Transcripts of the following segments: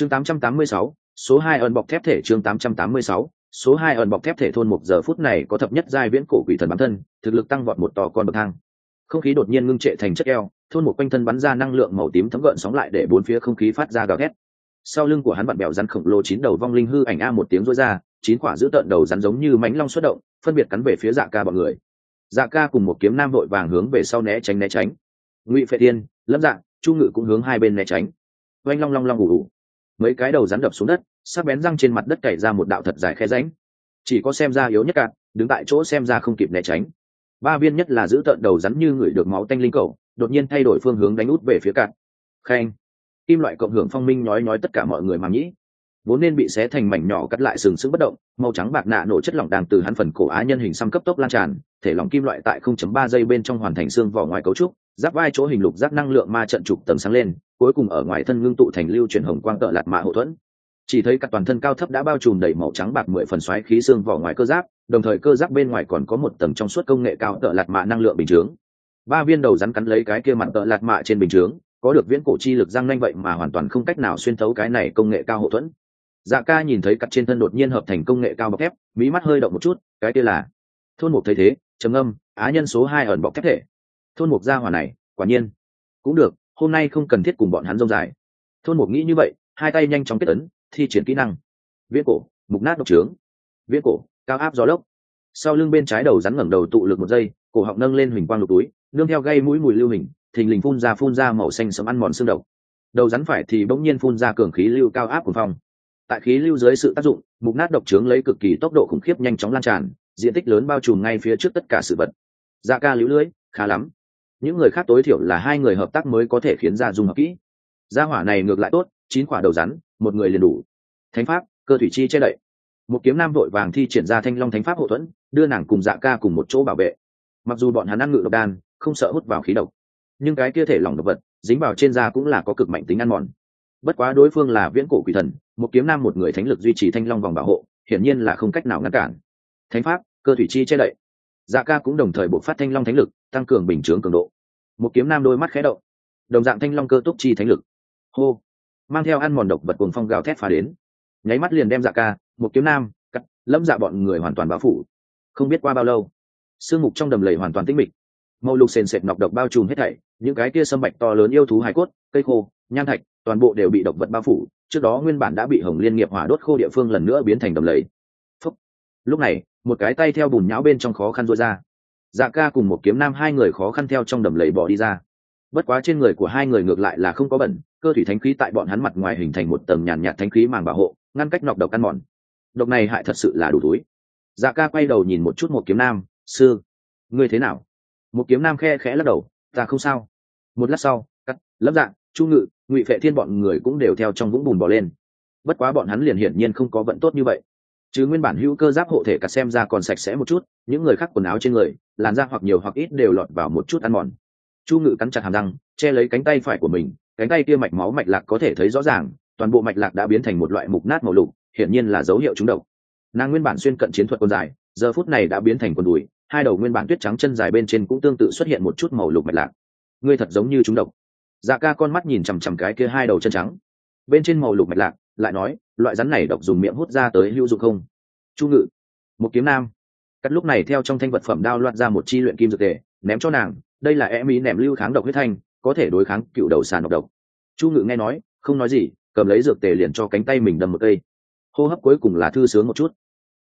chương 886, số hai ẩn bọc thép thể chương 886, số hai ẩn bọc thép thể thôn một giờ phút này có thập nhất giai viễn cổ quỷ thần bản thân thực lực tăng vọt một tò con bậc thang. Không khí đột nhiên ngưng trệ thành chất keo thôn một quanh thân bắn ra năng lượng màu tím thấm gợn sóng lại để bốn phía không khí phát ra gào thét. Sau lưng của hắn bạn bèo rắn khổng lồ chín đầu vong linh hư ảnh a một tiếng rối ra chín quả giữ tợn đầu rắn giống như mãnh long xuất động phân biệt cắn về phía dạ ca bọn người. Dạ ca cùng một kiếm nam đội vàng hướng về sau né tránh né tránh. Ngụy phệ Thiên, lâm dạ chu ngự cũng hướng hai bên né tránh. Oanh long long long ủ ủ mấy cái đầu rắn đập xuống đất, sắc bén răng trên mặt đất cày ra một đạo thật dài khe ránh chỉ có xem ra yếu nhất cạn, đứng tại chỗ xem ra không kịp né tránh. Ba viên nhất là giữ tợn đầu rắn như người được máu tanh linh cầu, đột nhiên thay đổi phương hướng đánh út về phía cạn. Khen. Kim loại cộng hưởng phong minh nói nói tất cả mọi người mà nhĩ vốn nên bị xé thành mảnh nhỏ cắt lại sừng sững bất động, màu trắng bạc nạ nổ chất lỏng đang từ hắn phần cổ á nhân hình xăm cấp tốc lan tràn, thể lỏng kim loại tại 0.3 giây bên trong hoàn thành xương vỏ ngoài cấu trúc, giáp vai chỗ hình lục giác năng lượng ma trận trục tầng sáng lên cuối cùng ở ngoài thân ngưng tụ thành lưu chuyển hồng quang tợ lạt mạ hậu thuẫn. Chỉ thấy cả toàn thân cao thấp đã bao trùm đầy màu trắng bạc mười phần xoáy khí xương vỏ ngoài cơ giáp, đồng thời cơ giáp bên ngoài còn có một tầng trong suốt công nghệ cao tợ lạt mạ năng lượng bình chướng. Ba viên đầu rắn cắn lấy cái kia mặt tợ lạt mạ trên bình chướng, có được viễn cổ chi lực răng nanh vậy mà hoàn toàn không cách nào xuyên thấu cái này công nghệ cao hậu thuẫn. Dạ ca nhìn thấy cặp trên thân đột nhiên hợp thành công nghệ cao bọc thép, mí mắt hơi động một chút, cái kia là thôn mục thấy thế, trầm âm á nhân số hai ẩn bọc thép thể. Thôn mục gia hỏa này, quả nhiên, cũng được hôm nay không cần thiết cùng bọn hắn rông dài. Thôn mục nghĩ như vậy, hai tay nhanh chóng kết ấn, thi triển kỹ năng. Viễn cổ, mục nát độc trướng. Viễn cổ, cao áp gió lốc. Sau lưng bên trái đầu rắn ngẩng đầu tụ lực một giây, cổ họng nâng lên huỳnh quang lục túi, nương theo gây mũi mùi lưu hình, thình lình phun ra phun ra màu xanh sấm ăn mòn xương độc. Đầu rắn phải thì bỗng nhiên phun ra cường khí lưu cao áp của phong. Tại khí lưu dưới sự tác dụng, mục nát độc trướng lấy cực kỳ tốc độ khủng khiếp nhanh chóng lan tràn, diện tích lớn bao trùm ngay phía trước tất cả sự vật. Da ca lũ lưới khá lắm những người khác tối thiểu là hai người hợp tác mới có thể khiến ra dung hợp kỹ. Gia hỏa này ngược lại tốt, chín quả đầu rắn, một người liền đủ. Thánh pháp, cơ thủy chi che đậy. Một kiếm nam vội vàng thi triển ra thanh long thánh pháp hậu thuẫn, đưa nàng cùng dạ ca cùng một chỗ bảo vệ. Mặc dù bọn hắn ăn ngự độc đan, không sợ hút vào khí độc. Nhưng cái kia thể lỏng độc vật, dính vào trên da cũng là có cực mạnh tính ăn mòn. Bất quá đối phương là viễn cổ quỷ thần, một kiếm nam một người thánh lực duy trì thanh long vòng bảo hộ, hiển nhiên là không cách nào ngăn cản. Thánh pháp, cơ thủy chi che đậy dạ ca cũng đồng thời bộc phát thanh long thánh lực, tăng cường bình chướng cường độ. Một kiếm nam đôi mắt khé động. Đồng dạng thanh long cơ túc chi thánh lực. Hô! Mang theo ăn mòn độc vật cuồng phong gào thét phá đến. Nháy mắt liền đem dạ ca, một kiếm nam, cắt lâm dạ bọn người hoàn toàn bao phủ. Không biết qua bao lâu, sương mục trong đầm lầy hoàn toàn tĩnh mịch. Màu lục sền sệt nọc độc bao trùm hết thảy, những cái kia sâm bạch to lớn yêu thú hải cốt, cây khô nhan thạch, toàn bộ đều bị độc vật bao phủ. Trước đó nguyên bản đã bị hồng liên nghiệp hỏa đốt khô địa phương lần nữa biến thành đầm lầy lúc này, một cái tay theo bùn nhão bên trong khó khăn rối ra. Dạ ca cùng một kiếm nam hai người khó khăn theo trong đầm lầy bỏ đi ra. Bất quá trên người của hai người ngược lại là không có bẩn, cơ thủy thánh khí tại bọn hắn mặt ngoài hình thành một tầng nhàn nhạt thánh khí màng bảo hộ, ngăn cách nọc độc ăn mòn. Độc này hại thật sự là đủ túi. Dạ ca quay đầu nhìn một chút một kiếm nam, sư, ngươi thế nào? Một kiếm nam khe khẽ lắc đầu, ta không sao. Một lát sau, cắt, lấp dạng, chu ngự, ngụy phệ thiên bọn người cũng đều theo trong vũng bùn bỏ lên. Bất quá bọn hắn liền hiển nhiên không có vận tốt như vậy chứ nguyên bản hữu cơ giáp hộ thể cả xem ra còn sạch sẽ một chút, những người khác quần áo trên người, làn da hoặc nhiều hoặc ít đều lọt vào một chút ăn mòn. Chu ngự cắn chặt hàm răng, che lấy cánh tay phải của mình, cánh tay kia mạch máu mạch lạc có thể thấy rõ ràng, toàn bộ mạch lạc đã biến thành một loại mục nát màu lục, hiển nhiên là dấu hiệu trúng độc. Nàng nguyên bản xuyên cận chiến thuật quần dài, giờ phút này đã biến thành quần đùi, hai đầu nguyên bản tuyết trắng chân dài bên trên cũng tương tự xuất hiện một chút màu lục mạch lạc. Ngươi thật giống như trúng độc. Dạ ca con mắt nhìn chằm chằm cái kia hai đầu chân trắng. Bên trên màu lục mạch lạc lại nói, loại rắn này độc dùng miệng hút ra tới hữu dụng không? Chu ngự. Một kiếm nam. Cắt lúc này theo trong thanh vật phẩm đao loạt ra một chi luyện kim dược tề ném cho nàng, đây là em ý ném lưu kháng độc huyết thanh, có thể đối kháng cựu đầu sàn độc độc. Chu ngự nghe nói, không nói gì, cầm lấy dược tề liền cho cánh tay mình đâm một cây. Hô hấp cuối cùng là thư sướng một chút.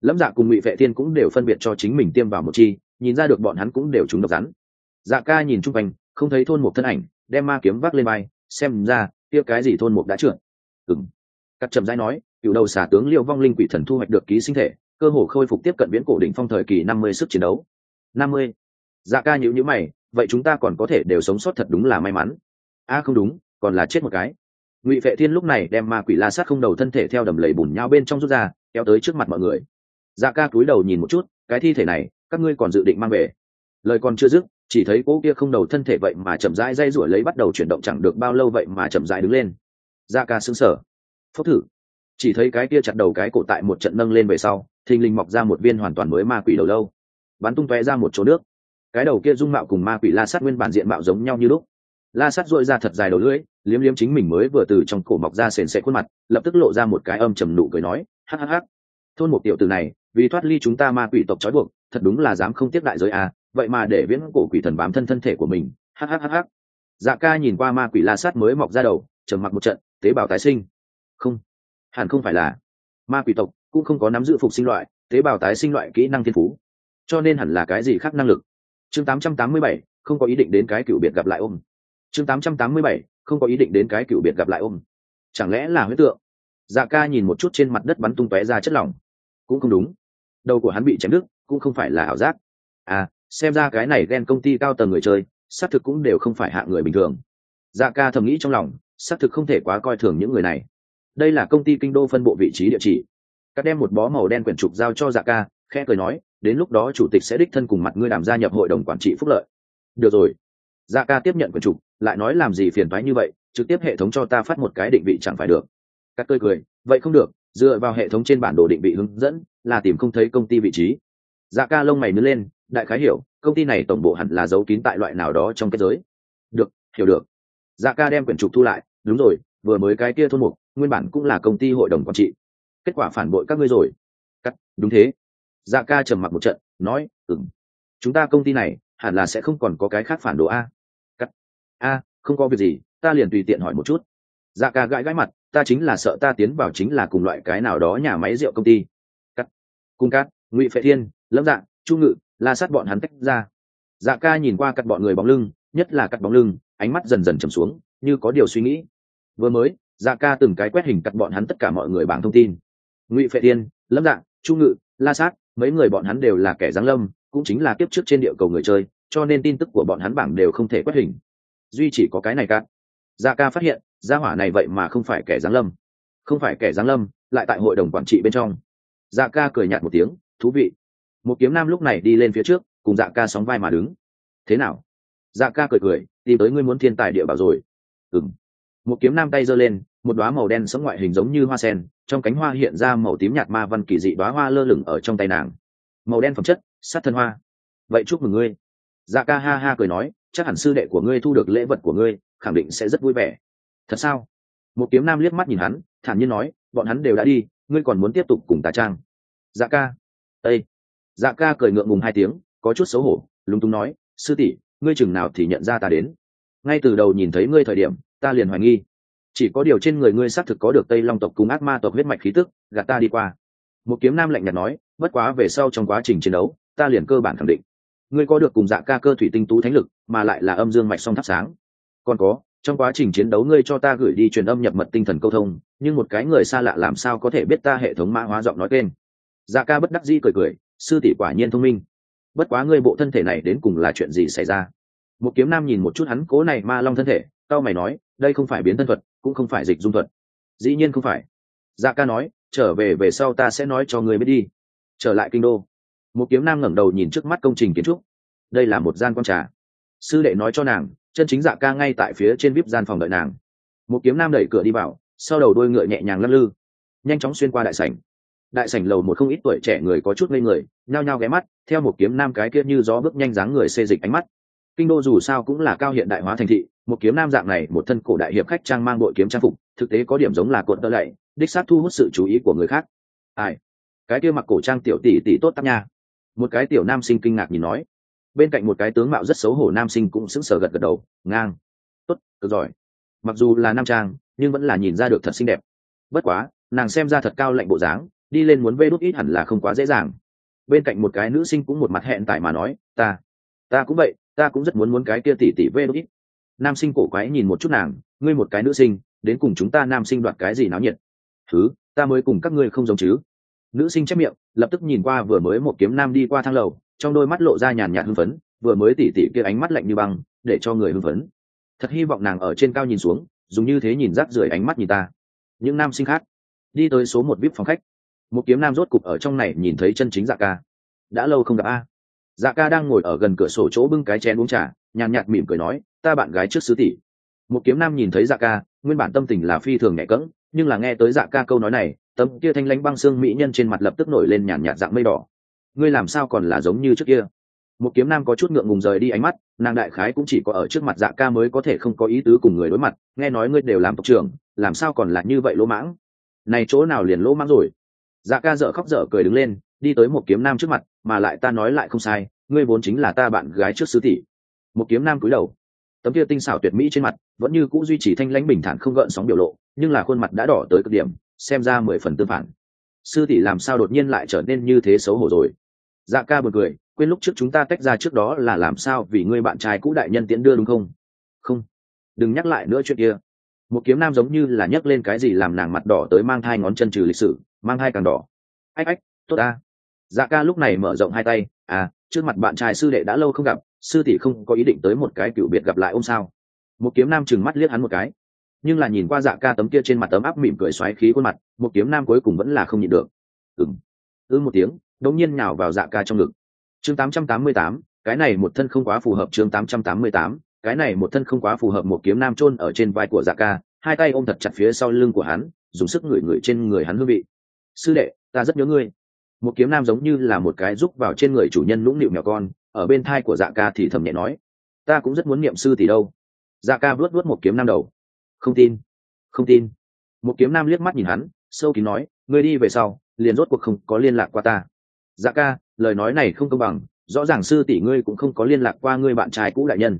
Lâm dạ cùng ngụy vệ thiên cũng đều phân biệt cho chính mình tiêm vào một chi, nhìn ra được bọn hắn cũng đều trúng độc rắn. Dạ ca nhìn chung quanh, không thấy thôn một thân ảnh, đem ma kiếm vác lên bay xem ra, kia cái gì thôn một đã trượt. Ừng cắt chậm rãi nói cựu đầu xà tướng liêu vong linh quỷ thần thu hoạch được ký sinh thể, cơ hồ khôi phục tiếp cận viễn cổ đỉnh phong thời kỳ năm mươi sức chiến đấu. năm mươi. Dạ ca nhữ nhữ mày, vậy chúng ta còn có thể đều sống sót thật đúng là may mắn. A, không đúng, còn là chết một cái. Ngụy vệ thiên lúc này đem ma quỷ la sát không đầu thân thể theo đầm lầy bùn nhau bên trong rút ra, kéo tới trước mặt mọi người. Dạ ca cúi đầu nhìn một chút, cái thi thể này, các ngươi còn dự định mang về? Lời còn chưa dứt, chỉ thấy cỗ kia không đầu thân thể vậy mà chậm rãi dây rủi lấy bắt đầu chuyển động chẳng được bao lâu vậy mà chậm rãi đứng lên. Dạ ca sững sờ phốc thử. Chỉ thấy cái kia chặt đầu cái cổ tại một trận nâng lên về sau, thình lình mọc ra một viên hoàn toàn mới ma quỷ đầu lâu. Bắn tung tóe ra một chỗ nước. Cái đầu kia dung mạo cùng ma quỷ la sát nguyên bản diện mạo giống nhau như lúc. La sát dội ra thật dài đầu lưỡi, liếm liếm chính mình mới vừa từ trong cổ mọc ra sền sệ khuôn mặt, lập tức lộ ra một cái âm trầm nụ cười nói hắc hắc hắc thôn một tiểu từ này, vì thoát ly chúng ta ma quỷ tộc trói buộc, thật đúng là dám không tiếp đại giới à vậy mà để viễn cổ quỷ thần bám thân thân thể của mình. Hắc hắc hắc hắc dạ ca nhìn qua ma quỷ la sát mới mọc ra đầu, trầm mặc một trận, tế bào tái sinh không hẳn không phải là. Ma quỷ tộc cũng không có nắm giữ phục sinh loại tế bào tái sinh loại kỹ năng thiên phú. Cho nên hẳn là cái gì khác năng lực? Chương 887, không có ý định đến cái cựu biệt gặp lại ôm. Chương 887, không có ý định đến cái cựu biệt gặp lại ôm. Chẳng lẽ là huyết tượng? Dạ ca nhìn một chút trên mặt đất bắn tung tóe ra chất lỏng. Cũng không đúng. Đầu của hắn bị chém đứt cũng không phải là ảo giác. À xem ra cái này ghen công ty cao tầng người chơi xác thực cũng đều không phải hạ người bình thường. Dạ ca thầm nghĩ trong lòng xác thực không thể quá coi thường những người này đây là công ty kinh đô phân bộ vị trí địa chỉ. Các đem một bó màu đen quyển trục giao cho dạ ca, khẽ cười nói, đến lúc đó chủ tịch sẽ đích thân cùng mặt ngươi đàm gia nhập hội đồng quản trị phúc lợi. Được rồi. Dạ ca tiếp nhận quyển trục, lại nói làm gì phiền thoái như vậy, trực tiếp hệ thống cho ta phát một cái định vị chẳng phải được. Các tươi cười, vậy không được, dựa vào hệ thống trên bản đồ định vị hướng dẫn, là tìm không thấy công ty vị trí. Dạ ca lông mày nứt lên, đại khái hiểu, công ty này tổng bộ hẳn là giấu kín tại loại nào đó trong kết giới. Được, hiểu được. Dạ ca đem quyển trục thu lại, đúng rồi, vừa mới cái kia thôn mục nguyên bản cũng là công ty hội đồng quản trị. Kết quả phản bội các ngươi rồi. Cắt, đúng thế. Dạ ca trầm mặc một trận, nói ừng chúng ta công ty này, hẳn là sẽ không còn có cái khác phản đồ a. Cắt, a, không có việc gì, ta liền tùy tiện hỏi một chút. Dạ ca gãi gãi mặt, ta chính là sợ ta tiến vào chính là cùng loại cái nào đó nhà máy rượu công ty. Cắt, cung cát, ngụy phệ thiên, lâm dạng chu ngự, la sát bọn hắn tách ra. Dạ ca nhìn qua cắt bọn người bóng lưng, nhất là cắt bóng lưng, ánh mắt dần dần trầm xuống, như có điều suy nghĩ. Vừa mới dạ ca từng cái quét hình cắt bọn hắn tất cả mọi người bảng thông tin. Ngụy phệ thiên, lâm dạng chu ngự, la sát, mấy người bọn hắn đều là kẻ giáng lâm, cũng chính là kiếp trước trên địa cầu người chơi, cho nên tin tức của bọn hắn bảng đều không thể quét hình. Duy chỉ có cái này cắt dạ ca phát hiện, gia hỏa này vậy mà không phải kẻ giáng lâm. Không phải kẻ giáng lâm, lại tại hội đồng quản trị bên trong. Dạ ca cười nhạt một tiếng, thú vị. Một kiếm nam lúc này đi lên phía trước, cùng dạ ca sóng vai mà đứng. Thế nào? Dạ ca cười cười, tìm tới ngươi muốn thiên tài địa bảo rồi. Ừng một kiếm nam tay giơ lên, một đoá màu đen sống ngoại hình giống như hoa sen, trong cánh hoa hiện ra màu tím nhạt ma văn kỳ dị đoá hoa lơ lửng ở trong tay nàng. Màu đen phẩm chất, sát thân hoa. Vậy chúc mừng ngươi. Dạ ca ha ha cười nói, chắc hẳn sư đệ của ngươi thu được lễ vật của ngươi, khẳng định sẽ rất vui vẻ. Thật sao? Một kiếm nam liếc mắt nhìn hắn, thản nhiên nói, bọn hắn đều đã đi, ngươi còn muốn tiếp tục cùng tà trang. Dạ ca. Ây dạ ca cười ngượng ngùng hai tiếng, có chút xấu hổ, lúng túng nói, sư tỷ, ngươi chừng nào thì nhận ra ta đến. Ngay từ đầu nhìn thấy ngươi thời điểm ta liền hoài nghi. Chỉ có điều trên người ngươi xác thực có được tây long tộc cùng ác ma tộc huyết mạch khí tức, gạt ta đi qua. Một kiếm nam lạnh nhạt nói, bất quá về sau trong quá trình chiến đấu, ta liền cơ bản khẳng định. Ngươi có được cùng dạ ca cơ thủy tinh tú thánh lực, mà lại là âm dương mạch song thắp sáng. Còn có, trong quá trình chiến đấu ngươi cho ta gửi đi truyền âm nhập mật tinh thần câu thông, nhưng một cái người xa lạ làm sao có thể biết ta hệ thống mã hóa giọng nói kênh dạ ca bất đắc dĩ cười cười, sư tỷ quả nhiên thông minh. Bất quá ngươi bộ thân thể này đến cùng là chuyện gì xảy ra? Một kiếm nam nhìn một chút hắn cố này ma long thân thể tao mày nói, đây không phải biến thân thuật, cũng không phải dịch dung thuật. Dĩ nhiên không phải. Dạ ca nói, trở về về sau ta sẽ nói cho ngươi biết đi. Trở lại kinh đô. Một kiếm nam ngẩng đầu nhìn trước mắt công trình kiến trúc. Đây là một gian quan trà. Sư đệ nói cho nàng, chân chính dạ ca ngay tại phía trên vip gian phòng đợi nàng. Một kiếm nam đẩy cửa đi vào, sau đầu đôi ngựa nhẹ nhàng lắc lư. Nhanh chóng xuyên qua đại sảnh. Đại sảnh lầu một không ít tuổi trẻ người có chút ngây người, nhao nhao ghé mắt, theo một kiếm nam cái kia như gió bước nhanh dáng người xê dịch ánh mắt kinh đô dù sao cũng là cao hiện đại hóa thành thị, một kiếm nam dạng này, một thân cổ đại hiệp khách trang mang bội kiếm trang phục, thực tế có điểm giống là cột tơ lạy, đích sát thu hút sự chú ý của người khác. Ai? Cái kia mặc cổ trang tiểu tỷ tỷ tốt tắc nha. Một cái tiểu nam sinh kinh ngạc nhìn nói. Bên cạnh một cái tướng mạo rất xấu hổ nam sinh cũng sững sờ gật gật đầu, ngang. Tốt cực giỏi mặc dù là nam trang, nhưng vẫn là nhìn ra được thật xinh đẹp. Bất quá, nàng xem ra thật cao lạnh bộ dáng, đi lên muốn vê đốt ít hẳn là không quá dễ dàng. Bên cạnh một cái nữ sinh cũng một mặt hẹn tại mà nói, ta ta cũng vậy ta cũng rất muốn muốn cái kia tỉ tỉ vê đốt ít nam sinh cổ quái nhìn một chút nàng, ngươi một cái nữ sinh, đến cùng chúng ta nam sinh đoạt cái gì náo nhiệt? Thứ, ta mới cùng các ngươi không giống chứ. Nữ sinh chép miệng, lập tức nhìn qua vừa mới một kiếm nam đi qua thang lầu, trong đôi mắt lộ ra nhàn nhạt hưng phấn, vừa mới tỉ tỉ kia ánh mắt lạnh như băng, để cho người hưng phấn. Thật hy vọng nàng ở trên cao nhìn xuống, dùng như thế nhìn rác rưởi ánh mắt nhìn ta. Những nam sinh khác, đi tới số một vip phòng khách. Một kiếm nam rốt cục ở trong này nhìn thấy chân chính dạ ca. Đã lâu không gặp a dạ ca đang ngồi ở gần cửa sổ chỗ bưng cái chén uống trà, nhàn nhạt mỉm cười nói, ta bạn gái trước sứ tỷ. Một kiếm nam nhìn thấy dạ ca, nguyên bản tâm tình là phi thường nhẹ cỡng nhưng là nghe tới dạ ca câu nói này, tấm kia thanh lãnh băng xương mỹ nhân trên mặt lập tức nổi lên nhàn nhạt dạng mây đỏ. Ngươi làm sao còn là giống như trước kia? Một kiếm nam có chút ngượng ngùng rời đi ánh mắt, nàng đại khái cũng chỉ có ở trước mặt dạ ca mới có thể không có ý tứ cùng người đối mặt, nghe nói ngươi đều làm tộc trưởng, làm sao còn là như vậy lỗ mãng? Này chỗ nào liền lỗ mãng rồi? Dạ ca dở khóc dở cười đứng lên đi tới một kiếm nam trước mặt, mà lại ta nói lại không sai, ngươi vốn chính là ta bạn gái trước sứ tỷ. Một kiếm nam cúi đầu. Tấm kia tinh xảo tuyệt mỹ trên mặt, vẫn như cũ duy trì thanh lãnh bình thản không gợn sóng biểu lộ, nhưng là khuôn mặt đã đỏ tới cực điểm, xem ra mười phần tương phản. Sư tỷ làm sao đột nhiên lại trở nên như thế xấu hổ rồi? Dạ ca b u ồ n cười, quên lúc trước chúng ta tách ra trước đó là làm sao vì ngươi bạn trai cũ đại nhân tiễn đưa đúng không? Không. Đừng nhắc lại nữa chuyện kia. Một kiếm nam giống như là nhấc lên cái gì làm nàng mặt đỏ tới mang thai ngón chân trừ lịch sử, mang hai càng đỏ. Ách ách, tốt ta dạ ca lúc này mở rộng hai tay à trước mặt bạn trai sư đệ đã lâu không gặp sư tỷ không có ý định tới một cái cựu biệt gặp lại ông sao? Một kiếm nam chừng mắt liếc hắn một cái nhưng là nhìn qua dạ ca tấm kia trên mặt tấm áp mỉm cười xoáy khí khuôn mặt một kiếm nam cuối cùng vẫn là không nhịn được. Ừng ư một tiếng đống nhiên nhào vào dạ ca trong ngực. Chương 888, cái này một thân không quá phù hợp chương 888, cái này một thân không quá phù hợp một kiếm nam chôn ở trên vai của dạ ca hai tay ôm thật chặt phía sau lưng của hắn dùng sức ngửi ngửi trên người hắn hương vị. Sư đệ ta rất nhớ ngươi một kiếm nam giống như là một cái rúc vào trên người chủ nhân lũng nịu mèo con, ở bên thai của dạ ca thì thầm nhẹ nói, ta cũng rất muốn niệm sư tỷ đâu. Dạ ca vuốt vuốt một kiếm nam đầu. Không tin không tin. Một kiếm nam liếc mắt nhìn hắn, sâu kín nói, ngươi đi về sau, liền rốt cuộc không có liên lạc qua ta. Dạ ca, lời nói này không công bằng, rõ ràng sư tỷ ngươi cũng không có liên lạc qua ngươi bạn trai cũ đại nhân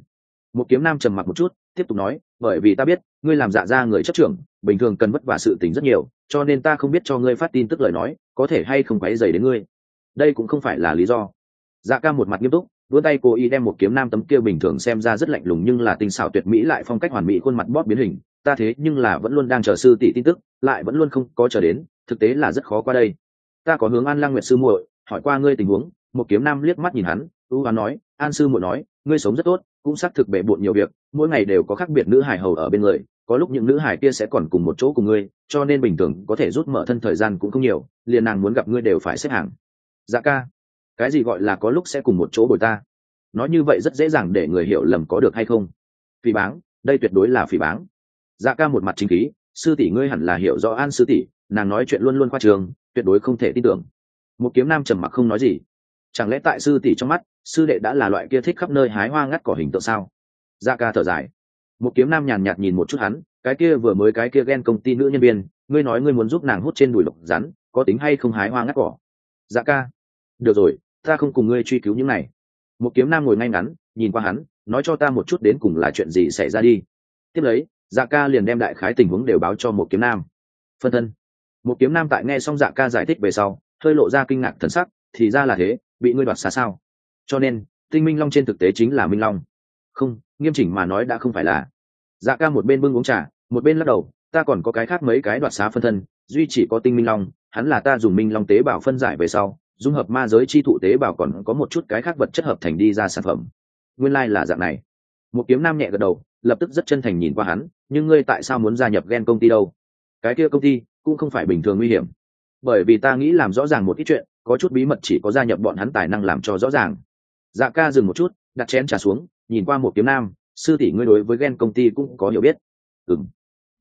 một kiếm nam trầm mặc một chút, tiếp tục nói, bởi vì ta biết, ngươi làm dạ ra người chấp trưởng, bình thường cần vất vả sự tình rất nhiều, cho nên ta không biết cho ngươi phát tin tức lời nói, có thể hay không quáy dày đến ngươi. Đây cũng không phải là lý do. Dạ ca một mặt nghiêm túc, vươn tay cố ý đem một kiếm nam tấm kia bình thường xem ra rất lạnh lùng nhưng là tinh xảo tuyệt mỹ lại phong cách hoàn mỹ khuôn mặt bóp biến hình, ta thế nhưng là vẫn luôn đang chờ sư tỷ tin tức, lại vẫn luôn không có chờ đến, thực tế là rất khó qua đây. Ta có hướng an lang nguyện sư muội hỏi qua ngươi tình huống. Một kiếm nam liếc mắt nhìn hắn, ưu hoán nói, an sư muội nói, ngươi sống rất tốt cũng xác thực bệ bộn nhiều việc, mỗi ngày đều có khác biệt nữ hải hầu ở bên người, có lúc những nữ hải kia sẽ còn cùng một chỗ cùng ngươi, cho nên bình thường có thể rút mở thân thời gian cũng không nhiều, liền nàng muốn gặp ngươi đều phải xếp hàng. Dạ ca, cái gì gọi là có lúc sẽ cùng một chỗ bồi ta? Nói như vậy rất dễ dàng để người hiểu lầm có được hay không? Phỉ báng, đây tuyệt đối là phỉ báng. Dạ ca một mặt chính khí, sư tỷ ngươi hẳn là hiểu rõ an sư tỷ, nàng nói chuyện luôn luôn qua trường, tuyệt đối không thể tin tưởng. Một kiếm nam trầm mặc không nói gì. Chẳng lẽ tại sư tỷ trong mắt sư đệ đã là loại kia thích khắp nơi hái hoa ngắt cỏ hình tượng sao? Dạ ca thở dài. Một kiếm nam nhàn nhạt nhìn một chút hắn, cái kia vừa mới cái kia ghen công ty nữ nhân viên, ngươi nói ngươi muốn giúp nàng hút trên đùi lục rắn, có tính hay không hái hoa ngắt cỏ? Dạ ca. Được rồi, ta không cùng ngươi truy cứu những này. Một kiếm nam ngồi ngay ngắn, nhìn qua hắn, nói cho ta một chút đến cùng là chuyện gì xảy ra đi. Tiếp lấy dạ ca liền đem đại khái tình huống đều báo cho một kiếm nam. Phân thân. Một kiếm nam tại nghe xong dạ ca giải thích về sau, hơi lộ ra kinh ngạc thần sắc, thì ra là thế, bị ngươi đoạt xa sao? Cho nên, tinh minh long trên thực tế chính là minh long. Không, nghiêm chỉnh mà nói đã không phải là. Dạ ca một bên bưng uống trà, một bên lắc đầu, ta còn có cái khác mấy cái đoạt xá phân thân, duy chỉ có tinh minh long, hắn là ta dùng minh long tế bào phân giải về sau, dung hợp ma giới chi thụ tế bào còn có một chút cái khác vật chất hợp thành đi ra sản phẩm. Nguyên lai、like、là dạng này. Một kiếm nam nhẹ gật đầu, lập tức rất chân thành nhìn qua hắn, nhưng ngươi tại sao muốn gia nhập ghen công ty đâu? Cái kia công ty cũng không phải bình thường nguy hiểm. Bởi vì ta nghĩ làm rõ ràng một ít chuyện, có chút bí mật chỉ có gia nhập bọn hắn tài năng làm cho rõ ràng dạ ca dừng một chút, đặt chén trà xuống, nhìn qua một kiếm nam. Sư tỷ ngươi đối với ghen công ty cũng có hiểu biết. Ừng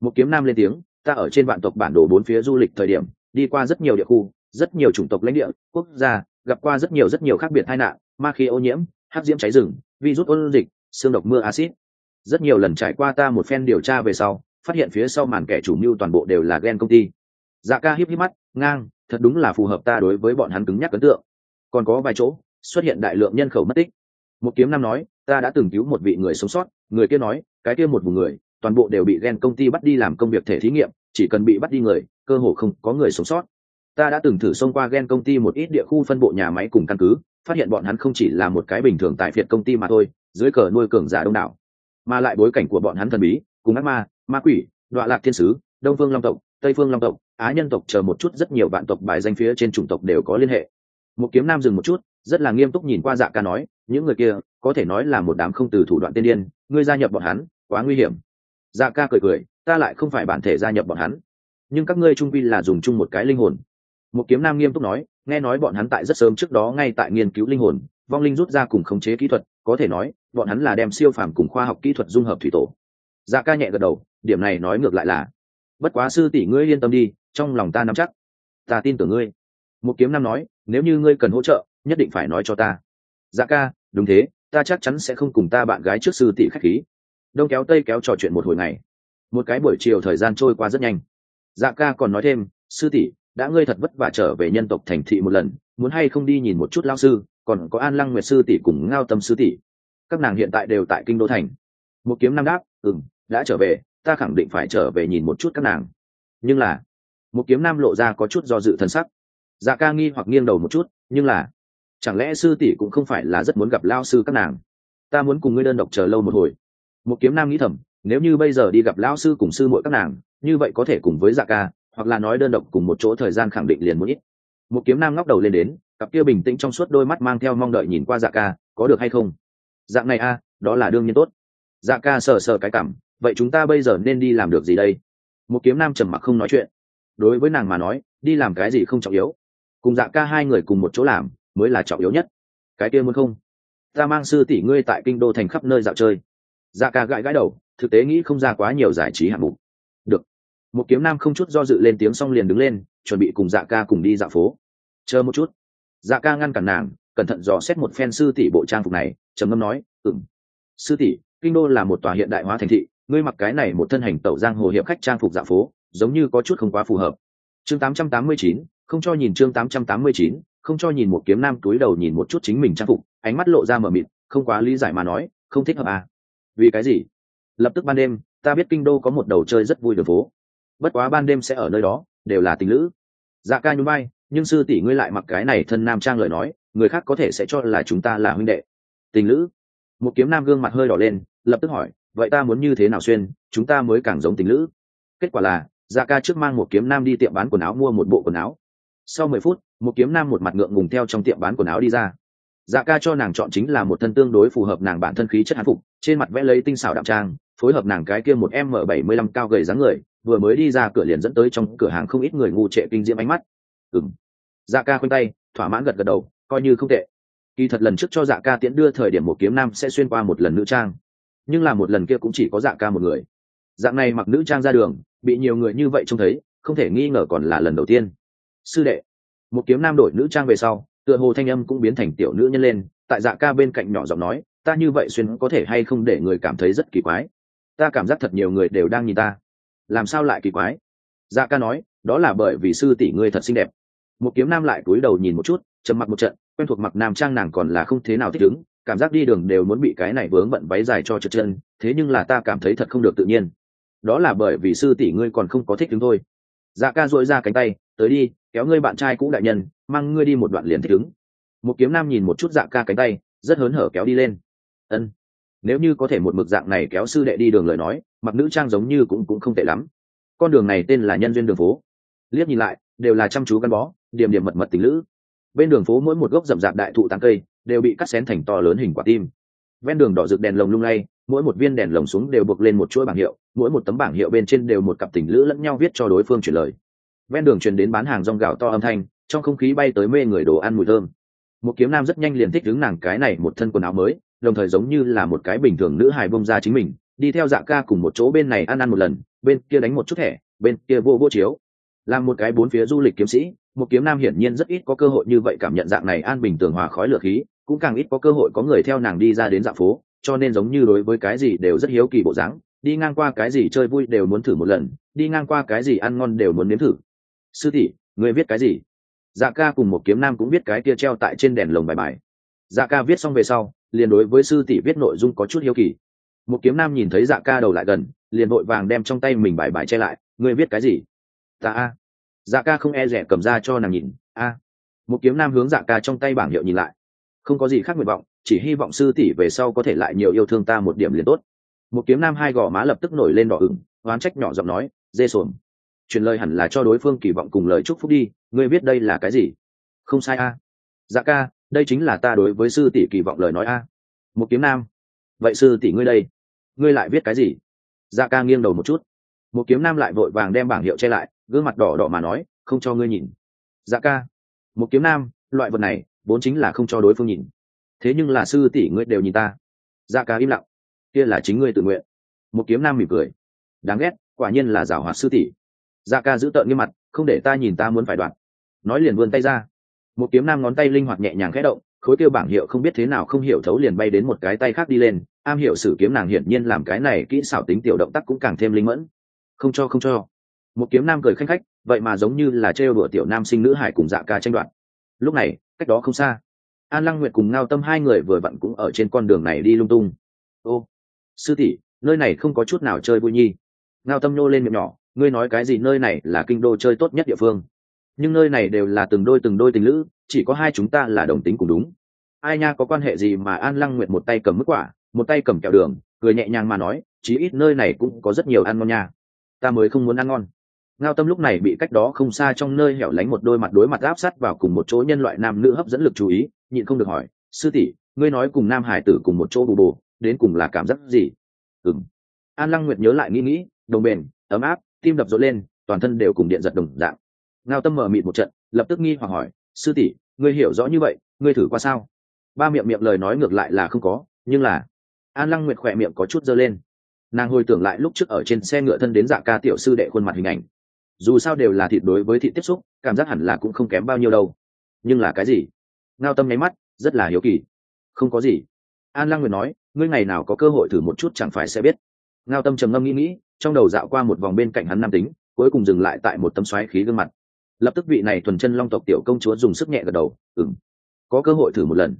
một kiếm nam lên tiếng, ta ở trên vạn tộc bản đồ bốn phía du lịch thời điểm, đi qua rất nhiều địa khu, rất nhiều chủng tộc lãnh địa, quốc gia, gặp qua rất nhiều rất nhiều khác biệt tai nạn, ma khí ô nhiễm, hắc diễm cháy rừng, virus ôn dịch, xương độc mưa acid rất nhiều lần trải qua ta một phen điều tra về sau, phát hiện phía sau màn kẻ chủ mưu toàn bộ đều là ghen công ty. Dạ ca híp híp mắt, ngang, thật đúng là phù hợp ta đối với bọn hắn cứng nhắc ấn tượng. Còn có vài chỗ xuất hiện đại lượng nhân khẩu mất tích. Một kiếm nam nói, ta đã từng cứu một vị người sống sót, người kia nói, cái kia một vùng người, toàn bộ đều bị ghen công ty bắt đi làm công việc thể thí nghiệm, chỉ cần bị bắt đi người, cơ hồ không có người sống sót. Ta đã từng thử xông qua ghen công ty một ít địa khu phân bộ nhà máy cùng căn cứ, phát hiện bọn hắn không chỉ là một cái bình thường tại việt công ty mà thôi, dưới cờ nuôi cường giả đông đảo. Mà lại bối cảnh của bọn hắn thần bí, cùng ác ma ma quỷ, đọa lạc thiên sứ, đông phương long tộc, tây phương long tộc, á nhân tộc chờ một chút rất nhiều vạn tộc bài danh phía trên chủng tộc đều có liên hệ. Một kiếm nam dừng một chút rất là nghiêm túc nhìn qua dạ ca nói, những người kia, có thể nói là một đám không từ thủ đoạn tiên điên, ngươi gia nhập bọn hắn, quá nguy hiểm. Dạ ca cười cười, ta lại không phải bản thể gia nhập bọn hắn. Nhưng các ngươi trung vi là dùng chung một cái linh hồn. Một kiếm nam nghiêm túc nói, nghe nói bọn hắn tại rất sớm trước đó ngay tại nghiên cứu linh hồn, vong linh rút ra cùng khống chế kỹ thuật, có thể nói, bọn hắn là đem siêu phàm cùng khoa học kỹ thuật dung hợp thủy tổ. Dạ ca nhẹ gật đầu, điểm này nói ngược lại là, bất quá sư tỷ ngươi yên tâm đi, trong lòng ta nắm chắc. Ta tin tưởng ngươi. Một kiếm nam nói, nếu như ngươi cần hỗ trợ nhất định phải nói cho ta. Dạ ca, đúng thế, ta chắc chắn sẽ không cùng ta bạn gái trước sư tỷ khách khí. Đông kéo tây kéo trò chuyện một hồi ngày. Một cái buổi chiều thời gian trôi qua rất nhanh. Dạ ca còn nói thêm, sư tỷ, đã ngươi thật vất vả trở về nhân tộc thành thị một lần, muốn hay không đi nhìn một chút lao sư, còn có an lăng nguyệt sư tỷ cùng ngao tâm sư tỷ. Các nàng hiện tại đều tại kinh đô thành. Một kiếm nam đáp ừng đã trở về, ta khẳng định phải trở về nhìn một chút các nàng. Nhưng là, một kiếm nam lộ ra có chút do dự thân sắc. Dạ ca nghi hoặc nghiêng đầu một chút, nhưng là chẳng lẽ sư tỷ cũng không phải là rất muốn gặp lao sư các nàng? Ta muốn cùng ngươi đơn độc chờ lâu một hồi. Một kiếm nam nghĩ thầm, nếu như bây giờ đi gặp lão sư cùng sư muội các nàng, như vậy có thể cùng với dạ ca, hoặc là nói đơn độc cùng một chỗ thời gian khẳng định liền muốn ít. Một kiếm nam ngóc đầu lên đến, cặp kia bình tĩnh trong suốt đôi mắt mang theo mong đợi nhìn qua dạ ca, có được hay không? Dạng này a, đó là đương nhiên tốt. Dạ ca sờ sờ cái cảm, vậy chúng ta bây giờ nên đi làm được gì đây? Một kiếm nam trầm mặc không nói chuyện. Đối với nàng mà nói, đi làm cái gì không trọng yếu. Cùng dạ ca hai người cùng một chỗ làm mới là trọng yếu nhất. Cái kia muốn không? Ta mang sư tỷ ngươi tại kinh đô thành khắp nơi dạo chơi. Dạ ca gãi gãi đầu thực tế nghĩ không ra quá nhiều giải trí hạng mục. Được. Một kiếm nam không chút do dự lên tiếng xong liền đứng lên chuẩn bị cùng dạ ca cùng đi dạo phố. Chờ một chút. Dạ ca ngăn cản nàng cẩn thận dò xét một phen sư tỷ bộ trang phục này trầm ngâm nói ừng sư tỷ kinh đô là một tòa hiện đại hóa thành thị ngươi mặc cái này một thân hành tẩu giang hồ hiệp khách trang phục dạ phố giống như có chút không quá phù hợp. Chương 889, không cho nhìn chương 889, không cho nhìn một kiếm nam túi đầu nhìn một chút chính mình trang phục, ánh mắt lộ ra mờ mịt, không quá lý giải mà nói, không thích hợp à? Vì cái gì? Lập tức ban đêm, ta biết kinh đô có một đầu chơi rất vui đường phố. Bất quá ban đêm sẽ ở nơi đó, đều là tình lữ. Dạ ca nhún bay nhưng sư tỷ ngươi lại mặc cái này thân nam trang lời nói, người khác có thể sẽ cho là chúng ta là huynh đệ. Tình lữ. Một kiếm nam gương mặt hơi đỏ lên, lập tức hỏi, vậy ta muốn như thế nào xuyên, chúng ta mới càng giống tình lữ? Kết quả là dạ ca trước mang một kiếm nam đi tiệm bán quần áo mua một bộ quần áo sau mười phút, một kiếm nam một mặt ngượng ngùng theo trong tiệm bán quần áo đi ra. Dạ ca cho nàng chọn chính là một thân tương đối phù hợp nàng bản thân khí chất hán phục, trên mặt vẽ lấy tinh xảo đạm trang, phối hợp nàng cái kia một m bảy mươi lăm cao gầy dáng người, vừa mới đi ra cửa liền dẫn tới trong cửa hàng không ít người ngu trệ kinh diễm ánh mắt. Ừng dạ ca khoanh tay, thỏa mãn gật gật đầu, coi như không tệ. Kỳ thật lần trước cho dạ ca tiễn đưa thời điểm một kiếm nam sẽ xuyên qua một lần nữ trang. Nhưng là một lần kia cũng chỉ có dạ ca một người. Dạng này mặc nữ trang ra đường, bị nhiều người như vậy trông thấy, không thể nghi ngờ còn là lần đầu tiên sư đệ. Một kiếm nam đổi nữ trang về sau, tựa hồ thanh âm cũng biến thành tiểu nữ nhân lên, tại dạ ca bên cạnh nhỏ giọng nói, ta như vậy xuyên có thể hay không để người cảm thấy rất kỳ quái? Ta cảm giác thật nhiều người đều đang nhìn ta. Làm sao lại kỳ quái? Dạ ca nói, đó là bởi vì sư tỷ ngươi thật xinh đẹp. Một kiếm nam lại cúi đầu nhìn một chút, trầm mặc một trận, quen thuộc mặc nam trang nàng còn là không thế nào thích ứng, cảm giác đi đường đều muốn bị cái này vướng bận váy dài cho trượt chân, thế nhưng là ta cảm thấy thật không được tự nhiên. Đó là bởi vì sư tỷ ngươi còn không có thích ứng thôi. Dạ ca dội ra cánh tay tới đi, kéo ngươi bạn trai cũ đại nhân, mang ngươi đi một đoạn liền thích ứng. Một kiếm nam nhìn một chút dạ ca cánh tay, rất hớn hở kéo đi lên. Ân. Nếu như có thể một mực dạng này kéo sư đệ đi đường lời nói, mặc nữ trang giống như cũng cũng không tệ lắm. Con đường này tên là nhân duyên đường phố. Liếc nhìn lại, đều là chăm chú gắn bó, điểm điểm mật mật tình lữ. Bên đường phố mỗi một gốc rậm rạp đại thụ tàng cây, đều bị cắt xén thành to lớn hình quả tim. Ven đường đỏ rực đèn lồng lung lay, mỗi một viên đèn lồng xuống đều buộc lên một chuỗi bảng hiệu, mỗi một tấm bảng hiệu bên trên đều một cặp tình lữ lẫn nhau viết cho đối phương chuyển lời ven đường truyền đến bán hàng rong gạo to âm thanh, trong không khí bay tới mê người đồ ăn mùi thơm. Một kiếm nam rất nhanh liền thích đứng nàng cái này một thân quần áo mới, đồng thời giống như là một cái bình thường nữ hài bông ra chính mình, đi theo dạ ca cùng một chỗ bên này ăn ăn một lần, bên kia đánh một chút thẻ, bên kia vô vô chiếu. Làm một cái bốn phía du lịch kiếm sĩ, một kiếm nam hiển nhiên rất ít có cơ hội như vậy cảm nhận dạng này an bình tường hòa khói lửa khí, cũng càng ít có cơ hội có người theo nàng đi ra đến dạ phố, cho nên giống như đối với cái gì đều rất hiếu kỳ bộ dáng, đi ngang qua cái gì chơi vui đều muốn thử một lần, đi ngang qua cái gì ăn ngon đều muốn nếm thử sư tỷ người viết cái gì? Dạ ca cùng một kiếm nam cũng biết cái kia treo tại trên đèn lồng bài bài. Dạ ca viết xong về sau, liền đối với sư tỷ viết nội dung có chút hiếu kỳ. Một kiếm nam nhìn thấy dạ ca đầu lại gần, liền vội vàng đem trong tay mình bài bài che lại. Người viết cái gì? Ta a. Dạ ca không e rẻ cầm ra cho nàng nhìn. A. Một kiếm nam hướng dạ ca trong tay bảng hiệu nhìn lại. Không có gì khác nguyện vọng, chỉ hy vọng sư tỷ về sau có thể lại nhiều yêu thương ta một điểm liền tốt. Một kiếm nam hai gò má lập tức nổi lên đỏ ửng, oán trách nhỏ giọng nói, dê sồn truyền lời hẳn là cho đối phương kỳ vọng cùng lời chúc phúc đi, ngươi biết đây là cái gì? Không sai a. Dạ ca, đây chính là ta đối với sư tỷ kỳ vọng lời nói a. Một kiếm nam. Vậy sư tỷ ngươi đây, ngươi lại viết cái gì? Dạ ca nghiêng đầu một chút. Một kiếm nam lại vội vàng đem bảng hiệu che lại, gương mặt đỏ đỏ mà nói, không cho ngươi nhìn. Dạ ca. Một kiếm nam, loại vật này, vốn chính là không cho đối phương nhìn. Thế nhưng là sư tỷ ngươi đều nhìn ta. Dạ ca im lặng. Kia là chính ngươi tự nguyện. Một kiếm nam mỉm cười. Đáng ghét, quả nhiên là giảo hoạt sư tỷ dạ ca giữ tợn nghiêm mặt, không để ta nhìn ta muốn phải đoạn. Nói liền vươn tay ra. Một kiếm nam ngón tay linh hoạt nhẹ nhàng khẽ động, khối tiêu bảng hiệu không biết thế nào không hiểu thấu liền bay đến một cái tay khác đi lên. Am hiểu sử kiếm nàng hiển nhiên làm cái này kỹ xảo tính tiểu động tác cũng càng thêm linh mẫn. Không cho không cho. Một kiếm nam cười khanh khách, vậy mà giống như là trêu đùa tiểu nam sinh nữ hải cùng dạ ca tranh đoạt. Lúc này, cách đó không xa, an lăng nguyệt cùng ngao tâm hai người vừa vặn cũng ở trên con đường này đi lung tung. Ô, sư tỷ, nơi này không có chút nào chơi vui nhi. Ngao tâm nhô lên miệng nhỏ ngươi nói cái gì, nơi này là kinh đô chơi tốt nhất địa phương. Nhưng nơi này đều là từng đôi từng đôi tình lữ, chỉ có hai chúng ta là đồng tính cùng đúng. Ai nha, có quan hệ gì mà an lăng nguyệt một tay cầm mức quả, một tay cầm kẹo đường, cười nhẹ nhàng mà nói, chí ít nơi này cũng có rất nhiều ăn ngon nha. Ta mới không muốn ăn ngon. Ngao tâm lúc này bị cách đó không xa trong nơi hẻo lánh một đôi mặt đối mặt áp sát vào cùng một chỗ nhân loại nam nữ hấp dẫn lực chú ý, nhịn không được hỏi, sư tỷ, ngươi nói cùng nam hải tử cùng một chỗ bù bù, đến cùng là cảm giác gì? Ừng an lăng nguyệt nhớ lại nghĩ nghĩ, đồng bền, ấm áp tim đập rộn lên, toàn thân đều cùng điện giật đồng dạng. Ngao tâm mở mịt một trận, lập tức nghi hoặc hỏi, sư tỷ, ngươi hiểu rõ như vậy, ngươi thử qua sao? Ba miệng miệng lời nói ngược lại là không có, nhưng là an lăng nguyệt khỏe miệng có chút dơ lên. Nàng hồi tưởng lại lúc trước ở trên xe ngựa thân đến dạ ca tiểu sư đệ khuôn mặt hình ảnh. Dù sao đều là thịt đối với thịt tiếp xúc, cảm giác hẳn là cũng không kém bao nhiêu đâu. Nhưng là cái gì? Ngao tâm nháy mắt, rất là hiếu kỳ. Không có gì. An lăng nguyệt nói, ngươi ngày nào có cơ hội thử một chút chẳng phải sẽ biết. Ngao tâm trầm ngâm nghĩ nghĩ trong đầu dạo qua một vòng bên cạnh hắn nam tính cuối cùng dừng lại tại một tấm xoáy khí gương mặt. Lập tức vị này thuần chân long tộc tiểu công chúa dùng sức nhẹ gật đầu ừng có cơ hội thử một lần.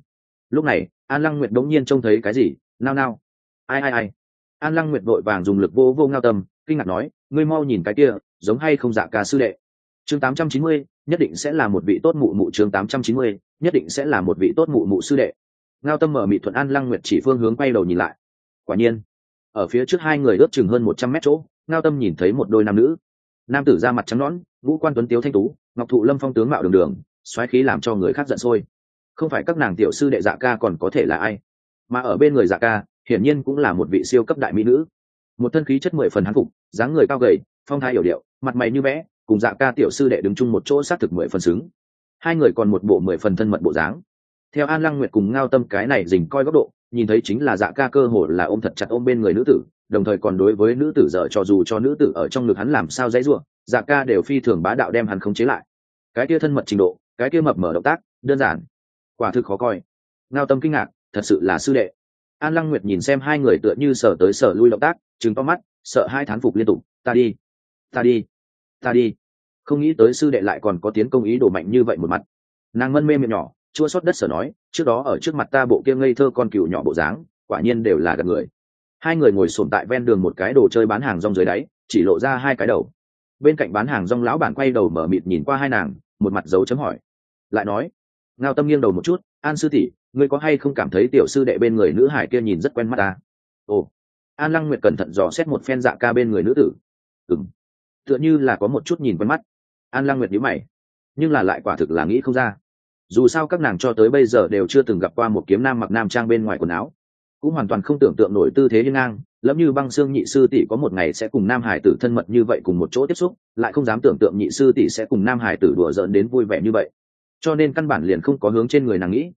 Lúc này an lăng nguyệt đống nhiên trông thấy cái gì? Nao nao. Ai ai ai? An lăng nguyệt vội vàng dùng lực vô vô ngao tâm kinh ngạc nói ngươi mau nhìn cái kia giống hay không dạ ca sư đệ? Chương 890, nhất định sẽ là một vị tốt mụ mụ chương 890, nhất định sẽ là một vị tốt mụ mụ sư đệ. Ngao tâm mở mị thuận an lăng nguyệt chỉ phương hướng quay đầu nhìn lại. Quả nhiên ở phía trước hai người ước chừng hơn một trăm mét chỗ, ngao tâm nhìn thấy một đôi nam nữ. Nam tử da mặt trắng nõn, vũ quan tuấn tiếu thanh tú, ngọc thụ lâm phong tướng mạo đường đường, xoáy khí làm cho người khác giận sôi. Không phải các nàng tiểu sư đệ dạ ca còn có thể là ai? Mà ở bên người dạ ca, hiển nhiên cũng là một vị siêu cấp đại mỹ nữ. Một thân khí chất mười phần hán phục, dáng người cao gầy, phong thái hiểu điệu, mặt mày như vẽ, cùng dạ ca tiểu sư đệ đứng chung một chỗ xác thực mười phần xứng. Hai người còn một bộ mười phần thân mật bộ dáng theo an lăng nguyệt cùng ngao tâm cái này dình coi góc độ, nhìn thấy chính là dạ ca cơ hồ là ôm thật chặt ôm bên người nữ tử, đồng thời còn đối với nữ tử dở cho dù cho nữ tử ở trong ngực hắn làm sao dãy ruộng dạ ca đều phi thường bá đạo đem hắn khống chế lại. Cái kia thân mật trình độ, cái kia mập mở động tác, đơn giản, quả thực khó coi. Ngao tâm kinh ngạc, thật sự là sư đệ. An lăng nguyệt nhìn xem hai người tựa như sở tới sở lui động tác chứng to mắt, sợ hai thán phục liên tục, ta đi ta đi ta đi. Không nghĩ tới sư đệ lại còn có tiến công ý đồ mạnh như vậy một mặt. Nàng mân mê miệng nhỏ chua xót đất sở nói, trước đó ở trước mặt ta bộ kia ngây thơ con cừu nhỏ bộ dáng, quả nhiên đều là gặp người. Hai người ngồi sồn tại ven đường một cái đồ chơi bán hàng rong dưới đáy, chỉ lộ ra hai cái đầu. Bên cạnh bán hàng rong lão bản quay đầu mở mịt nhìn qua hai nàng, một mặt dấu chấm hỏi. Lại nói, ngao tâm nghiêng đầu một chút, an sư tỷ, ngươi có hay không cảm thấy tiểu sư đệ bên người nữ hải kia nhìn rất quen mắt ta? Ồ. An lăng nguyệt cẩn thận dò xét một phen dạ ca bên người nữ tử. Ừng tựa như là có một chút nhìn quen mắt. An lăng nguyệt nhíu mày, nhưng là lại quả thực là nghĩ không ra dù sao các nàng cho tới bây giờ đều chưa từng gặp qua một kiếm nam mặc nam trang bên ngoài quần áo. Cũng hoàn toàn không tưởng tượng nổi tư thế hiên ngang, lẫm như băng xương nhị sư tỷ có một ngày sẽ cùng nam hải tử thân mật như vậy cùng một chỗ tiếp xúc, lại không dám tưởng tượng nhị sư tỷ sẽ cùng nam hải tử đùa giỡn đến vui vẻ như vậy. Cho nên căn bản liền không có hướng trên người nàng nghĩ.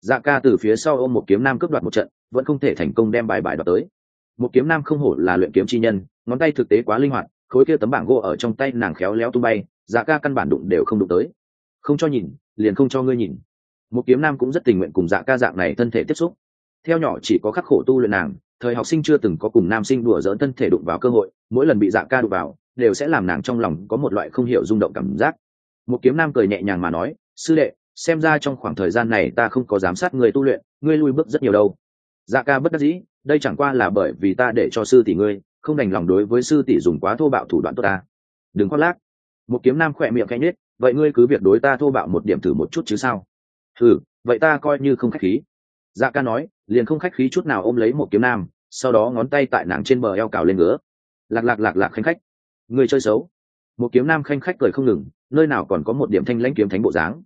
Dạ ca từ phía sau ôm một kiếm nam cướp đoạt một trận, vẫn không thể thành công đem bài bài đoạt tới. Một kiếm nam không hổ là luyện kiếm chi nhân, ngón tay thực tế quá linh hoạt, khối kia tấm bảng gỗ ở trong tay nàng khéo léo tung bay dạ ca căn bản đụng đều không đụng tới. Không cho nhìn liền không cho ngươi nhìn. Một kiếm nam cũng rất tình nguyện cùng dạ ca dạng này thân thể tiếp xúc. Theo nhỏ chỉ có khắc khổ tu luyện nàng, thời học sinh chưa từng có cùng nam sinh đùa dỡn thân thể đụng vào cơ hội, mỗi lần bị dạ ca đụng vào, đều sẽ làm nàng trong lòng có một loại không hiểu rung động cảm giác. Một kiếm nam cười nhẹ nhàng mà nói, sư đệ, xem ra trong khoảng thời gian này ta không có giám sát người tu luyện, ngươi lui bước rất nhiều đâu. Dạ ca bất đắc dĩ, đây chẳng qua là bởi vì ta để cho sư tỷ ngươi, không đành lòng đối với sư tỷ dùng quá thô bạo thủ đoạn tốt ta. Đừng khoác lác. Một kiếm nam khỏe miệng khẽ nhếch vậy ngươi cứ việc đối ta thô bạo một điểm thử một chút chứ sao? Thử vậy ta coi như không khách khí. Dạ ca nói, liền không khách khí chút nào ôm lấy một kiếm nam, sau đó ngón tay tại nàng trên bờ eo cào lên ngứa. Lạc lạc lạc lạc khanh khách. Người chơi xấu. Một kiếm nam khanh khách cười không ngừng, nơi nào còn có một điểm thanh lãnh kiếm thánh bộ dáng.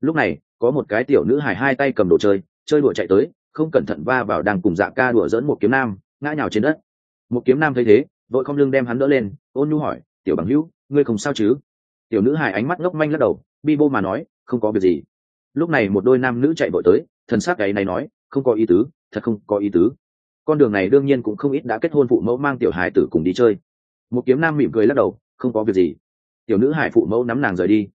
Lúc này, có một cái tiểu nữ hài hai tay cầm đồ chơi chơi đùa chạy tới, không cẩn thận va vào đang cùng dạ ca đùa dẫn một kiếm nam, ngã nhào trên đất. Một kiếm nam thấy thế, vội không lưng đem hắn đỡ lên, ôn nhu hỏi, tiểu bằng hữu, ngươi không sao chứ? Tiểu nữ hài ánh mắt ngốc manh lắc đầu, bi bô mà nói, không có việc gì. Lúc này một đôi nam nữ chạy vội tới, thần sắc gáy này nói, không có ý tứ, thật không có ý tứ. Con đường này đương nhiên cũng không ít đã kết hôn phụ mẫu mang tiểu hài tử cùng đi chơi. Một kiếm nam mỉm cười lắc đầu, không có việc gì. Tiểu nữ hải phụ mẫu nắm nàng rời đi.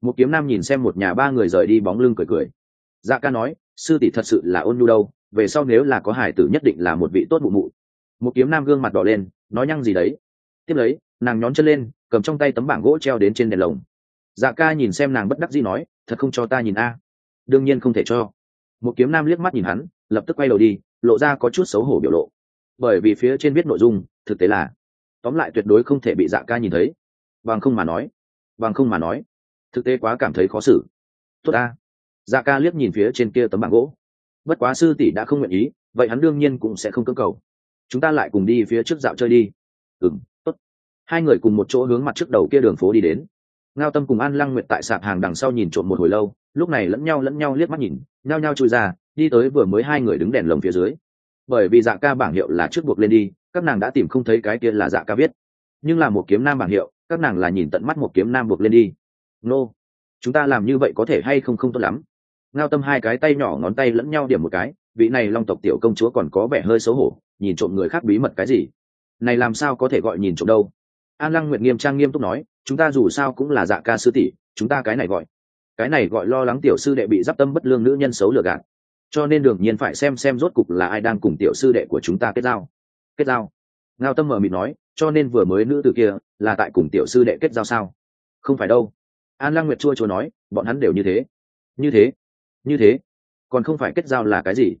Một kiếm nam nhìn xem một nhà ba người rời đi bóng lưng cười cười. Dạ ca nói, sư tỷ thật sự là ôn nhu đâu, về sau nếu là có hải tử nhất định là một vị tốt mụ mụ. Một kiếm nam gương mặt đỏ lên, nói nhăng gì đấy. Tiếp lấy, nàng nhón chân lên cầm trong tay tấm bảng gỗ treo đến trên đèn lồng. Dạ ca nhìn xem nàng bất đắc dĩ nói, thật không cho ta nhìn a. Đương nhiên không thể cho. Một kiếm nam liếc mắt nhìn hắn, lập tức quay đầu đi, lộ ra có chút xấu hổ biểu lộ. Bởi vì phía trên viết nội dung, thực tế là, tóm lại tuyệt đối không thể bị dạ ca nhìn thấy. Bằng không mà nói, bằng không mà nói, thực tế quá cảm thấy khó xử. Tốt ta dạ ca liếc nhìn phía trên kia tấm bảng gỗ. Bất quá sư tỷ đã không nguyện ý, vậy hắn đương nhiên cũng sẽ không cưỡng cầu. Chúng ta lại cùng đi phía trước dạo chơi đi. Ừng hai người cùng một chỗ hướng mặt trước đầu kia đường phố đi đến. Ngao tâm cùng an lăng nguyệt tại sạp hàng đằng sau nhìn trộm một hồi lâu, lúc này lẫn nhau lẫn nhau liếc mắt nhìn, nhao nhao chui ra, đi tới vừa mới hai người đứng đèn lồng phía dưới. Bởi vì dạ ca bảng hiệu là trước buộc lên đi, các nàng đã tìm không thấy cái kia là dạ ca viết. Nhưng là một kiếm nam bảng hiệu, các nàng là nhìn tận mắt một kiếm nam buộc lên đi. Nô、no. chúng ta làm như vậy có thể hay không không tốt lắm? Ngao tâm hai cái tay nhỏ ngón tay lẫn nhau điểm một cái, vị này long tộc tiểu công chúa còn có vẻ hơi xấu hổ, nhìn trộm người khác bí mật cái gì? Này làm sao có thể gọi nhìn trộm đâu? An lăng nguyệt nghiêm trang nghiêm túc nói, chúng ta dù sao cũng là dạ ca sư tỷ, chúng ta cái này gọi, cái này gọi lo lắng tiểu sư đệ bị d tâm bất lương nữ nhân xấu lừa gạt. Cho nên đương nhiên phải xem xem rốt cục là ai đang cùng tiểu sư đệ của chúng ta kết giao. Kết giao? Ngao tâm mờ mịt nói, cho nên vừa mới nữ từ kia là tại cùng tiểu sư đệ kết giao sao? Không phải đâu. An lăng nguyệt chua chua nói, bọn hắn đều như thế. Như thế? Như thế? Còn không phải kết giao là cái gì?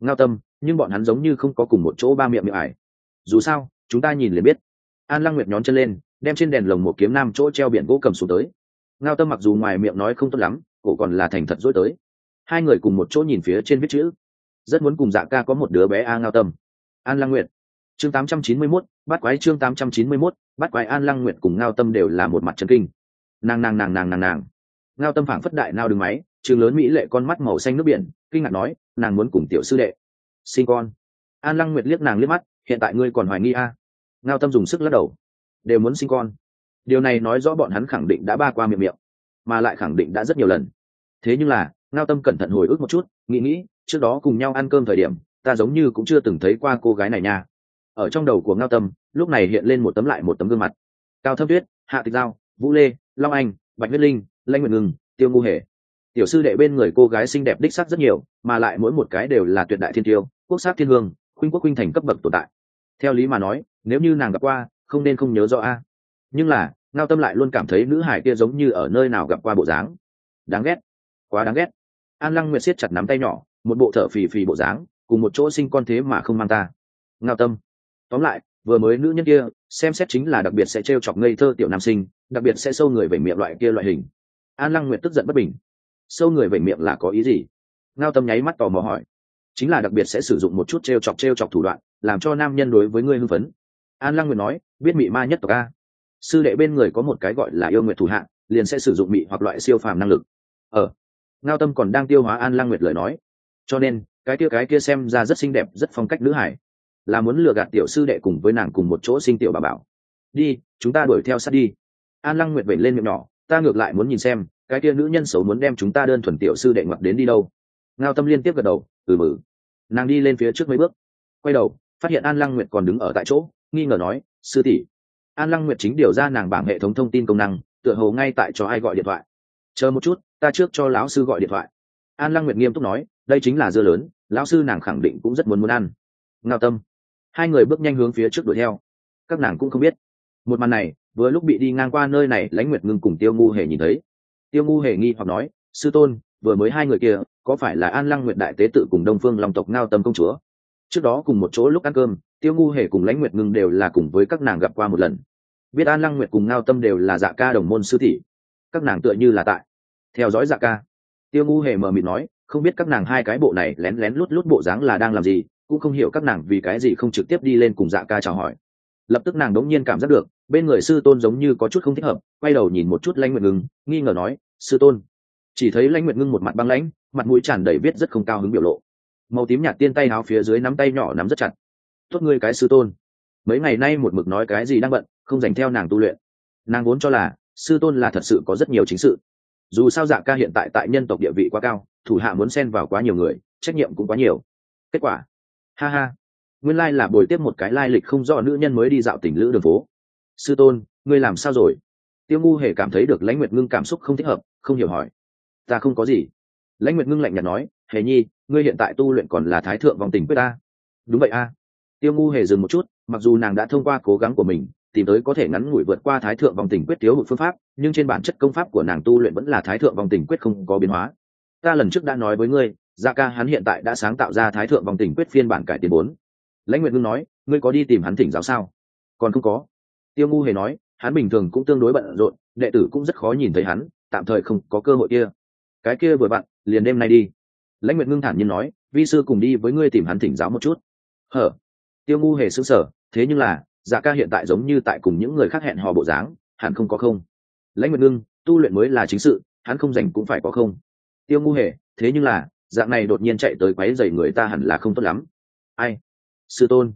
Ngao tâm, nhưng bọn hắn giống như không có cùng một chỗ ba miệng miệng ải. Dù sao, chúng ta nhìn liền biết an lăng nguyệt nhón chân lên đem trên đèn lồng một kiếm nam chỗ treo biển gỗ cầm xuống tới. Ngao tâm mặc dù ngoài miệng nói không tốt lắm cổ còn là thành thật dối tới. Hai người cùng một chỗ nhìn phía trên viết chữ. Rất muốn cùng dạ ca có một đứa bé a ngao tâm. An lăng nguyệt. Chương 891, bắt quái chương 891, bắt quái an lăng nguyệt cùng ngao tâm đều là một mặt chân kinh. Nàng nàng nàng nàng nàng nàng. Ngao tâm phảng phất đại nao đứng máy trường lớn mỹ lệ con mắt màu xanh nước biển kinh ngạc nói nàng muốn cùng tiểu sư đệ. Sinh con. An lăng nguyệt liếc nàng liếc mắt hiện tại ngươi còn hoài nghi a ngao tâm dùng sức lắc đầu. Đều muốn sinh con. Điều này nói rõ bọn hắn khẳng định đã ba qua miệng miệng, mà lại khẳng định đã rất nhiều lần. Thế nhưng là, ngao tâm cẩn thận hồi ức một chút, nghĩ nghĩ, trước đó cùng nhau ăn cơm thời điểm, ta giống như cũng chưa từng thấy qua cô gái này nha. Ở trong đầu của ngao tâm, lúc này hiện lên một tấm lại một tấm gương mặt. Cao thâm tuyết, hạ tịch giao, vũ lê, long anh, bạch huyết linh, lanh nguyện ngừng, tiêu ngu hề. Tiểu sư đệ bên người cô gái xinh đẹp đích sắc rất nhiều, mà lại mỗi một cái đều là tuyệt đại thiên tiêu, quốc sát thiên hương, khuynh quốc khuynh thành cấp bậc tồn tại theo lý mà nói, nếu như nàng gặp qua, không nên không nhớ rõ a. Nhưng là, ngao tâm lại luôn cảm thấy nữ hải kia giống như ở nơi nào gặp qua bộ dáng. Đáng ghét. Quá đáng ghét. An lăng nguyệt siết chặt nắm tay nhỏ, một bộ thở phì phì bộ dáng, cùng một chỗ sinh con thế mà không mang ta. Ngao tâm. Tóm lại, vừa mới nữ nhân kia, xem xét chính là đặc biệt sẽ t r e o chọc ngây thơ tiểu nam sinh, đặc biệt sẽ sâu người về miệng loại kia loại hình. An lăng nguyệt tức giận bất bình. Sâu người về miệng là có ý gì? Ngao tâm nháy mắt tò mò hỏi chính là đặc biệt sẽ sử dụng một chút t r e o chọc t r e o chọc thủ đoạn, làm cho nam nhân đối với ngươi hưng phấn. An lăng nguyệt nói, biết mị ma nhất tộc a. Sư đệ bên người có một cái gọi là yêu nguyệt thủ hạng, liền sẽ sử dụng mị hoặc loại siêu phàm năng lực. Ờ. Ngao tâm còn đang tiêu hóa an lăng nguyệt lời nói. Cho nên, cái kia cái kia xem ra rất xinh đẹp, rất phong cách nữ hải. Là muốn lừa gạt tiểu sư đệ cùng với nàng cùng một chỗ sinh tiểu bà bảo. Đi, chúng ta đuổi theo sát đi. An lăng nguyệt vẩy lên miệng nhỏ, ta ngược lại muốn nhìn xem, cái kia nữ nhân xấu muốn đem chúng ta đơn thuần tiểu sư đệ ngoặc đến đi đâu. Ngao tâm liên tiếp gật đầu ừ mừ. Nàng đi lên phía trước mấy bước, quay đầu, phát hiện an lăng nguyệt còn đứng ở tại chỗ, nghi ngờ nói, sư tỷ. An lăng nguyệt chính điều ra nàng bảng hệ thống thông tin công năng, tựa hồ ngay tại cho ai gọi điện thoại. Chờ một chút, ta trước cho lão sư gọi điện thoại. An lăng nguyệt nghiêm túc nói, đây chính là dưa lớn, lão sư nàng khẳng định cũng rất muốn muốn ăn. Ngao tâm. Hai người bước nhanh hướng phía trước đuổi theo. Các nàng cũng không biết. Một màn này, vừa lúc bị đi ngang qua nơi này, lãnh nguyệt ngưng cùng tiêu ngu hề nhìn thấy. Tiêu ngu hề nghi hoặc nói, sư tôn vừa mới hai người kia, có phải là an lăng nguyệt đại tế tự cùng đông phương long tộc ngao tâm công chúa? Trước đó cùng một chỗ lúc ăn cơm, tiêu ngu hề cùng lãnh nguyệt ngưng đều là cùng với các nàng gặp qua một lần. Biết an lăng nguyệt cùng ngao tâm đều là dạ ca đồng môn sư thị các nàng tựa như là tại theo dõi dạ ca. Tiêu ngu hề mờ mịt nói, không biết các nàng hai cái bộ này lén lén lút lút bộ dáng là đang làm gì, cũng không hiểu các nàng vì cái gì không trực tiếp đi lên cùng dạ ca chào hỏi. Lập tức nàng đống nhiên cảm giác được, bên người sư tôn giống như có chút không thích hợp, quay đầu nhìn một chút lãnh nguyệt ngưng, nghi ngờ nói, sư tôn chỉ thấy lãnh nguyệt ngưng một mặt băng lãnh, mặt mũi tràn đầy viết rất không cao hứng biểu lộ. Màu tím nhạt tiên tay áo phía dưới nắm tay nhỏ nắm rất chặt. Tốt ngươi cái sư tôn. Mấy ngày nay một mực nói cái gì đang bận, không dành theo nàng tu luyện. Nàng vốn cho là, sư tôn là thật sự có rất nhiều chính sự. Dù sao dạ ca hiện tại tại nhân tộc địa vị quá cao, thủ hạ muốn xen vào quá nhiều người, trách nhiệm cũng quá nhiều. Kết quả? Ha ha. Nguyên lai là bồi tiếp một cái lai lịch không rõ nữ nhân mới đi dạo tỉnh lữ đường phố. Sư tôn, ngươi làm sao rồi? Tiêu ngu hề cảm thấy được lãnh nguyệt ngưng cảm xúc không thích hợp, không hiểu hỏi ta không có gì. Lãnh nguyệt ngưng lạnh nhạt nói, hề nhi, ngươi hiện tại tu luyện còn là thái thượng vòng tình quyết ta. Đúng vậy a. Tiêu ngu hề dừng một chút, mặc dù nàng đã thông qua cố gắng của mình, tìm tới có thể ngắn ngủi vượt qua thái thượng vòng tình quyết thiếu hụt phương pháp, nhưng trên bản chất công pháp của nàng tu luyện vẫn là thái thượng vòng tình quyết không có biến hóa. Ta lần trước đã nói với ngươi gia ca hắn hiện tại đã sáng tạo ra thái thượng vòng tình quyết phiên bản cải tiến bốn. Lãnh Nguyệt ngưng nói, ngươi có đi tìm hắn thỉnh giáo sao? Còn không có. Tiêu ngu hề nói, hắn bình thường cũng tương đối bận rộn, đệ tử cũng rất khó nhìn thấy hắn, tạm thời không có cơ hội kia cái kia vừa vặn liền đêm nay đi. Lãnh nguyệt ngưng thản nhiên nói, vi sư cùng đi với ngươi tìm hắn thỉnh giáo một chút. Hở? Tiêu ngu hề xứng sở thế nhưng là dạ ca hiện tại giống như tại cùng những người khác hẹn hò bộ dáng, hẳn không có không. Lãnh nguyệt ngưng, tu luyện mới là chính sự, hắn không dành cũng phải có không. Tiêu ngu hề, thế nhưng là, dạng này đột nhiên chạy tới quấy dày người ta hẳn là không tốt lắm. Ai? Sư tôn.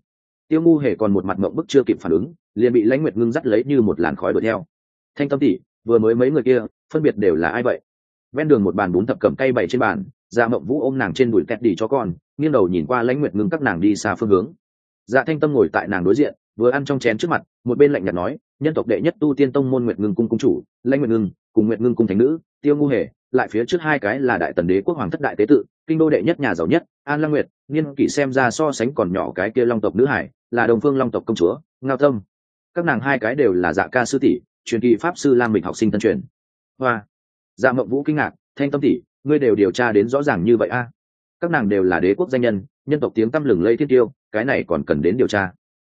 Tiêu ngu hề còn một mặt mộng bức chưa kịp phản ứng, liền bị lãnh nguyệt ngưng dắt lấy như một làn khói đuổi theo. Thanh tâm tỷ, vừa mới mấy người kia, phân biệt đều là ai vậy? Ven đường một bàn bún thập cầm cây bày trên bàn dạ mộng vũ ôm nàng trên đùi kẹt đi cho con, nghiêng đầu nhìn qua lãnh nguyệt ngưng các nàng đi xa phương hướng. Dạ thanh tâm ngồi tại nàng đối diện, vừa ăn trong chén trước mặt, một bên lạnh nhạt nói, nhân tộc đệ nhất tu tiên tông môn nguyệt ngưng cung cung chủ, lãnh nguyệt ngưng, cùng nguyệt ngưng cung thánh nữ, tiêu ngu hề, lại phía trước hai cái là đại tần đế quốc hoàng thất đại tế tự, kinh đô đệ nhất nhà giàu nhất, an lăng nguyệt niên kỷ xem ra so sánh còn nhỏ cái kia long tộc nữ hải, là đồng phương long tộc công chúa, ngao tâm. Các nàng hai cái đều là dạ ca sư tỷ, truyền kỳ pháp sư lam mình học sinh tân truyền. Hoa dạ mộng vũ kinh ngạc, thanh tâm tỷ, ngươi đều điều tra đến rõ ràng như vậy a? Các nàng đều là đế quốc danh nhân nhân tộc tiếng tăm lừng lây thiên tiêu, cái này còn cần đến điều tra?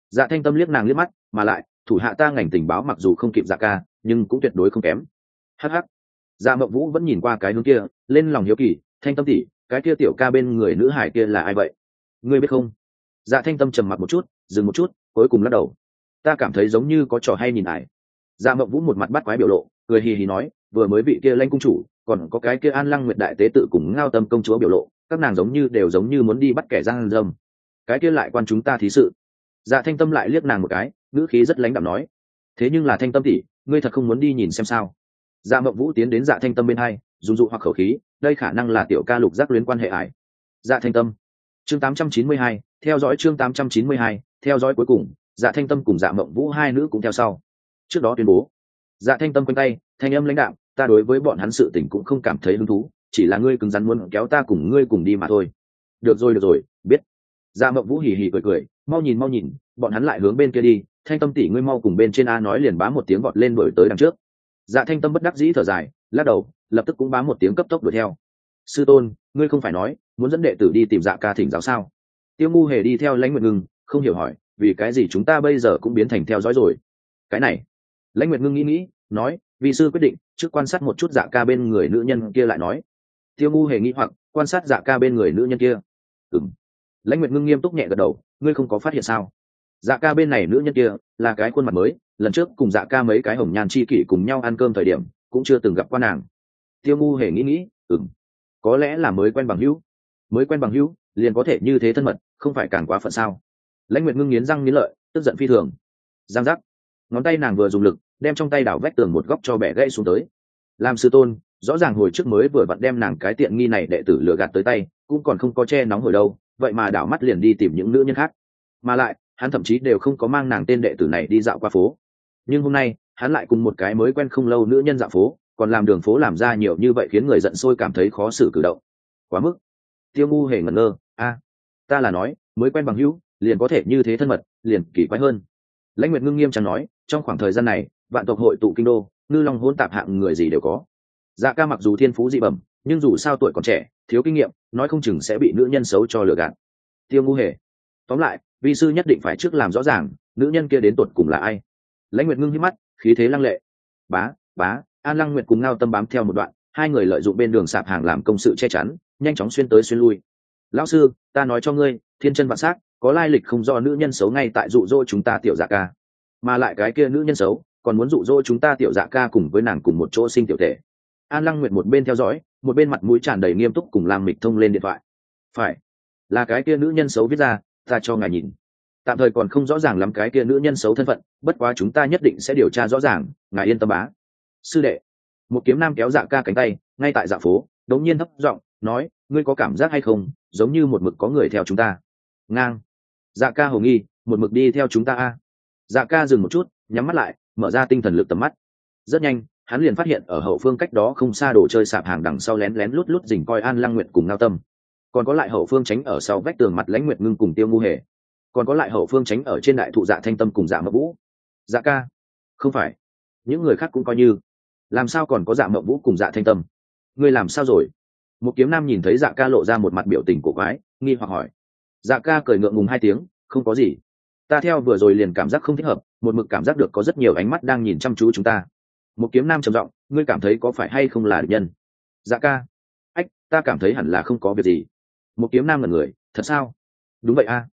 Dạ thanh tâm liếc nàng liếc mắt, mà lại, thủ hạ ta ngành tình báo mặc dù không kịp dạ ca, nhưng cũng tuyệt đối không kém. Hh dạ mộng vũ vẫn nhìn qua cái hướng kia, lên lòng hiếu kỳ, thanh tâm tỷ, cái kia tiểu ca bên người nữ hải kia là ai vậy? Ngươi biết không? Dạ thanh tâm trầm mặt một chút, dừng một chút, cuối cùng lắc đầu. Ta cảm thấy giống như có trò hay nhìn ải. Dạ mộng vũ một mặt bắt quái biểu lộ, cười hì hì nói vừa mới vị kia lanh cung chủ còn có cái kia an lăng nguyệt đại tế tự cùng ngao tâm công chúa biểu lộ các nàng giống như đều giống như muốn đi bắt kẻ giang dâm. Cái kia lại quan chúng ta thí sự. Dạ thanh tâm lại liếc nàng một cái ngữ khí rất lãnh đạm nói thế nhưng là thanh tâm tỷ ngươi thật không muốn đi nhìn xem sao? Dạ mộng vũ tiến đến dạ thanh tâm bên hai dùng dụ hoặc khẩu khí đây khả năng là tiểu ca lục giác luyến quan hệ ải. Dạ thanh tâm chương 892, theo dõi chương 892, theo dõi cuối cùng dạ thanh tâm cùng dạ mộng vũ hai nữ cũng theo sau. Trước đó tuyên bố dạ thanh tâm quanh tay thanh âm lãnh đạo ta đối với bọn hắn sự tình cũng không cảm thấy hứng thú, chỉ là ngươi cứng rắn muốn kéo ta cùng ngươi cùng đi mà thôi. Được rồi được rồi, biết. Dạ mộng vũ hì hì cười cười, mau nhìn mau nhìn, bọn hắn lại hướng bên kia đi, thanh tâm tỷ ngươi mau cùng bên trên a nói liền bám một tiếng vọt lên đổi tới đằng trước. Dạ thanh tâm bất đắc dĩ thở dài, lắc đầu, lập tức cũng bám một tiếng cấp tốc đuổi theo. Sư tôn, ngươi không phải nói, muốn dẫn đệ tử đi tìm dạ ca thỉnh giáo sao? Tiêu ngu hề đi theo lãnh nguyện ngưng, không hiểu hỏi, vì cái gì chúng ta bây giờ cũng biến thành theo dõi rồi? Cái này, lãnh nguyệt ngưng nghĩ nghĩ, nói vị sư quyết định, trước quan sát một chút dạ ca bên người nữ nhân kia lại nói. Tiêu ngu hề nghĩ hoặc, quan sát dạ ca bên người nữ nhân kia. Ừng lãnh nguyệt ngưng nghiêm túc nhẹ gật đầu, ngươi không có phát hiện sao? Dạ ca bên này nữ nhân kia, là cái khuôn mặt mới, lần trước cùng dạ ca mấy cái hồng nhan chi kỷ cùng nhau ăn cơm thời điểm, cũng chưa từng gặp qua nàng. Tiêu ngu hề nghĩ nghĩ ừng có lẽ là mới quen bằng hữu. Mới quen bằng hữu, liền có thể như thế thân mật, không phải càng quá phận sao? Lãnh nguyệt ngưng nghiến răng nghiến lợi, tức giận phi thường. Giang giác. Ngón tay nàng vừa dùng lực đem trong tay đảo vách tường một góc cho bẻ gãy xuống tới. Làm sư tôn, rõ ràng hồi trước mới vừa vặn đem nàng cái tiện nghi này đệ tử lừa gạt tới tay, cũng còn không có che nóng hồi đâu, vậy mà đảo mắt liền đi tìm những nữ nhân khác. Mà lại, hắn thậm chí đều không có mang nàng tên đệ tử này đi dạo qua phố. Nhưng hôm nay, hắn lại cùng một cái mới quen không lâu nữ nhân dạo phố, còn làm đường phố làm ra nhiều như vậy khiến người giận sôi cảm thấy khó xử cử động. Quá mức. Tiêu ngu hề ngẩn ngơ, a, ta là nói, mới quen bằng hữu, liền có thể như thế thân mật, liền kỳ quái hơn. Lãnh nguyệt ngưng nghiêm chẳng nói, trong khoảng thời gian này vạn tộc hội tụ kinh đô, ngư long hôn tạp hạng người gì đều có. Dạ ca mặc dù thiên phú dị bẩm, nhưng dù sao tuổi còn trẻ, thiếu kinh nghiệm, nói không chừng sẽ bị nữ nhân xấu cho lừa gạt. Tiêu ngu hề. Tóm lại, vi sư nhất định phải trước làm rõ ràng, nữ nhân kia đến tột cùng là ai. Lãnh nguyệt ngưng hít mắt, khí thế lăng lệ. Bá bá, an lăng nguyệt cùng ngao tâm bám theo một đoạn, hai người lợi dụng bên đường sạp hàng làm công sự che chắn, nhanh chóng xuyên tới xuyên lui. Lão sư, ta nói cho ngươi, thiên chân vạn s á c có lai lịch không do nữ nhân xấu ngay tại dụ dỗ chúng ta tiểu dạ ca. Mà lại cái kia nữ nhân xấu còn muốn dụ dỗ chúng ta tiểu dạ ca cùng với nàng cùng một chỗ sinh tiểu thể. An lăng nguyệt một bên theo dõi, một bên mặt mũi tràn đầy nghiêm túc cùng làm mịch thông lên điện thoại. Phải, là cái kia nữ nhân xấu viết ra, ta cho ngài nhìn. Tạm thời còn không rõ ràng lắm cái kia nữ nhân xấu thân phận, bất quá chúng ta nhất định sẽ điều tra rõ ràng, ngài yên tâm bá. Sư đệ. Một kiếm nam kéo dạ ca cánh tay, ngay tại dạ phố, đống nhiên thấp giọng, nói, ngươi có cảm giác hay không, giống như một mực có người theo chúng ta? Ngang. Dạ ca hồ nghi, một mực đi theo chúng ta a. Dạ ca dừng một chút, nhắm mắt lại mở ra tinh thần lực tầm mắt. Rất nhanh, hắn liền phát hiện ở hậu phương cách đó không xa đồ chơi sạp hàng đằng sau lén lén lút lút dình coi an lăng nguyệt cùng ngao tâm. Còn có lại hậu phương tránh ở sau vách tường mặt lãnh nguyệt ngưng cùng tiêu ngu hề. Còn có lại hậu phương tránh ở trên đại thụ dạ thanh tâm cùng dạ mậu vũ. Dạ ca, không phải. Những người khác cũng coi như. Làm sao còn có dạ mậu vũ cùng dạ thanh tâm? Ngươi làm sao rồi? Một kiếm nam nhìn thấy dạ ca lộ ra một mặt biểu tình của quái, nghi hoặc hỏi. Dạ ca cười ngượng ngùng hai tiếng, không có gì ta theo vừa rồi liền cảm giác không thích hợp, một mực cảm giác được có rất nhiều ánh mắt đang nhìn chăm chú chúng ta. Một kiếm nam trầm giọng, ngươi cảm thấy có phải hay không là địch nhân? Dạ ca. Ách, ta cảm thấy hẳn là không có việc gì. Một kiếm nam là người, thật sao? Đúng vậy a.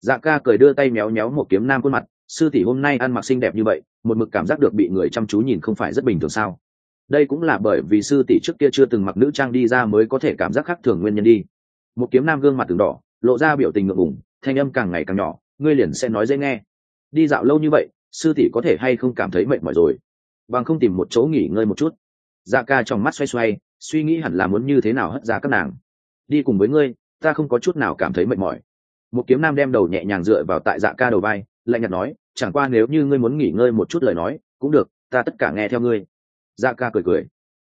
Dạ ca cười đưa tay méo méo một kiếm nam khuôn mặt, sư tỷ hôm nay ăn mặc xinh đẹp như vậy, một mực cảm giác được bị người chăm chú nhìn không phải rất bình thường sao? Đây cũng là bởi vì sư tỷ trước kia chưa từng mặc nữ trang đi ra mới có thể cảm giác khác thường nguyên nhân đi. Một kiếm nam gương mặt từng đỏ, lộ ra biểu tình ngượng ngùng, thanh âm càng ngày càng nhỏ ngươi liền sẽ nói dễ nghe. Đi dạo lâu như vậy, sư tỷ có thể hay không cảm thấy mệt mỏi rồi? Bằng không tìm một chỗ nghỉ ngơi một chút. Dạ ca trong mắt xoay xoay, suy nghĩ hẳn là muốn như thế nào hất ra các nàng. Đi cùng với ngươi, ta không có chút nào cảm thấy mệt mỏi. Một kiếm nam đem đầu nhẹ nhàng dựa vào tại dạ ca đầu vai, lạnh nhạt nói, chẳng qua nếu như ngươi muốn nghỉ ngơi một chút lời nói, cũng được, ta tất cả nghe theo ngươi. Dạ ca cười cười.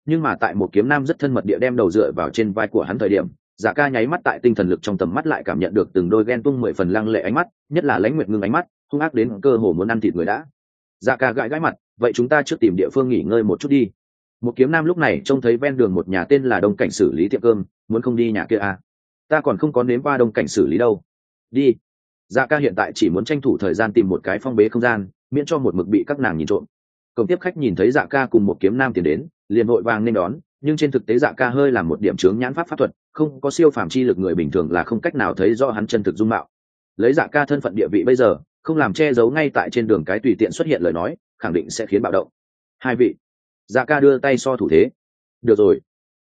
Nhưng mà tại một kiếm nam rất thân mật địa đem đầu dựa vào trên vai của hắn thời điểm dạ ca nháy mắt tại tinh thần lực trong tầm mắt lại cảm nhận được từng đôi ghen tung mười phần lăng lệ ánh mắt, nhất là lãnh nguyệt ngưng ánh mắt, hung ác đến cơ hồ muốn ăn thịt người đã. Dạ ca gãi gãi mặt, vậy chúng ta trước tìm địa phương nghỉ ngơi một chút đi. Một kiếm nam lúc này trông thấy ven đường một nhà tên là đông cảnh xử lý tiệm cơm, muốn không đi nhà kia à. ta còn không có nếm qua đông cảnh xử lý đâu. Đi. Dạ ca hiện tại chỉ muốn tranh thủ thời gian tìm một cái phong bế không gian, miễn cho một mực bị các nàng nhìn trộm. Cổng tiếp khách nhìn thấy dạ ca cùng một kiếm nam tiến đến, liền vội vàng nên đón nhưng trên thực tế dạ ca hơi là một điểm chướng nhãn pháp pháp thuật, không có siêu phàm chi lực người bình thường là không cách nào thấy do hắn chân thực dung mạo. Lấy dạ ca thân phận địa vị bây giờ, không làm che giấu ngay tại trên đường cái tùy tiện xuất hiện lời nói, khẳng định sẽ khiến bạo động. Hai vị dạ ca đưa tay so thủ thế. Được rồi.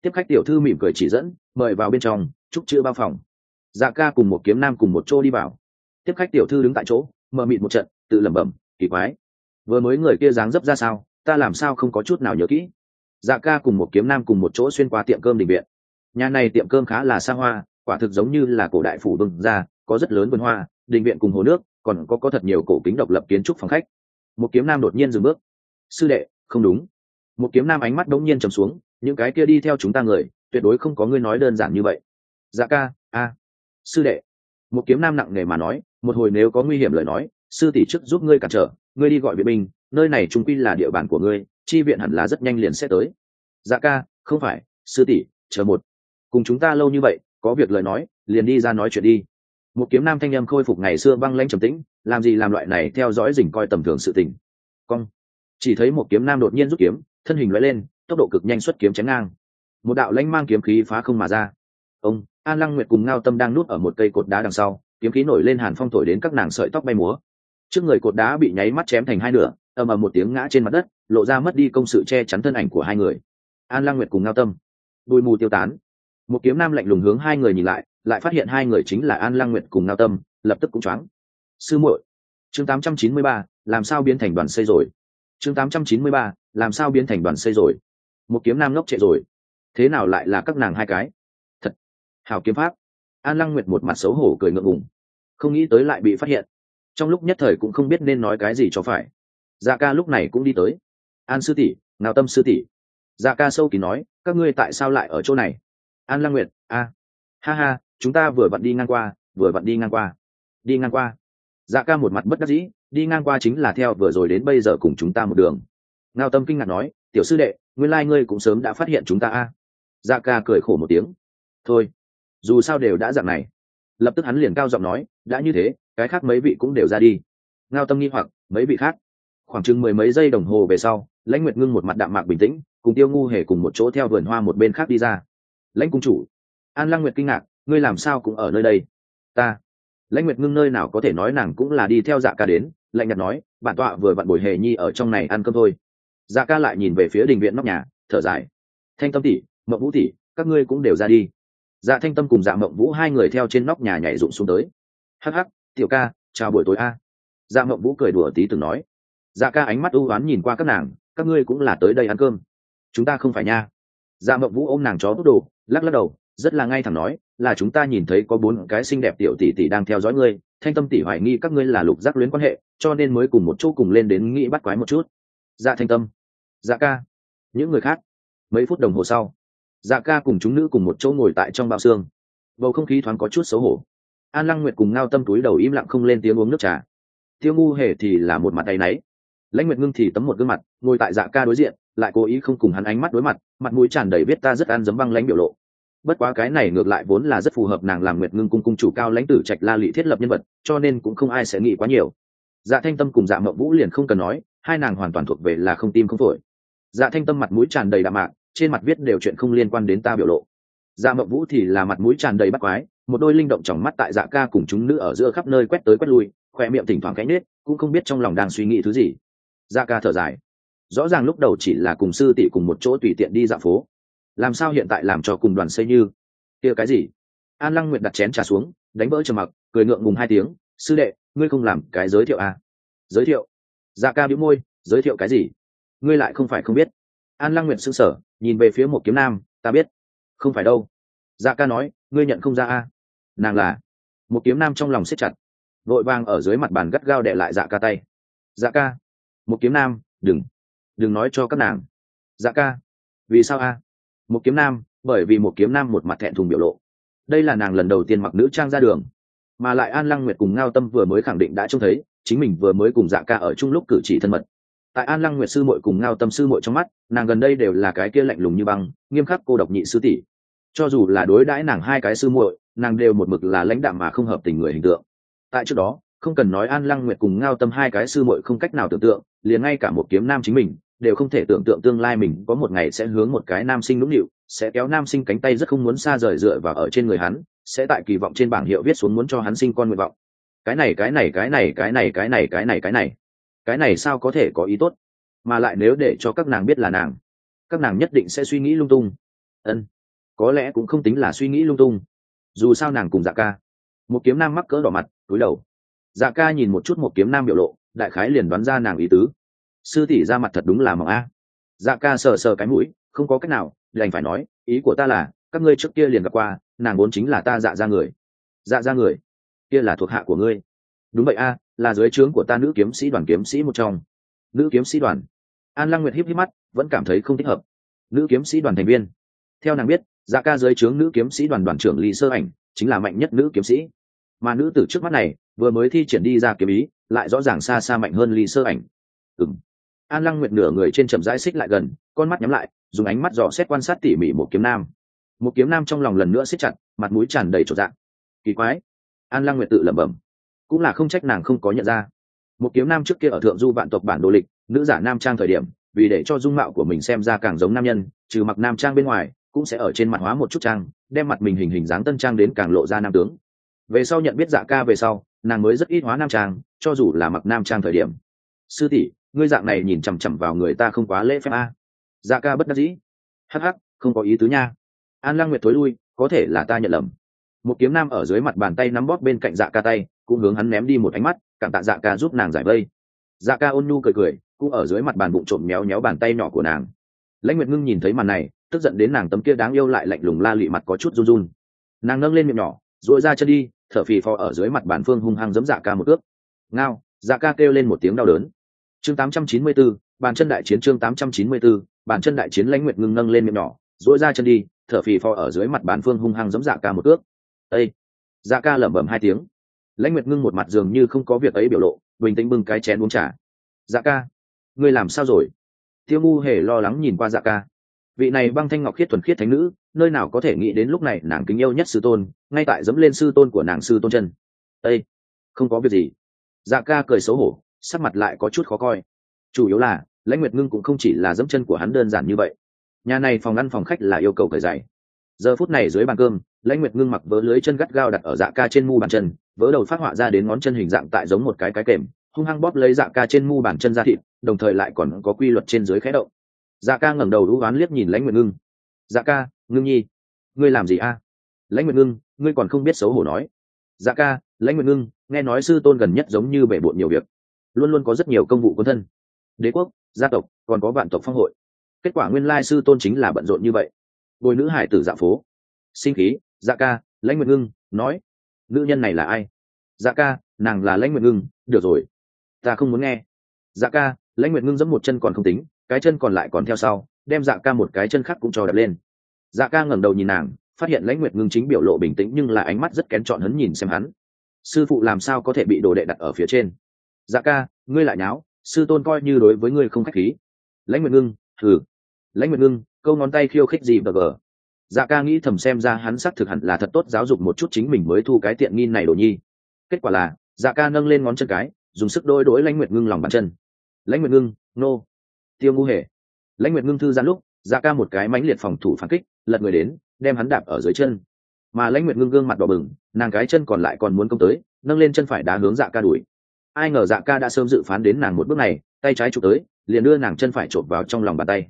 Tiếp khách tiểu thư mỉm cười chỉ dẫn, mời vào bên trong, chúc chữ bao phòng. Dạ ca cùng một kiếm nam cùng một chỗ đi vào. Tiếp khách tiểu thư đứng tại chỗ, mờ mịt một trận, tự lẩm bẩm, kỳ quái. Vừa mới người kia dáng dấp ra sao, ta làm sao không có chút nào nhớ kỹ dạ ca cùng một kiếm nam cùng một chỗ xuyên qua tiệm cơm đình viện. Nhà này tiệm cơm khá là xa hoa, quả thực giống như là cổ đại phủ bừng gia, có rất lớn vườn hoa đình viện cùng hồ nước, còn có có thật nhiều cổ kính độc lập kiến trúc phòng khách. Một kiếm nam đột nhiên dừng bước. Sư đệ, không đúng. Một kiếm nam ánh mắt đống nhiên trầm xuống, những cái kia đi theo chúng ta người, tuyệt đối không có ngươi nói đơn giản như vậy. Dạ ca, a. Sư đệ. Một kiếm nam nặng nề mà nói, một hồi nếu có nguy hiểm lời nói, sư tỷ chức giúp ngươi cản trở, ngươi đi gọi viện binh, nơi này trung quy là địa bàn của ngươi chi viện hẳn là rất nhanh liền sẽ tới. Dạ ca, không phải, sư tỷ, chờ một. Cùng chúng ta lâu như vậy, có việc lời nói, liền đi ra nói chuyện đi. Một kiếm nam thanh â m khôi phục ngày xưa băng lãnh trầm tĩnh, làm gì làm loại này theo dõi dình coi tầm thường sự tình. Cong. Chỉ thấy một kiếm nam đột nhiên rút kiếm, thân hình loại lên, tốc độ cực nhanh xuất kiếm chém ngang. Một đạo lãnh mang kiếm khí phá không mà ra. Ông, an lăng nguyệt cùng ngao tâm đang núp ở một cây cột đá đằng sau, kiếm khí nổi lên hàn phong thổi đến các nàng sợi tóc bay múa. Trước người cột đá bị nháy mắt chém thành hai nửa, ầm ầm một tiếng ngã trên mặt đất lộ ra mất đi công sự che chắn thân ảnh của hai người. An lăng nguyệt cùng ngao tâm. Bụi mù tiêu tán. Một kiếm nam lạnh lùng hướng hai người nhìn lại lại phát hiện hai người chính là an lăng nguyệt cùng ngao tâm lập tức cũng choáng. Sư muội chương 893, làm sao biến thành đoàn xây rồi? Chương 893, làm sao biến thành đoàn xây rồi? Một kiếm nam ngốc trệ rồi. Thế nào lại là các nàng hai cái? Thật hào kiếm pháp. An lăng nguyệt một mặt xấu hổ cười ngượng ngùng. Không nghĩ tới lại bị phát hiện. Trong lúc nhất thời cũng không biết nên nói cái gì cho phải. Dạ ca lúc này cũng đi tới an sư tỷ nào tâm sư tỷ. Dạ ca sâu kỳ nói, các ngươi tại sao lại ở chỗ này? An lăng nguyệt, a. Ha ha, chúng ta vừa vặn đi ngang qua, vừa vặn đi ngang qua. Đi ngang qua. Dạ ca một mặt bất đắc dĩ, đi ngang qua chính là theo vừa rồi đến bây giờ cùng chúng ta một đường. Ngao tâm kinh ngạc nói, tiểu sư đệ, nguyên lai、like、ngươi cũng sớm đã phát hiện chúng ta a. Dạ ca cười khổ một tiếng. Thôi, dù sao đều đã dạng này. Lập tức hắn liền cao giọng nói, đã như thế, cái khác mấy vị cũng đều ra đi. Ngao tâm nghi hoặc, mấy vị khác? Khoảng chừng mười mấy giây đồng hồ về sau, lãnh nguyệt ngưng một mặt đạm mạc bình tĩnh, cùng tiêu ngu hề cùng một chỗ theo vườn hoa một bên khác đi ra. Lãnh cung chủ. An lăng nguyệt kinh ngạc, ngươi làm sao cũng ở nơi đây? Ta. Lãnh nguyệt ngưng nơi nào có thể nói nàng cũng là đi theo dạ ca đến, lạnh nhạt nói bản tọa vừa vặn bồi hề nhi ở trong này ăn cơm thôi. Dạ ca lại nhìn về phía đình viện nóc nhà, thở dài. Thanh tâm tỷ mậu vũ tỷ, các ngươi cũng đều ra đi. Dạ thanh tâm cùng dạ mậu vũ hai người theo trên nóc nhà nhảy rụng xuống tới. Hắc hắc, tiểu ca, chào buổi tối a. Dạ mậu vũ cười đùa tí từng nói dạ ca ánh mắt ưu oán nhìn qua các nàng, các ngươi cũng là tới đây ăn cơm. Chúng ta không phải nha. Dạ mậu vũ ôm nàng chó bút đồ, lắc lắc đầu, rất là ngay thẳng nói, là chúng ta nhìn thấy có bốn cái xinh đẹp tiểu tỷ tỷ đang theo dõi ngươi, thanh tâm tỷ hoài nghi các ngươi là lục giác luyến quan hệ, cho nên mới cùng một chỗ cùng lên đến nghĩ bắt quái một chút. Dạ thanh tâm. Dạ ca. Những người khác. Mấy phút đồng hồ sau dạ ca cùng chúng nữ cùng một chỗ ngồi tại trong bao xương. Bầu không khí thoáng có chút xấu hổ. An lăng nguyệt cùng ngao tâm túi đầu im lặng không lên tiếng uống nước trà. Tiêu ngu hề thì là một mặt tay náy lãnh nguyệt ngưng thì tấm một gương mặt, ngồi tại dạ ca đối diện, lại cố ý không cùng hắn ánh mắt đối mặt mặt mũi tràn đầy biết ta rất ăn giấm băng lãnh biểu lộ. Bất quá cái này ngược lại vốn là rất phù hợp nàng làm nguyệt ngưng cung cung chủ cao lãnh tử trạch la lị thiết lập nhân vật, cho nên cũng không ai sẽ nghĩ quá nhiều. Dạ thanh tâm cùng dạ mậu vũ liền không cần nói, hai nàng hoàn toàn thuộc về là không tim không phổi. Dạ thanh tâm mặt mũi tràn đầy đạm mạc, trên mặt viết đều chuyện không liên quan đến ta biểu lộ. Dạ mậu vũ thì là mặt mũi tràn đầy bắt quái, một đôi linh động trong mắt tại dạ ca cùng chúng nữ ở giữa khắp nơi quét tới quét lui, khoe miệng thỉnh thoảng cánh nết cũng không biết trong lòng đang suy nghĩ thứ gì dạ ca thở dài. Rõ ràng lúc đầu chỉ là cùng sư tỷ cùng một chỗ tùy tiện đi dạo phố. Làm sao hiện tại làm cho cùng đoàn xây như? Kia cái gì? An lăng nguyệt đặt chén trà xuống, đánh vỡ trầm mặc, cười ngượng ngùng hai tiếng. Sư đệ, ngươi không làm cái giới thiệu à? giới thiệu? Dạ ca bĩu môi, giới thiệu cái gì? Ngươi lại không phải không biết. An lăng nguyệt s ư n g sở nhìn về phía một kiếm nam, ta biết. Không phải đâu. Dạ ca nói, ngươi nhận không ra à? nàng là. Một kiếm nam trong lòng siết chặt, vội vàng ở dưới mặt bàn gắt gao đệ lại dạ ca tay. Dạ ca một kiếm nam, đừng đừng nói cho các nàng. Dạ ca, vì sao a? Một kiếm nam, bởi vì một kiếm nam một mặt thẹn thùng biểu lộ. Đây là nàng lần đầu tiên mặc nữ trang ra đường, mà lại an lăng nguyệt cùng ngao tâm vừa mới khẳng định đã trông thấy, chính mình vừa mới cùng dạ ca ở chung lúc cử chỉ thân mật. Tại an lăng nguyệt sư muội cùng ngao tâm sư muội trong mắt, nàng gần đây đều là cái kia lạnh lùng như băng, nghiêm khắc cô độc nhị sư tỷ. Cho dù là đối đãi nàng hai cái sư muội, nàng đều một mực là lãnh đạm mà không hợp tình người hình tượng. Tại trước đó, không cần nói an lăng nguyệt cùng ngao tâm hai cái sư muội không cách nào tưởng tượng liền ngay cả một kiếm nam chính mình, đều không thể tưởng tượng tương lai mình có một ngày sẽ hướng một cái nam sinh nũng nịu, sẽ kéo nam sinh cánh tay rất không muốn xa rời dựa vào ở trên người hắn, sẽ tại kỳ vọng trên bảng hiệu viết xuống muốn cho hắn sinh con nguyện vọng. Cái này cái này cái này cái này cái này cái này cái này. Cái này sao có thể có ý tốt? Mà lại nếu để cho các nàng biết là nàng, các nàng nhất định sẽ suy nghĩ lung tung. Ân, có lẽ cũng không tính là suy nghĩ lung tung. Dù sao nàng cùng dạ ca. Một kiếm nam mắc cỡ đỏ mặt, túi đầu. Dạ ca nhìn một chút một kiếm nam biểu lộ đại khái liền đoán ra nàng ý tứ. Sư tỷ ra mặt thật đúng là mỏng a. Dạ ca sờ sờ cái mũi, không có cách nào, đành phải nói, ý của ta là, các ngươi trước kia liền gặp qua, nàng vốn chính là ta dạ ra người. Dạ ra người? Kia là thuộc hạ của ngươi. Đúng vậy a, là dưới trướng của ta nữ kiếm sĩ đoàn kiếm sĩ một trong. Nữ kiếm sĩ đoàn. An lăng nguyệt híp híp mắt, vẫn cảm thấy không thích hợp. Nữ kiếm sĩ đoàn thành viên. Theo nàng biết dạ ca dưới trướng nữ kiếm sĩ đoàn đoàn trưởng lý sơ ảnh, chính là mạnh nhất nữ kiếm sĩ. Mà nữ tử trước mắt này, vừa mới thi triển đi ra kiếm ý lại rõ ràng xa xa mạnh hơn ly sơ ảnh. Ừng an lăng nguyệt nửa người trên trầm rãi xích lại gần, con mắt nhắm lại, dùng ánh mắt dò xét quan sát tỉ mỉ một kiếm nam. Một kiếm nam trong lòng lần nữa xích chặt, mặt mũi tràn đầy trột dạng. Kỳ quái. An lăng nguyệt tự lẩm bẩm. Cũng là không trách nàng không có nhận ra. Một kiếm nam trước kia ở thượng du vạn tộc bản đồ lịch, nữ giả nam trang thời điểm, vì để cho dung mạo của mình xem ra càng giống nam nhân, trừ mặc nam trang bên ngoài, cũng sẽ ở trên mặt hóa một chút trang, đem mặt mình hình hình dáng tân trang đến càng lộ ra nam tướng về sau nhận biết dạ ca về sau, nàng mới rất ít hóa nam trang, cho dù là mặc nam trang thời điểm. Sư tỷ, ngươi dạng này nhìn chằm chằm vào người ta không quá lễ phép a. Dạ ca bất đắc dĩ. Hắc hắc, không có ý tứ nha. An lăng nguyệt thối lui, có thể là ta nhận lầm. Một kiếm nam ở dưới mặt bàn tay nắm bóp bên cạnh dạ ca tay, cũng hướng hắn ném đi một ánh mắt, cảm tạ dạ ca giúp nàng giải vây. Dạ ca ôn nhu cười cười, cũng ở dưới mặt bàn bụng trộm méo méo bàn tay nhỏ của nàng. Lãnh nguyệt ngưng nhìn thấy màn này, tức giận đến nàng tấm kia đáng yêu lại lạnh lùng la lị mặt có chút run run. Nàng nâng lên miệng nhỏ dội ra chân đi thở phì phò ở dưới mặt bàn phương hung hăng giấm dạ ca một ước ngao dạ ca kêu lên một tiếng đau đớn. Chương 894, bàn chân đại chiến chương 894, bàn chân đại chiến lãnh nguyệt ngưng nâng lên miệng nhỏ duỗi ra chân đi thở phì phò ở dưới mặt bàn phương hung hăng giẫm dạ ca một ước Ê. dạ ca lẩm bẩm hai tiếng. Lãnh nguyệt ngưng một mặt dường như không có việc ấy biểu lộ bình tĩnh bưng cái chén uống trà. Dạ ca ngươi làm sao rồi? Tiêu ngu hề lo lắng nhìn qua dạ ca. Vị này băng thanh ngọc khiết thuần khiết thánh nữ nơi nào có thể nghĩ đến lúc này nàng kính yêu nhất sư tôn, ngay tại dẫm lên sư tôn của nàng sư tôn chân. Ây không có việc gì. Dạ ca cười xấu hổ, sắc mặt lại có chút khó coi. Chủ yếu là, lãnh nguyệt ngưng cũng không chỉ là dẫm chân của hắn đơn giản như vậy. Nhà này phòng ăn phòng khách là yêu cầu cởi giày. Giờ phút này dưới bàn cơm, lãnh nguyệt ngưng mặc vớ lưới chân gắt gao đặt ở dạ ca trên mu bàn chân, vớ đầu phát họa ra đến ngón chân hình dạng tại giống một cái cái kềm, hung hăng bóp lấy dạ ca trên mu bàn chân ra thịt, đồng thời lại còn có quy luật trên dưới khẽ động. Dạ ca ngẩng đầu đũ oán liếc nhìn lãnh nguyệt ngưng dạ ca, ngưng nhi. Ngươi làm gì a? Lãnh nguyệt ngưng, ngươi còn không biết xấu hổ nói. Dạ ca, lãnh nguyệt ngưng, nghe nói sư tôn gần nhất giống như bể bộn nhiều việc. Luôn luôn có rất nhiều công vụ quân thân. Đế quốc, gia tộc, còn có vạn tộc phong hội. Kết quả nguyên lai sư tôn chính là bận rộn như vậy. Bồi nữ hải tử dạ phố. Sinh khí dạ ca, lãnh nguyệt ngưng, nói. Nữ nhân này là ai? Dạ ca, nàng là lãnh nguyệt ngưng, được rồi. Ta không muốn nghe. Dạ ca, lãnh nguyệt ngưng giẫm một chân còn không tính, cái chân còn lại còn theo sau đem dạ ca một cái chân khác cũng cho đập lên. Dạ ca ngẩng đầu nhìn nàng, phát hiện lãnh nguyệt ngưng chính biểu lộ bình tĩnh nhưng là ánh mắt rất kén chọn hấn nhìn xem hắn. Sư phụ làm sao có thể bị đồ đệ đặt ở phía trên? Dạ ca, ngươi lại nháo, sư tôn coi như đối với ngươi không khách khí. Lãnh Nguyệt ngưng, thử. Lãnh Nguyệt ngưng, câu ngón tay khiêu khích gì bờ gờ dạ ca nghĩ thầm xem ra hắn xác thực hẳn là thật tốt giáo dục một chút chính mình mới thu cái tiện nghi này đồ nhi. Kết quả là dạ ca nâng lên ngón chân cái, dùng sức đôi đỗi lãnh nguyệt ngưng lòng bàn chân. Lãnh nguyệt ngưng, nô. Tiêu ngu hề lãnh nguyệt ngưng thư giãn lúc dạ ca một cái mãnh liệt phòng thủ phản kích, lật người đến, đem hắn đạp ở dưới chân. Mà lãnh nguyệt ngưng gương mặt đỏ bừng, nàng cái chân còn lại còn muốn công tới, nâng lên chân phải đá hướng dạ ca đuổi. Ai ngờ dạ ca đã sớm dự phán đến nàng một bước này, tay trái chụp tới, liền đưa nàng chân phải chộp vào trong lòng bàn tay.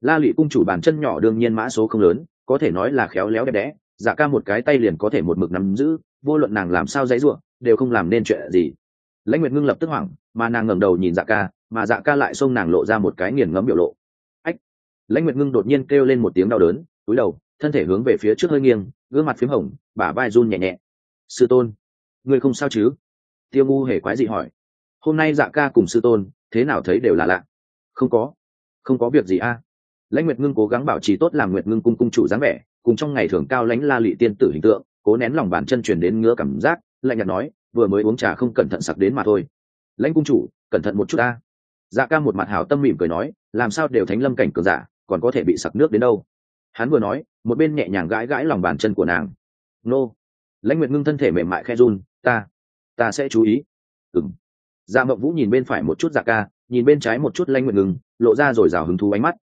La lụy cung chủ bàn chân nhỏ đương nhiên mã số không lớn, có thể nói là khéo léo đẹp đẽ dạ ca một cái tay liền có thể một mực nắm giữ, vô luận nàng làm sao dãy ruộng, đều không làm nên chuyện gì. Lãnh nguyệt ngưng lập tức hoảng, mà nàng ngẩng đầu nhìn dạ ca, mà dạ ca lại xông nàng lộ ra một cái nghiền ngấm biểu lộ lãnh nguyệt ngưng đột nhiên kêu lên một tiếng đau đớn cúi đầu, thân thể hướng về phía trước hơi nghiêng, gương mặt p h í m hồng, bả vai run nhẹ nhẹ. Sư tôn người không sao chứ? Tiêu ngu hề quái dị hỏi. Hôm nay dạ ca cùng sư tôn, thế nào thấy đều là lạ. Không có không có việc gì a. Lãnh nguyệt ngưng cố gắng bảo trì tốt làm nguyệt ngưng cung cung chủ dáng vẻ, cùng trong ngày thường cao lãnh la lị tiên tử hình tượng, cố nén lòng bàn chân chuyển đến ngứa cảm giác, lạnh nhạt nói, vừa mới uống trà không cẩn thận sặc đến mà thôi. Lãnh cung chủ, cẩn thận một chút ta dạ ca một mặt hảo tâm mỉm cười nói, làm sao đều thánh lâm cảnh cường giả còn có thể bị sặc nước đến đâu? Hắn vừa nói, một bên nhẹ nhàng gãi gãi lòng bàn chân của nàng. Nô. Lãnh nguyệt ngưng thân thể mềm mại khe run, ta ta sẽ chú ý. Ừng dạ mộng vũ nhìn bên phải một chút dạ ca, nhìn bên trái một chút lãnh nguyệt ngưng lộ ra rồi rào hứng thú ánh mắt.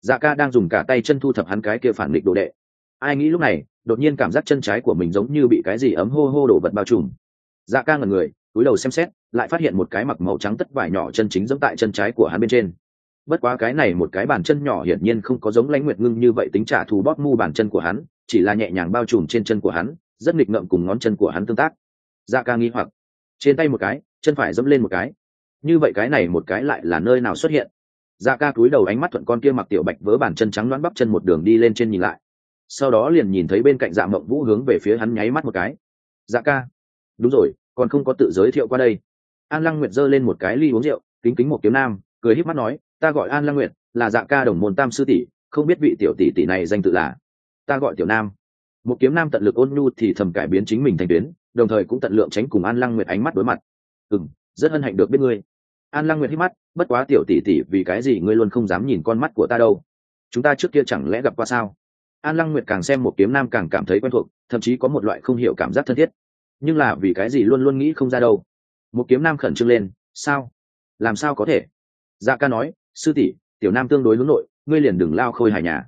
Dạ ca đang dùng cả tay chân thu thập hắn cái kia phản nghịch đồ đệ. Ai nghĩ lúc này, đột nhiên cảm giác chân trái của mình giống như bị cái gì ấm hô hô đổ vật bao trùm. Dạ ca ngần người, túi đầu xem xét, lại phát hiện một cái mặc màu trắng tất vải nhỏ chân chính giống tại chân trái của hắn bên trên bất quá cái này một cái bàn chân nhỏ hiển nhiên không có giống lãnh nguyệt ngưng như vậy tính trả thù bóp mu bàn chân của hắn, chỉ là nhẹ nhàng bao trùm trên chân của hắn, rất nghịch ngợm cùng ngón chân của hắn tương tác. Da ca nghi hoặc. Trên tay một cái, chân phải dẫm lên một cái. Như vậy cái này một cái lại là nơi nào xuất hiện? Da ca cúi đầu ánh mắt thuận con kia mặc tiểu bạch vớ bàn chân trắng loãng bắp chân một đường đi lên trên nhìn lại. Sau đó liền nhìn thấy bên cạnh dạ mộng vũ hướng về phía hắn nháy mắt một cái. Dạ ca. Đúng rồi, còn không có tự giới thiệu qua đây. An lăng nguyệt giơ lên một cái ly uống rượu, kính kính một kiếm nam, cười híp mắt nói ta gọi an lăng nguyệt, là dạ ca đồng môn tam sư tỷ, không biết vị tiểu tỷ tỷ này danh tự là? Ta gọi tiểu nam. Một kiếm nam tận lực ôn nhu thì thầm cải biến chính mình thành tuyến, đồng thời cũng tận lượng tránh cùng an lăng nguyệt ánh mắt đối mặt. Ừ m rất hân hạnh được biết ngươi. An lăng nguyệt hít mắt, bất quá tiểu tỷ tỷ vì cái gì ngươi luôn không dám nhìn con mắt của ta đâu? Chúng ta trước kia chẳng lẽ gặp qua sao? An lăng nguyệt càng xem một kiếm nam càng cảm thấy quen thuộc, thậm chí có một loại không hiểu cảm giác thân thiết. Nhưng là vì cái gì luôn luôn nghĩ không ra đâu? Một kiếm nam khẩn trương lên, sao? Làm sao có thể? Dạ ca nói sư tỷ, tiểu nam tương đối hướng nội, ngươi liền đừng lao khôi hài nhà.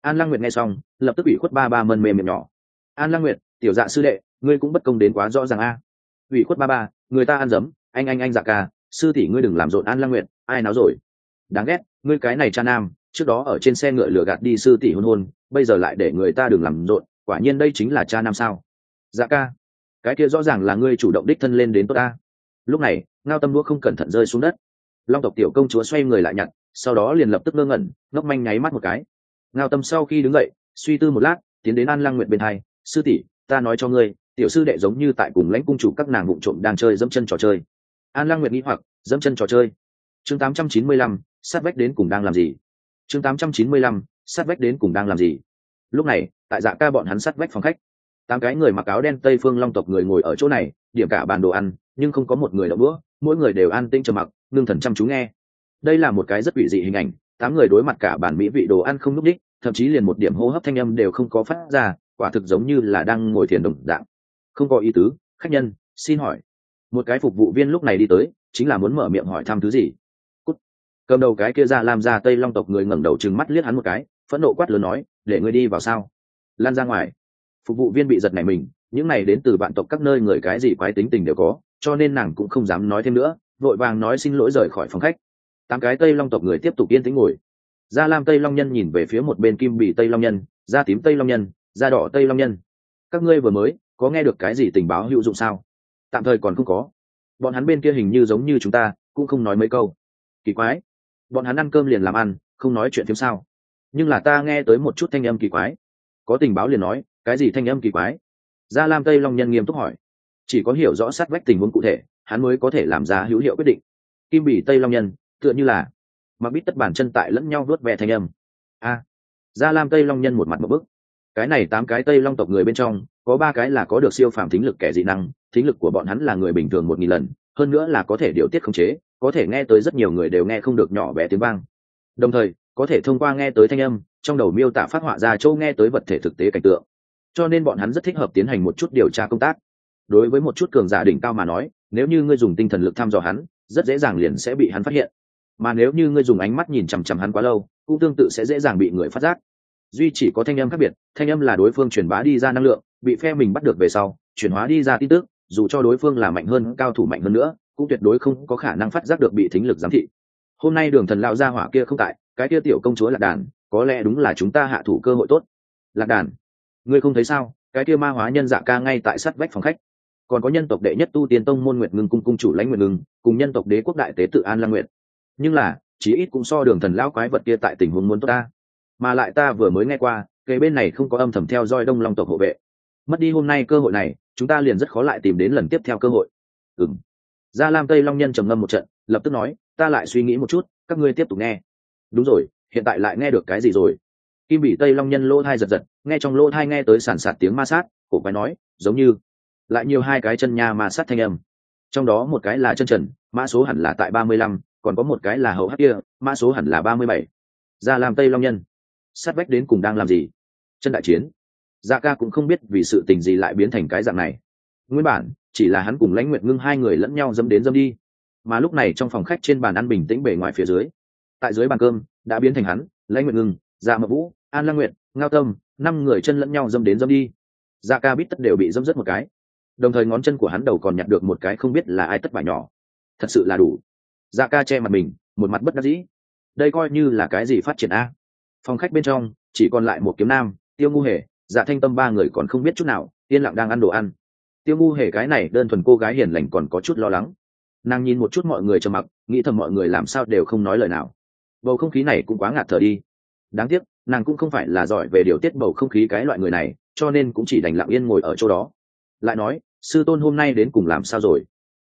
An lăng nguyệt nghe xong, lập tức ủy khuất ba ba mân mê miệng nhỏ. An lăng nguyệt, tiểu dạ sư đệ, ngươi cũng bất công đến quá rõ ràng a. Ủy khuất ba ba, người ta ăn dấm, anh anh anh dạ ca, sư tỷ ngươi đừng làm rộn an lăng nguyệt, ai nói rồi? Đáng ghét, ngươi cái này cha nam, trước đó ở trên xe ngựa lửa gạt đi sư tỷ hôn hôn, bây giờ lại để người ta đừng làm rộn, quả nhiên đây chính là cha nam sao? Dạ ca, cái kia rõ ràng là ngươi chủ động đích thân lên đến tốt ta. Lúc này, ngao tâm đũa không cẩn thận rơi xuống đất long tộc tiểu công chúa xoay người lại nhặt sau đó liền lập tức ngơ ngẩn ngốc manh nháy mắt một cái. Ngao tâm sau khi đứng dậy suy tư một lát tiến đến an lăng nguyện bên hai. Sư tỷ ta nói cho ngươi tiểu sư đệ giống như tại cùng lãnh cung chủ các nàng vụng trộm đang chơi dẫm chân trò chơi. An lăng nguyện nghĩ hoặc dẫm chân trò chơi? Chương 895, sát vách đến cùng đang làm gì? Chương 895, sát vách đến cùng đang làm gì? Lúc này tại dạ ca bọn hắn sát vách phòng khách tám cái người mặc áo đen tây phương long tộc người ngồi ở chỗ này điểm cả bàn đồ ăn nhưng không có một người đậu đũa mỗi người đều an tĩnh trầm mặc, ngưng thần chăm chú nghe. Đây là một cái rất ủy dị hình ảnh, tám người đối mặt cả bản mỹ vị đồ ăn không n ú c đích, thậm chí liền một điểm hô hấp thanh âm đều không có phát ra, quả thực giống như là đang ngồi thiền đồng dạng. Không có ý tứ, khách nhân, xin hỏi. Một cái phục vụ viên lúc này đi tới, chính là muốn mở miệng hỏi thăm thứ gì. Cút. cầm đầu cái kia ra làm ra tây long tộc người ngẩng đầu trừng mắt liếc hắn một cái, phẫn nộ quát lớn nói, để ngươi đi vào sao? Lan ra ngoài. Phục vụ viên bị giật này mình, những này đến từ bạn tộc các nơi người cái gì quái tính tình đều có cho nên nàng cũng không dám nói thêm nữa, vội vàng nói xin lỗi rời khỏi phòng khách. Tám cái tây long tộc người tiếp tục yên tĩnh ngồi. Da lam tây long nhân nhìn về phía một bên kim bị tây long nhân, da tím tây long nhân, da đỏ tây long nhân. Các ngươi vừa mới, có nghe được cái gì tình báo hữu dụng sao? Tạm thời còn không có. Bọn hắn bên kia hình như giống như chúng ta, cũng không nói mấy câu. Kỳ quái. Bọn hắn ăn cơm liền làm ăn, không nói chuyện thêm sao. Nhưng là ta nghe tới một chút thanh âm kỳ quái. Có tình báo liền nói, cái gì thanh âm kỳ quái? Gia lam tây long nhân nghiêm túc hỏi chỉ có hiểu rõ sát vách tình huống cụ thể, hắn mới có thể làm ra hữu hiệu quyết định. Kim bỉ tây long nhân, tựa như là mặc bít tất bản chân tại lẫn nhau vớt vẹ thanh âm. A, gia lam tây long nhân một mặt một bức. Cái này tám cái tây long tộc người bên trong, có ba cái là có được siêu phàm thính lực kẻ dị năng, thính lực của bọn hắn là người bình thường một nghìn lần, hơn nữa là có thể điều tiết khống chế, có thể nghe tới rất nhiều người đều nghe không được nhỏ bé tiếng vang. Đồng thời, có thể thông qua nghe tới thanh âm, trong đầu miêu tả phát họa ra châu nghe tới vật thể thực tế cảnh tượng. Cho nên bọn hắn rất thích hợp tiến hành một chút điều tra công tác đối với một chút cường giả đỉnh cao mà nói, nếu như ngươi dùng tinh thần lực thăm dò hắn, rất dễ dàng liền sẽ bị hắn phát hiện. Mà nếu như ngươi dùng ánh mắt nhìn chằm chằm hắn quá lâu, cũng tương tự sẽ dễ dàng bị người phát giác. Duy chỉ có thanh âm khác biệt, thanh âm là đối phương truyền bá đi ra năng lượng, bị phe mình bắt được về sau, chuyển hóa đi ra tin tức, dù cho đối phương là mạnh hơn, cao thủ mạnh hơn nữa, cũng tuyệt đối không có khả năng phát giác được bị thính lực giám thị. Hôm nay đường thần lao ra hỏa kia không tại, cái kia tiểu công chúa lạc đàn, có lẽ đúng là chúng ta hạ thủ cơ hội tốt. Lạc đàn, ngươi không thấy sao? Cái kia ma hóa nhân dạ ca ngay tại sát vách phòng khách còn có nhân tộc đệ nhất tu tiên tông môn nguyệt ngưng cung cung chủ lãnh nguyệt ngưng, cùng nhân tộc đế quốc đại tế tự an lang nguyệt. Nhưng là, chí ít cũng so đường thần lão quái vật kia tại tình huống muốn tốt ta. Mà lại ta vừa mới nghe qua, kề bên này không có âm thầm theo dõi đông long tộc hộ vệ. Mất đi hôm nay cơ hội này, chúng ta liền rất khó lại tìm đến lần tiếp theo cơ hội. Ừng gia lam tây long nhân trầm ngâm một trận, lập tức nói, ta lại suy nghĩ một chút, các ngươi tiếp tục nghe. Đúng rồi, hiện tại lại nghe được cái gì rồi? Kim bị tây long nhân lỗ thai giật giật, nghe trong lỗ thai nghe tới sàn sạt tiếng ma sát, cổ quái nói, giống như lại nhiều hai cái chân nha ma sát thanh âm. Trong đó một cái là chân trần, mã số hẳn là tại ba mươi lăm, còn có một cái là hậu hắc kia, mã số hẳn là ba mươi bảy. Ra làm tây long nhân. Sát vách đến cùng đang làm gì? Chân đại chiến. Dạ ca cũng không biết vì sự tình gì lại biến thành cái dạng này. Nguyên bản, chỉ là hắn cùng lãnh nguyệt ngưng hai người lẫn nhau dâm đến dâm đi. Mà lúc này trong phòng khách trên bàn ăn bình tĩnh bề ngoài phía dưới. Tại dưới bàn cơm, đã biến thành hắn, lãnh nguyệt ngưng dạ mập vũ, an La nguyệt, ngao tâm, năm người chân lẫn nhau dâm đến dâm đi. Dạ ca biết tất đều bị dâm rất một cái đồng thời ngón chân của hắn đầu còn nhặt được một cái không biết là ai tất vải nhỏ. Thật sự là đủ. Dạ ca che mặt mình, một mặt bất đắc dĩ. Đây coi như là cái gì phát triển a? Phòng khách bên trong, chỉ còn lại một kiếm nam, tiêu ngu hề. Dạ thanh tâm ba người còn không biết chút nào, yên lặng đang ăn đồ ăn. Tiêu ngu hề cái này đơn thuần cô gái hiền lành còn có chút lo lắng. Nàng nhìn một chút mọi người trầm mặc, nghĩ thầm mọi người làm sao đều không nói lời nào. Bầu không khí này cũng quá ngạt thở đi. Đáng tiếc, nàng cũng không phải là giỏi về điều tiết bầu không khí cái loại người này, cho nên cũng chỉ đành lặng yên ngồi ở chỗ đó. Lại nói sư tôn hôm nay đến cùng làm sao rồi?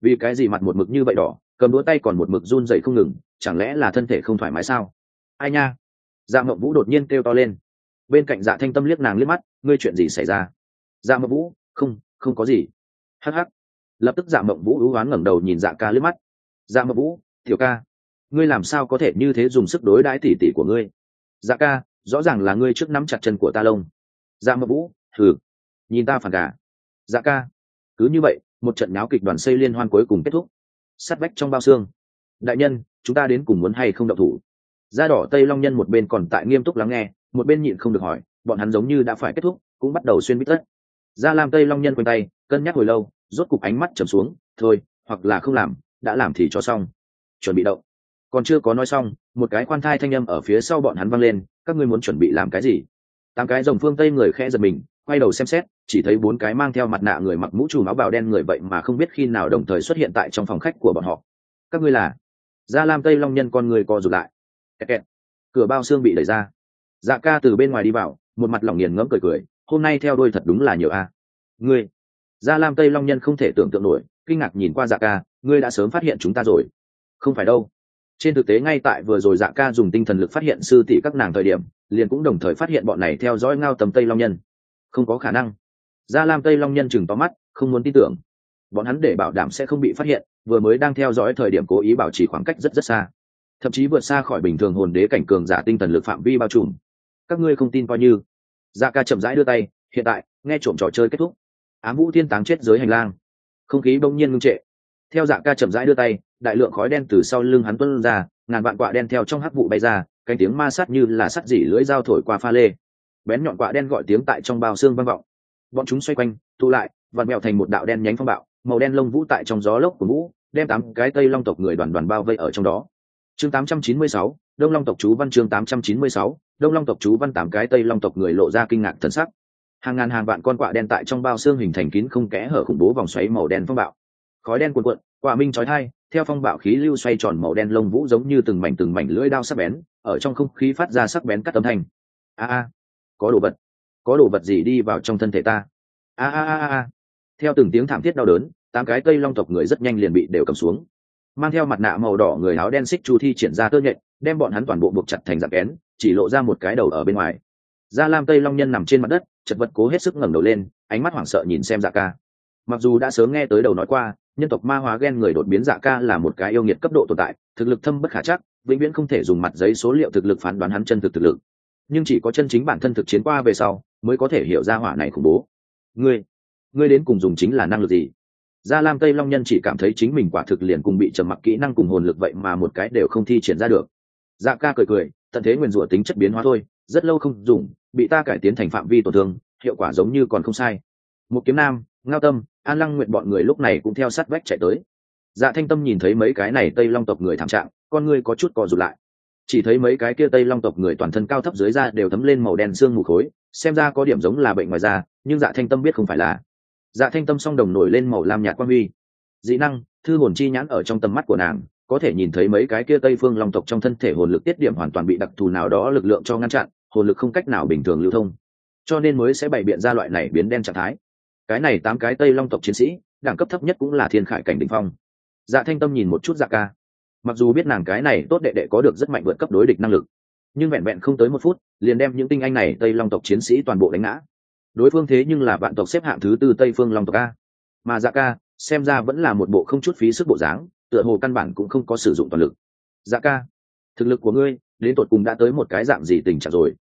Vì cái gì mặt một mực như vậy đỏ, cầm đũa tay còn một mực run dậy không ngừng, chẳng lẽ là thân thể không thoải mái sao? Ai nha? Dạ mộng vũ đột nhiên kêu to lên. Bên cạnh dạ thanh tâm liếc nàng liếc mắt, ngươi chuyện gì xảy ra? Dạ mộng vũ, không không có gì. Hh lập tức dạ mộng vũ ưu oán ngẩng đầu nhìn dạ ca liếc mắt. Dạ mộng vũ, tiểu ca, ngươi làm sao có thể như thế dùng sức đối đãi tỉ tỉ của ngươi? Dạ ca, rõ ràng là ngươi trước nắm chặt chân của ta lông. Dạ mộng vũ, thử. Nhìn ta phản cả dạ ca cứ như vậy, một trận náo kịch đoàn xây liên hoan cuối cùng kết thúc. Sắt vách trong bao xương. Đại nhân, chúng ta đến cùng muốn hay không đậu thủ? Da đỏ tây long nhân một bên còn tại nghiêm túc lắng nghe, một bên nhịn không được hỏi, bọn hắn giống như đã phải kết thúc, cũng bắt đầu xuyên bít tất. Da lam tây long nhân quanh tay, cân nhắc hồi lâu, rốt cục ánh mắt trầm xuống, thôi, hoặc là không làm, đã làm thì cho xong. Chuẩn bị đậu còn chưa có nói xong, một cái khoan thai thanh â m ở phía sau bọn hắn văng lên, các ngươi muốn chuẩn bị làm cái gì? Tám cái dòng phương tây người khẽ giật mình quay đầu xem xét, chỉ thấy bốn cái mang theo mặt nạ người mặc mũ trùm áo bào đen người vậy mà không biết khi nào đồng thời xuất hiện tại trong phòng khách của bọn họ. Các ngươi là? Gia lam tây long nhân con người co rụt lại. Kẹt kẹt. cửa bao xương bị đẩy ra. Dạ ca từ bên ngoài đi vào, một mặt lỏng nghiền ngẫm cười cười, hôm nay theo đôi thật đúng là nhiều a. Ngươi. Gia lam tây long nhân không thể tưởng tượng nổi, kinh ngạc nhìn qua dạ ca, ngươi đã sớm phát hiện chúng ta rồi. Không phải đâu. Trên thực tế ngay tại vừa rồi dạ ca dùng tinh thần lực phát hiện sư tỷ các nàng thời điểm, liền cũng đồng thời phát hiện bọn này theo dõi ngao tầm tây long nhân không có khả năng. Gia lam tây long nhân chừng to mắt, không muốn tin tưởng. Bọn hắn để bảo đảm sẽ không bị phát hiện, vừa mới đang theo dõi thời điểm cố ý bảo trì khoảng cách rất rất xa. Thậm chí vượt xa khỏi bình thường hồn đế cảnh cường giả tinh thần lực phạm vi bao trùm. Các ngươi không tin coi như. Dạ ca chậm rãi đưa tay, hiện tại, nghe trộm trò chơi kết thúc. Ám vũ thiên táng chết dưới hành lang. Không khí bỗng nhiên ngưng trệ. Theo dạ ca chậm rãi đưa tay, đại lượng khói đen từ sau lưng hắn tuân ra, ngàn vạn quạ đen theo trong hắc vụ bay ra, cánh tiếng ma sát như là sắt dỉ lưỡi dao thổi qua pha lê bén nhọn quạ đen gọi tiếng tại trong bao xương vang vọng. Bọn chúng xoay quanh tụ lại vặn mẹo thành một đạo đen nhánh phong bạo màu đen lông vũ tại trong gió lốc của vũ đem tám cái tây long tộc người đoàn đoàn bao vây ở trong đó. Chương 896, đông long tộc chú văn chương 896, đông long tộc chú văn tám cái tây long tộc người lộ ra kinh ngạc thần sắc. Hàng ngàn hàng vạn con quạ đen tại trong bao xương hình thành kín không kẽ hở khủng bố vòng xoáy màu đen phong bạo. Khói đen cuộn cuộn quả minh chói thai theo phong bạo khí lưu xoay tròn màu đen lông vũ giống như từng mảnh từng mảnh lưỡi đao sắc bén ở trong không khí phát ra sắc bén cắt âm thanh. A a có đồ vật. Có đồ vật gì đi vào trong thân thể ta? A a a a. Theo từng tiếng thảm thiết đau đớn, tám cái cây long tộc người rất nhanh liền bị đều cầm xuống. Mang theo mặt nạ màu đỏ người áo đen xích chu thi triển ra tơ nhện, đem bọn hắn toàn bộ buộc chặt thành dạng kén, chỉ lộ ra một cái đầu ở bên ngoài. Da lam tây long nhân nằm trên mặt đất, chật vật cố hết sức ngẩng đầu lên, ánh mắt hoảng sợ nhìn xem dạ ca. Mặc dù đã sớm nghe tới đầu nói qua, nhân tộc ma hóa gen người đột biến dạ ca là một cái yêu nghiệt cấp độ tồn tại, thực lực thâm bất khả chắc, vĩnh viễn không thể dùng mặt giấy số liệu thực lực phán đoán hắn chân thực thực lực nhưng chỉ có chân chính bản thân thực chiến qua về sau mới có thể hiểu ra hỏa này khủng bố. Ngươi ngươi đến cùng dùng chính là năng lực gì? Gia lam tây long nhân chỉ cảm thấy chính mình quả thực liền cùng bị trầm mặc kỹ năng cùng hồn lực vậy mà một cái đều không thi triển ra được. Dạ ca cười cười, tận thế nguyền rủa tính chất biến hóa thôi, rất lâu không dùng, bị ta cải tiến thành phạm vi tổn thương, hiệu quả giống như còn không sai. Một kiếm nam, ngao tâm, an lăng nguyện bọn người lúc này cũng theo sát vách chạy tới. Dạ thanh tâm nhìn thấy mấy cái này tây long tộc người thảm trạng, con ngươi có chút co rụt lại chỉ thấy mấy cái kia tây long tộc người toàn thân cao thấp dưới da đều thấm lên màu đen xương mù khối, xem ra có điểm giống là bệnh ngoài da, nhưng dạ thanh tâm biết không phải là. Dạ thanh tâm song đồng nổi lên màu lam nhạt quan huy. Dị năng, thư hồn chi nhãn ở trong tầm mắt của nàng, có thể nhìn thấy mấy cái kia tây phương long tộc trong thân thể hồn lực tiết điểm hoàn toàn bị đặc thù nào đó lực lượng cho ngăn chặn, hồn lực không cách nào bình thường lưu thông. Cho nên mới sẽ bày biện ra loại này biến đen trạng thái. Cái này tám cái tây long tộc chiến sĩ, đẳng cấp thấp nhất cũng là thiên khải cảnh đ ỉ n h phong. Dạ thanh tâm nhìn một chút dạ ca mặc dù biết nàng cái này tốt đệ đệ có được rất mạnh vượt cấp đối địch năng lực, nhưng vẹn vẹn không tới một phút, liền đem những tinh anh này tây long tộc chiến sĩ toàn bộ đánh ngã. Đối phương thế nhưng là vạn tộc xếp hạng thứ tư tây phương long tộc a. Mà dạ ca, xem ra vẫn là một bộ không chút phí sức bộ dáng, tựa hồ căn bản cũng không có sử dụng toàn lực. Dạ ca, thực lực của ngươi, đến tột cùng đã tới một cái dạng gì tình trạng rồi?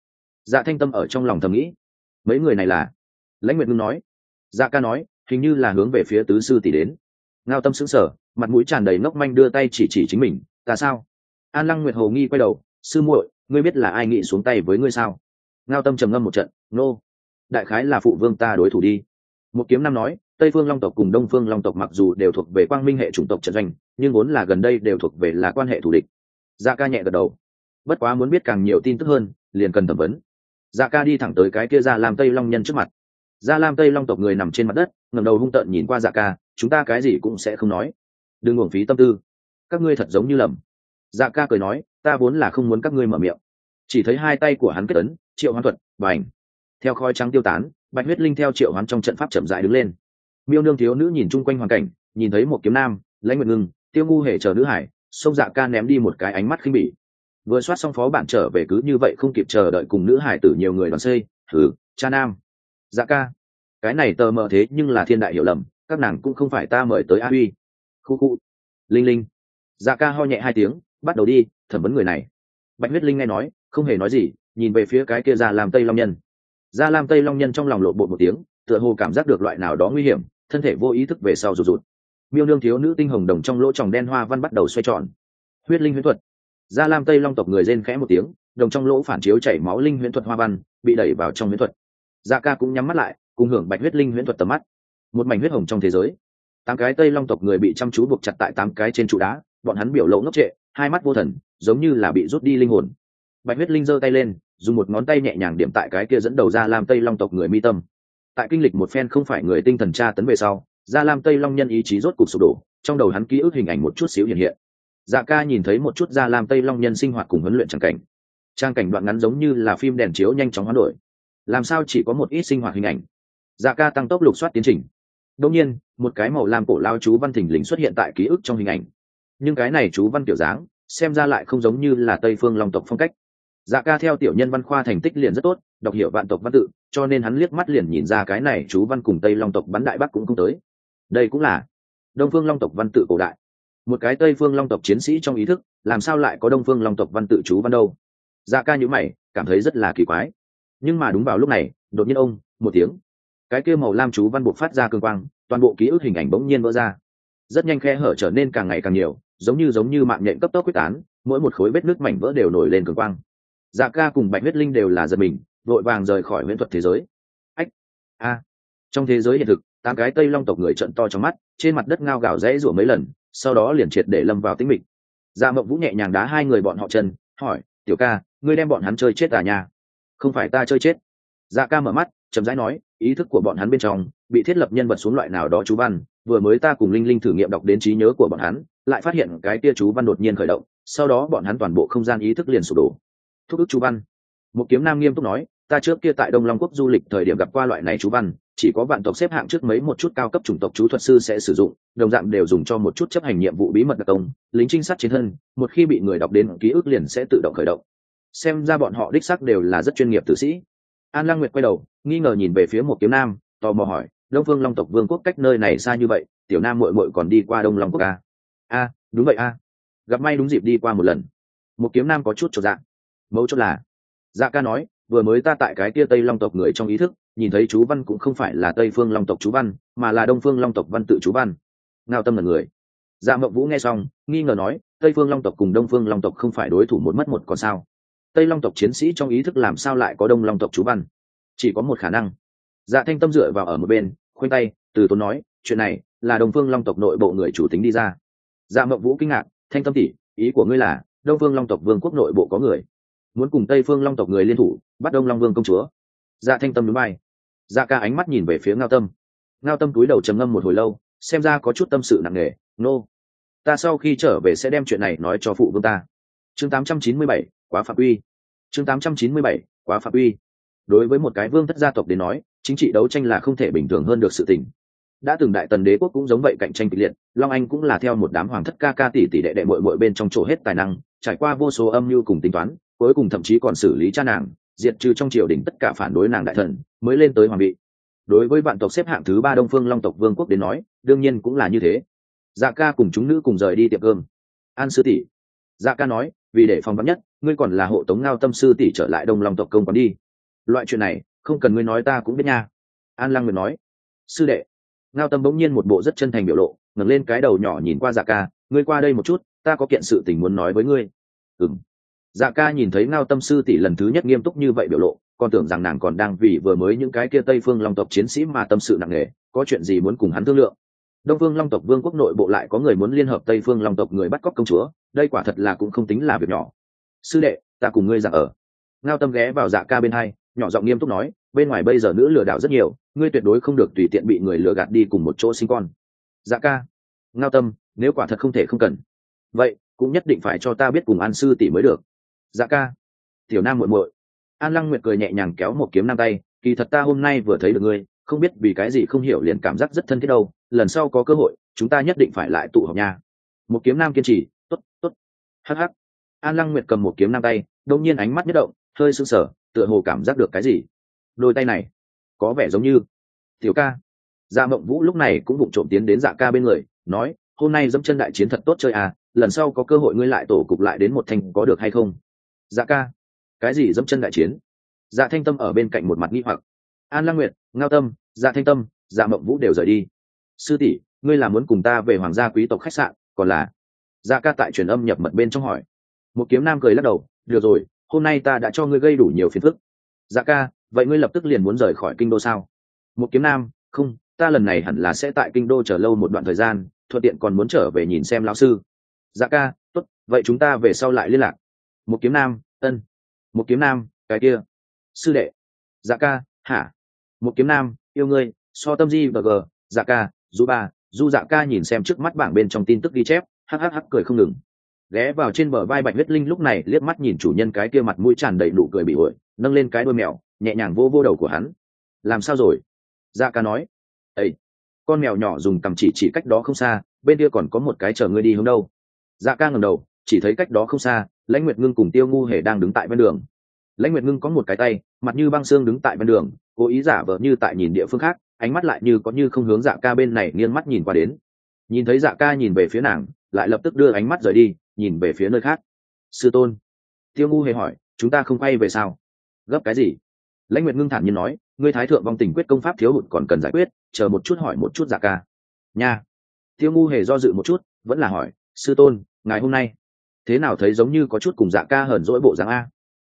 Dạ thanh tâm ở trong lòng thầm nghĩ. Mấy người này là? Lãnh nguyệt ngưng nói. Dạ ca nói, hình như là hướng về phía tứ sư tỷ đến. Ngao tâm sững sờ mặt mũi tràn đầy ngốc manh đưa tay chỉ chỉ chính mình, ta sao? An lăng nguyệt hồ nghi quay đầu, sư muội, ngươi biết là ai nghị xuống tay với ngươi sao? Ngao tâm trầm ngâm một trận, nô、no. đại khái là phụ vương ta đối thủ đi. Một kiếm năm nói, tây phương long tộc cùng đông phương long tộc mặc dù đều thuộc về quang minh hệ chủng tộc trận doanh, nhưng vốn là gần đây đều thuộc về là quan hệ thù địch. Dạ ca nhẹ gật đầu. Bất quá muốn biết càng nhiều tin tức hơn, liền cần thẩm vấn. Dạ ca đi thẳng tới cái kia ra làm tây long nhân trước mặt. Ra lam tây long tộc người nằm trên mặt đất ngầm đầu hung tợn nhìn qua dạ ca, chúng ta cái gì cũng sẽ không nói đừng uổng phí tâm tư. Các ngươi thật giống như lầm. Dạ ca cười nói, ta vốn là không muốn các ngươi mở miệng. Chỉ thấy hai tay của hắn kết ấn, triệu hoán thuật và ảnh theo khói trắng tiêu tán, bạch huyết linh theo triệu hoán trong trận pháp chậm dại đứng lên. Miêu nương thiếu nữ nhìn chung quanh hoàn cảnh, nhìn thấy một kiếm nam, lãnh nguyện ngưng, tiêu ngu hề chờ nữ hải, xông dạ ca ném đi một cái ánh mắt khinh bỉ. Vừa soát xong phó bản trở về cứ như vậy không kịp chờ đợi cùng nữ hải tử nhiều người đoàn xây, thử, cha nam. Dạ ca, cái này tờ mờ thế nhưng là thiên đại hiểu lầm, các nàng cũng không phải ta mời tới a uy khu khu. Linh linh. Dạ ca ho nhẹ hai tiếng, bắt đầu đi, thẩm vấn người này. Bạch huyết linh nghe nói, không hề nói gì, nhìn về phía cái kia dạ ra làm tây long nhân. Dạ ra làm tây long nhân trong lòng lộ bột một tiếng, tựa hồ cảm giác được loại nào đó nguy hiểm, thân thể vô ý thức về sau rụt rụt. Miêu nương thiếu nữ tinh hồng đồng trong lỗ tròng đen hoa văn bắt đầu xoay tròn. Huyết linh huyễn thuật. Gia lam tây long tộc người rên khẽ một tiếng, đồng trong lỗ phản chiếu chảy máu linh huyễn thuật hoa văn, bị đẩy vào trong huyễn thuật. Dạ ca cũng nhắm mắt lại, cùng hưởng bạch huyết linh huyễn thuật tầm mắt. Một mảnh huyết hồng trong thế giới tám cái tây long tộc người bị chăm chú buộc chặt tại tám cái trên trụ đá, bọn hắn biểu lộ ngốc trệ, hai mắt vô thần, giống như là bị rút đi linh hồn. Bạch huyết linh giơ tay lên, dùng một ngón tay nhẹ nhàng điểm tại cái kia dẫn đầu ra làm tây long tộc người mi tâm. Tại kinh lịch một phen không phải người tinh thần tra tấn về sau ra làm tây long nhân ý chí rốt cục sụp đổ, trong đầu hắn ký ức hình ảnh một chút xíu hiện hiện. Dạ ca nhìn thấy một chút ra làm tây long nhân sinh hoạt cùng huấn luyện tràng cảnh. Trang cảnh đoạn ngắn giống như là phim đèn chiếu nhanh chóng hoán đổi. Làm sao chỉ có một ít sinh hoạt hình ảnh? Dạ ca tăng tốc lục soát tiến trình đông nhiên, một cái màu lam cổ lao chú văn thình lình xuất hiện tại ký ức trong hình ảnh. Nhưng cái này chú văn kiểu dáng, xem ra lại không giống như là tây phương long tộc phong cách. Dạ ca theo tiểu nhân văn khoa thành tích liền rất tốt, đọc hiểu vạn tộc văn tự, cho nên hắn liếc mắt liền nhìn ra cái này chú văn cùng tây long tộc bắn đại bắc cũng không tới. Đây cũng là đông phương long tộc văn tự cổ đại. Một cái tây phương long tộc chiến sĩ trong ý thức, làm sao lại có đông phương long tộc văn tự chú văn đâu? Dạ ca nhữ mày, cảm thấy rất là kỳ quái. Nhưng mà đúng vào lúc này, đột nhiên ông, một tiếng cái kia màu lam chú văn buộc phát ra cương quang, toàn bộ ký ức hình ảnh bỗng nhiên vỡ ra. Rất nhanh khe hở trở nên càng ngày càng nhiều, giống như giống như mạng nhện cấp tốc quyết tán, mỗi một khối vết nước mảnh vỡ đều nổi lên cường quang. Dạ ca cùng bạch huyết linh đều là giật mình, vội vàng rời khỏi viễn thuật thế giới. Ách, a. Trong thế giới hiện thực, tám cái tây long tộc người trận to trong mắt, trên mặt đất ngao gạo rẽ rủa mấy lần, sau đó liền triệt để lâm vào tĩnh mịch. Dạ mộng vũ nhẹ nhàng đá hai người bọn họ chân, hỏi, tiểu ca, ngươi đem bọn hắn chơi chết à nhà không phải ta chơi chết. Dạ ca mở mắt, chậm rãi nói ý thức của bọn hắn bên trong, bị thiết lập nhân vật xuống loại nào đó chú văn, vừa mới ta cùng linh linh thử nghiệm đọc đến trí nhớ của bọn hắn, lại phát hiện cái tia chú văn đột nhiên khởi động, sau đó bọn hắn toàn bộ không gian ý thức liền sụp đổ. Thúc ức chú văn. Một kiếm nam nghiêm túc nói, ta trước kia tại đông long quốc du lịch thời điểm gặp qua loại này chú văn, chỉ có vạn tộc xếp hạng trước mấy một chút cao cấp chủng tộc chú thuật sư sẽ sử dụng, đồng dạng đều dùng cho một chút chấp hành nhiệm vụ bí mật đặc công, lính trinh sát chiến thân, một khi bị người đọc đến ký ức liền sẽ tự động khởi động. Xem ra bọn họ đích sắc đều là rất chuyên nghiệp tử sĩ an lang nguyệt quay đầu, nghi ngờ nhìn về phía một kiếm nam, tò mò hỏi, đông phương long tộc vương quốc cách nơi này xa như vậy, tiểu nam mội mội còn đi qua đông long quốc a a, đúng vậy a. Gặp may đúng dịp đi qua một lần. Một kiếm nam có chút cho dạng. Mẫu chốt là dạ ca nói, vừa mới ta tại cái kia tây long tộc người trong ý thức, nhìn thấy chú văn cũng không phải là tây phương long tộc chú văn, mà là đông phương long tộc văn tự chú văn. Ngao tâm là người. Dạ mộng vũ nghe xong, nghi ngờ nói, tây phương long tộc cùng đông phương long tộc không phải đối thủ một mất một còn sao? Tây long tộc chiến sĩ trong ý thức làm sao lại có đông long tộc chú văn? Chỉ có một khả năng. Dạ thanh tâm dựa vào ở một bên khoanh tay từ tốn nói chuyện này là đông phương long tộc nội bộ người chủ tính đi ra. Dạ mộng vũ kinh ngạc thanh tâm tỉ ý của ngươi là đông phương long tộc vương quốc nội bộ có người. Muốn cùng tây phương long tộc người liên thủ bắt đông long vương công chúa. Dạ thanh tâm núi bay dạ ca ánh mắt nhìn về phía ngao tâm. Ngao tâm túi đầu trầm ngâm một hồi lâu xem ra có chút tâm sự nặng nề. Nô、no. ta sau khi trở về sẽ đem chuyện này nói cho phụ vương ta. Chương 897, quá phạm uy chương 897, quá phạm uy đối với một cái vương thất gia tộc đến nói chính trị đấu tranh là không thể bình thường hơn được sự tình. Đã từng đại tần đế quốc cũng giống vậy cạnh tranh kịch liệt long anh cũng là theo một đám hoàng thất ca ca tỷ tỷ đệ đệ mội mội bên trong chỗ hết tài năng trải qua vô số âm mưu cùng tính toán cuối cùng thậm chí còn xử lý cha nàng diệt trừ trong triều đình tất cả phản đối nàng đại thần mới lên tới hoàng vị. Đối với vạn tộc xếp hạng thứ ba đông phương long tộc vương quốc đến nói đương nhiên cũng là như thế. Dạ ca cùng chúng nữ cùng rời đi tiệm cơm. An sư tỷ. Dạ ca nói vì để phòng vắn nhất, ngươi còn là hộ tống ngao tâm sư tỷ trở lại đông long tộc công còn đi. Loại chuyện này, không cần ngươi nói ta cũng biết nha. An lăng nguyệt nói. Sư đệ. Ngao tâm bỗng nhiên một bộ rất chân thành biểu lộ, ngẩng lên cái đầu nhỏ nhìn qua dạ ca, ngươi qua đây một chút, ta có kiện sự tình muốn nói với ngươi. Ừng dạ ca nhìn thấy ngao tâm sư tỷ lần thứ nhất nghiêm túc như vậy biểu lộ, còn tưởng rằng nàng còn đang vì vừa mới những cái kia tây phương long tộc chiến sĩ mà tâm sự nặng nề, có chuyện gì muốn cùng hắn thương lượng đông phương long tộc vương quốc nội bộ lại có người muốn liên hợp tây phương long tộc người bắt cóc công chúa, đây quả thật là cũng không tính là việc nhỏ. Sư đệ, ta cùng ngươi dạng ở. Ngao tâm ghé vào dạ ca bên hai, nhỏ giọng nghiêm túc nói, bên ngoài bây giờ nữ lừa đảo rất nhiều, ngươi tuyệt đối không được tùy tiện bị người lừa gạt đi cùng một chỗ sinh con. Dạ ca. Ngao tâm, nếu quả thật không thể không cần. Vậy, cũng nhất định phải cho ta biết cùng an sư tỷ mới được. Dạ ca. Tiểu nam muội muội. An lăng nguyệt cười nhẹ nhàng kéo một kiếm nam tay, kỳ thật ta hôm nay vừa thấy được ngươi, không biết vì cái gì không hiểu liền cảm giác rất thân thiết đâu lần sau có cơ hội, chúng ta nhất định phải lại tụ họp nha. Một kiếm nam kiên trì t ố t t ố t hh an lăng nguyệt cầm một kiếm nam tay, đông nhiên ánh mắt nhất động, hơi sưng sở tựa hồ cảm giác được cái gì. Đôi tay này, có vẻ giống như tiểu ca. Dạ mộng vũ lúc này cũng vụng trộm tiến đến dạ ca bên người, nói, hôm nay dẫm chân đại chiến thật tốt chơi à lần sau có cơ hội ngươi lại tổ cục lại đến một thành có được hay không? Dạ ca. Cái gì dẫm chân đại chiến? Dạ thanh tâm ở bên cạnh một mặt nghi hoặc. An lăng nguyệt, ngao tâm dạ thanh tâm dạ mộng vũ đều rời đi sư tỷ, ngươi là muốn cùng ta về hoàng gia quý tộc khách sạn, còn là dạ ca tại truyền âm nhập mật bên trong hỏi. Một kiếm nam cười lắc đầu, được rồi, hôm nay ta đã cho ngươi gây đủ nhiều phiền phức. Dạ ca, vậy ngươi lập tức liền muốn rời khỏi kinh đô sao? Một kiếm nam, không, ta lần này hẳn là sẽ tại kinh đô chờ lâu một đoạn thời gian, thuận tiện còn muốn trở về nhìn xem lão sư. Dạ ca, tốt, vậy chúng ta về sau lại liên lạc. Một kiếm nam, ân. Một kiếm nam, cái kia. Sư đệ. Dạ ca, hả? Một kiếm nam, yêu ngươi, so tâm di và g dạ ca du ba du dạ ca nhìn xem trước mắt bảng bên trong tin tức ghi chép, hắc hắc cười không ngừng. Ghé vào trên bờ vai bạch huyết linh lúc này liếc mắt nhìn chủ nhân cái kia mặt mũi tràn đầy nụ cười bị ổi, nâng lên cái đôi mèo, nhẹ nhàng vô vô đầu của hắn. Làm sao rồi? Dạ ca nói. Ây con mèo nhỏ dùng cầm chỉ chỉ cách đó không xa, bên kia còn có một cái chờ ngươi đi hướng đâu. Dạ ca ngầm đầu, chỉ thấy cách đó không xa, lãnh nguyệt ngưng cùng tiêu ngu hề đang đứng tại bên đường. Lãnh nguyệt ngưng có một cái tay, mặt như băng xương đứng tại bên đường, cố ý giả vờ như tại nhìn địa phương khác ánh mắt lại như có như không hướng dạ ca bên này nghiêng mắt nhìn qua đến. Nhìn thấy dạ ca nhìn về phía nàng, lại lập tức đưa ánh mắt rời đi, nhìn về phía nơi khác. Sư tôn. Tiêu ngu hề hỏi, chúng ta không quay về sao? Gấp cái gì? Lãnh nguyệt ngưng thản nhiên nói, ngươi thái thượng vong tình quyết công pháp thiếu hụt còn cần giải quyết, chờ một chút hỏi một chút dạ ca. Nha. Tiêu ngu hề do dự một chút, vẫn là hỏi, sư tôn, ngày hôm nay, thế nào thấy giống như có chút cùng dạ ca hờn dỗi bộ dáng a?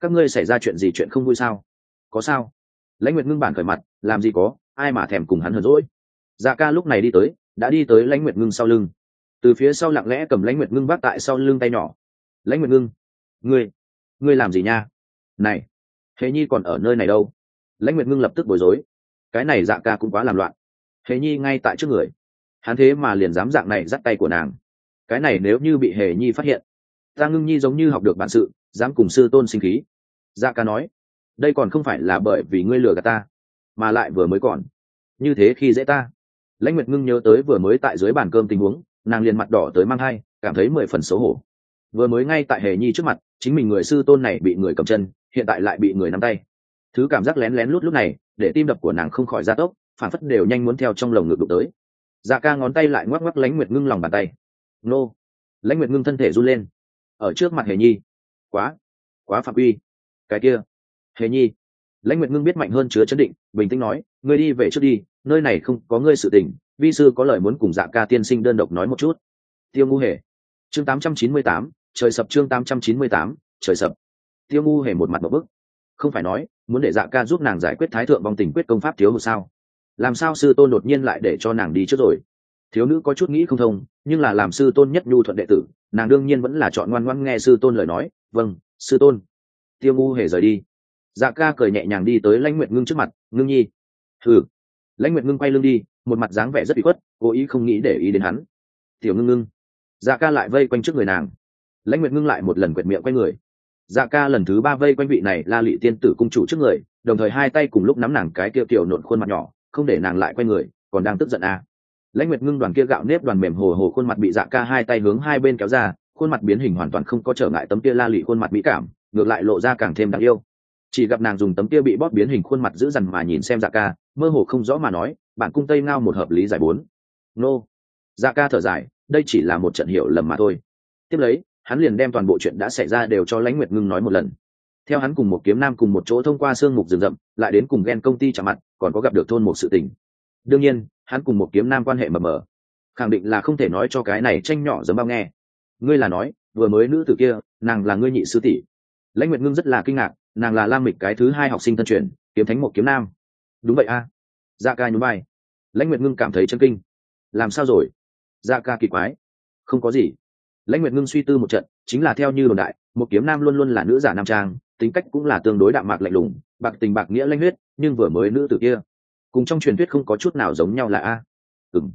Các ngươi xảy ra chuyện gì chuyện không vui sao? Có sao? Lãnh nguyệt ngưng bản khởi mặt, làm gì có? Ai mà thèm cùng hắn hờn rỗi dạ ca lúc này đi tới, đã đi tới lãnh nguyệt ngưng sau lưng. Từ phía sau lặng lẽ cầm lãnh nguyệt ngưng vác tại sau lưng tay nhỏ. Lãnh nguyệt ngưng, ngươi ngươi làm gì nha? Này, hề nhi còn ở nơi này đâu? Lãnh nguyệt ngưng lập tức bối rối. Cái này dạ ca cũng quá làm loạn. Hề nhi ngay tại trước người. Hắn thế mà liền dám dạng này dắt tay của nàng. Cái này nếu như bị hề nhi phát hiện ta ngưng nhi giống như học được bản sự, dám cùng sư tôn sinh khí. Dạ ca nói. Đây còn không phải là bởi vì ngươi lừa gạt ta mà lại vừa mới còn. Như thế khi dễ ta. Lãnh nguyệt ngưng nhớ tới vừa mới tại dưới bàn cơm tình huống, nàng liền mặt đỏ tới mang hai cảm thấy mười phần xấu hổ. Vừa mới ngay tại hề nhi trước mặt, chính mình người sư tôn này bị người cầm chân, hiện tại lại bị người nắm tay. Thứ cảm giác lén lén lút lúc này, để tim đập của nàng không khỏi gia tốc, phản phất đều nhanh muốn theo trong lồng ngực đụng tới. Dạ ca ngón tay lại ngoắc ngoắc lãnh nguyệt ngưng lòng bàn tay. Nô. Lãnh nguyệt ngưng thân thể run lên. Ở trước mặt hề nhi. Quá. Quá phạm uy cái kia. Hề nhi lãnh nguyệt ngưng biết mạnh hơn chứa chấn định bình tĩnh nói ngươi đi về trước đi nơi này không có ngươi sự tình vi sư có lời muốn cùng dạ ca tiên sinh đơn độc nói một chút. Tiêu ngu hề. Chương 898, trời sập chương 898, trời sập. Tiêu ngu hề một mặt một bức. Không phải nói muốn để dạ ca giúp nàng giải quyết thái thượng vong tình quyết công pháp thiếu hụt sao? Làm sao sư tôn đột nhiên lại để cho nàng đi trước rồi? Thiếu nữ có chút nghĩ không thông nhưng là làm sư tôn nhất nhu thuận đệ tử nàng đương nhiên vẫn là chọn ngoan ngoãn nghe sư tôn lời nói vâng sư tôn. Tiêu ngu hề rời đi dạ ca cười nhẹ nhàng đi tới lãnh nguyệt ngưng trước mặt, ngưng nhi. Thử. Lãnh nguyệt ngưng quay lưng đi, một mặt dáng vẻ rất bị khuất, cố ý không nghĩ để ý đến hắn. Tiểu ngưng ngưng. Dạ ca lại vây quanh trước người nàng. Lãnh nguyệt ngưng lại một lần quẹt miệng quay người. Dạ ca lần thứ ba vây quanh vị này la lị tiên tử cung chủ trước người, đồng thời hai tay cùng lúc nắm nàng cái kia kiểu nộn khuôn mặt nhỏ, không để nàng lại quay người, còn đang tức giận à. lãnh nguyệt ngưng đoàn kia gạo nếp đoàn mềm hồ hồ khuôn mặt bị dạ ca hai tay hướng hai bên kéo ra, khuôn mặt biến hình hoàn toàn không có trở ngại tấm kia la lị khuôn mặt mỹ cảm, ngược lại lộ ra càng thêm đáng yêu chỉ gặp nàng dùng tấm kia bị bóp biến hình khuôn mặt giữ dằn mà nhìn xem dạ ca, mơ hồ không rõ mà nói, bản cung tây ngao một hợp lý giải bốn. Nô. Dạ ca thở dài, đây chỉ là một trận hiểu lầm mà thôi. Tiếp lấy, hắn liền đem toàn bộ chuyện đã xảy ra đều cho lãnh nguyệt ngưng nói một lần. Theo hắn cùng một kiếm nam cùng một chỗ thông qua sương mục rừng rậm, lại đến cùng ghen công ty chạm mặt, còn có gặp được thôn một sự tình. Đương nhiên, hắn cùng một kiếm nam quan hệ mờ mờ. Khẳng định là không thể nói cho cái này tranh nhỏ giấm bao nghe. Ngươi là nói, vừa mới nữ tử kia, nàng là ngươi nhị sư tỷ. Lãnh nguyệt ngưng rất là kinh ngạc nàng là lam mịch cái thứ hai học sinh thân truyền, kiếm thánh một kiếm nam. Đúng vậy a. Dạ ca nhún vai. Lãnh nguyệt ngưng cảm thấy chân kinh. Làm sao rồi? Dạ ca kỳ quái. Không có gì. Lãnh nguyệt ngưng suy tư một trận, chính là theo như đồn đại, một kiếm nam luôn luôn là nữ giả nam trang, tính cách cũng là tương đối đạm mạc lạnh lùng, bạc tình bạc nghĩa lanh huyết, nhưng vừa mới nữ tử kia. Cùng trong truyền thuyết không có chút nào giống nhau là a. Ừng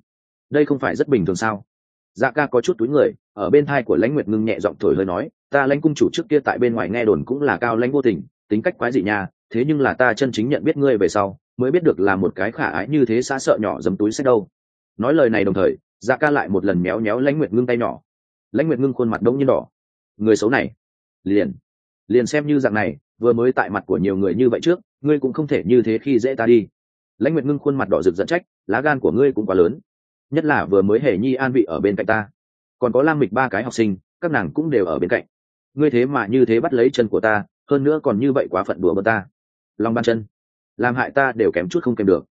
đây không phải rất bình thường sao? Dạ ca có chút túi người, ở bên thai của lãnh nguyệt ngưng nhẹ giọng thổi hơi nói ta lãnh cung chủ trước kia tại bên ngoài nghe đồn cũng là cao lãnh vô tình, tính cách quái dị nha, thế nhưng là ta chân chính nhận biết ngươi về sau, mới biết được là một cái khả ái như thế xa sợ nhỏ dấm túi sách đâu. Nói lời này đồng thời dạ ca lại một lần méo méo lãnh nguyệt ngưng tay nhỏ. Lãnh nguyệt ngưng khuôn mặt đông như đỏ. Người xấu này. Liền. Liền xem như dạng này, vừa mới tại mặt của nhiều người như vậy trước, ngươi cũng không thể như thế khi dễ ta đi. Lãnh nguyệt ngưng khuôn mặt đỏ rực dẫn trách, lá gan của ngươi cũng quá lớn. Nhất là vừa mới hề nhi an vị ở bên cạnh ta. Còn có lam mịch ba cái học sinh, các nàng cũng đều ở bên cạnh ngươi thế mà như thế bắt lấy chân của ta, hơn nữa còn như vậy quá phận đùa bờ ta. Lòng bàn chân. Làm hại ta đều kém chút không kèm được.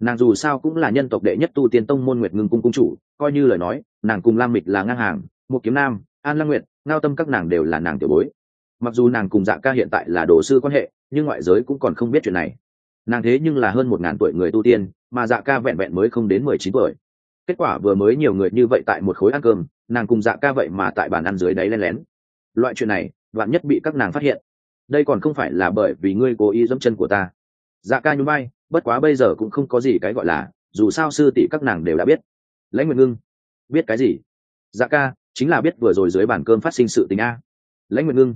Nàng dù sao cũng là nhân tộc đệ nhất tu tiên tông môn nguyệt ngưng cung cung chủ, coi như lời nói, nàng cùng lam mịch là ngang hàng một kiếm nam, an lăng nguyệt, ngao tâm các nàng đều là nàng tiểu bối. Mặc dù nàng cùng dạ ca hiện tại là đồ sư quan hệ, nhưng ngoại giới cũng còn không biết chuyện này. Nàng thế nhưng là hơn một ngàn tuổi người tu tiên, mà dạ ca vẹn vẹn mới không đến mười chín tuổi. Kết quả vừa mới nhiều người như vậy tại một khối ăn cơm, nàng cùng dạ ca vậy mà tại bàn ăn dưới đáy len lén loại chuyện này, Vạn nhất bị các nàng phát hiện. Đây còn không phải là bởi vì ngươi cố ý dẫm chân của ta. Dạ ca nhún bay bất quá bây giờ cũng không có gì cái gọi là, dù sao sư tỷ các nàng đều đã biết. Lãnh nguyệt ngưng, biết cái gì? Dạ ca, chính là biết vừa rồi dưới bàn cơm phát sinh sự tình a. Lãnh nguyệt ngưng,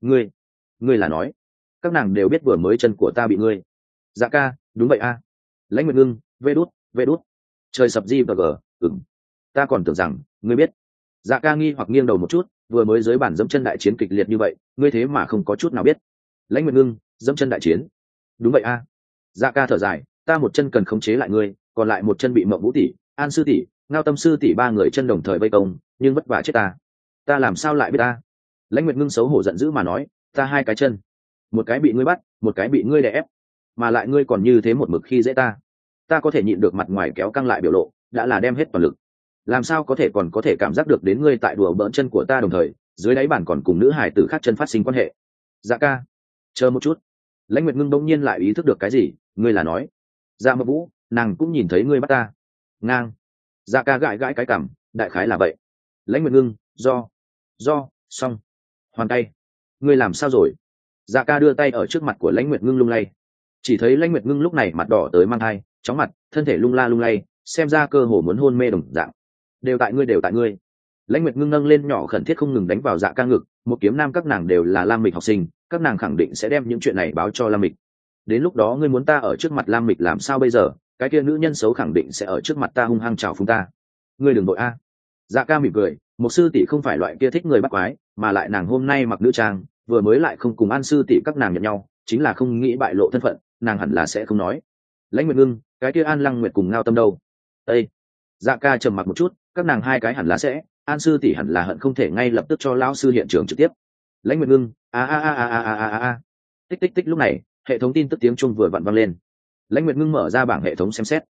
ngươi ngươi là nói, các nàng đều biết vừa mới chân của ta bị ngươi. Dạ ca, đúng vậy a. Lãnh nguyệt ngưng, vê đút vê đút. Trời sập di và g ừng ta còn tưởng rằng, ngươi biết. Dạ ca nghi hoặc nghiêng đầu một chút vừa mới dưới bản dẫm chân đại chiến kịch liệt như vậy, ngươi thế mà không có chút nào biết. Lãnh nguyện ngưng, dẫm chân đại chiến. Đúng vậy a. Dạ ca thở dài, ta một chân cần khống chế lại ngươi, còn lại một chân bị mộng vũ tỷ, an sư tỷ, ngao tâm sư tỷ ba người chân đồng thời vây công, nhưng vất vả chết ta. Ta làm sao lại biết ta? Lãnh nguyệt ngưng xấu hổ giận dữ mà nói, ta hai cái chân. Một cái bị ngươi bắt, một cái bị ngươi đè ép. Mà lại ngươi còn như thế một mực khi dễ ta. Ta có thể nhịn được mặt ngoài kéo căng lại biểu lộ, đã là đem hết toàn lực làm sao có thể còn có thể cảm giác được đến ngươi tại đùa bỡn chân của ta đồng thời, dưới đáy bản còn cùng nữ hải tử khác chân phát sinh quan hệ? Dạ ca, chờ một chút. Lãnh nguyệt ngưng bỗng nhiên lại ý thức được cái gì, ngươi là nói. Dạ mập vũ, nàng cũng nhìn thấy ngươi bắt ta. Ngang. Dạ ca gãi gãi cái cảm đại khái là vậy. Lãnh nguyệt ngưng, do. Do, xong. Hoàn tay. Ngươi làm sao rồi? Dạ ca đưa tay ở trước mặt của lãnh nguyệt ngưng lung lay. Chỉ thấy lãnh nguyệt ngưng lúc này mặt đỏ tới mang thai, chóng mặt, thân thể lung la lung lay, xem ra cơ hồ muốn hôn mê đồng dạng đều tại ngươi, đều tại ngươi. Lãnh nguyệt ngưng nâng lên nhỏ khẩn thiết không ngừng đánh vào dạ ca ngực, một kiếm nam các nàng đều là lam mịch học sinh, các nàng khẳng định sẽ đem những chuyện này báo cho lam mịch. Đến lúc đó ngươi muốn ta ở trước mặt lam mịch làm sao bây giờ? Cái kia nữ nhân xấu khẳng định sẽ ở trước mặt ta hung hăng chào phúng ta. Ngươi đừng đội a. Dạ ca mỉm cười, một sư tỷ không phải loại kia thích người bắt quái, mà lại nàng hôm nay mặc nữ trang, vừa mới lại không cùng an sư tỷ các nàng nhận nhau, chính là không nghĩ bại lộ thân phận, nàng hẳn là sẽ không nói. Lãnh nguyệt ngưng, cái kia an lăng nguyệt cùng ngao tâm đâu? Ây dạ ca trầm mặc một chút các nàng hai cái hẳn là sẽ, an sư tỷ hẳn là hận không thể ngay lập tức cho lão sư hiện trường trực tiếp. Lãnh nguyệt ngưng, a a a a a a a a tích tích tích lúc này, hệ thống tin tức tiếng trung vừa vặn vang lên. Lãnh nguyệt ngưng mở ra bảng hệ thống xem xét.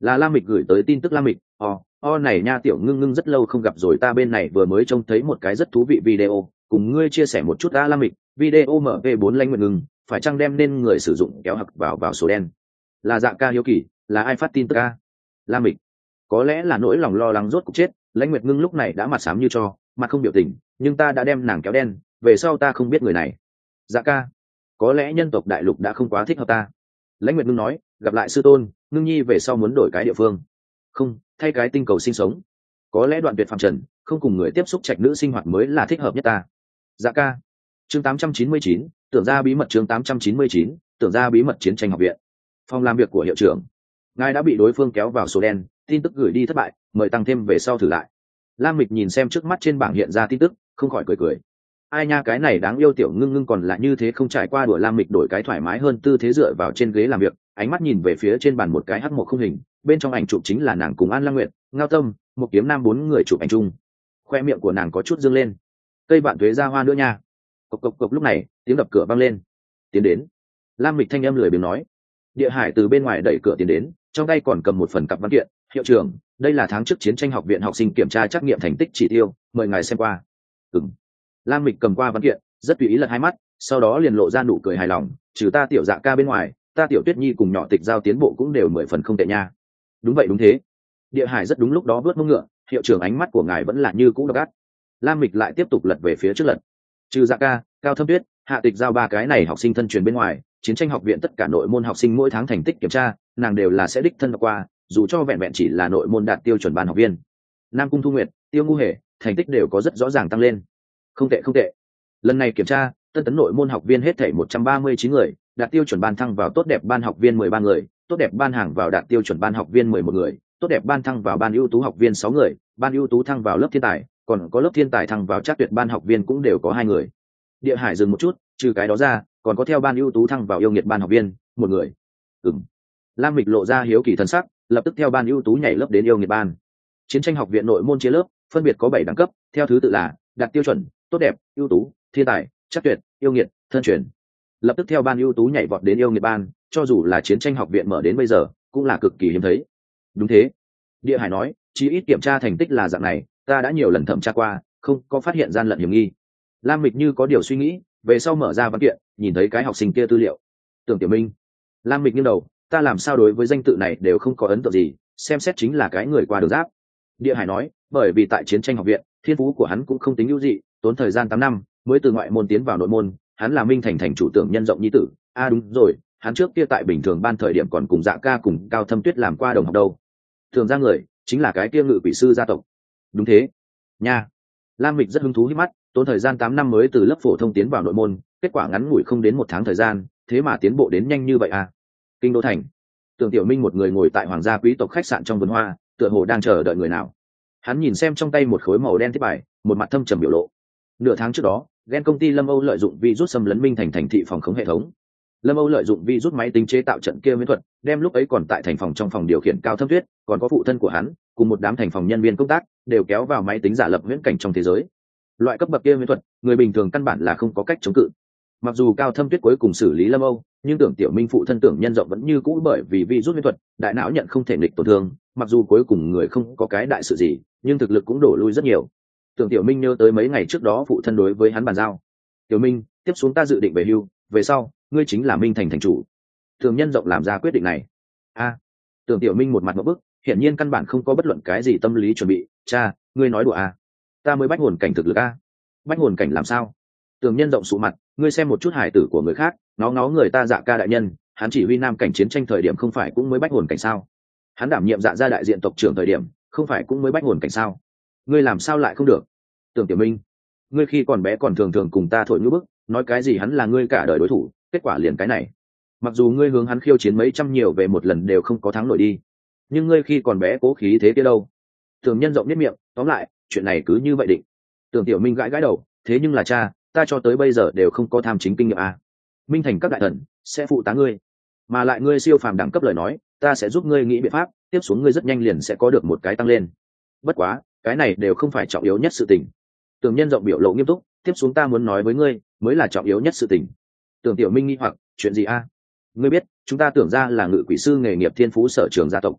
Là la mịch gửi tới tin tức la mịch, o o này nha tiểu ngưng ngưng rất lâu không gặp rồi, ta bên này vừa mới trông thấy một cái rất thú vị video, cùng ngươi chia sẻ một chút a la mịch. Video mv 4 lãnh nguyệt ngưng, phải chăng đem nên người sử dụng kéo hặc vào vào số đen? Là dạ ca hiếu kỳ, là ai phát tin tức ca? La mịch có lẽ là nỗi lòng lo lắng rốt cục chết lãnh nguyệt ngưng lúc này đã mặt sám như cho mặt không biểu tình nhưng ta đã đem nàng kéo đen về sau ta không biết người này. Dạ ca có lẽ nhân tộc đại lục đã không quá thích hợp ta. Lãnh nguyệt ngưng nói gặp lại sư tôn ngưng nhi về sau muốn đổi cái địa phương. Không thay cái tinh cầu sinh sống. Có lẽ đoạn tuyệt phạm trần không cùng người tiếp xúc trạch nữ sinh hoạt mới là thích hợp nhất ta. Dạ ca. Chương 899, tưởng ra bí mật chương 899, tưởng ra bí mật chiến tranh học viện. Phòng làm việc của hiệu trưởng. Ngài đã bị đối phương kéo vào số đen tin tức gửi đi thất bại, mời tăng thêm về sau thử lại. Lam mịch nhìn xem trước mắt trên bảng hiện ra tin tức, không khỏi cười cười. Ai nha, cái này đáng yêu tiểu ngưng ngưng còn lại như thế không trải qua đuổi lam mịch đổi cái thoải mái hơn tư thế dựa vào trên ghế làm việc, ánh mắt nhìn về phía trên bàn một cái hắc một không hình, bên trong ảnh chụp chính là nàng cùng an lang nguyệt, ngao tâm một kiếm nam bốn người chụp ảnh chung. Khoe miệng của nàng có chút dương lên. Cây bạn thuế ra hoa nữa nha. Cộc cộc cộc lúc này, tiếng đập cửa vang lên. Tiến đến. Lam mịch thanh âm lười biếng nói. Địa hải từ bên ngoài đẩy cửa tiến đến, trong tay còn cầm một phần cặp văn kiện hiệu trưởng, đây là tháng trước chiến tranh học viện học sinh kiểm tra trắc nghiệm thành tích chỉ tiêu, mời ngài xem qua. Ừng lam mịch cầm qua văn kiện, rất tùy ý lật hai mắt, sau đó liền lộ ra nụ cười hài lòng, trừ ta tiểu dạ ca bên ngoài, ta tiểu tuyết nhi cùng nhỏ tịch giao tiến bộ cũng đều mười phần không tệ nha. Đúng vậy đúng thế. Địa hải rất đúng lúc đó vớt mông ngựa, hiệu trưởng ánh mắt của ngài vẫn là như cũ độc gắt lam mịch lại tiếp tục lật về phía trước lật. Trừ dạ ca, cao thâm tuyết, hạ tịch giao ba cái này học sinh thân truyền bên ngoài, chiến tranh học viện tất cả nội môn học sinh mỗi tháng thành tích kiểm tra, nàng đều là sẽ đích thân qua dù cho vẹn vẹn chỉ là nội môn đạt tiêu chuẩn ban học viên. Nam cung thu nguyệt, tiêu ngu hề, thành tích đều có rất rõ ràng tăng lên. Không tệ không tệ. Lần này kiểm tra, tân tấn nội môn học viên hết thể một trăm ba mươi chín người, đạt tiêu chuẩn ban thăng vào tốt đẹp ban học viên mười ba người, tốt đẹp ban hàng vào đạt tiêu chuẩn ban học viên mười một người, tốt đẹp ban thăng vào ban ưu tú học viên sáu người, ban ưu tú thăng vào lớp thiên tài, còn có lớp thiên tài thăng vào chắc tuyệt ban học viên cũng đều có hai người. Địa hải dừng một chút, trừ cái đó ra, còn có theo ban ưu tú thăng vào yêu nghiệt ban học viên, một người. Ừng lam mịch lộ ra hiếu kỳ thân sắc lập tức theo ban ưu tú nhảy lớp đến yêu nghiệt ban. Chiến tranh học viện nội môn chia lớp, phân biệt có bảy đẳng cấp, theo thứ tự là đạt tiêu chuẩn, tốt đẹp, ưu tú, thiên tài, chắc tuyệt, yêu nghiệt, thân truyền. Lập tức theo ban ưu tú nhảy vọt đến yêu nghiệt ban, cho dù là chiến tranh học viện mở đến bây giờ, cũng là cực kỳ hiếm thấy. Đúng thế. Địa hải nói chỉ ít kiểm tra thành tích là dạng này, ta đã nhiều lần thẩm tra qua, không có phát hiện gian lận hiểm nghi. Lam mịch như có điều suy nghĩ, về sau mở ra văn kiện, nhìn thấy cái học sinh kia tư liệu. Tưởng tiểu minh. Lam mịch nghiêng đầu ta làm sao đối với danh tự này đều không có ấn tượng gì, xem xét chính là cái người qua đường giáp. Địa hải nói, bởi vì tại chiến tranh học viện, thiên phú của hắn cũng không tính ưu dị, tốn thời gian tám năm mới từ ngoại môn tiến vào nội môn, hắn là minh thành thành chủ tưởng nhân rộng nhi tử. A à đúng rồi, hắn trước kia tại bình thường ban thời điểm còn cùng dạ ca cùng cao thâm tuyết làm qua đồng học đâu. Thường ra người, chính là cái kia ngự quỷ sư gia tộc. Đúng thế. Nha. Lam mịch rất hứng thú hít mắt, tốn thời gian tám năm mới từ lớp phổ thông tiến vào nội môn, kết quả ngắn ngủi không đến một tháng thời gian, thế mà tiến bộ đến nhanh như vậy à? Kinh đô thành. Tưởng tiểu minh một người ngồi tại hoàng gia quý tộc khách sạn trong vườn hoa, tựa hồ đang chờ đợi người nào. Hắn nhìn xem trong tay một khối màu đen thiết bài, một mặt thâm trầm biểu lộ. Nửa tháng trước đó, ghen công ty lâm âu lợi dụng vi rút xâm lấn minh thành thành thị phòng khống hệ thống. Lâm âu lợi dụng vi rút máy tính chế tạo trận kia miễn thuật, đem lúc ấy còn tại thành phòng trong phòng điều khiển cao thâm tuyết, còn có phụ thân của hắn, cùng một đám thành phòng nhân viên công tác, đều kéo vào máy tính giả lập viễn cảnh trong thế giới. Loại cấp bậc kia miễn thuật, người bình thường căn bản là không có cách chống cự mặc dù cao thâm tuyết cuối cùng xử lý lâm âu, nhưng tưởng tiểu minh phụ thân tưởng nhân rộng vẫn như cũ bởi vì vi rút miễn thuật, đại não nhận không thể nghịch tổn thương, mặc dù cuối cùng người không có cái đại sự gì, nhưng thực lực cũng đổ lui rất nhiều. Tưởng tiểu minh nhớ tới mấy ngày trước đó phụ thân đối với hắn bàn giao. Tiểu minh, tiếp xuống ta dự định về hưu, về sau, ngươi chính là minh thành thành chủ. Thường nhân rộng làm ra quyết định này. A. Tưởng tiểu minh một mặt một bức, hiển nhiên căn bản không có bất luận cái gì tâm lý chuẩn bị. Cha, ngươi nói đùa a ta mới bách hồn cảnh thực lực a bách hồn cảnh làm sao? Tường nhân rộng sụ mặt, ngươi xem một chút hải tử của người khác, nó ngó người ta dạ ca đại nhân, hắn chỉ huy nam cảnh chiến tranh thời điểm không phải cũng mới bách hồn cảnh sao? Hắn đảm nhiệm dạ ra đại diện tộc trưởng thời điểm, không phải cũng mới bách hồn cảnh sao? Ngươi làm sao lại không được? Tưởng tiểu minh, ngươi khi còn bé còn thường thường cùng ta thổi ngữ bức, nói cái gì hắn là ngươi cả đời đối thủ, kết quả liền cái này. Mặc dù ngươi hướng hắn khiêu chiến mấy trăm nhiều về một lần đều không có thắng nổi đi, nhưng ngươi khi còn bé cố khí thế kia đâu? Thường nhân rộng nhất miệng, tóm lại, chuyện này cứ như vậy định. Tưởng tiểu minh gãi gãi đầu, thế nhưng là cha ta cho tới bây giờ đều không có tham chính kinh nghiệm à. minh thành các đại thần sẽ phụ tá ngươi, mà lại ngươi siêu phàm đẳng cấp lời nói, ta sẽ giúp ngươi nghĩ biện pháp, tiếp xuống ngươi rất nhanh liền sẽ có được một cái tăng lên. Bất quá, cái này đều không phải trọng yếu nhất sự tình. Tường nhân rộng biểu lộ nghiêm túc, tiếp xuống ta muốn nói với ngươi, mới là trọng yếu nhất sự tình. Tưởng tiểu minh nghi hoặc, chuyện gì a? Ngươi biết, chúng ta tưởng ra là ngự quỷ sư nghề nghiệp thiên phú sở trường gia tộc.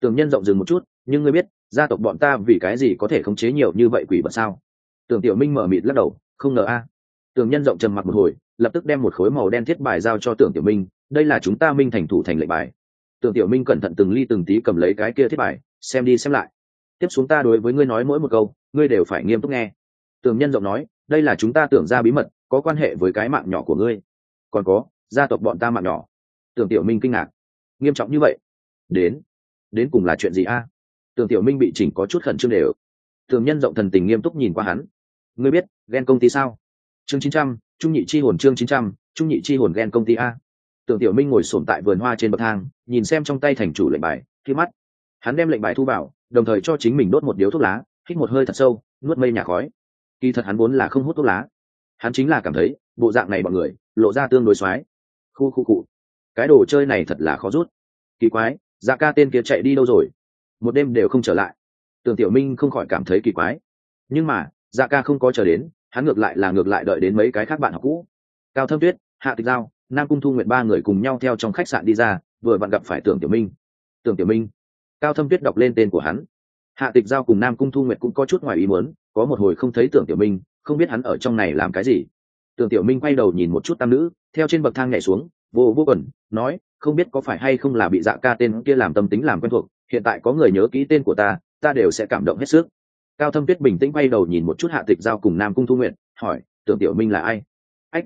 Tường nhân rộng dừng một chút, nhưng ngươi biết, gia tộc bọn ta vì cái gì có thể khống chế nhiều như vậy quỷ vật sao? Tưởng tiểu minh mở mịt lắc đầu, không ngờ a tường nhân rộng trầm mặc một hồi, lập tức đem một khối màu đen thiết bài giao cho tưởng tiểu minh, đây là chúng ta minh thành thủ thành lệnh bài. Tưởng tiểu minh cẩn thận từng ly từng tí cầm lấy cái kia thiết bài, xem đi xem lại. Tiếp xuống ta đối với ngươi nói mỗi một câu, ngươi đều phải nghiêm túc nghe. Tường nhân rộng nói, đây là chúng ta tưởng ra bí mật, có quan hệ với cái mạng nhỏ của ngươi. Còn có, gia tộc bọn ta mạng nhỏ. Tưởng tiểu minh kinh ngạc. Nghiêm trọng như vậy? Đến. Đến cùng là chuyện gì a? Tưởng tiểu minh bị chỉnh có chút khẩn trương đều. Tường nhân rộng thần tình nghiêm túc nhìn qua hắn. Ngươi biết, ghen công ty sao? Chương chín trăm, trung nhị chi hồn chương chín trăm, trung nhị chi hồn ghen công ty a. Tưởng tiểu minh ngồi sổm tại vườn hoa trên bậc thang, nhìn xem trong tay thành chủ lệnh bài, khi mắt. Hắn đem lệnh bài thu vào, đồng thời cho chính mình đốt một điếu thuốc lá, hít một hơi thật sâu, nuốt mây nhà khói. Kỳ thật hắn vốn là không hút thuốc lá. Hắn chính là cảm thấy, bộ dạng này bọn người, lộ ra tương đối x khu khu cụ. Cái đồ chơi này thật là khó rút. Kỳ quái dạ ca tên kia chạy đi đâu rồi? Một đêm đều không trở lại. Tưởng tiểu minh không khỏi cảm thấy kỳ quái. Nhưng mà dạ ca không có chờ đến hắn ngược lại là ngược lại đợi đến mấy cái khác bạn học cũ. Cao thâm tuyết, hạ tịch giao, nam cung thu nguyện ba người cùng nhau theo trong khách sạn đi ra, vừa vặn gặp phải tưởng tiểu minh. Tưởng tiểu minh. Cao thâm tuyết đọc lên tên của hắn. Hạ tịch giao cùng nam cung thu nguyệt cũng có chút ngoài ý muốn, có một hồi không thấy tưởng tiểu minh, không biết hắn ở trong này làm cái gì. Tưởng tiểu minh quay đầu nhìn một chút tam nữ, theo trên bậc thang nhảy xuống, vô vô quần, nói, không biết có phải hay không là bị dạ ca tên kia làm tâm tính làm quen thuộc, hiện tại có người nhớ kỹ tên của ta ta đều sẽ cảm động hết sức cao thâm tuyết bình tĩnh quay đầu nhìn một chút hạ tịch giao cùng nam cung thu nguyện hỏi, tưởng tiểu minh là ai? Ách,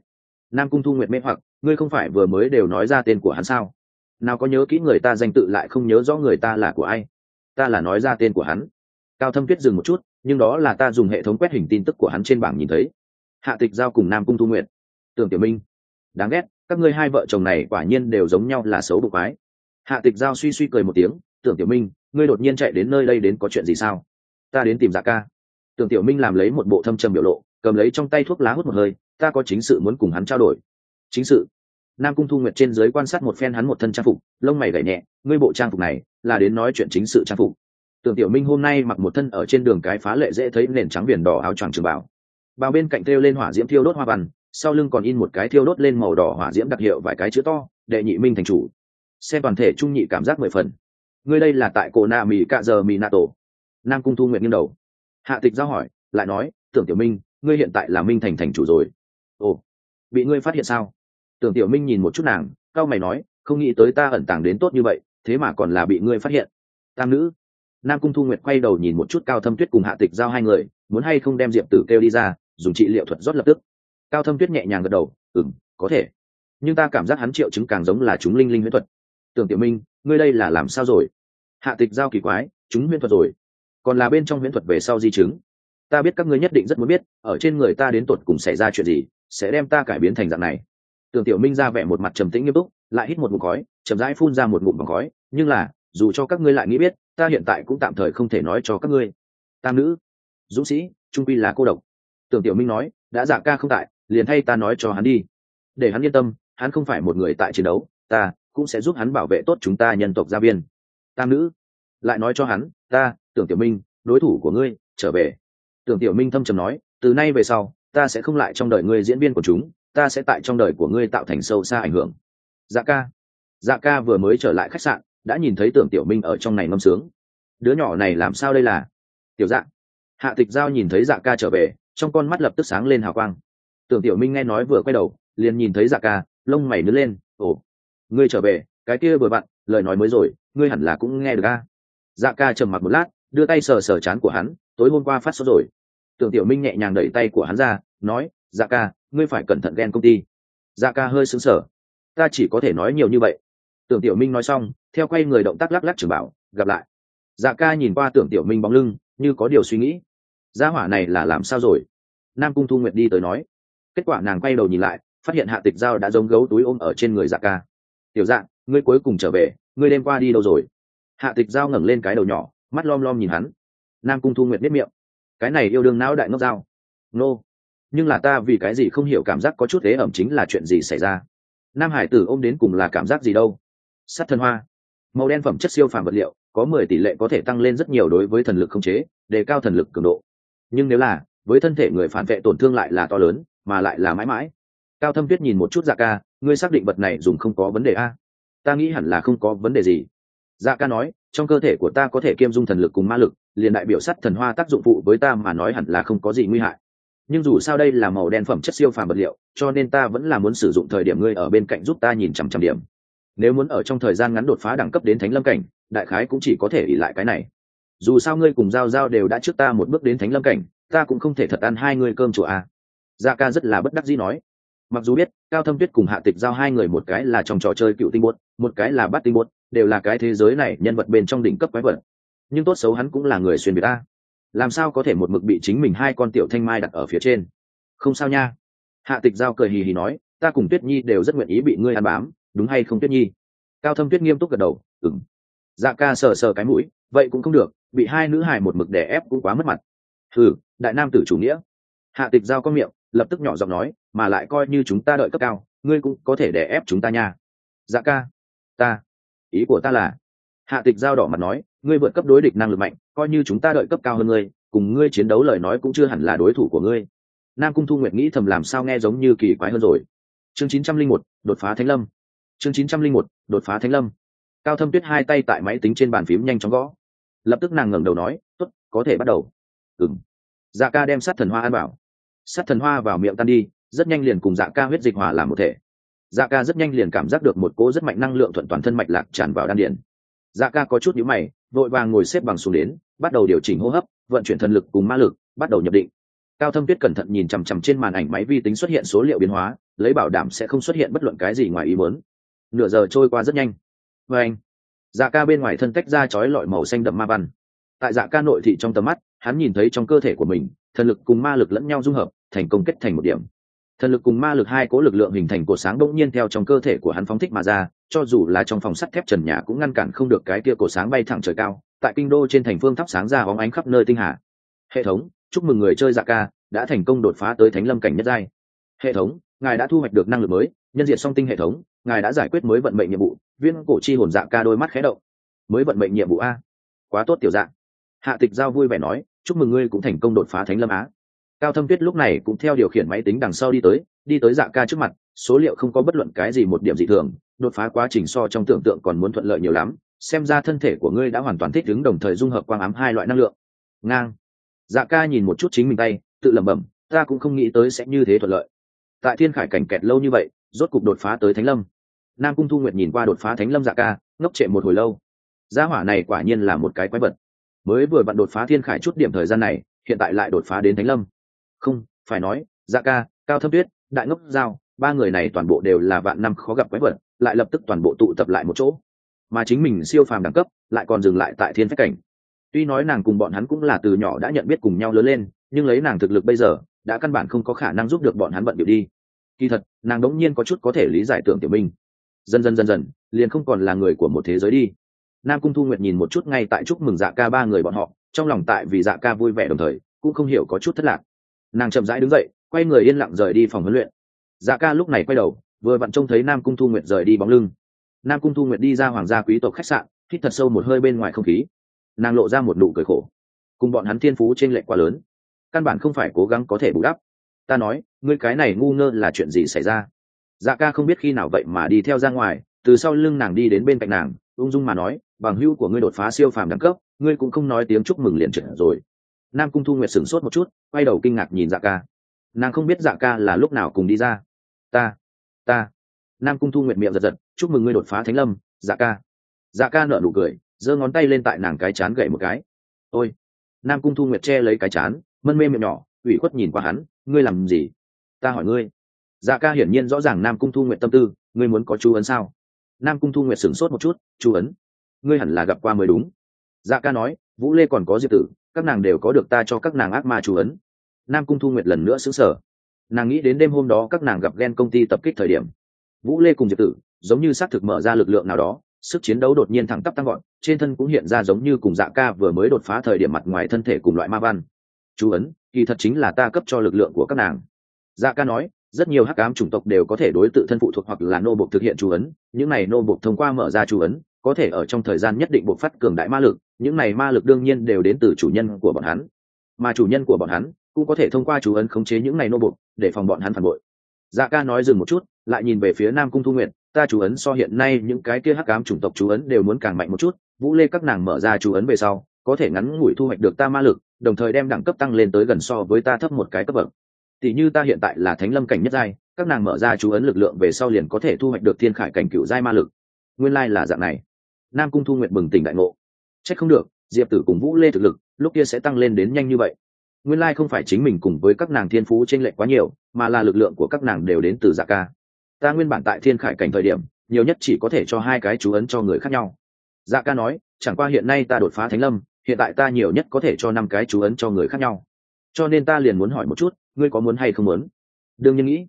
nam cung thu nguyện mê hoặc, ngươi không phải vừa mới đều nói ra tên của hắn sao? Nào có nhớ kỹ người ta danh tự lại không nhớ rõ người ta là của ai? Ta là nói ra tên của hắn. Cao thâm tuyết dừng một chút, nhưng đó là ta dùng hệ thống quét hình tin tức của hắn trên bảng nhìn thấy. Hạ tịch giao cùng nam cung thu nguyện tưởng tiểu minh, đáng ghét, các ngươi hai vợ chồng này quả nhiên đều giống nhau là xấu bục ái hạ tịch giao suy suy cười một tiếng, tưởng tiểu minh, ngươi đột nhiên chạy đến nơi đây đến có chuyện gì sao? Ta đến tìm dạ ca. Tưởng tiểu minh làm lấy một bộ thâm trầm biểu lộ, cầm lấy trong tay thuốc lá hút một hơi, ta có chính sự muốn cùng hắn trao đổi. Chính sự? Nam cung thu nguyệt trên dưới quan sát một phen hắn một thân trang phục, lông mày gảy nhẹ, ngươi bộ trang phục này, là đến nói chuyện chính sự trang phục. Tưởng tiểu minh hôm nay mặc một thân ở trên đường cái phá lệ dễ thấy nền trắng biển đỏ áo choàng trường bảo. Bao bên cạnh thêu lên hỏa diễm thiêu đốt hoa văn, sau lưng còn in một cái thiêu đốt lên màu đỏ hỏa diễm đặc hiệu vài cái chữ to, đệ nhị minh thành chủ. Xem toàn thể trung nhị cảm giác mười phần. Ngươi đây là tại cổ nạ mì cạ giờ mì nạ tổ nam cung thu nguyện nghiêng đầu. Hạ tịch giao hỏi, lại nói, tưởng tiểu minh, ngươi hiện tại là minh thành thành chủ rồi. Ồ, bị ngươi phát hiện sao? Tưởng tiểu minh nhìn một chút nàng, cao mày nói, không nghĩ tới ta ẩn tàng đến tốt như vậy, thế mà còn là bị ngươi phát hiện. Tam nữ. Nam cung thu nguyệt quay đầu nhìn một chút cao thâm tuyết cùng hạ tịch giao hai người, muốn hay không đem diệp tử kêu đi ra, dùng trị liệu thuật rót lập tức. Cao thâm tuyết nhẹ nhàng gật đầu ừ m có thể. Nhưng ta cảm giác hắn triệu chứng càng giống là chúng linh linh huyễn thuật. Tưởng tiểu minh, ngươi đây là làm sao rồi? Hạ tịch giao kỳ quái, chúng huyễn thuật rồi còn là bên trong huyễn thuật về sau di chứng. Ta biết các ngươi nhất định rất muốn biết, ở trên người ta đến tột cùng xảy ra chuyện gì, sẽ đem ta cải biến thành dạng này. Tưởng tiểu minh ra vẻ một mặt trầm tĩnh nghiêm túc, lại hít một ngụm khói, chậm rãi phun ra một ngụm bằng khói, nhưng là, dù cho các ngươi lại nghĩ biết, ta hiện tại cũng tạm thời không thể nói cho các ngươi. Tam nữ, dũng sĩ, trung quy là cô độc. Tưởng tiểu minh nói, đã dạ ca không tại, liền thay ta nói cho hắn đi. Để hắn yên tâm, hắn không phải một người tại chiến đấu, ta cũng sẽ giúp hắn bảo vệ tốt chúng ta nhân tộc gia viên. Tam nữ, lại nói cho hắn, ta tưởng tiểu minh, đối thủ của ngươi, trở về. Tưởng tiểu minh thâm trầm nói, từ nay về sau, ta sẽ không lại trong đời ngươi diễn viên của chúng, ta sẽ tại trong đời của ngươi tạo thành sâu xa ảnh hưởng. Dạ ca. Dạ ca vừa mới trở lại khách sạn, đã nhìn thấy tưởng tiểu minh ở trong này ngâm sướng. Đứa nhỏ này làm sao đây là? Tiểu dạ. Hạ tịch giao nhìn thấy dạ ca trở về, trong con mắt lập tức sáng lên hào quang. Tưởng tiểu minh nghe nói vừa quay đầu, liền nhìn thấy dạ ca, lông mày nứt lên, ồ, ngươi trở về, cái kia vừa vặn lời nói mới rồi, ngươi hẳn là cũng nghe được a. Dạ ca trầm mặc một lát đưa tay sờ sờ chán của hắn, tối hôm qua phát sốt rồi. Tưởng tiểu minh nhẹ nhàng đẩy tay của hắn ra, nói dạ ca, ngươi phải cẩn thận ghen công ty. Dạ ca hơi xứng sở ta chỉ có thể nói nhiều như vậy. Tưởng tiểu minh nói xong, theo quay người động tác lắc lắc trường bảo, gặp lại. Dạ ca nhìn qua tưởng tiểu minh bóng lưng, như có điều suy nghĩ. Gia hỏa này là làm sao rồi? Nam cung thu nguyệt đi tới nói. Kết quả nàng quay đầu nhìn lại, phát hiện hạ tịch giao đã giống gấu túi ôm ở trên người dạ ca. Tiểu dạ ngươi cuối cùng trở về, ngươi đêm qua đi đâu rồi? Hạ tịch giao ngẩng lên cái đầu nhỏ mắt lom lom nhìn hắn. Nam cung thu nguyệt biết miệng. Cái này yêu đương não đại ngốc dao. Nô. Nhưng là ta vì cái gì không hiểu cảm giác có chút thế ẩm chính là chuyện gì xảy ra? Nam hải tử ôm đến cùng là cảm giác gì đâu? Sắt thần hoa. Màu đen phẩm chất siêu phàm vật liệu, có mười tỷ lệ có thể tăng lên rất nhiều đối với thần lực không chế, đề cao thần lực cường độ. Nhưng nếu là, với thân thể người phản vệ tổn thương lại là to lớn, mà lại là mãi mãi. Cao thâm tuyết nhìn một chút dạ ca, ngươi xác định vật này dùng không có vấn đề a? Ta nghĩ hẳn là không có vấn đề gì dạ ca nói, trong cơ thể của ta có thể kiêm dung thần lực cùng ma lực, liền đại biểu sắt thần hoa tác dụng phụ với ta mà nói hẳn là không có gì nguy hại. Nhưng dù sao đây là màu đen phẩm chất siêu phàm vật liệu, cho nên ta vẫn là muốn sử dụng thời điểm ngươi ở bên cạnh giúp ta nhìn chằm chằm điểm. Nếu muốn ở trong thời gian ngắn đột phá đẳng cấp đến thánh lâm cảnh, đại khái cũng chỉ có thể ỉ lại cái này. Dù sao ngươi cùng giao giao đều đã trước ta một bước đến thánh lâm cảnh, ta cũng không thể thật ăn hai ngươi cơm chùa a à. Dạ ca rất là bất đắc dĩ nói mặc dù biết, cao thâm tuyết cùng hạ tịch giao hai người một cái là trong trò chơi cựu tinh bột một cái là bắt tinh bột đều là cái thế giới này nhân vật bên trong đỉnh cấp quái vật. Nhưng tốt xấu hắn cũng là người xuyên việt a làm sao có thể một mực bị chính mình hai con tiểu thanh mai đặt ở phía trên? Không sao nha. Hạ tịch giao cười hì hì nói, ta cùng tuyết nhi đều rất nguyện ý bị ngươi ăn bám, đúng hay không tuyết nhi? Cao thâm tuyết nghiêm túc gật đầu ừng dạ ca sờ sờ cái mũi, vậy cũng không được, bị hai nữ hài một mực đè ép cũng quá mất mặt. Ừ đại nam tử chủ nghĩa. Hạ tịch giao có miệng, lập tức nhỏ giọng nói mà lại coi như chúng ta đợi cấp cao, ngươi cũng có thể đè ép chúng ta nha. Dạ ca, ta, ý của ta là, hạ tịch giao đỏ mặt nói, ngươi vượt cấp đối địch năng lực mạnh, coi như chúng ta đợi cấp cao hơn ngươi, cùng ngươi chiến đấu lời nói cũng chưa hẳn là đối thủ của ngươi. Nam cung thu nguyệt nghĩ thầm làm sao nghe giống như kỳ quái hơn rồi. Chương chín trăm linh một, đột phá thánh lâm. Chương chín trăm linh một, đột phá thánh lâm. Cao thâm tuyết hai tay tại máy tính trên bàn phím nhanh chóng gõ. Lập tức nàng ngẩng đầu nói t ố t có thể bắt đầu. Ừng dạ ca đem sát thần hoa ăn bảo sát thần hoa vào miệng tan đi rất nhanh liền cùng dạ ca huyết dịch hòa làm một thể. Dạ ca rất nhanh liền cảm giác được một cỗ rất mạnh năng lượng thuận toàn thân mạch lạc tràn vào đan điền. Dạ ca có chút nhíu mày, vội vàng ngồi xếp bằng xuống đến, bắt đầu điều chỉnh hô hấp, vận chuyển thần lực cùng ma lực, bắt đầu nhập định. Cao thâm tuyết cẩn thận nhìn chằm chằm trên màn ảnh máy vi tính xuất hiện số liệu biến hóa, lấy bảo đảm sẽ không xuất hiện bất luận cái gì ngoài ý muốn. Nửa giờ trôi qua rất nhanh. Vê anh dạ ca bên ngoài thân tách ra chói lọi màu xanh đậm ma văn. Tại dạ ca nội thị trong tầm mắt, hắn nhìn thấy trong cơ thể của mình, thần lực cùng ma lực lẫn nhau dung hợp, thành công kết thành một điểm thần lực cùng ma lực hai cố lực lượng hình thành cột sáng đông nhiên theo trong cơ thể của hắn phóng thích mà ra, cho dù là trong phòng sắt thép trần nhà cũng ngăn cản không được cái kia cột sáng bay thẳng trời cao, tại kinh đô trên thành phương thắp sáng ra hóng ánh khắp nơi tinh hà. Hệ thống, chúc mừng người chơi dạ ca, đã thành công đột phá tới thánh lâm cảnh nhất giai. Hệ thống, ngài đã thu hoạch được năng lực mới, nhân diện song tinh hệ thống, ngài đã giải quyết mới vận mệnh nhiệm vụ, viên cổ chi hồn dạ ca đôi mắt khé động. Mới vận mệnh nhiệm vụ a. Quá tốt tiểu dạng hạ tịch giao vui vẻ nói, chúc mừng ngươi cũng thành công đột phá thánh lâm á cao thâm tuyết lúc này cũng theo điều khiển máy tính đằng sau đi tới đi tới dạ ca trước mặt, số liệu không có bất luận cái gì một điểm dị thường, đột phá quá trình so trong tưởng tượng còn muốn thuận lợi nhiều lắm, xem ra thân thể của ngươi đã hoàn toàn thích ứng đồng thời dung hợp quang ám hai loại năng lượng. Ngang. Dạ ca nhìn một chút chính mình tay, tự lẩm bẩm, ta cũng không nghĩ tới sẽ như thế thuận lợi. Tại thiên khải cảnh kẹt lâu như vậy, rốt cục đột phá tới thánh lâm. Nam cung thu nguyệt nhìn qua đột phá thánh lâm dạ ca, ngốc trệ một hồi lâu. Gia hỏa này quả nhiên là một cái quái vật. Mới vừa vặn đột phá thiên khải chút điểm thời gian này, hiện tại lại đột phá đến thánh lâm không, phải nói dạ ca, cao thâm tuyết, đại ngốc giao, ba người này toàn bộ đều là vạn năm khó gặp quái vật, lại lập tức toàn bộ tụ tập lại một chỗ. Mà chính mình siêu phàm đẳng cấp, lại còn dừng lại tại thiên phách cảnh. Tuy nói nàng cùng bọn hắn cũng là từ nhỏ đã nhận biết cùng nhau lớn lên, nhưng lấy nàng thực lực bây giờ, đã căn bản không có khả năng giúp được bọn hắn bận điệu đi. Kỳ thật, nàng đống nhiên có chút có thể lý giải tưởng tiểu minh dần dần dần dần, liền không còn là người của một thế giới đi. Nam cung thu nguyệt nhìn một chút ngay tại chúc mừng dạ ca ba người bọn họ, trong lòng tại vì dạ ca vui vẻ đồng thời, cũng không hiểu có chút thất lạc nàng chậm rãi đứng dậy, quay người yên lặng rời đi phòng huấn luyện. Dạ ca lúc này quay đầu, vừa vặn trông thấy nam cung thu nguyệt rời đi bóng lưng. Nam cung thu nguyệt đi ra hoàng gia quý tộc khách sạn, hít thật sâu một hơi bên ngoài không khí. Nàng lộ ra một nụ cười khổ. Cùng bọn hắn thiên phú trên lệnh quá lớn. Căn bản không phải cố gắng có thể bù đắp. Ta nói, ngươi cái này ngu ngơ là chuyện gì xảy ra? Dạ ca không biết khi nào vậy mà đi theo ra ngoài, từ sau lưng nàng đi đến bên cạnh nàng, ung dung mà nói, bằng hữu của ngươi đột phá siêu phàm đẳng cấp, ngươi cũng không nói tiếng chúc mừng liền trưởng rồi nam cung thu nguyệt sửng sốt một chút, quay đầu kinh ngạc nhìn dạ ca. Nàng không biết dạ ca là lúc nào cùng đi ra. Ta ta. Nam cung thu nguyệt miệng giật giật, chúc mừng ngươi đột phá thánh lâm dạ ca. Dạ ca nở nụ cười, giơ ngón tay lên tại nàng cái chán gậy một cái. Ôi. Nam cung thu nguyệt che lấy cái chán, mân mê miệng nhỏ, ủy khuất nhìn qua hắn, ngươi làm gì? Ta hỏi ngươi. Dạ ca hiển nhiên rõ ràng nam cung thu nguyệt tâm tư, ngươi muốn có chú ấn sao? Nam cung thu nguyệt sửng sốt một chút, chú ấn. Ngươi hẳn là gặp qua mới đúng. Dạ ca nói, vũ lê còn có diệp tử các nàng đều có được ta cho các nàng ác ma chủ ấn. Nam cung thu nguyệt lần nữa xứng sở nàng nghĩ đến đêm hôm đó các nàng gặp ghen công ty tập kích thời điểm. Vũ lê cùng diệp tử, giống như xác thực mở ra lực lượng nào đó, sức chiến đấu đột nhiên thẳng tắp tăng gọn trên thân cũng hiện ra giống như cùng dạ ca vừa mới đột phá thời điểm mặt ngoài thân thể cùng loại ma văn. Chú ấn, kỳ thật chính là ta cấp cho lực lượng của các nàng. Dạ ca nói, rất nhiều hắc ám chủng tộc đều có thể đối tự thân phụ thuộc hoặc là nô bộc thực hiện chú ấn, những này nô bộc thông qua mở ra chú ấn có thể ở trong thời gian nhất định bộc phát cường đại ma lực, những này ma lực đương nhiên đều đến từ chủ nhân của bọn hắn. Mà chủ nhân của bọn hắn cũng có thể thông qua chú ấn khống chế những này nô bộc để phòng bọn hắn phản bội. Dạ ca nói dừng một chút, lại nhìn về phía nam cung thu nguyện ta chú ấn so hiện nay những cái kia hắc ám chủng tộc chú ấn đều muốn càng mạnh một chút, vũ lê các nàng mở ra chú ấn về sau, có thể ngắn ngủi thu hoạch được ta ma lực, đồng thời đem đẳng cấp tăng lên tới gần so với ta thấp một cái cấp bậc. Tỷ như ta hiện tại là thánh lâm cảnh nhất giai, các nàng mở ra chú ấn lực lượng về sau liền có thể thu hoạch được thiên khải cảnh cựu giai ma lực. Nguyên lai là dạng này nam cung thu nguyện bừng tỉnh đại ngộ. C h ắ c không được, diệp tử cùng vũ lê thực lực, lúc kia sẽ tăng lên đến nhanh như vậy. Nguyên lai không phải chính mình cùng với các nàng thiên phú t r ê n lệch quá nhiều, mà là lực lượng của các nàng đều đến từ dạ ca. Ta nguyên bản tại thiên khải cảnh thời điểm, nhiều nhất chỉ có thể cho hai cái chú ấn cho người khác nhau. Dạ ca nói, chẳng qua hiện nay ta đột phá thánh lâm, hiện tại ta nhiều nhất có thể cho năm cái chú ấn cho người khác nhau. Cho nên ta liền muốn hỏi một chút, ngươi có muốn hay không muốn? Đương nhiên nghĩ.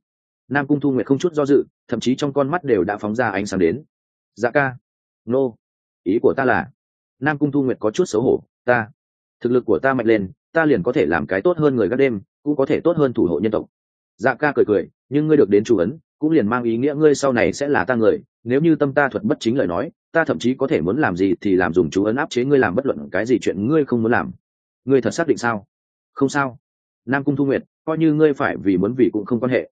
Nam cung thu nguyệt không chút do dự, thậm chí trong con mắt đều đã phóng ra ánh sáng đến. Dạ ca. Nô ý của ta là, nam cung thu nguyệt có chút xấu hổ, ta, thực lực của ta mạnh lên, ta liền có thể làm cái tốt hơn người các đêm, cũng có thể tốt hơn thủ hộ nhân tộc. Dạ ca cười cười, nhưng ngươi được đến chủ ấn, cũng liền mang ý nghĩa ngươi sau này sẽ là ta người, nếu như tâm ta thuật bất chính lời nói, ta thậm chí có thể muốn làm gì thì làm dùng chú ấn áp chế ngươi làm bất luận cái gì chuyện ngươi không muốn làm. Ngươi thật xác định sao? Không sao. Nam cung thu nguyệt, coi như ngươi phải vì muốn vì cũng không quan hệ.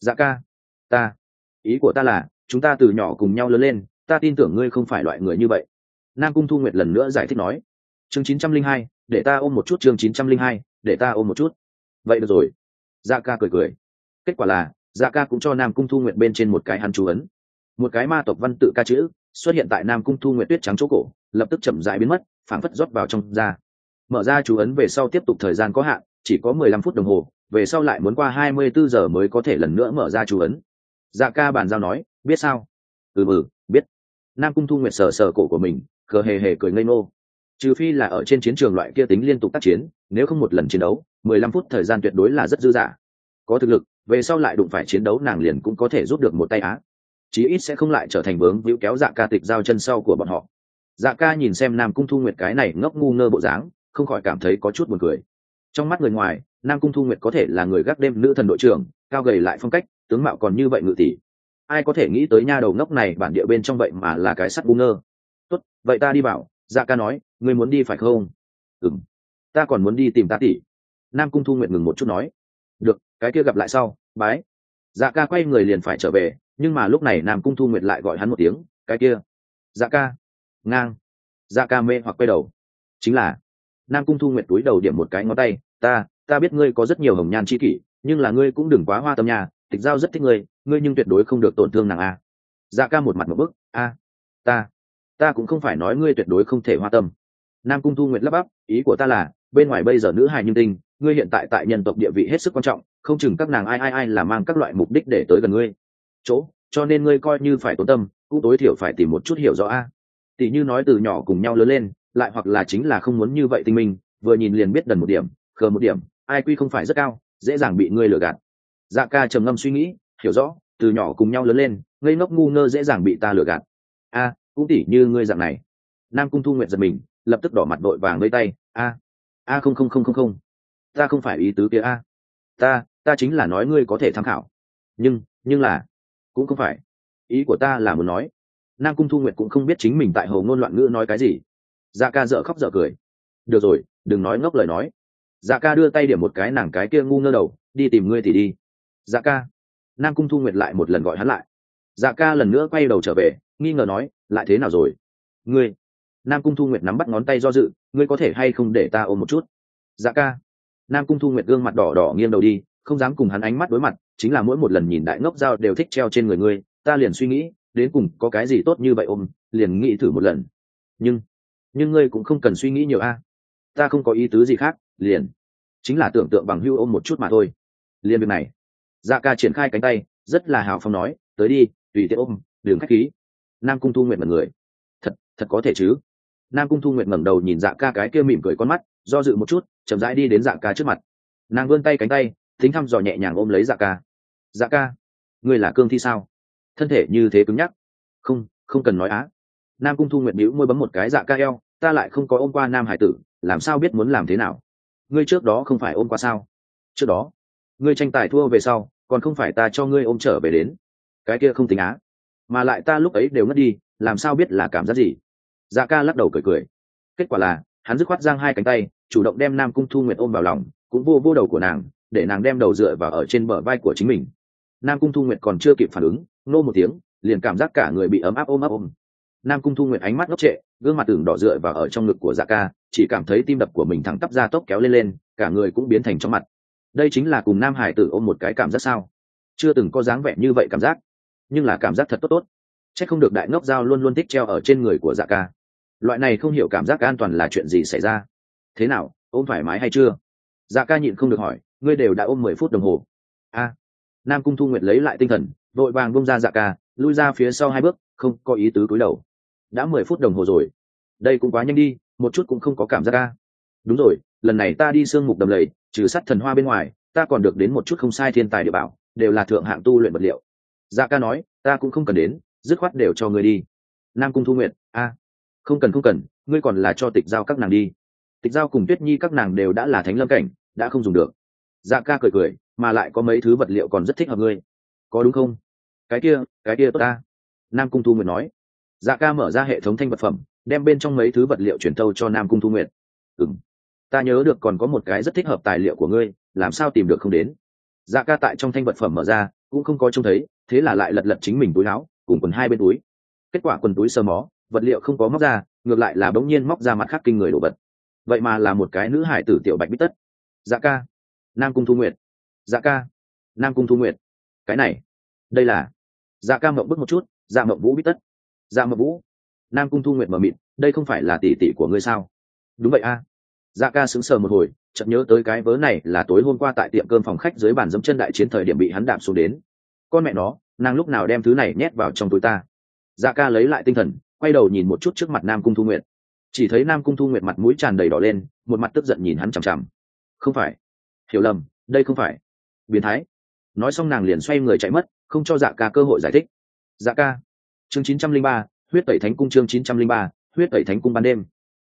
Dạ ca, ta, ý của ta là, chúng ta từ nhỏ cùng nhau lớn lên, ta tin tưởng ngươi không phải loại người như vậy nam cung thu nguyệt lần nữa giải thích nói, chương chín trăm linh hai, để ta ôm một chút, chương chín trăm linh hai, để ta ôm một chút. Vậy được rồi. Dạ ca cười cười. Kết quả là dạ ca cũng cho nam cung thu nguyệt bên trên một cái hắn chú ấn. Một cái ma tộc văn tự ca chữ xuất hiện tại nam cung thu nguyệt tuyết trắng chỗ cổ, lập tức chậm rãi biến mất, phảng phất rót vào trong da. Mở ra chú ấn về sau tiếp tục thời gian có hạn, chỉ có mười lăm phút đồng hồ, về sau lại muốn qua hai mươi bốn giờ mới có thể lần nữa mở ra chú ấn. Dạ ca bàn giao nói, biết sao? Ừ ừ biết. Nam cung thu nguyệt sờ sờ cổ của mình cờ hề hề cười ngây ngô. Trừ phi là ở trên chiến trường loại kia tính liên tục tác chiến, nếu không một lần chiến đấu, mười lăm phút thời gian tuyệt đối là rất dư dả. Có thực lực, về sau lại đụng phải chiến đấu nàng liền cũng có thể rút được một tay á. Chí ít sẽ không lại trở thành vướng víu kéo dạ ca tịch giao chân sau của bọn họ. Dạ ca nhìn xem nam cung thu nguyệt cái này ngốc ngu ngơ bộ dáng, không khỏi cảm thấy có chút buồn cười. Trong mắt người ngoài, nam cung thu nguyệt có thể là người gác đêm nữ thần đội trưởng, cao gầy lại phong cách, tướng mạo còn như vậy ngự tỷ. Ai có thể nghĩ tới nha đầu ngốc này bản địa bên trong vậy mà là cái sắt ngu ngơ tốt, vậy ta đi bảo. Dạ ca nói, ngươi muốn đi phải không? Ừng ta còn muốn đi tìm ta tỷ. Nam cung thu nguyện ngừng một chút nói. Được, cái kia gặp lại sau. Bái. Dạ ca quay người liền phải trở về, nhưng mà lúc này nam cung thu nguyện lại gọi hắn một tiếng. Cái kia. Dạ ca. Ngang. Dạ ca mê hoặc quay đầu. Chính là, nam cung thu nguyện túi đầu điểm một cái ngón tay. Ta ta biết ngươi có rất nhiều hồng nhan c h i kỷ, nhưng là ngươi cũng đừng quá hoa tâm nhà tịch giao rất thích ngươi ngươi nhưng tuyệt đối không được tổn thương nàng a. Dạ ca một mặt một bức. A. Ta ta cũng không phải nói ngươi tuyệt đối không thể hoa tâm. Nam cung thu nguyệt lắp bắp, ý của ta là, bên ngoài bây giờ nữ hài nhưng tinh, ngươi hiện tại tại nhân tộc địa vị hết sức quan trọng, không chừng các nàng ai ai ai là mang các loại mục đích để tới gần ngươi. Chỗ, cho nên ngươi coi như phải tốn tâm, cũng tối thiểu phải tìm một chút hiểu rõ a. Tỷ như nói từ nhỏ cùng nhau lớn lên, lại hoặc là chính là không muốn như vậy tinh minh, vừa nhìn liền biết đần một điểm, khờ một điểm, ai quy không phải rất cao, dễ dàng bị ngươi lừa gạt. Dạ ca trầm ngâm suy nghĩ, hiểu rõ, từ nhỏ cùng nhau lớn lên, ngây ngốc ngu ngơ dễ dàng bị ta lừa gạt. A cũng tỉ như ngươi dạng này. Nam cung thu nguyện giật mình, lập tức đỏ mặt đội vàng lấy tay. A a không không không không không. Ta không phải ý tứ kia a. Ta ta chính là nói ngươi có thể tham khảo. Nhưng nhưng là, cũng không phải. Ý của ta là muốn nói, nam cung thu nguyệt cũng không biết chính mình tại hầu ngôn loạn ngữ nói cái gì. Dạ ca dợ khóc dợ cười. Được rồi, đừng nói ngốc lời nói. Dạ ca đưa tay điểm một cái nàng cái kia ngu ngơ đầu, đi tìm ngươi thì đi. Dạ ca. Nam cung thu nguyệt lại một lần gọi hắn lại dạ ca lần nữa quay đầu trở về, nghi ngờ nói, lại thế nào rồi? Ngươi, nam cung thu nguyệt nắm bắt ngón tay do dự, ngươi có thể hay không để ta ôm một chút? Dạ ca. Nam cung thu nguyệt gương mặt đỏ đỏ nghiêng đầu đi, không dám cùng hắn ánh mắt đối mặt, chính là mỗi một lần nhìn đại ngốc dao đều thích treo trên người ngươi, ta liền suy nghĩ, đến cùng có cái gì tốt như vậy ôm, liền nghĩ thử một lần. Nhưng nhưng ngươi cũng không cần suy nghĩ nhiều a. Ta không có ý tứ gì khác, liền, chính là tưởng tượng bằng hưu ôm một chút mà thôi. Liền việc này. Dạ ca triển khai cánh tay, rất là hào phong nói, tới đi tùy tiện ôm đường khách khí. Nam cung thu nguyện mật người. Thật thật có thể chứ? Nam cung thu nguyện ngẩng đầu nhìn dạ ca cái kia mỉm cười con mắt, do dự một chút, chậm rãi đi đến dạ ca trước mặt. Nàng vươn tay cánh tay, thính thăm dò nhẹ nhàng ôm lấy dạ ca. Dạ ca, ngươi là cương thi sao? Thân thể như thế cứng nhắc. Không không cần nói á. Nam cung thu nguyện bĩu môi bấm một cái dạ ca eo, ta lại không có ôm qua nam hải tử, làm sao biết muốn làm thế nào? Ngươi trước đó không phải ôm qua sao? Trước đó, ngươi tranh tài thua về sau, còn không phải ta cho ngươi ôm trở về đến cái kia không tính á. Mà lại ta lúc ấy đều ngất đi, làm sao biết là cảm giác gì? Dạ ca lắc đầu cười cười. Kết quả là, hắn dứt khoát giang hai cánh tay, chủ động đem nam cung thu nguyệt ôm vào lòng, cũng vô vô đầu của nàng, để nàng đem đầu dựa vào ở trên bờ vai của chính mình. Nam cung thu nguyệt còn chưa kịp phản ứng, nô một tiếng, liền cảm giác cả người bị ấm áp ôm ấp ôm. Nam cung thu nguyệt ánh mắt ngốc trệ, gương mặt tưởng đỏ dựa vào ở trong ngực của dạ ca, chỉ cảm thấy tim đập của mình thẳng tắp ra tốc kéo lên lên, cả người cũng biến thành trong mặt. Đây chính là cùng nam hải tử ôm một cái cảm giác sao? Chưa từng có dáng vẻ như vậy cảm giác nhưng là cảm giác thật tốt tốt. C h ắ c không được đại ngốc dao luôn luôn thích treo ở trên người của dạ ca. Loại này không hiểu cảm giác an toàn là chuyện gì xảy ra? Thế nào, ôm thoải mái hay chưa? Dạ ca nhịn không được hỏi, ngươi đều đã ôm mười phút đồng hồ. A. Nam cung thu nguyệt lấy lại tinh thần vội vàng bông ra dạ ca, lui ra phía sau hai bước, không có ý tứ cúi đầu. Đã mười phút đồng hồ rồi. Đây cũng quá nhanh đi, một chút cũng không có cảm giác ca đúng rồi, lần này ta đi sương mục đầm lầy, trừ sắt thần hoa bên ngoài, ta còn được đến một chút không sai thiên tài địa bảo, đều là thượng hạng tu luyện vật liệu dạ ca nói, ta cũng không cần đến, dứt khoát đều cho ngươi đi. Nam cung thu nguyện a, không cần không cần, ngươi còn là cho tịch giao các nàng đi. Tịch giao cùng tuyết nhi các nàng đều đã là thánh lâm cảnh, đã không dùng được. Dạ ca cười cười, mà lại có mấy thứ vật liệu còn rất thích hợp ngươi. Có đúng không? Cái kia cái kia tốt ta. Nam cung thu nguyện nói. Dạ ca mở ra hệ thống thanh vật phẩm, đem bên trong mấy thứ vật liệu chuyển tâu cho nam cung thu nguyện ừ m ta nhớ được còn có một cái rất thích hợp tài liệu của ngươi, làm sao tìm được không đến? Dạ ca tại trong thanh vật phẩm mở ra, cũng không có trông thấy thế là lại lật lật chính mình túi áo, cùng quần hai bên túi. Kết quả quần túi sơ mó, vật liệu không có móc ra, ngược lại là bỗng nhiên móc ra mặt khác kinh người đổ vật. Vậy mà là một cái nữ hải tử tiểu bạch bít tất. Dạ ca. Nam cung thu nguyệt. Dạ ca. Nam cung thu nguyệt. Cái này. Đây là. Dạ ca mộng bức một chút dạ mộng vũ bít tất. Dạ mộng vũ. Nam cung thu nguyệt mờ mịt, đây không phải là tỷ tỷ của ngươi sao? Đúng vậy a. Dạ ca sững sờ một hồi, chợt nhớ tới cái vớ này là tối hôm qua tại tiệm cơm phòng khách dưới bàn dẫm chân đại chiến thời điểm bị hắn đạp xuống đến con mẹ nó, nàng lúc nào đem thứ này nhét vào trong túi ta? Dạ ca lấy lại tinh thần, quay đầu nhìn một chút trước mặt nam cung thu nguyệt. Chỉ thấy nam cung thu nguyệt mặt mũi tràn đầy đỏ lên, một mặt tức giận nhìn hắn chằm chằm. Không phải. Hiểu lầm, đây không phải. Biến thái. Nói xong nàng liền xoay người chạy mất, không cho dạ ca cơ hội giải thích. Dạ ca. Chương chín trăm linh ba, huyết tẩy thánh cung chương chín trăm linh ba, huyết tẩy thánh cung ban đêm.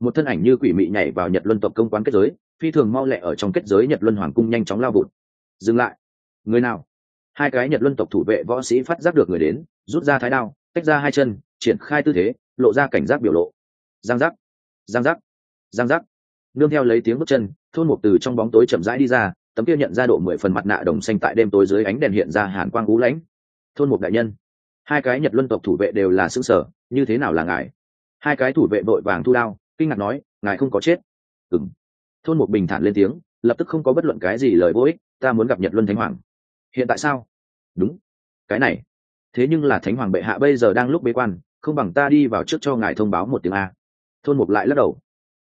Một thân ảnh như quỷ mị nhảy vào nhật luân tộc công quán kết giới, phi thường mau lẹ ở trong kết giới nhật luân hoàng cung nhanh chóng lao vụt. Dừng lại. Người nào? Hai cái nhật luân tộc thủ vệ võ sĩ phát giác được người đến, rút ra thái đao, tách ra hai chân, triển khai tư thế, lộ ra cảnh giác biểu lộ. Giang giác giang giác giang giác. Nương theo lấy tiếng bước chân, thôn một từ trong bóng tối chậm rãi đi ra, tấm kia nhận ra độ mười phần mặt nạ đồng xanh tại đêm tối dưới ánh đèn hiện ra hàn quang ú lãnh. Thôn một đại nhân, hai cái nhật luân tộc thủ vệ đều là xương sở như thế nào là ngài? Hai cái thủ vệ vội vàng thu đao, kinh ngạc nói, ngài không có chết. Ừng thôn một bình thản lên tiếng, lập tức không có bất luận cái gì lời vô ích, ta muốn gặp nhật luân thánh hoàng hiện tại sao? Đúng. Cái này. Thế nhưng là thánh hoàng bệ hạ bây giờ đang lúc bế quan không bằng ta đi vào trước cho ngài thông báo một tiếng a. Thôn mục lại lắc đầu.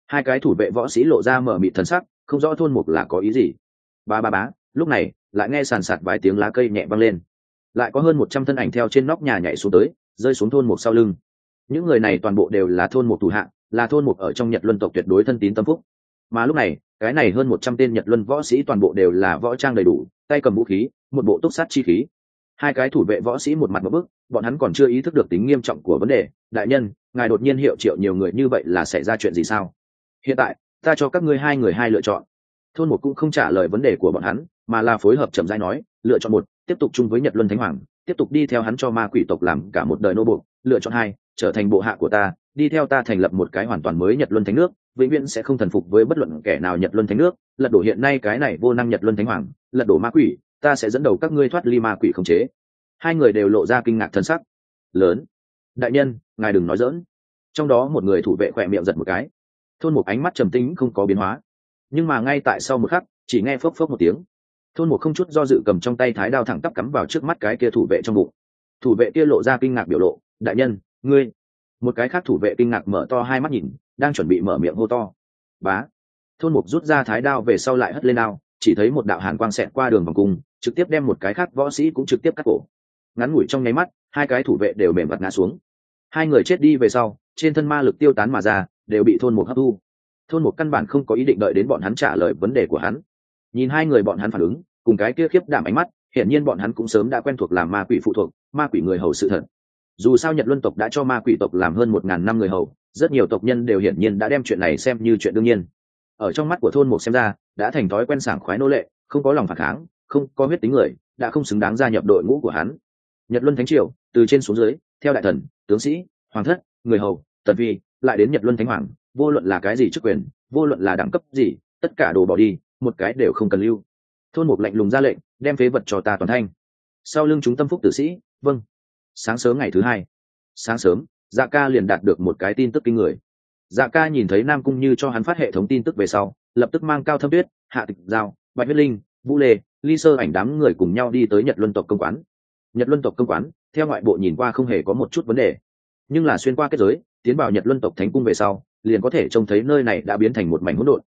Hai cái thủ vệ võ sĩ lộ ra mở mịt thần sắc không rõ thôn mục là có ý gì. Ba ba bá lúc này lại nghe sàn sạt vài tiếng lá cây nhẹ văng lên. Lại có hơn một trăm thân ảnh theo trên nóc nhà nhảy xuống tới rơi xuống thôn mục sau lưng. Những người này toàn bộ đều là thôn mục thủ hạ, là thôn mục ở trong nhật luân tộc tuyệt đối thân tín tâm phúc. Mà lúc này cái này hơn một trăm tên nhật luân võ sĩ toàn bộ đều là võ trang đầy đủ, tay cầm vũ khí, một bộ túc sát chi khí. Hai cái thủ vệ võ sĩ một mặt một bức, bọn hắn còn chưa ý thức được tính nghiêm trọng của vấn đề. Đại nhân, ngài đột nhiên hiệu triệu nhiều người như vậy là xảy ra chuyện gì sao? Hiện tại, ta cho các ngươi hai người hai lựa chọn. Thôn một cũng không trả lời vấn đề của bọn hắn, mà là phối hợp chậm rãi nói, lựa chọn một, tiếp tục chung với nhật luân thánh hoàng, tiếp tục đi theo hắn cho ma quỷ tộc làm cả một đời nô bộ lựa chọn hai, trở thành bộ hạ của ta, đi theo ta thành lập một cái hoàn toàn mới nhật luân thánh nước vĩnh viễn sẽ không thần phục với bất luận kẻ nào nhật luân thánh nước. Lật đổ hiện nay cái này vô năng nhật luân thánh hoàng, lật đổ ma quỷ, ta sẽ dẫn đầu các ngươi thoát ly ma quỷ khống chế. Hai người đều lộ ra kinh ngạc thân sắc. Lớn. Đại nhân, ngài đừng nói dỡn trong đó một người thủ vệ khỏe miệng giật một cái. Thôn một ánh mắt trầm tính không có biến hóa. Nhưng mà ngay tại sau một khắc, chỉ nghe phốc phốc một tiếng. Thôn một không chút do dự cầm trong tay thái đao thẳng tắp cắm vào trước mắt cái kia thủ vệ trong bụng. Thủ vệ kia lộ ra kinh ngạc biểu lộ. Đại nhân, ngươi một cái khác thủ vệ kinh ngạc mở to hai mắt nhìn, đang chuẩn bị mở miệng hô to. Bá. Thôn mục rút ra thái đao về sau lại hất lên đao, chỉ thấy một đạo hàn quang xẹt qua đường vòng cung, trực tiếp đem một cái khác võ sĩ cũng trực tiếp cắt cổ. Ngắn ngủi trong nháy mắt, hai cái thủ vệ đều mềm vật ngã xuống. Hai người chết đi về sau, trên thân ma lực tiêu tán mà ra, đều bị thôn mục hấp thu. Thôn mục căn bản không có ý định đợi đến bọn hắn trả lời vấn đề của hắn. Nhìn hai người bọn hắn phản ứng, cùng cái kia khiếp đảm ánh mắt, hiển nhiên bọn hắn cũng sớm đã quen thuộc làm ma quỷ phụ thuộc, ma quỷ người hầu sự thật dù sao nhật luân tộc đã cho ma quỷ tộc làm hơn một ngàn năm người hầu, rất nhiều tộc nhân đều hiển nhiên đã đem chuyện này xem như chuyện đương nhiên. Ở trong mắt của thôn một xem ra, đã thành thói quen sảng khoái nô lệ, không có lòng phản kháng, không có huyết tính người, đã không xứng đáng gia nhập đội ngũ của hắn. Nhật luân thánh triều, từ trên xuống dưới, theo đại thần, tướng sĩ, hoàng thất, người hầu, tần vi, lại đến nhật luân thánh hoàng, vô luận là cái gì chức quyền, vô luận là đẳng cấp gì, tất cả đồ bỏ đi, một cái đều không cần lưu. Thôn một lạnh lùng ra lệnh, đem phế vật cho ta toàn thanh. Sau lưng chúng tâm phúc tử sĩ vâng sáng sớm ngày thứ hai. Sáng sớm dạ ca liền đạt được một cái tin tức kinh người. Dạ ca nhìn thấy nam cung như cho hắn phát hệ thống tin tức về sau, lập tức mang cao thâm tuyết, hạ tịch giao, bạch huyết linh, vũ lê, ly sơ ảnh đám người cùng nhau đi tới nhật luân tộc công quán. Nhật luân tộc công quán, theo ngoại bộ nhìn qua không hề có một chút vấn đề. Nhưng là xuyên qua kết giới, tiến vào nhật luân tộc thánh cung về sau, liền có thể trông thấy nơi này đã biến thành một mảnh hỗn độn.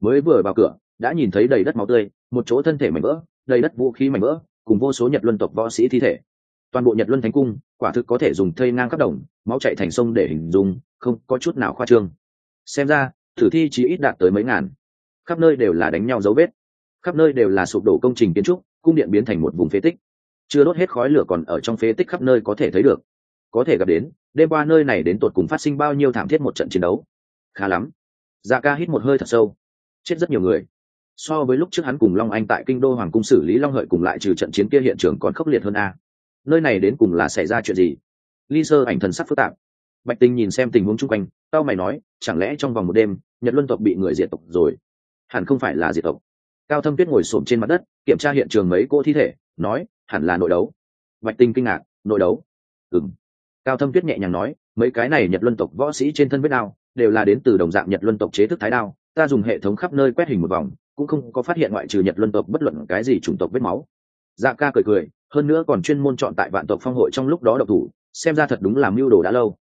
Mới vừa vào cửa, đã nhìn thấy đầy đất máu tươi, một chỗ thân thể mảnh vỡ, đầy đất vũ khí mảnh vỡ, cùng vô số nhật luân tộc võ sĩ thi thể toàn bộ nhật luân thánh cung, quả thực có thể dùng thây ngang khắp đồng, máu chạy thành sông để hình dung, không có chút nào khoa trương. Xem ra, thử thi chỉ ít đạt tới mấy ngàn. Khắp nơi đều là đánh nhau dấu vết. Khắp nơi đều là sụp đổ công trình kiến trúc, cung điện biến thành một vùng phế tích. Chưa đốt hết khói lửa còn ở trong phế tích khắp nơi có thể thấy được. Có thể gặp đến, đêm qua nơi này đến tột cùng phát sinh bao nhiêu thảm thiết một trận chiến đấu. Khá lắm. Dạ ca hít một hơi thật sâu. Chết rất nhiều người. So với lúc trước hắn cùng long anh tại kinh đô hoàng cung xử lý long hợi cùng lại trừ trận chiến kia hiện trường còn khốc liệt hơn a nơi này đến cùng là xảy ra chuyện gì? Ly sơ ảnh thần sắc phức tạp. Bạch tinh nhìn xem tình huống chung quanh tao mày nói, chẳng lẽ trong vòng một đêm, nhật luân tộc bị người diệt tộc rồi? Hẳn không phải là diệt tộc. Cao thâm tuyết ngồi xổm trên mặt đất, kiểm tra hiện trường mấy cỗ thi thể, nói, hẳn là nội đấu. Bạch tinh kinh ngạc, nội đấu? Ừng cao thâm tuyết nhẹ nhàng nói, mấy cái này nhật luân tộc võ sĩ trên thân vết đao, đều là đến từ đồng dạng nhật luân tộc chế thức thái đao, ta dùng hệ thống khắp nơi quét hình một vòng, cũng không có phát hiện ngoại trừ nhật luân tộc bất luận cái gì chủng tộc vết máu. Dạ ca cười cười hơn nữa còn chuyên môn chọn tại vạn tộc phong hội trong lúc đó độc thủ, xem ra thật đúng là mưu đồ đã lâu.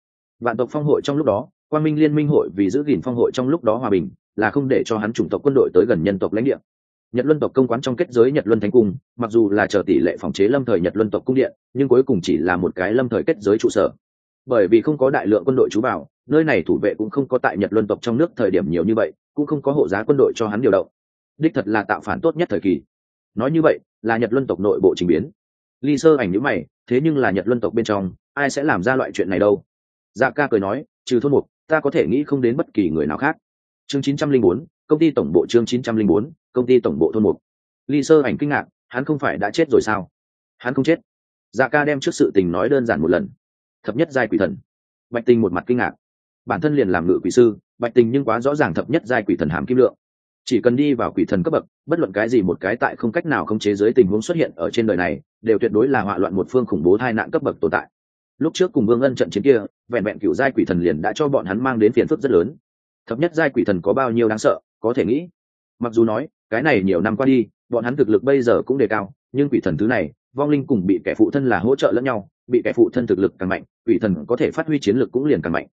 Vạn tộc phong hội trong lúc đó quan minh liên minh hội vì giữ gìn phong hội trong lúc đó hòa bình, là không để cho hắn chủng tộc quân đội tới gần nhân tộc lãnh địa. Nhật luân tộc công quán trong kết giới nhật luân thánh cung, mặc dù là chờ tỷ lệ phòng chế lâm thời nhật luân tộc cung điện, nhưng cuối cùng chỉ là một cái lâm thời kết giới trụ sở. Bởi vì không có đại lượng quân đội trú bảo nơi này thủ vệ cũng không có tại nhật luân tộc trong nước thời điểm nhiều như vậy, cũng không có hộ giá quân đội cho hắn điều động. Đích thật là tạo phản tốt nhất thời kỳ. Nói như vậy, là nhật luân tộc nội bộ trình biến ly sơ ảnh nhữ mày, thế nhưng là nhật luân tộc bên trong, ai sẽ làm ra loại chuyện này đâu? Dạ ca cười nói, trừ thôn mục, ta có thể nghĩ không đến bất kỳ người nào khác. Chương chín trăm linh bốn, công ty tổng bộ chương chín trăm linh bốn, công ty tổng bộ thôn mục. Ly sơ ảnh kinh ngạc, hắn không phải đã chết rồi sao? Hắn không chết. Dạ ca đem trước sự tình nói đơn giản một lần. Thập nhất giai quỷ thần. Bạch tình một mặt kinh ngạc. Bản thân liền làm ngự quỷ sư, bạch tình nhưng quá rõ ràng thập nhất giai quỷ thần hàm kim lượng chỉ cần đi vào quỷ thần cấp bậc, bất luận cái gì một cái tại không cách nào khống chế dưới tình huống xuất hiện ở trên đời này, đều tuyệt đối là họa loạn một phương khủng bố tai nạn cấp bậc tồn tại. Lúc trước cùng vương ân trận chiến kia, vẹn vẹn cựu giai quỷ thần liền đã cho bọn hắn mang đến phiền phức rất lớn. Thấp nhất giai quỷ thần có bao nhiêu đáng sợ, có thể nghĩ. Mặc dù nói, cái này nhiều năm qua đi, bọn hắn thực lực bây giờ cũng đề cao, nhưng quỷ thần thứ này, vong linh cùng bị kẻ phụ thân là hỗ trợ lẫn nhau, bị kẻ phụ thân thực lực càng mạnh, quỷ thần có thể phát huy chiến lực cũng liền càng mạnh.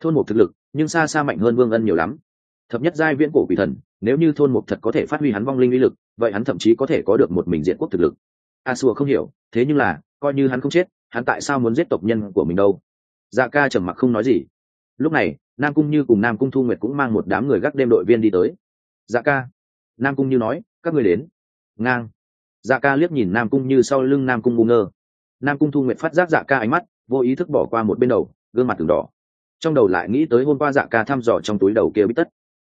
Thôn một thực lực, nhưng xa xa mạnh hơn vương ân nhiều lắm thập nhất giai viễn cổ quỷ thần, nếu như thôn mục thật có thể phát huy hắn vong linh uy lực, vậy hắn thậm chí có thể có được một mình diện quốc thực lực. A xua không hiểu, thế nhưng là, coi như hắn không chết, hắn tại sao muốn giết tộc nhân của mình đâu? Dạ ca trầm mặc không nói gì. Lúc này, nam cung như cùng nam cung thu nguyệt cũng mang một đám người gác đêm đội viên đi tới. Dạ ca. Nam cung như nói, các người đến. Ngang. Dạ ca liếc nhìn nam cung như sau lưng nam cung ngu ngơ. Nam cung thu nguyệt phát giác dạ ca ánh mắt, vô ý thức bỏ qua một bên đầu, gương mặt từng đỏ. Trong đầu lại nghĩ tới hôm qua dạ ca thăm dò trong túi đầu kia bít tất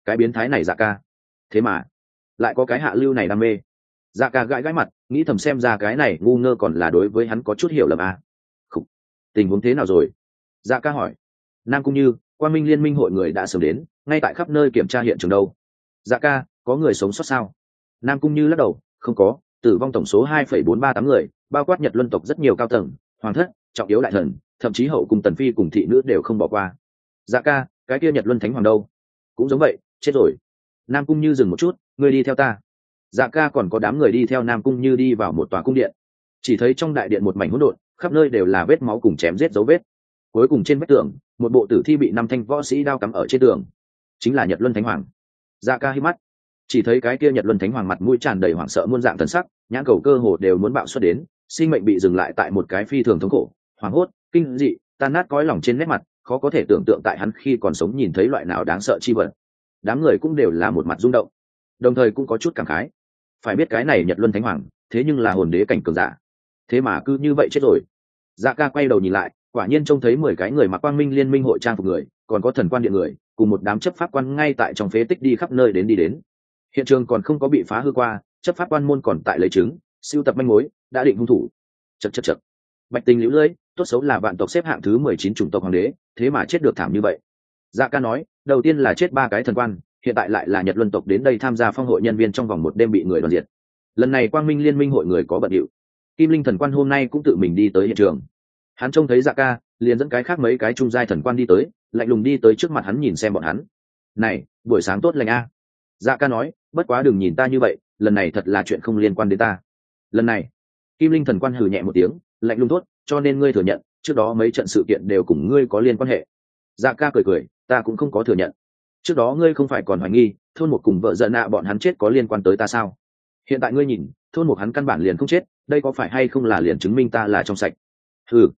cái biến thái này dạ ca. Thế mà, lại có cái hạ lưu này đam mê. Dạ ca gãi gãi mặt, nghĩ thầm xem ra cái này ngu ngơ còn là đối với hắn có chút hiểu lầm à. Khủ. tình huống thế nào rồi? Dạ ca hỏi. Nam cung như quan minh liên minh hội người đã sớm đến, ngay tại khắp nơi kiểm tra hiện trường đâu. Dạ ca, có người sống sót sao? Nam cung như lắc đầu, không có, tử vong tổng số hai phẩy bốn ba tám người, bao quát nhật luân tộc rất nhiều cao tầng, hoàng thất, trọng yếu đại thần, thậm chí hậu cùng tần phi cùng thị nữ đều không bỏ qua. Dạ ca, cái kia nhật luân thánh hoàng đâu? Cũng giống vậy chết rồi. Nam cung như dừng một chút, ngươi đi theo ta. Dạ ca còn có đám người đi theo nam cung như đi vào một tòa cung điện. Chỉ thấy trong đại điện một mảnh hỗn độn, khắp nơi đều là vết máu cùng chém giết dấu vết. Cuối cùng trên vách tường, một bộ tử thi bị năm thanh võ sĩ đao cắm ở trên tường, chính là nhật luân thánh hoàng. Dạ ca hít mắt. Chỉ thấy cái kia nhật luân thánh hoàng mặt mũi tràn đầy hoảng sợ muôn dạng thần sắc, nhãn cầu cơ hồ đều muốn bạo xuất đến, sinh mệnh bị dừng lại tại một cái phi thường thống khổ, hoảng hốt, kinh dị, tan nát cõi lòng trên nét mặt, khó có thể tưởng tượng tại hắn khi còn sống nhìn thấy loại nào đáng sợ chi vật đám người cũng đều là một mặt rung động. Đồng thời cũng có chút cảm khái. Phải biết cái này nhật luân thánh hoàng, thế nhưng là hồn đế cảnh cường giả. Thế mà cứ như vậy chết rồi. Dạ ca quay đầu nhìn lại, quả nhiên trông thấy mười cái người mặc quang minh liên minh hội trang phục người, còn có thần quan điện người, cùng một đám chấp pháp quan ngay tại trong phế tích đi khắp nơi đến đi đến. Hiện trường còn không có bị phá hư qua, chấp pháp quan môn còn tại lấy chứng, siêu tập manh mối, đã định hung thủ. Chật chật chật bạch tình lũ lưỡi tốt xấu là vạn tộc xếp hạng thứ mười chín chủng tộc hoàng đế, thế mà chết được thảm như vậy. Dạ ca nói đầu tiên là chết ba cái thần quan, hiện tại lại là nhật luân tộc đến đây tham gia phong hội nhân viên trong vòng một đêm bị người đoàn diệt. Lần này quang minh liên minh hội người có bận điệu. Kim linh thần quan hôm nay cũng tự mình đi tới hiện trường. Hắn trông thấy dạ ca, liền dẫn cái khác mấy cái trung giai thần quan đi tới, lạnh lùng đi tới trước mặt hắn nhìn xem bọn hắn. Này, buổi sáng tốt lành a. Dạ ca nói, bất quá đừng nhìn ta như vậy, lần này thật là chuyện không liên quan đến ta. Lần này, kim linh thần quan hừ nhẹ một tiếng, lạnh lùng tốt, cho nên ngươi thừa nhận, trước đó mấy trận sự kiện đều cùng ngươi có liên quan hệ. Dạ ca cười cười ta cũng không có thừa nhận. Trước đó ngươi không phải còn hoài nghi, thôn một cùng vợ giận nạ bọn hắn chết có liên quan tới ta sao? Hiện tại ngươi nhìn, thôn một hắn căn bản liền không chết, đây có phải hay không là liền chứng minh ta là trong sạch? Ừ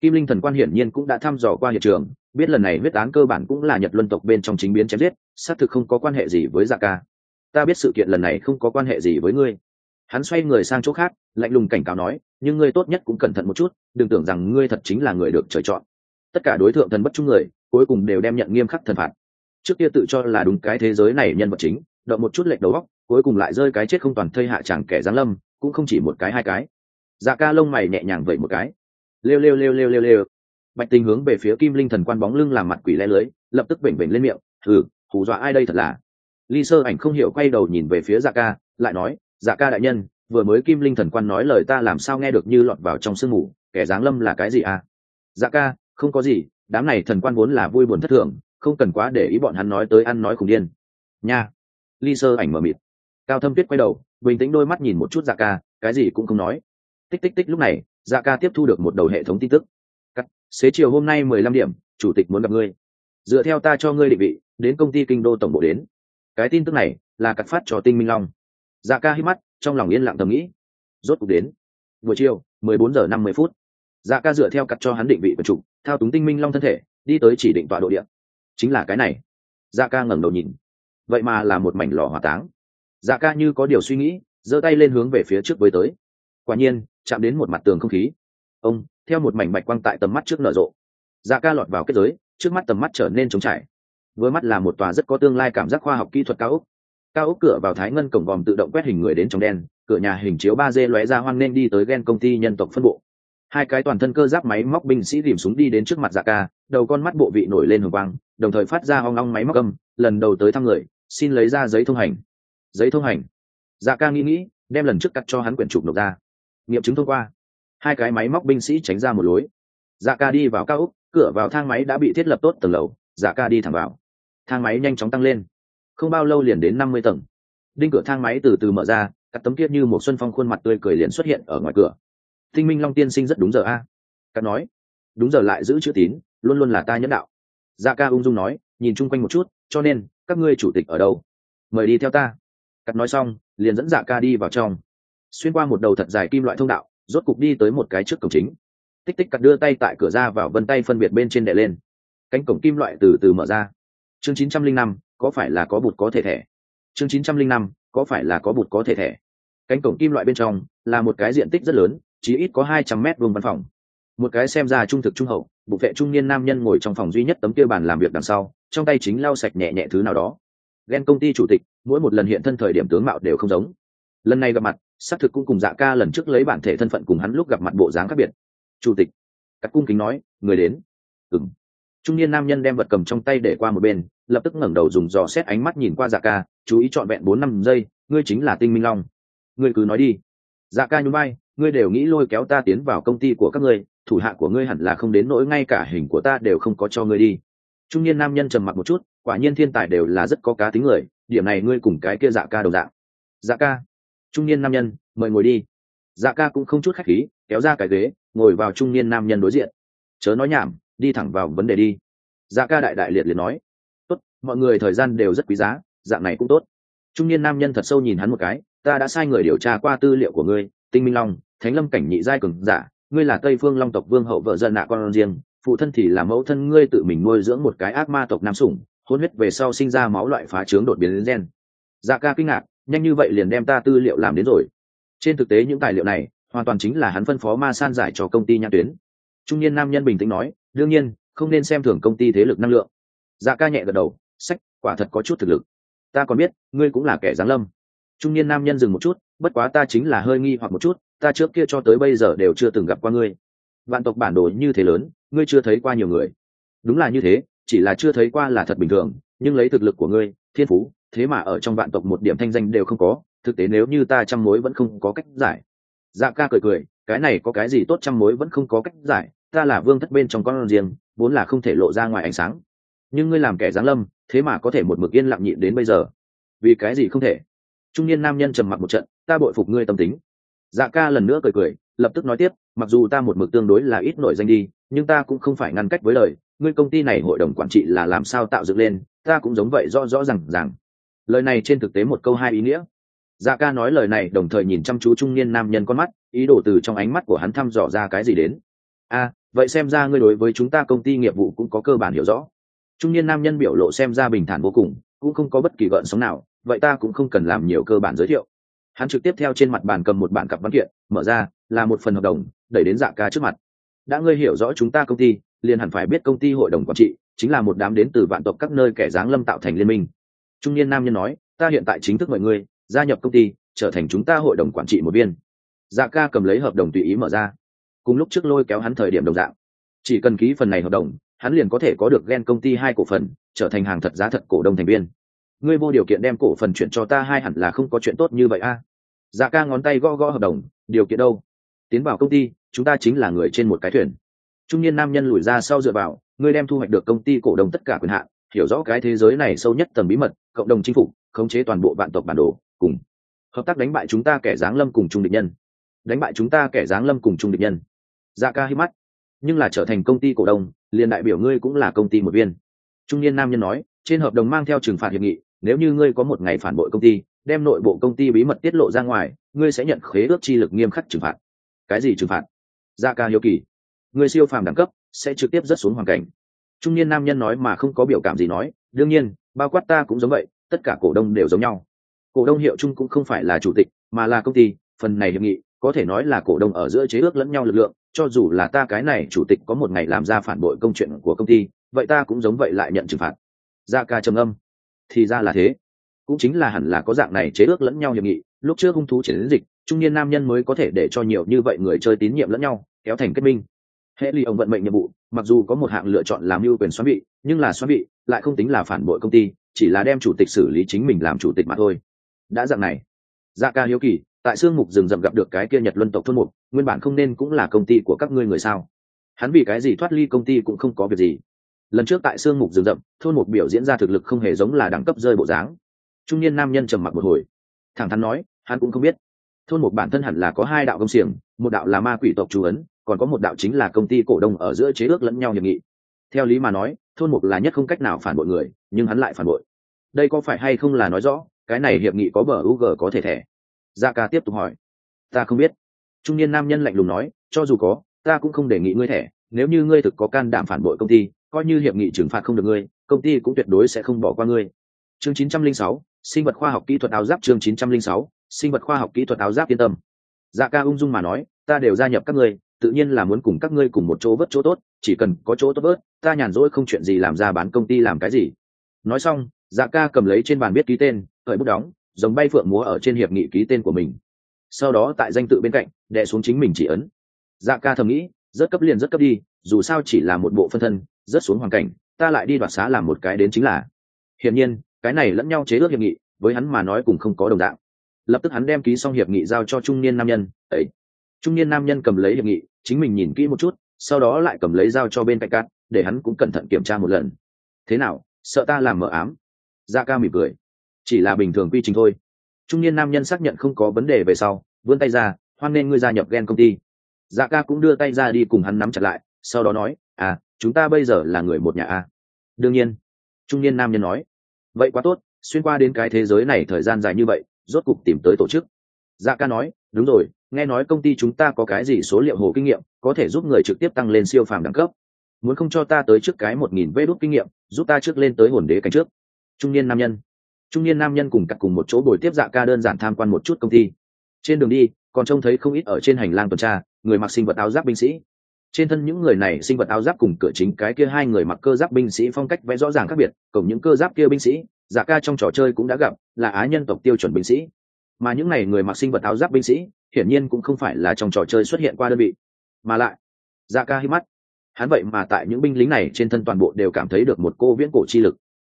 kim linh thần quan hiển nhiên cũng đã thăm dò qua hiện trường, biết lần này huyết án cơ bản cũng là nhật luân tộc bên trong chính biến chém giết, xác thực không có quan hệ gì với dạ ca. Ta biết sự kiện lần này không có quan hệ gì với ngươi. Hắn xoay người sang chỗ khác, lạnh lùng cảnh cáo nói, nhưng ngươi tốt nhất cũng cẩn thận một chút, đừng tưởng rằng ngươi thật chính là người được trời chọn. Tất cả đối tượng thần bất trung người cuối cùng đều đem nhận nghiêm khắc thần phạt. Trước kia tự cho là đúng cái thế giới này nhân vật chính, động một chút lệch đầu góc cuối cùng lại rơi cái chết không toàn thây hạ chẳng kẻ giáng lâm, cũng không chỉ một cái hai cái. Dạ ca lông mày nhẹ nhàng vậy một cái. Lêu lêu lêu lêu lêu lêu. Bạch tình hướng về phía kim linh thần quan bóng lưng làm mặt quỷ le lưới, lập tức bệnh bệnh lên miệng thử hù dọa ai đây thật là? Ly sơ ảnh không hiểu quay đầu nhìn về phía dạ ca, lại nói dạ ca đại nhân, vừa mới kim linh thần quan nói lời ta làm sao nghe được như lọt vào trong sương mù, kẻ giáng lâm là cái gì à? Dạ ca, không có gì đám này thần quan vốn là vui buồn thất thường, không cần quá để ý bọn hắn nói tới ăn nói khủng điên. Nha. Ly sơ ảnh mờ mịt. Cao thâm tuyết quay đầu, bình tĩnh đôi mắt nhìn một chút dạ ca, cái gì cũng không nói. Tích tích tích lúc này dạ ca tiếp thu được một đầu hệ thống tin tức. Cắt, xế chiều hôm nay mười lăm điểm, chủ tịch muốn gặp ngươi. Dựa theo ta cho ngươi định vị, đến công ty kinh đô tổng bộ đến. Cái tin tức này là cắt phát cho tinh minh long. Dạ ca hít mắt, trong lòng yên lặng tầm nghĩ. Rốt cuộc đến. Buổi chiều, mười bốn giờ năm mươi phút. Dạ ca dựa theo cắt cho hắn định vị và chủ thao túng tinh minh long thân thể, đi tới chỉ định tọa độ điện chính là cái này. Dạ ca ngẩng đầu nhìn. Vậy mà là một mảnh lò hỏa táng. Dạ ca như có điều suy nghĩ, giơ tay lên hướng về phía trước với tới. Quả nhiên, chạm đến một mặt tường không khí. Ông, theo một mảnh bạch quang tại tầm mắt trước nở rộ. Dạ ca lọt vào kết giới, trước mắt tầm mắt trở nên trống trải. Với mắt là một tòa rất có tương lai cảm giác khoa học kỹ thuật cao úc. cao úc cửa vào thái ngân cổng vòm tự động quét hình người đến trong đen, cửa nhà hình chiếu ba d lóe ra hoang nên đi tới ghen công ty nhân tộc phân bộ hai cái toàn thân cơ giáp máy móc binh sĩ tìm súng đi đến trước mặt dạ ca, đầu con mắt bộ vị nổi lên hồng quang, đồng thời phát ra hoang long máy móc âm, lần đầu tới thăm người, xin lấy ra giấy thông hành. Giấy thông hành. Dạ ca nghĩ nghĩ, đem lần trước cắt cho hắn quyển trục nộp ra. Nghiệm chứng thông qua. Hai cái máy móc binh sĩ tránh ra một lối. Dạ ca đi vào cao úc cửa vào thang máy đã bị thiết lập tốt tầng lầu dạ ca đi thẳng vào. Thang máy nhanh chóng tăng lên. Không bao lâu liền đến năm mươi tầng. Đinh cửa thang máy từ từ mở ra, các tấm kia như một xuân phong khuôn mặt tươi cười liền xuất hiện ở ngoài cửa tinh minh long tiên sinh rất đúng giờ a. Cắt nói. Đúng giờ lại giữ chữ tín, luôn luôn là ta nhẫn đạo. Dạ ca ung dung nói, nhìn chung quanh một chút, cho nên, các ngươi chủ tịch ở đâu? Mời đi theo ta. Cắt nói xong, liền dẫn dạ ca đi vào trong. Xuyên qua một đầu thật dài kim loại thông đạo, rốt cục đi tới một cái trước cổng chính. Tích tích cắt đưa tay tại cửa ra vào vân tay phân biệt bên trên đè lên. Cánh cổng kim loại từ từ mở ra. Chương chín trăm linh năm, có phải là có bụt có thể thẻ? Chương chín trăm linh năm, có phải là có bụt có thể thẻ? Cánh cổng kim loại bên trong là một cái diện tích rất lớn chỉ ít có hai trăm mét vuông văn phòng. Một cái xem ra trung thực trung hậu bộ vệ trung niên nam nhân ngồi trong phòng duy nhất tấm kia bàn làm việc đằng sau, trong tay chính lau sạch nhẹ nhẹ thứ nào đó. Ghen công ty chủ tịch, mỗi một lần hiện thân thời điểm tướng mạo đều không giống. Lần này gặp mặt, xác thực cũng cùng dạ ca lần trước lấy bản thể thân phận cùng hắn lúc gặp mặt bộ dáng khác biệt. Chủ tịch, các cung kính nói, người đến. Ừng trung niên nam nhân đem vật cầm trong tay để qua một bên, lập tức ngẩng đầu dùng dò xét ánh mắt nhìn qua dạ ca, chú ý trọn vẹn bốn năm giây, ngươi chính là tinh minh long. Ngươi cứ nói đi. Dạ ca nhún vai ngươi đều nghĩ lôi kéo ta tiến vào công ty của các ngươi, thủ hạ của ngươi hẳn là không đến nỗi ngay cả hình của ta đều không có cho ngươi đi. Trung niên nam nhân trầm mặc một chút, quả nhiên thiên tài đều là rất có cá tính người, điểm này ngươi cùng cái kia dạ ca đầu dạng. Dạ ca. Trung niên nam nhân, mời ngồi đi. Dạ ca cũng không chút khách khí, kéo ra cái ghế, ngồi vào trung niên nam nhân đối diện. Chớ nói nhảm, đi thẳng vào vấn đề đi. Dạ ca đại đại liệt liệt nói. Tốt, mọi người thời gian đều rất quý giá, dạng này cũng tốt. Trung niên nam nhân thật sâu nhìn hắn một cái, ta đã sai người điều tra qua tư liệu của ngươi, tinh minh long thánh lâm cảnh nhị giai cường giả, ngươi là tây phương long tộc vương hậu vợ dân nạ con riêng, phụ thân thì là mẫu thân ngươi tự mình nuôi dưỡng một cái ác ma tộc nam sủng, hôn huyết về sau sinh ra máu loại phá trướng đột biến đến gen. Dạ ca kinh ngạc, nhanh như vậy liền đem ta tư liệu làm đến rồi. Trên thực tế những tài liệu này, hoàn toàn chính là hắn phân phó ma san giải cho công ty nhãn tuyến. Trung niên nam nhân bình tĩnh nói, đương nhiên, không nên xem thường công ty thế lực năng lượng. Dạ ca nhẹ gật đầu, sách, quả thật có chút thực lực. Ta còn biết, ngươi cũng là kẻ giáng lâm. Trung niên nam nhân dừng một chút, bất quá ta chính là hơi nghi hoặc một chút ta trước kia cho tới bây giờ đều chưa từng gặp qua ngươi. Vạn tộc bản đồ như thế lớn, ngươi chưa thấy qua nhiều người. Đúng là như thế, chỉ là chưa thấy qua là thật bình thường, nhưng lấy thực lực của ngươi, thiên phú, thế mà ở trong vạn tộc một điểm thanh danh đều không có, thực tế nếu như ta chăm mối vẫn không có cách giải. Dạ ca cười cười, cái này có cái gì tốt chăm mối vẫn không có cách giải, ta là vương thất bên trong con riêng, vốn là không thể lộ ra ngoài ánh sáng. Nhưng ngươi làm kẻ giáng lâm, thế mà có thể một mực yên lặng nhịn đến bây giờ. Vì cái gì không thể? Trung niên nam nhân trầm mặc một trận, ta bội phục ngươi tâm tính dạ ca lần nữa cười cười lập tức nói tiếp mặc dù ta một mực tương đối là ít nổi danh đi nhưng ta cũng không phải ngăn cách với lời ngươi công ty này hội đồng quản trị là làm sao tạo dựng lên ta cũng giống vậy rõ rõ r à n g rằng lời này trên thực tế một câu hai ý nghĩa. Dạ ca nói lời này đồng thời nhìn chăm chú trung niên nam nhân con mắt ý đồ từ trong ánh mắt của hắn thăm dò ra cái gì đến. A à, vậy xem ra ngươi đối với chúng ta công ty nghiệp vụ cũng có cơ bản hiểu rõ. Trung niên nam nhân biểu lộ xem ra bình thản vô cùng cũng không có bất kỳ gợn sóng nào vậy ta cũng không cần làm nhiều cơ bản giới thiệu hắn trực tiếp theo trên mặt bàn cầm một bản cặp văn kiện, mở ra, là một phần hợp đồng, đẩy đến dạ ca trước mặt. Đã ngươi hiểu rõ chúng ta công ty, liền hẳn phải biết công ty hội đồng quản trị chính là một đám đến từ vạn tộc các nơi kẻ giáng lâm tạo thành liên minh. Trung niên nam nhân nói, ta hiện tại chính thức mời ngươi, gia nhập công ty, trở thành chúng ta hội đồng quản trị một viên. Dạ ca cầm lấy hợp đồng tùy ý mở ra. Cùng lúc trước lôi kéo hắn thời điểm đồng dạng. Chỉ cần ký phần này hợp đồng, hắn liền có thể có được ghen công ty hai cổ phần, trở thành hàng thật giá thật cổ đông thành viên. Ngươi vô điều kiện đem cổ phần chuyển cho ta hai hẳn là không có chuyện tốt như vậy a dạ ca ngón tay gõ gõ hợp đồng, điều kiện đâu? Tiến vào công ty, chúng ta chính là người trên một cái thuyền. Trung niên nam nhân lùi ra sau dựa vào ngươi đem thu hoạch được công ty cổ đông tất cả quyền hạn, hiểu rõ cái thế giới này sâu nhất tầm bí mật, cộng đồng chinh phục, khống chế toàn bộ vạn tộc bản đồ, cùng hợp tác đánh bại chúng ta kẻ giáng lâm cùng trung địch nhân. Đánh bại chúng ta kẻ giáng lâm cùng trung địch nhân. Dạ ca hít mắt. Nhưng là trở thành công ty cổ đông, liền đại biểu ngươi cũng là công ty một viên. Trung niên nam nhân nói, trên hợp đồng mang theo trừng phạt hiệp nghị, nếu như ngươi có một ngày phản bội công ty đem nội bộ công ty bí mật tiết lộ ra ngoài, ngươi sẽ nhận khế ước chi lực nghiêm khắc trừng phạt. Cái gì trừng phạt? Gia ca hiếu kỳ. Người siêu phàm đẳng cấp sẽ trực tiếp rớt xuống hoàn cảnh. Trung niên nam nhân nói mà không có biểu cảm gì nói, đương nhiên, bao quát ta cũng giống vậy, tất cả cổ đông đều giống nhau. Cổ đông hiệu chung cũng không phải là chủ tịch, mà là công ty, phần này hiệp nghị, có thể nói là cổ đông ở giữa chế ước lẫn nhau lực lượng, cho dù là ta cái này chủ tịch có một ngày làm ra phản bội công chuyện của công ty, vậy ta cũng giống vậy lại nhận trừng phạt. Gia ca trầm âm. Thì ra là thế cũng chính là hẳn là có dạng này chế ước lẫn nhau hiệp nghị. Lúc trước hung thú chiến dịch, trung niên nam nhân mới có thể để cho nhiều như vậy người chơi tín nhiệm lẫn nhau, kéo thành kết minh. Hệ ly ông vận mệnh nhiệm vụ, mặc dù có một hạng lựa chọn làm mưu quyền xoắn bị nhưng là xoắn bị lại không tính là phản bội công ty, chỉ là đem chủ tịch xử lý chính mình làm chủ tịch mà thôi. Đã dạng này dạ ca hiếu kỳ, tại sương mục rừng rậm gặp được cái kia nhật luân tộc thôn mục nguyên bản không nên cũng là công ty của các ngươi người sao? Hắn vì cái gì thoát ly công ty cũng không có việc gì. Lần trước tại sương mục rừng rậm, thôn mục biểu diễn ra thực lực không hề giống là đẳng cấp rơi bộ dáng trung niên nam nhân trầm mặc một hồi. Thẳng thắn nói hắn cũng không biết. Thôn mục bản thân hẳn là có hai đạo công xiềng một đạo là ma quỷ tộc chú ấn còn có một đạo chính là công ty cổ đông ở giữa chế ước lẫn nhau hiệp nghị. Theo lý mà nói thôn mục là nhất không cách nào phản bội người nhưng hắn lại phản bội. Đây có phải hay không là nói rõ cái này hiệp nghị có bờ u g có thể thẻ? Gia ca tiếp tục hỏi. Ta không biết. Trung niên nam nhân lạnh lùng nói cho dù có ta cũng không đề nghị ngươi thẻ. Nếu như ngươi thực có can đảm phản bội công ty coi như hiệp nghị trừng phạt không được ngươi công ty cũng tuyệt đối sẽ không bỏ qua ngươi. Chương 906, sinh vật khoa học kỹ thuật áo giáp chương 906, sinh vật khoa học kỹ thuật áo giáp yên tâm. Dạ ca ung dung mà nói ta đều gia nhập các ngươi tự nhiên là muốn cùng các ngươi cùng một chỗ vớt chỗ tốt chỉ cần có chỗ tốt vớt ta nhàn rỗi không chuyện gì làm ra bán công ty làm cái gì. Nói xong dạ ca cầm lấy trên bàn biết ký tên khởi bút đóng giống bay phượng múa ở trên hiệp nghị ký tên của mình. Sau đó tại danh tự bên cạnh đè xuống chính mình chỉ ấn. Dạ ca thầm nghĩ rất cấp liền rất cấp đi dù sao chỉ là một bộ phân thân rất xuống hoàn cảnh ta lại đi đoạt xá làm một cái đến chính là. Hiển nhiên cái này lẫn nhau chế ước hiệp nghị, với hắn mà nói cũng không có đồng đạo. Lập tức hắn đem ký xong hiệp nghị giao cho trung niên nam nhân ấy trung niên nam nhân cầm lấy hiệp nghị, chính mình nhìn kỹ một chút, sau đó lại cầm lấy dao cho bên cạnh cát, để hắn cũng cẩn thận kiểm tra một lần. Thế nào, sợ ta làm mờ ám? Da ca mỉm cười. Chỉ là bình thường quy trình thôi. Trung niên nam nhân xác nhận không có vấn đề về sau, vươn tay ra, hoan nên ngươi gia nhập ghen công ty. Dạ ca cũng đưa tay ra đi cùng hắn nắm chặt lại, sau đó nói à chúng ta bây giờ là người một nhà a. Đương nhiên. Trung niên nam nhân nói vậy quá tốt, xuyên qua đến cái thế giới này thời gian dài như vậy, rốt cục tìm tới tổ chức. Dạ ca nói, đúng rồi, nghe nói công ty chúng ta có cái gì số liệu hồ kinh nghiệm, có thể giúp người trực tiếp tăng lên siêu phàm đẳng cấp. Muốn không cho ta tới trước cái một nghìn vê đốt kinh nghiệm, giúp ta trước lên tới hồn đế cánh trước. Trung niên nam nhân. Trung niên nam nhân cùng cặp cùng một chỗ bồi tiếp dạ ca đơn giản tham quan một chút công ty. Trên đường đi, còn trông thấy không ít ở trên hành lang tuần tra, người mặc sinh vật áo giáp binh sĩ trên thân những người này sinh vật áo giáp cùng cửa chính cái kia hai người mặc cơ giáp binh sĩ phong cách vẽ rõ ràng khác biệt cộng những cơ giáp kia binh sĩ, giả ca trong trò chơi cũng đã gặp, là á nhân tộc tiêu chuẩn binh sĩ. Mà những này người mặc sinh vật áo giáp binh sĩ, hiển nhiên cũng không phải là trong trò chơi xuất hiện qua đơn vị. Mà lại, giả ca hít mắt. Hắn vậy mà tại những binh lính này trên thân toàn bộ đều cảm thấy được một cô viễn cổ chi lực.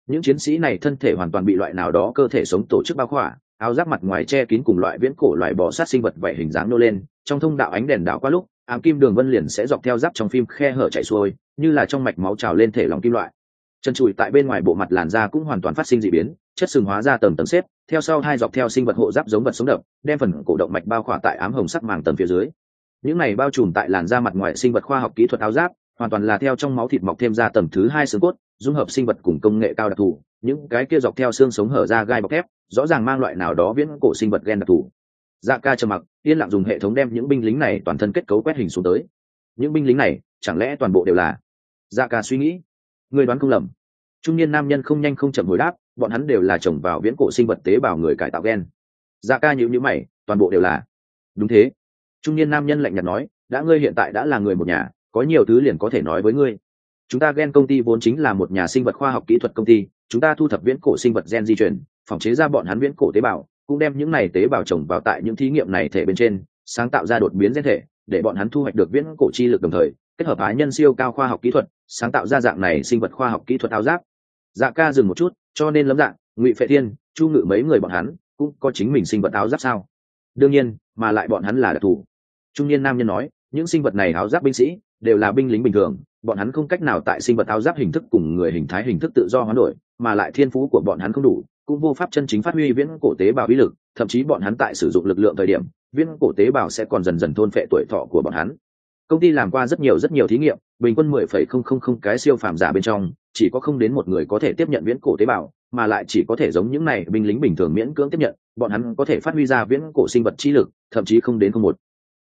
Những chiến sĩ này thân thể hoàn toàn bị loại nào đó cơ thể sống tổ chức bao khỏa, áo giáp mặt ngoài che kín cùng loại viễn cổ loại bò sát sinh vật vậy hình dáng nô lên, trong thông đạo ánh đèn đảo qua lúc ám kim đường vân liền sẽ dọc theo giáp trong phim khe hở chảy xuôi, như là trong mạch máu trào lên thể lòng kim loại. Chân trụi tại bên ngoài bộ mặt làn da cũng hoàn toàn phát sinh d ị biến, chất sừng hóa ra tầng tầng xếp, theo sau hai dọc theo sinh vật hộ giáp giống vật sống đậm đem phần cổ động mạch bao khỏa tại ám hồng sắc màng tầng phía dưới. Những này bao trùm tại làn da mặt ngoài sinh vật khoa học kỹ thuật áo giáp, hoàn toàn là theo trong máu thịt mọc thêm ra tầng thứ hai xương cốt, dung hợp sinh vật cùng công nghệ cao đặc thù. Những cái kia dọc theo xương sống hở ra gai bọc thép, rõ ràng mang loại nào đó viễn cổ sinh vật gen đặc thù dạ ca trầm mặc, yên lặng dùng hệ thống đem những binh lính này toàn thân kết cấu quét hình xuống tới. Những binh lính này, chẳng lẽ toàn bộ đều là? Dạ ca suy nghĩ. Người đoán không lầm. Trung niên nam nhân không nhanh không chậm hồi đáp, bọn hắn đều là trồng vào viễn cổ sinh vật tế bào người cải tạo gen. Dạ ca nhịu nhữ mày, toàn bộ đều là. Đúng thế. Trung niên nam nhân lạnh nhạt nói, đã ngươi hiện tại đã là người một nhà, có nhiều thứ liền có thể nói với ngươi. Chúng ta gen công ty vốn chính là một nhà sinh vật khoa học kỹ thuật công ty, chúng ta thu thập viễn cổ sinh vật gen di chuyển phòng chế ra bọn hắn viễn cổ tế bào cũng đem những này tế bào trồng vào tại những thí nghiệm này thể bên trên, sáng tạo ra đột biến gen thể, để bọn hắn thu hoạch được viễn cổ chi lực đồng thời, kết hợp ái nhân siêu cao khoa học kỹ thuật, sáng tạo ra dạng này sinh vật khoa học kỹ thuật áo giáp. Dạ ca dừng một chút, cho nên lấm dạng, ngụy phệ thiên, chu ngự mấy người bọn hắn, cũng có chính mình sinh vật áo giáp sao? Đương nhiên, mà lại bọn hắn là đặc thù. Trung niên nam nhân nói, những sinh vật này áo giáp binh sĩ, đều là binh lính bình thường, bọn hắn không cách nào tại sinh vật áo giáp hình thức cùng người hình thái hình thức tự do hoán đổi, mà lại thiên phú của bọn hắn không đủ cũng vô pháp chân chính phát huy viễn cổ tế bào uy lực, thậm chí bọn hắn tại sử dụng lực lượng thời điểm, viễn cổ tế bào sẽ còn dần dần thôn phệ tuổi thọ của bọn hắn. Công ty làm qua rất nhiều rất nhiều thí nghiệm, bình quân mười phẩy không không không cái siêu phàm giả bên trong, chỉ có không đến một người có thể tiếp nhận viễn cổ tế bào, mà lại chỉ có thể giống những này binh lính bình thường miễn cưỡng tiếp nhận, bọn hắn có thể phát huy ra viễn cổ sinh vật chi lực, thậm chí không đến không một.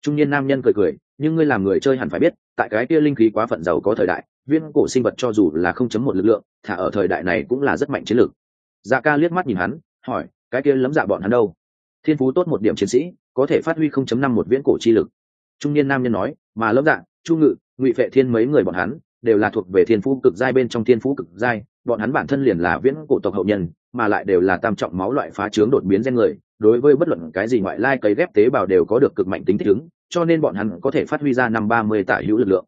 Trung niên nam nhân cười cười, nhưng ngươi làm người chơi hẳn phải biết, tại cái kia linh khí quá phận giàu có thời đại viên cổ sinh vật cho dù là không chấm một lực lượng, thả ở thời đại này cũng là rất mạnh chiến lược dạ ca liếc mắt nhìn hắn, hỏi, cái kia lấm dạ bọn hắn đâu? Thiên phú tốt một điểm chiến sĩ, có thể phát huy không chấm năm một viễn cổ chi lực. Trung niên nam nhân nói, mà lấm dạ chu ngự, ngụy vệ thiên mấy người bọn hắn, đều là thuộc về thiên phú cực giai bên trong thiên phú cực giai, bọn hắn bản thân liền là viễn cổ tộc hậu nhân, mà lại đều là tam trọng máu loại phá trướng đột biến gen người, đối với bất luận cái gì ngoại lai cấy ghép tế bào đều có được cực mạnh tính thích ứng, cho nên bọn hắn có thể phát huy ra năm ba mươi tả hữu lực lượng.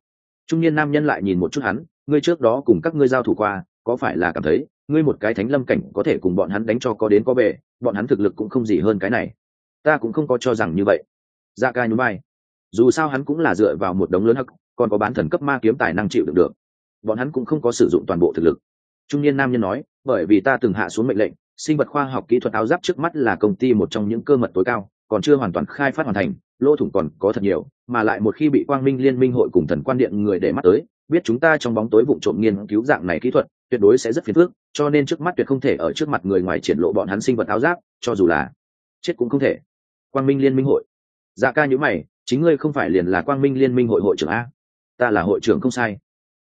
Trung niên nam nhân lại nhìn một chút hắn, ngươi trước đó cùng các ngươi giao thủ qua, có phải là cảm thấy ngươi một cái thánh lâm cảnh có thể cùng bọn hắn đánh cho có đến có về bọn hắn thực lực cũng không gì hơn cái này. Ta cũng không có cho rằng như vậy. Dạ ca nhún vai dù sao hắn cũng là dựa vào một đống lớn hắc, còn có bán thần cấp ma kiếm tài năng chịu được được. Bọn hắn cũng không có sử dụng toàn bộ thực lực. Trung niên nam nhân nói, bởi vì ta từng hạ xuống mệnh lệnh, sinh vật khoa học kỹ thuật áo giáp trước mắt là công ty một trong những cơ mật tối cao, còn chưa hoàn toàn khai phát hoàn thành, lỗ thủng còn có thật nhiều, mà lại một khi bị quang minh liên minh hội cùng thần quan điện người để mắt tới, biết chúng ta trong bóng tối vụ trộm nghiên cứu dạng này kỹ thuật tuyệt đối sẽ rất phiền phức, cho nên trước mắt tuyệt không thể ở trước mặt người ngoài triển lộ bọn hắn sinh vật áo giáp, cho dù là chết cũng không thể. Quang minh liên minh hội. Dạ ca nhữ mày, chính ngươi không phải liền là quang minh liên minh hội hội trưởng a? Ta là hội trưởng không sai.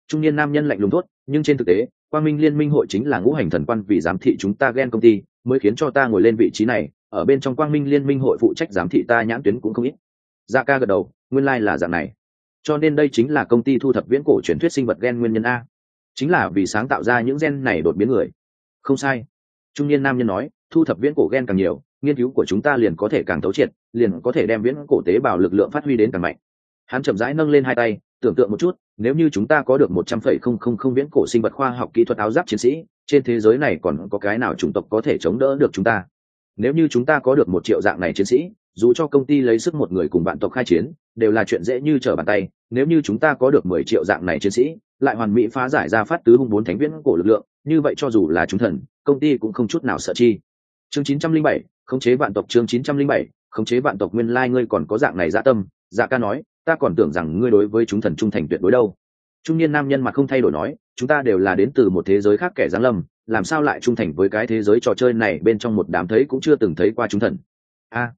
Trung niên nam nhân lạnh lùng tốt nhưng trên thực tế, quang minh liên minh hội chính là ngũ hành thần quan vì giám thị chúng ta ghen công ty, mới khiến cho ta ngồi lên vị trí này, ở bên trong quang minh liên minh hội phụ trách giám thị ta nhãn tuyến cũng không ít. Dạ ca gật đầu, nguyên lai、like、là dạng này. Cho nên đây chính là công ty thu thập viễn cổ truyền thuyết sinh vật gen nguyên nhân a chính là vì sáng tạo ra những gen này đột biến người. Không sai. Trung niên nam nhân nói, thu thập viễn cổ gen càng nhiều, nghiên cứu của chúng ta liền có thể càng thấu triệt, liền có thể đem viễn cổ tế bào lực lượng phát huy đến càng mạnh. Hắn chậm rãi nâng lên hai tay, tưởng tượng một chút, nếu như chúng ta có được một trăm phẩy không không không viễn cổ sinh vật khoa học kỹ thuật áo giáp chiến sĩ, trên thế giới này còn có cái nào chủng tộc có thể chống đỡ được chúng ta? Nếu như chúng ta có được một triệu dạng này chiến sĩ, dù cho công ty lấy sức một người cùng bạn tộc khai chiến đều là chuyện dễ như trở bàn tay, nếu như chúng ta có được mười triệu dạng này chiến sĩ, lại hoàn mỹ phá giải ra phát tứ hung bốn thánh viễn cổ lực lượng, như vậy cho dù là chúng thần, công ty cũng không chút nào sợ chi. Chương chín trăm linh bảy, khống chế vạn tộc chương chín trăm linh bảy, khống chế vạn tộc nguyên lai ngươi còn có dạng này dạ tâm dạ ca nói, ta còn tưởng rằng ngươi đối với chúng thần trung thành tuyệt đối đâu. Trung niên nam nhân mặt không thay đổi nói, chúng ta đều là đến từ một thế giới khác kẻ giáng lâm, làm sao lại trung thành với cái thế giới trò chơi này bên trong một đám thấy cũng chưa từng thấy qua chúng thần. A.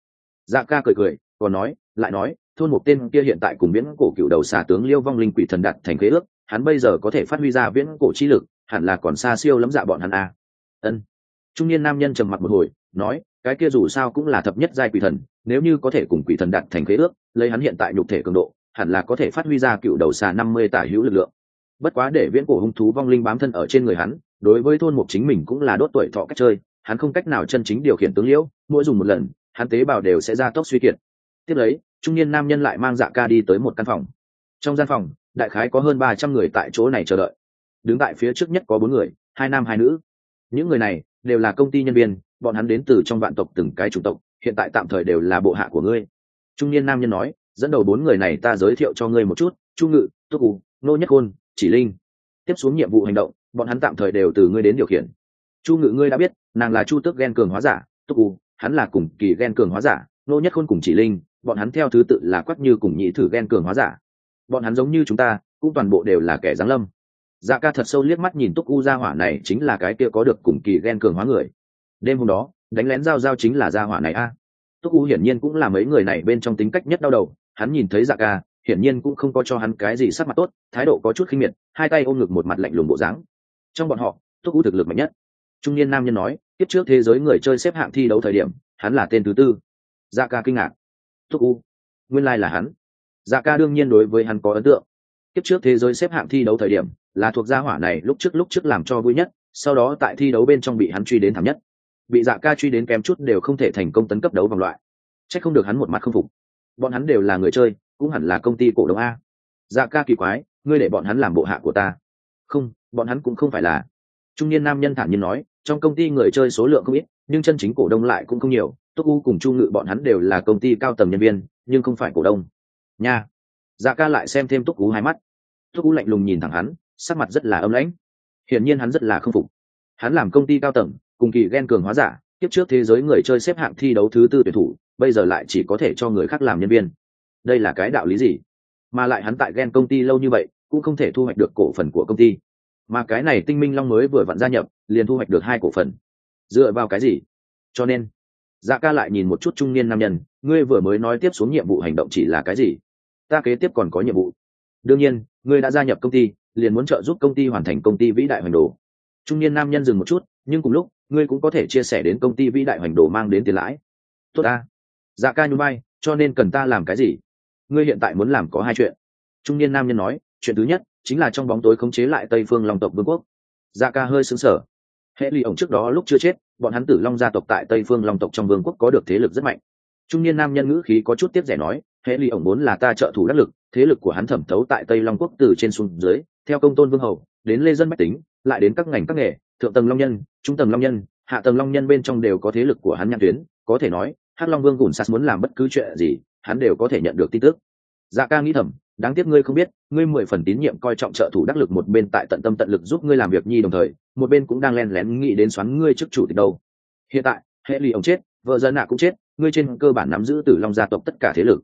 Dạ ca cười cười, còn nói, lại nói thôn một tên kia hiện tại cùng viễn cổ cựu đầu xà tướng liêu vong linh quỷ thần đặt thành khế ước, hắn bây giờ có thể phát huy ra viễn cổ chi lực, hẳn là còn xa siêu lắm dạ bọn hắn a. Ân. Trung niên nam nhân trầm mặt một hồi, nói, cái kia dù sao cũng là thập nhất giai quỷ thần, nếu như có thể cùng quỷ thần đặt thành khế ước, lấy hắn hiện tại nhục thể cường độ, hẳn là có thể phát huy ra cựu đầu xà năm mươi tả hữu lực lượng. Bất quá để viễn cổ hung thú vong linh bám thân ở trên người hắn, đối với thôn mục chính mình cũng là đốt tuổi thọ cách chơi, hắn không cách nào chân chính điều khiển tướng liễu mỗi dùng một lần, hắn tế bào đều sẽ ra tốc suy kiệt. Tiếp lấy trung niên nam nhân lại mang dạ ca đi tới một căn phòng. Trong gian phòng, đại khái có hơn ba trăm người tại chỗ này chờ đợi. Đứng tại phía trước nhất có bốn người, hai nam hai nữ. Những người này đều là công ty nhân viên, bọn hắn đến từ trong vạn tộc từng cái chủng tộc, hiện tại tạm thời đều là bộ hạ của ngươi. Trung niên nam nhân nói, dẫn đầu bốn người này ta giới thiệu cho ngươi một chút, chu ngự, túc ù nô nhất khôn, chỉ linh. Tiếp xuống nhiệm vụ hành động, bọn hắn tạm thời đều từ ngươi đến điều khiển. Chu ngự ngươi đã biết, nàng là chu tước ghen cường hóa giả, túc ù hắn là cùng kỳ ghen cường hóa giả, nô nhất khôn cùng chỉ linh bọn hắn theo thứ tự là quắc như cùng nhị thử ghen cường hóa giả. Bọn hắn giống như chúng ta, cũng toàn bộ đều là kẻ giáng lâm. Dạ ca thật sâu liếc mắt nhìn túc u gia hỏa này, chính là cái kia có được cùng kỳ ghen cường hóa người. Đêm hôm đó, đánh lén giao giao chính là gia hỏa này a. Túc u hiển nhiên cũng là mấy người này bên trong tính cách nhất đau đầu, hắn nhìn thấy dạ ca, hiển nhiên cũng không có cho hắn cái gì sắc mặt tốt, thái độ có chút khinh miệt, hai tay ôm ngực một mặt lạnh lùng bộ dáng. Trong bọn họ, túc u thực lực mạnh nhất. Trung niên nam nhân nói tiếp trước thế giới người chơi xếp hạng thi đấu thời điểm, hắn là tên thứ tư. Dạ ca kinh ngạc thúc u. Nguyên lai、like、là hắn. Dạ ca đương nhiên đối với hắn có ấn tượng. Tiếp trước thế giới xếp hạng thi đấu thời điểm, là thuộc gia hỏa này lúc trước lúc trước làm cho vui nhất, sau đó tại thi đấu bên trong bị hắn truy đến thảm nhất. Bị dạ ca truy đến kém chút đều không thể thành công tấn cấp đấu vòng loại. C h ắ c không được hắn một mặt không phục. Bọn hắn đều là người chơi, cũng hẳn là công ty cổ đông a. Dạ ca kỳ quái, ngươi để bọn hắn làm bộ hạ của ta. Không, bọn hắn cũng không phải là. Trung niên nam nhân thản nhiên nói, trong công ty người chơi số lượng không ít, nhưng chân chính cổ đông lại cũng không nhiều túc u cùng chu ngự bọn hắn đều là công ty cao tầm nhân viên, nhưng không phải cổ đông. Nha. Dạ ca lại xem thêm túc u hai mắt. Túc u lạnh lùng nhìn thẳng hắn, sắc mặt rất là âm lãnh. Hiển nhiên hắn rất là không phục. Hắn làm công ty cao tầng, cùng kỳ ghen cường hóa giả tiếp trước thế giới người chơi xếp hạng thi đấu thứ tư tuyển thủ, bây giờ lại chỉ có thể cho người khác làm nhân viên. Đây là cái đạo lý gì? Mà lại hắn tại ghen công ty lâu như vậy, cũng không thể thu hoạch được cổ phần của công ty. Mà cái này tinh minh long mới vừa vặn gia nhập, liền thu hoạch được hai cổ phần. Dựa vào cái gì? Cho nên dạ ca lại nhìn một chút trung niên nam nhân, ngươi vừa mới nói tiếp xuống nhiệm vụ hành động chỉ là cái gì? Ta kế tiếp còn có nhiệm vụ. Đương nhiên, ngươi đã gia nhập công ty, liền muốn trợ giúp công ty hoàn thành công ty vĩ đại hoành đồ. Trung niên nam nhân dừng một chút, nhưng cùng lúc, ngươi cũng có thể chia sẻ đến công ty vĩ đại hoành đồ mang đến tiền lãi. Tốt ta. Dạ ca nhún bay cho nên cần ta làm cái gì? Ngươi hiện tại muốn làm có hai chuyện. Trung niên nam nhân nói, chuyện thứ nhất, chính là trong bóng tối khống chế lại tây phương long tộc vương quốc. Dạ ca hơi xứng sở hệ ly ổng trước đó lúc chưa chết bọn hắn tử long gia tộc tại tây phương long tộc trong vương quốc có được thế lực rất mạnh. Trung niên nam nhân ngữ khí có chút tiếp rẻ nói, hệ ly ổng muốn là ta trợ thủ đắc lực, thế lực của hắn thẩm thấu tại tây long quốc từ trên xuống dưới, theo công tôn vương hầu, đến lê dân bách tính, lại đến các ngành các nghề, thượng tầng long nhân, trung tầng long nhân, hạ tầng long nhân bên trong đều có thế lực của hắn nhãn tuyến, có thể nói, hắc long vương gùn sas muốn làm bất cứ chuyện gì, hắn đều có thể nhận được tin tức. Dạ ca nghĩ thầm đáng tiếc ngươi không biết, ngươi mười phần tín nhiệm coi trọng trợ thủ đắc lực một bên tại tận tâm tận lực giúp ngươi làm việc nhi đồng thời, một bên cũng đang len lén nghĩ đến xoắn ngươi trước chủ tịch đâu. Hiện tại, hệ lì ông chết, vợ dân nạ cũng chết, ngươi trên cơ bản nắm giữ tử long gia tộc tất cả thế lực.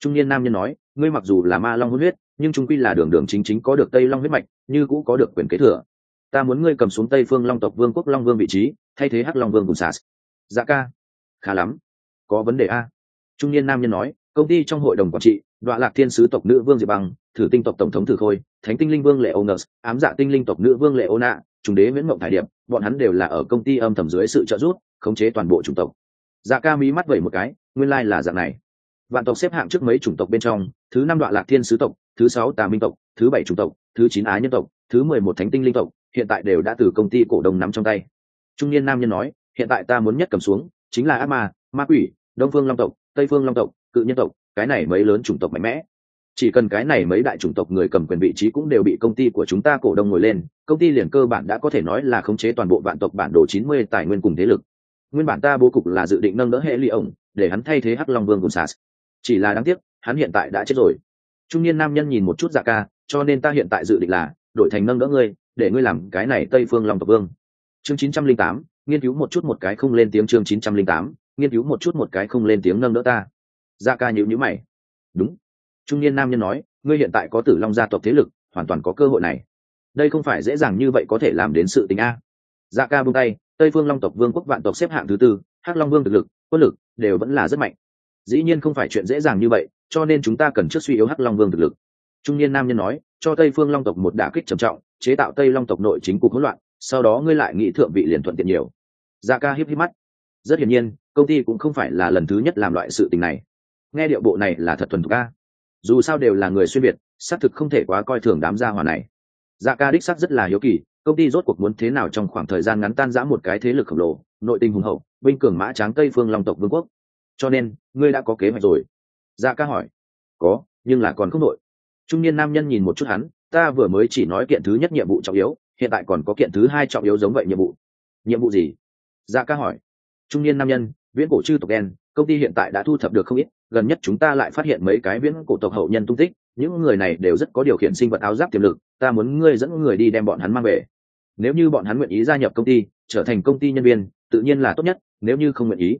Trung niên nam nhân nói, ngươi mặc dù là ma long hôn huyết, nhưng chúng quy là đường đường chính chính có được tây long huyết mạch, như cũng có được quyền kế thừa. Ta muốn ngươi cầm xuống tây phương long tộc vương quốc long vương vị trí, thay thế hắc long vương cùng sas. Dạ ca. Khá lắm. Có vấn đề a. Trung niên nam nhân nói, công ty trong hội đồng quản trị đoạ lạc thiên sứ tộc nữ vương diệp băng, thử tinh tộc tổng thống thử khôi thánh tinh linh vương lệ onus ám dạ tinh linh tộc nữ vương lệ ô nạ trung đế nguyễn mộng thải điệp bọn hắn đều là ở công ty âm thầm dưới sự trợ giúp khống chế toàn bộ chủng tộc. Dạ ca mí mắt vẩy một cái nguyên lai là dạng này. Vạn tộc xếp hạng trước mấy chủng tộc bên trong thứ năm đoạn lạc thiên sứ tộc thứ sáu tà minh tộc thứ bảy chủng tộc thứ chín á nhân tộc thứ mười một thánh tinh linh tộc hiện tại đều đã từ công ty cổ đông nắm trong tay. Trung niên nam nhân nói hiện tại ta muốn nhất cầm xuống chính là ác ma ma quỷ đông phương long tộc tây phương long tộc cự nhân tộc, cái này mấy lớn chủng tộc mạnh mẽ. Chỉ cần cái này mấy đại chủng tộc người cầm quyền vị trí cũng đều bị công ty của chúng ta cổ đông ngồi lên, công ty liền cơ bản đã có thể nói là khống chế toàn bộ vạn tộc bản đồ chín mươi tài nguyên cùng thế lực. Nguyên bản ta bố cục là dự định nâng đỡ hệ ly ổng, để hắn thay thế hắc long vương cùng sas. Chỉ là đáng tiếc, hắn hiện tại đã chết rồi. Trung niên nam nhân nhìn một chút dạ ca, cho nên ta hiện tại dự định là đổi thành nâng đỡ ngươi, để ngươi làm cái này tây phương long tộc vương. Chương chín trăm linh tám, nghiên cứu một chút một cái không lên tiếng chương chín trăm linh tám, nghiên cứu một chút một cái không lên tiếng nâng đỡ ta dạ ca nhịu nhữ mày. Đúng. Trung niên nam nhân nói, ngươi hiện tại có tử long gia tộc thế lực, hoàn toàn có cơ hội này. Đây không phải dễ dàng như vậy có thể làm đến sự tình a. Dạ ca buông tay, tây phương long tộc vương quốc vạn tộc xếp hạng thứ tư, hắc long vương thực lực, quân lực đều vẫn là rất mạnh. Dĩ nhiên không phải chuyện dễ dàng như vậy, cho nên chúng ta cần trước suy yếu hắc long vương thực lực. Trung niên nam nhân nói, cho tây phương long tộc một đả kích trầm trọng, chế tạo tây long tộc nội chính cục hỗn loạn, sau đó ngươi lại nghĩ thượng vị liền thuận tiện nhiều. Dạ ca híp híp mắt. Rất hiển nhiên, công ty cũng không phải là lần thứ nhất làm loại sự tình này nghe điệu bộ này là thật thuần thục a. Dù sao đều là người xuyên việt, xác thực không thể quá coi thường đám gia hòa này. Dạ ca đích xác rất là hiếu kỳ, công ty rốt cuộc muốn thế nào trong khoảng thời gian ngắn tan giã một cái thế lực khổng lồ, nội tình hùng hậu, binh cường mã tráng tây phương long tộc vương quốc. Cho nên, ngươi đã có kế hoạch rồi. Dạ ca hỏi. Có, nhưng là còn không nội trung niên nam nhân nhìn một chút hắn, ta vừa mới chỉ nói kiện thứ nhất nhiệm vụ trọng yếu, hiện tại còn có kiện thứ hai trọng yếu giống vậy nhiệm vụ. Nhiệm vụ gì? Dạ ca hỏi. Trung niên nam nhân, viễn cổ chư tộc đen công ty hiện tại đã thu thập được không ít, gần nhất chúng ta lại phát hiện mấy cái viễn cổ tộc hậu nhân tung tích, những người này đều rất có điều khiển sinh vật áo giáp tiềm lực, ta muốn ngươi dẫn người đi đem bọn hắn mang về. Nếu như bọn hắn nguyện ý gia nhập công ty, trở thành công ty nhân viên, tự nhiên là tốt nhất, nếu như không nguyện ý.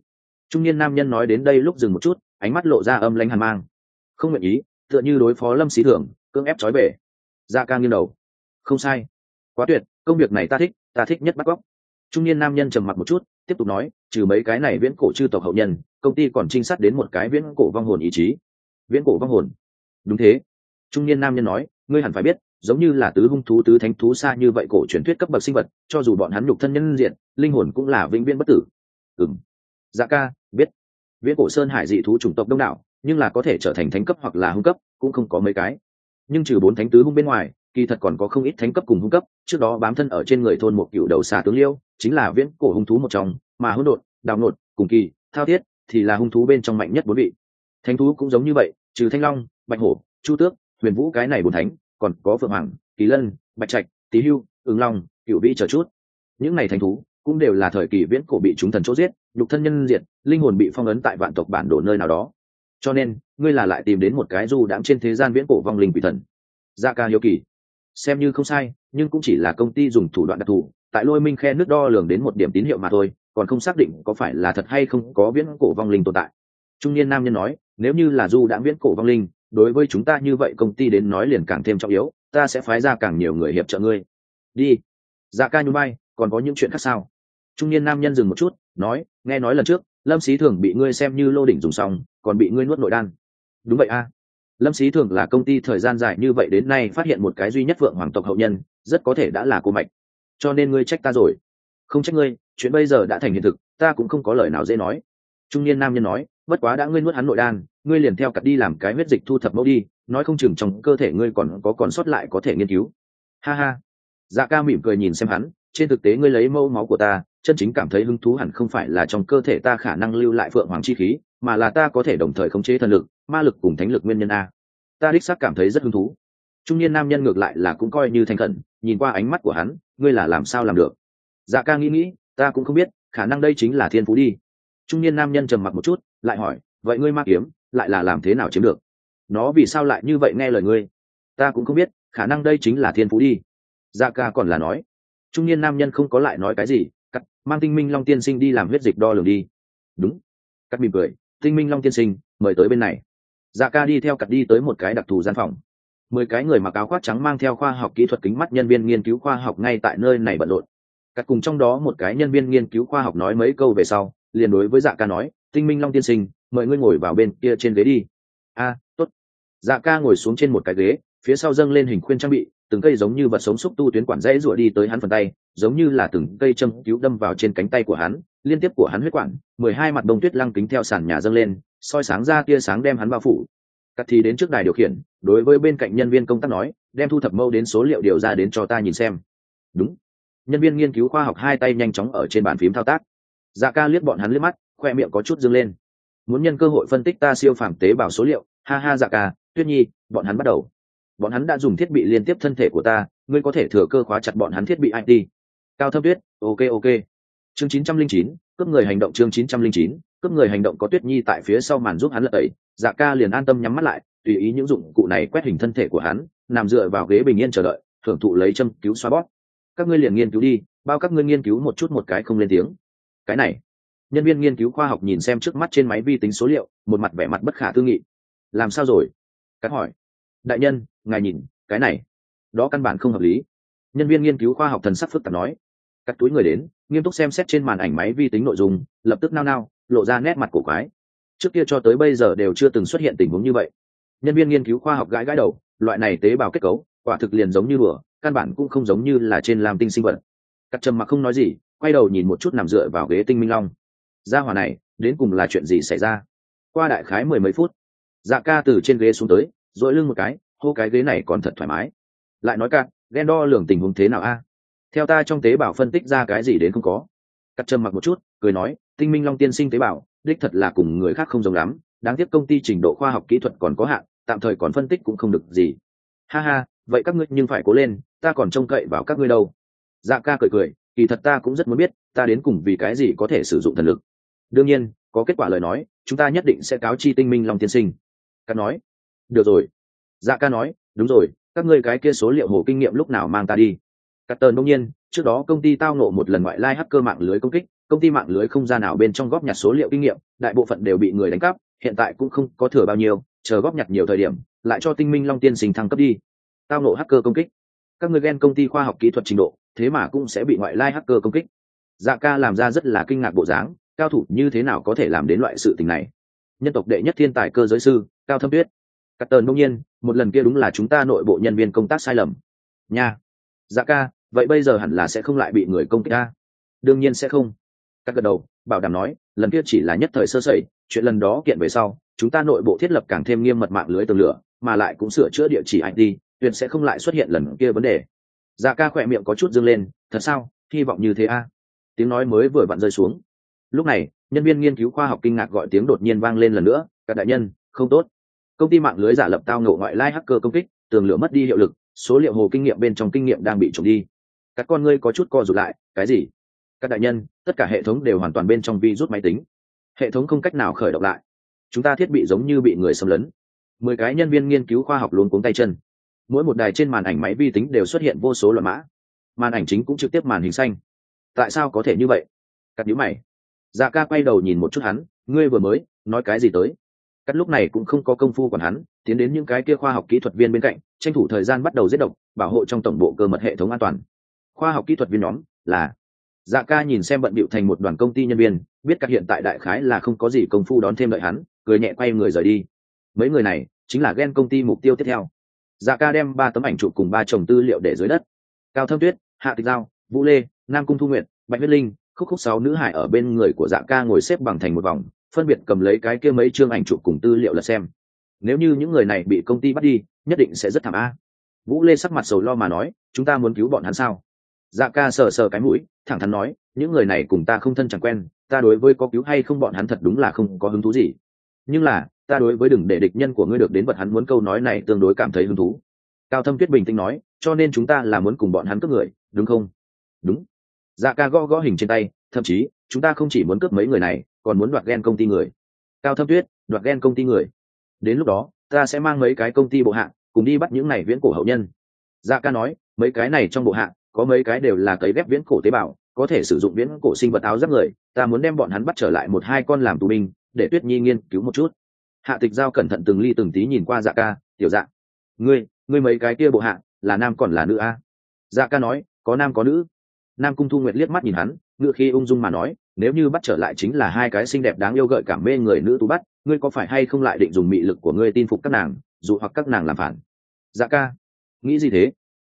Trung niên nam nhân nói đến đây lúc dừng một chút, ánh mắt lộ ra âm lãnh hàn mang. Không nguyện ý, tựa như đối phó lâm xí thưởng cưỡng ép trói về da ca nghiêng đầu. Không sai. Quá tuyệt, công việc này ta thích ta thích nhất bắt cóc trung niên nam nhân trầm mặt một chút, tiếp tục nói, trừ mấy cái này viễn cổ chư tộc hậu nhân, công ty còn trinh sát đến một cái viễn cổ vong hồn ý chí. Viễn cổ vong hồn? Đúng thế. Trung niên nam nhân nói, ngươi hẳn phải biết, giống như là tứ hung thú, tứ thánh thú xa như vậy cổ truyền thuyết cấp bậc sinh vật, cho dù bọn hắn nhục thân nhân diện, linh hồn cũng là vĩnh viễn bất tử. Ừng dạ ca, biết. Viễn cổ sơn hải dị thú chủng tộc đông đảo, nhưng là có thể trở thành thánh cấp hoặc là hung cấp, cũng không có mấy cái. Nhưng trừ bốn thánh tứ hung bên ngoài, kỳ thật còn có không ít thánh cấp cùng hung cấp, trước đó bám thân ở trên người thôn một cựu đầu xà tướng liêu chính là viễn cổ hung thú một trong, mà hỗn độn, đào nột, cùng kỳ, thao thiết thì là hung thú bên trong mạnh nhất bốn vị. Thánh thú cũng giống như vậy, trừ thanh long, bạch hổ, chu tước, huyền vũ cái này bốn thánh, còn có phượng hoàng, kỳ lân, bạch trạch, tý hưu, ứng long cựu vĩ chờ chút. Những này thánh thú cũng đều là thời kỳ viễn cổ bị chúng thần chỗ giết, nhục thân nhân diệt, linh hồn bị phong ấn tại vạn tộc bản đồ nơi nào đó. Cho nên, ngươi là lại tìm đến một cái du đãng trên thế gian viễn cổ vong linh quỷ thần. Gia dạ ca hiếu kỳ. Xem như không sai, nhưng cũng chỉ là công ty dùng thủ đoạn đặc thù tại lôi minh khe nước đo lường đến một điểm tín hiệu mà thôi, còn không xác định có phải là thật hay không có viễn cổ vong linh tồn tại. Trung niên nam nhân nói, nếu như là du đã viễn cổ vong linh, đối với chúng ta như vậy công ty đến nói liền càng thêm trọng yếu, ta sẽ phái ra càng nhiều người hiệp trợ ngươi. Đi. Dạ ca nhu bay còn có những chuyện khác sao? Trung niên nam nhân dừng một chút, nói, nghe nói lần trước, lâm xí thường bị ngươi xem như lô đỉnh dùng xong, còn bị ngươi nuốt nội đan. Đúng vậy a. Lâm xí thường là công ty thời gian dài như vậy đến nay phát hiện một cái duy nhất vượng hoàng tộc hậu nhân, rất có thể đã là cô mạch cho nên ngươi trách ta rồi. Không trách ngươi, chuyện bây giờ đã thành hiện thực, ta cũng không có lời nào dễ nói. Trung niên nam nhân nói, bất quá đã ngươi nuốt hắn nội đan, ngươi liền theo cặp đi làm cái huyết dịch thu thập mẫu đi, nói không chừng trong cơ thể ngươi còn có còn sót lại có thể nghiên cứu. Ha ha. Dạ ca mỉm cười nhìn xem hắn, trên thực tế ngươi lấy mẫu máu của ta, chân chính cảm thấy hứng thú hẳn không phải là trong cơ thể ta khả năng lưu lại phượng hoàng chi khí, mà là ta có thể đồng thời khống chế thần lực, ma lực cùng thánh lực nguyên nhân a. Ta đích xác cảm thấy rất hứng thú. Trung niên nam nhân ngược lại là cũng coi như thành khẩn, nhìn qua ánh mắt của hắn ngươi là làm sao làm được? Dạ ca nghĩ nghĩ, ta cũng không biết, khả năng đây chính là thiên phú đi. Trung niên nam nhân trầm mặc một chút, lại hỏi, vậy ngươi ma kiếm, lại là làm thế nào chiếm được? Nó vì sao lại như vậy nghe lời ngươi? Ta cũng không biết, khả năng đây chính là thiên phú đi. Dạ ca còn là nói. Trung niên nam nhân không có lại nói cái gì, cắt, mang tinh minh long tiên sinh đi làm huyết dịch đo lường đi. Đúng. Cắt mỉm cười, tinh minh long tiên sinh, mời tới bên này. Dạ ca đi theo cắt đi tới một cái đặc thù gian phòng mười cái người mặc áo khoác trắng mang theo khoa học kỹ thuật kính mắt nhân viên nghiên cứu khoa học ngay tại nơi này bận rộn. Cắt cùng trong đó một cái nhân viên nghiên cứu khoa học nói mấy câu về sau liền đối với dạ ca nói tinh minh long tiên sinh mời ngươi ngồi vào bên kia trên ghế đi. A à, tốt. Dạ ca ngồi xuống trên một cái ghế phía sau dâng lên hình khuyên trang bị từng cây giống như vật sống xúc tu tuyến quản dãy rụa đi tới hắn phần tay giống như là từng cây châm cứu đâm vào trên cánh tay của hắn liên tiếp của hắn huyết quản mười hai mặt đông tuyết lăng kính theo sàn nhà dâng lên soi sáng ra tia sáng đem hắn bao phủ cắt thì đến trước đài điều khiển, đối với bên cạnh nhân viên công tác nói, đem thu thập mâu đến số liệu điều ra đến cho ta nhìn xem. Đúng. Nhân viên nghiên cứu khoa học hai tay nhanh chóng ở trên bàn phím thao tác. Dạ ca liếc bọn hắn liếc mắt, khoe miệng có chút dâng lên. Muốn nhân cơ hội phân tích ta siêu phàm tế bào số liệu. Ha ha dạ ca, tuyết nhi, bọn hắn bắt đầu. Bọn hắn đã dùng thiết bị liên tiếp thân thể của ta, ngươi có thể thừa cơ khóa chặt bọn hắn thiết bị it cao thâm tuyết, ok ok. Chương chín trăm linh chín, cướp người hành động chương chín trăm linh chín, cướp người hành động có tuyết nhi tại phía sau màn giúp hắn lật tẩy dạ ca liền an tâm nhắm mắt lại, tùy ý những dụng cụ này quét hình thân thể của hắn, nằm dựa vào ghế bình yên chờ đợi, thưởng thụ lấy châm cứu xoa bót các ngươi liền nghiên cứu đi, bao các ngươi nghiên cứu một chút một cái không lên tiếng. Cái này, nhân viên nghiên cứu khoa học nhìn xem trước mắt trên máy vi tính số liệu, một mặt vẻ mặt bất khả tư nghị. Làm sao rồi? Cắt hỏi. Đại nhân, ngài nhìn, cái này, đó căn bản không hợp lý. Nhân viên nghiên cứu khoa học thần sắc phức tạp nói. Cắt túi người đến, nghiêm túc xem xét trên màn ảnh máy vi tính nội dung, lập tức nao nao, lộ ra nét mặt cổ quái trước kia cho tới bây giờ đều chưa từng xuất hiện tình huống như vậy. Nhân viên nghiên cứu khoa học gãi gãi đầu, loại này tế bào kết cấu, quả thực liền giống như đùa, căn bản cũng không giống như là trên làm tinh sinh vật. Cắt trầm mặc không nói gì, quay đầu nhìn một chút nằm dựa vào ghế tinh minh long. Gia hỏa này, đến cùng là chuyện gì xảy ra? Qua đại khái mười mấy phút dạ ca từ trên ghế xuống tới, dội lưng một cái, hô cái ghế này còn thật thoải mái. Lại nói ca, ghen đo lường tình huống thế nào a? Theo ta trong tế bào phân tích ra cái gì đến không có. Cắt trầm mặc một chút, cười nói, tinh minh long tiên sinh tế bào đích thật là cùng người khác không giống lắm, đáng tiếc công ty trình độ khoa học kỹ thuật còn có hạn, tạm thời còn phân tích cũng không được gì. Ha ha, vậy các ngươi nhưng phải cố lên, ta còn trông cậy vào các ngươi đâu. Dạ ca cười cười, kỳ thật ta cũng rất muốn biết, ta đến cùng vì cái gì có thể sử dụng thần lực. Đương nhiên, có kết quả lời nói, chúng ta nhất định sẽ cáo chi tinh minh long tiên sinh. Cắt nói, được rồi. Dạ ca nói, đúng rồi, các ngươi cái kia số liệu hồ kinh nghiệm lúc nào mang ta đi? Cắt tờn đông nhiên, trước đó công ty tao nộ một lần ngoại lai hacker mạng lưới công kích công ty mạng lưới không gian nào bên trong góp nhặt số liệu kinh nghiệm, đại bộ phận đều bị người đánh cắp, hiện tại cũng không có thừa bao nhiêu, chờ góp nhặt nhiều thời điểm, lại cho tinh minh long tiên sinh thăng cấp đi. Tao nộ hacker công kích. Các người ghen công ty khoa học kỹ thuật trình độ, thế mà cũng sẽ bị ngoại lai hacker công kích. Dạ ca làm ra rất là kinh ngạc bộ dáng, cao thủ như thế nào có thể làm đến loại sự tình này? Nhân tộc đệ nhất thiên tài cơ giới sư, cao thâm tuyết. Cắt tờn đông nhiên, một lần kia đúng là chúng ta nội bộ nhân viên công tác sai lầm. Nha. Dạ ca, vậy bây giờ hẳn là sẽ không lại bị người công kích ta. Đương nhiên sẽ không các gật đầu bảo đảm nói lần kia chỉ là nhất thời sơ sẩy chuyện lần đó kiện về sau chúng ta nội bộ thiết lập càng thêm nghiêm mật mạng lưới tường lửa mà lại cũng sửa chữa địa chỉ IP, tuyệt sẽ không lại xuất hiện lần kia vấn đề. Dạ ca khỏe miệng có chút dâng lên thật sao hy vọng như thế a. Tiếng nói mới vừa vặn rơi xuống. Lúc này nhân viên nghiên cứu khoa học kinh ngạc gọi tiếng đột nhiên vang lên lần nữa các đại nhân không tốt. Công ty mạng lưới giả lập tao ngộ ngoại lai hacker công kích tường lửa mất đi hiệu lực số liệu hồ kinh nghiệm bên trong kinh nghiệm đang bị trộm đi. Các con ngươi có chút co rụt lại cái gì? Các đại nhân, tất cả hệ thống đều hoàn toàn bên trong vi rút máy tính. Hệ thống không cách nào khởi động lại. Chúng ta thiết bị giống như bị người xâm lấn. Mười cái nhân viên nghiên cứu khoa học luôn cuống tay chân. Mỗi một đài trên màn ảnh máy vi tính đều xuất hiện vô số loại mã. Màn ảnh chính cũng trực tiếp màn hình xanh. Tại sao có thể như vậy? Cắt nhữ mày. Dạ ca quay đầu nhìn một chút hắn, ngươi vừa mới nói cái gì tới? Cắt lúc này cũng không có công phu còn hắn, tiến đến những cái kia khoa học kỹ thuật viên bên cạnh, tranh thủ thời gian bắt đầu giết độc, bảo hộ trong tổng bộ cơ mật hệ thống an toàn. Khoa học kỹ thuật viên nhóm là dạ ca nhìn xem bận bịu thành một đoàn công ty nhân viên, biết các hiện tại đại khái là không có gì công phu đón thêm đợi hắn, cười nhẹ quay người rời đi. Mấy người này, chính là ghen công ty mục tiêu tiếp theo. Dạ ca đem ba tấm ảnh chụp cùng ba chồng tư liệu để dưới đất. Cao thâm tuyết, hạ tịch giao, vũ lê, nam cung thu nguyện bạch huyết linh, khúc khúc sáu nữ hải ở bên người của dạ ca ngồi xếp bằng thành một vòng, phân biệt cầm lấy cái kia mấy chương ảnh chụp cùng tư liệu là xem. Nếu như những người này bị công ty bắt đi, nhất định sẽ rất thảm a. Vũ lê sắc mặt sầu lo mà nói, chúng ta muốn cứu bọn hắn sao? Dạ ca sờ sờ cái mũi, thẳng thắn nói, những người này cùng ta không thân chẳng quen, ta đối với có cứu hay không bọn hắn thật đúng là không có hứng thú gì. Nhưng là, ta đối với đừng để địch nhân của ngươi được đến vật hắn muốn câu nói này tương đối cảm thấy hứng thú. Cao thâm tuyết bình tĩnh nói, cho nên chúng ta là muốn cùng bọn hắn cướp người, đúng không? Đúng. Dạ ca gõ gõ hình trên tay, thậm chí, chúng ta không chỉ muốn cướp mấy người này, còn muốn đoạt ghen công ty người. Cao thâm tuyết, đoạt ghen công ty người? Đến lúc đó, ta sẽ mang mấy cái công ty bộ hạng cùng đi bắt những này viễn cổ hậu nhân. Dạ ca nói, mấy cái này trong bộ hạng có mấy cái đều là cấy ghép viễn cổ tế bào, có thể sử dụng viễn cổ sinh vật áo giáp người, ta muốn đem bọn hắn bắt trở lại một hai con làm tù binh, để tuyết nhi nghiên cứu một chút. Hạ tịch giao cẩn thận từng ly từng tí nhìn qua dạ ca, tiểu dạ ngươi ngươi mấy cái kia bộ hạ, là nam còn là nữ a? Dạ ca nói, có nam có nữ. Nam cung thu nguyệt liếc mắt nhìn hắn, ngựa khi ung dung mà nói, nếu như bắt trở lại chính là hai cái xinh đẹp đáng yêu gợi cảm mê người nữ tú bắt, ngươi có phải hay không lại định dùng mị lực của ngươi tin phục các nàng dù hoặc các nàng làm phản? Dạ ca, nghĩ gì thế?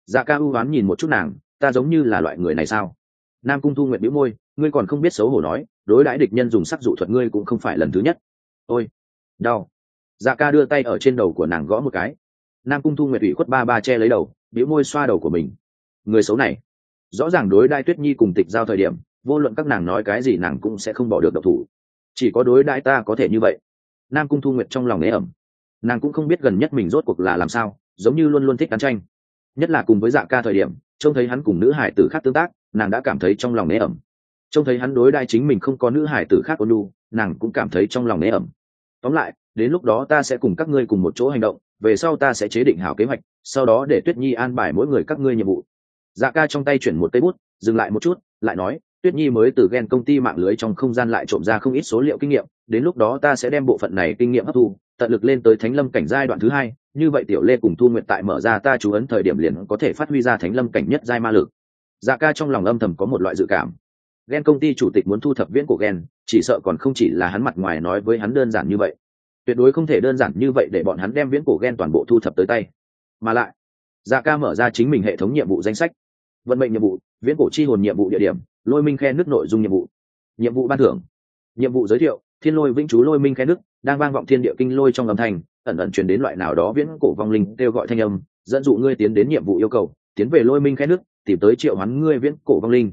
Dạ ca ưu oán nhìn một chút nàng ta giống như là loại người này sao? Nam cung thu nguyện bĩu môi, ngươi còn không biết xấu hổ nói, đối đãi địch nhân dùng sắc dụ thuật ngươi cũng không phải lần thứ nhất. Ôi, đau. Dạ ca đưa tay ở trên đầu của nàng gõ một cái. Nam cung thu nguyện ủy khuất ba ba che lấy đầu, bĩu môi xoa đầu của mình. Người xấu này. Rõ ràng đối đãi tuyết nhi cùng tịch giao thời điểm, vô luận các nàng nói cái gì nàng cũng sẽ không bỏ được độc thủ. Chỉ có đối đãi ta có thể như vậy. Nam cung thu nguyện trong lòng nế ẩm. Nàng cũng không biết gần nhất mình rốt cuộc là làm sao, giống như luôn luôn thích cắn tranh nhất là cùng với dạ ca thời điểm, trông thấy hắn cùng nữ hải tử khác tương tác, nàng đã cảm thấy trong lòng nế ẩm. Trông thấy hắn đối đai chính mình không có nữ hải tử khác ôn lu nàng cũng cảm thấy trong lòng nế ẩm. Tóm lại, đến lúc đó ta sẽ cùng các ngươi cùng một chỗ hành động, về sau ta sẽ chế định hảo kế hoạch, sau đó để tuyết nhi an bài mỗi người các ngươi nhiệm vụ. Dạ ca trong tay chuyển một cây bút, dừng lại một chút, lại nói tuyết nhi mới từ ghen công ty mạng lưới trong không gian lại trộm ra không ít số liệu kinh nghiệm, đến lúc đó ta sẽ đem bộ phận này kinh nghiệm hấp thu, tận lực lên tới thánh lâm cảnh giai đoạn thứ hai, như vậy tiểu lê cùng thu nguyện tại mở ra ta chú ấn thời điểm liền có thể phát huy ra thánh lâm cảnh nhất giai ma lực. Dạ ca trong lòng âm thầm có một loại dự cảm. Ghen công ty chủ tịch muốn thu thập viễn của ghen, chỉ sợ còn không chỉ là hắn mặt ngoài nói với hắn đơn giản như vậy. Tuyệt đối không thể đơn giản như vậy để bọn hắn đem viễn cổ ghen toàn bộ thu thập tới tay. Mà lại dạ ca mở ra chính mình hệ thống nhiệm vụ danh sách. Vận mệnh nhiệm vụ, viễn cổ chi hồn nhiệm vụ địa điểm lôi minh khe nước nội dung nhiệm vụ. Nhiệm vụ ban thưởng. Nhiệm vụ giới thiệu thiên lôi vĩnh chú lôi minh khe nước đang vang vọng thiên địa kinh lôi trong âm thanh ẩn ẩn truyền đến loại nào đó viễn cổ vong linh kêu gọi thanh âm dẫn dụ ngươi tiến đến nhiệm vụ yêu cầu tiến về lôi minh khe nước tìm tới triệu hoán ngươi viễn cổ vong linh.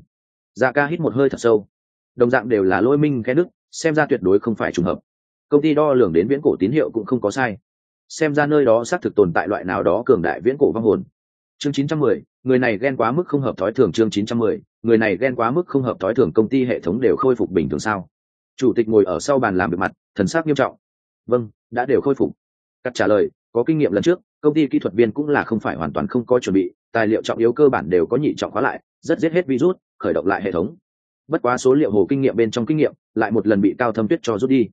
Dạ ca hít một hơi thật sâu. Đồng dạng đều là lôi minh khe nước xem ra tuyệt đối không phải trùng hợp. Công ty đo lường đến viễn cổ tín hiệu cũng không có sai. Xem ra nơi đó xác thực tồn tại loại nào đó cường đại viễn cổ vong hồn. Chương 910, người này ghen quá mức không hợp thói thường chương 910, người này ghen quá mức không hợp thói thường công ty hệ thống đều khôi phục bình thường sao? Chủ tịch ngồi ở sau bàn làm việc mặt thần sắc nghiêm trọng. Vâng đã đều khôi phục. Cắt trả lời có kinh nghiệm lần trước công ty kỹ thuật viên cũng là không phải hoàn toàn không có chuẩn bị tài liệu trọng yếu cơ bản đều có nhị trọng khóa lại rất giết hết virus khởi động lại hệ thống. Bất quá số liệu hồ kinh nghiệm bên trong kinh nghiệm lại một lần bị cao thâm tuyết cho rút đi.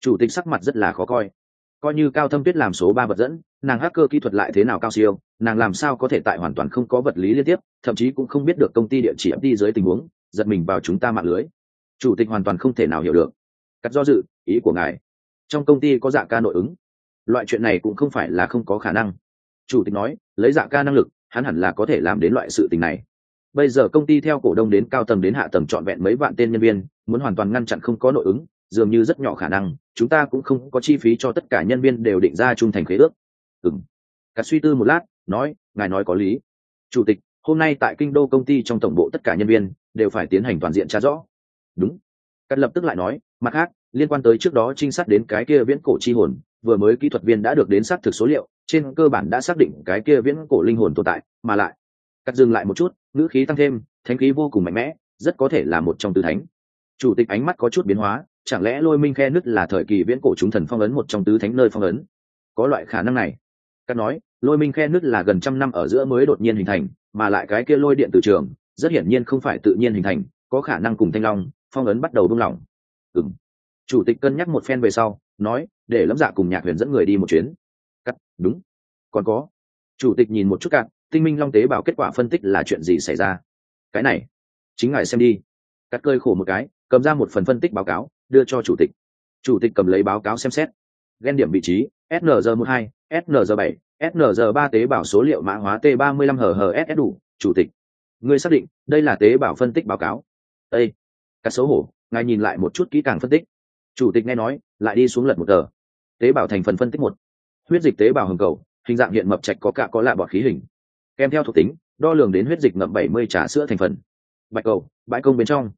Chủ tịch sắc mặt rất là khó coi. Coi như cao thâm tuyết làm số ba vật dẫn nàng hacker kỹ thuật lại thế nào cao siêu, nàng làm sao có thể tại hoàn toàn không có vật lý liên tiếp, thậm chí cũng không biết được công ty địa chỉ đi dưới tình huống, giật mình vào chúng ta mạng lưới. Chủ tịch hoàn toàn không thể nào hiểu được. Cắt do dự, ý của ngài. Trong công ty có dạ ca nội ứng. Loại chuyện này cũng không phải là không có khả năng. Chủ tịch nói, lấy dạ ca năng lực, hắn hẳn là có thể làm đến loại sự tình này. Bây giờ công ty theo cổ đông đến cao tầng đến hạ tầng trọn vẹn mấy vạn tên nhân viên, muốn hoàn toàn ngăn chặn không có nội ứng, dường như rất nhỏ khả năng, chúng ta cũng không có chi phí cho tất cả nhân viên đều định ra trung thành khế ước ừng cả suy tư một lát, nói, ngài nói có lý. Chủ tịch, hôm nay tại kinh đô công ty trong tổng bộ tất cả nhân viên đều phải tiến hành toàn diện tra rõ. Đúng. Cắt lập tức lại nói, mặt khác, liên quan tới trước đó trinh sát đến cái kia viễn cổ chi hồn, vừa mới kỹ thuật viên đã được đến xác thực số liệu, trên cơ bản đã xác định cái kia viễn cổ linh hồn tồn tại, mà lại cắt dừng lại một chút, ngữ khí tăng thêm, thánh khí vô cùng mạnh mẽ, rất có thể là một trong tứ thánh. Chủ tịch ánh mắt có chút biến hóa, chẳng lẽ lôi minh khe nứt là thời kỳ viễn cổ chúng thần phong ấn một trong tứ thánh nơi phong ấn? Có loại khả năng này cắt nói, lôi minh khe nứt là gần trăm năm ở giữa mới đột nhiên hình thành, mà lại cái kia lôi điện từ trường, rất hiển nhiên không phải tự nhiên hình thành, có khả năng cùng thanh long, phong ấn bắt đầu buông lỏng. Ừng chủ tịch cân nhắc một phen về sau, nói, để lâm dạ cùng nhạc huyền dẫn người đi một chuyến. Cắt đúng. Còn có. Chủ tịch nhìn một chút cạn tinh minh long tế bảo kết quả phân tích là chuyện gì xảy ra? Cái này. Chính ngài xem đi. Cắt cơi khổ một cái, cầm ra một phần phân tích báo cáo, đưa cho chủ tịch. Chủ tịch cầm lấy báo cáo xem xét. Ghen điểm vị trí snz một hai SNR7, SNR3 tế bào số liệu mã hóa t ba mươi lăm hhs đủ chủ tịch. Ngươi xác định đây là tế bào phân tích báo cáo. Ê, các xấu hổ ngài nhìn lại một chút kỹ càng phân tích. Chủ tịch nghe nói lại đi xuống lật một tờ. Tế bào thành phần phân tích một. Huyết dịch tế bào hồng cầu hình dạng hiện mập trạch có cả có lạ bọt khí hình. Kèm theo thuộc tính đo lường đến huyết dịch ngậm bảy mươi trà sữa thành phần. Bạch cầu bãi công bên trong.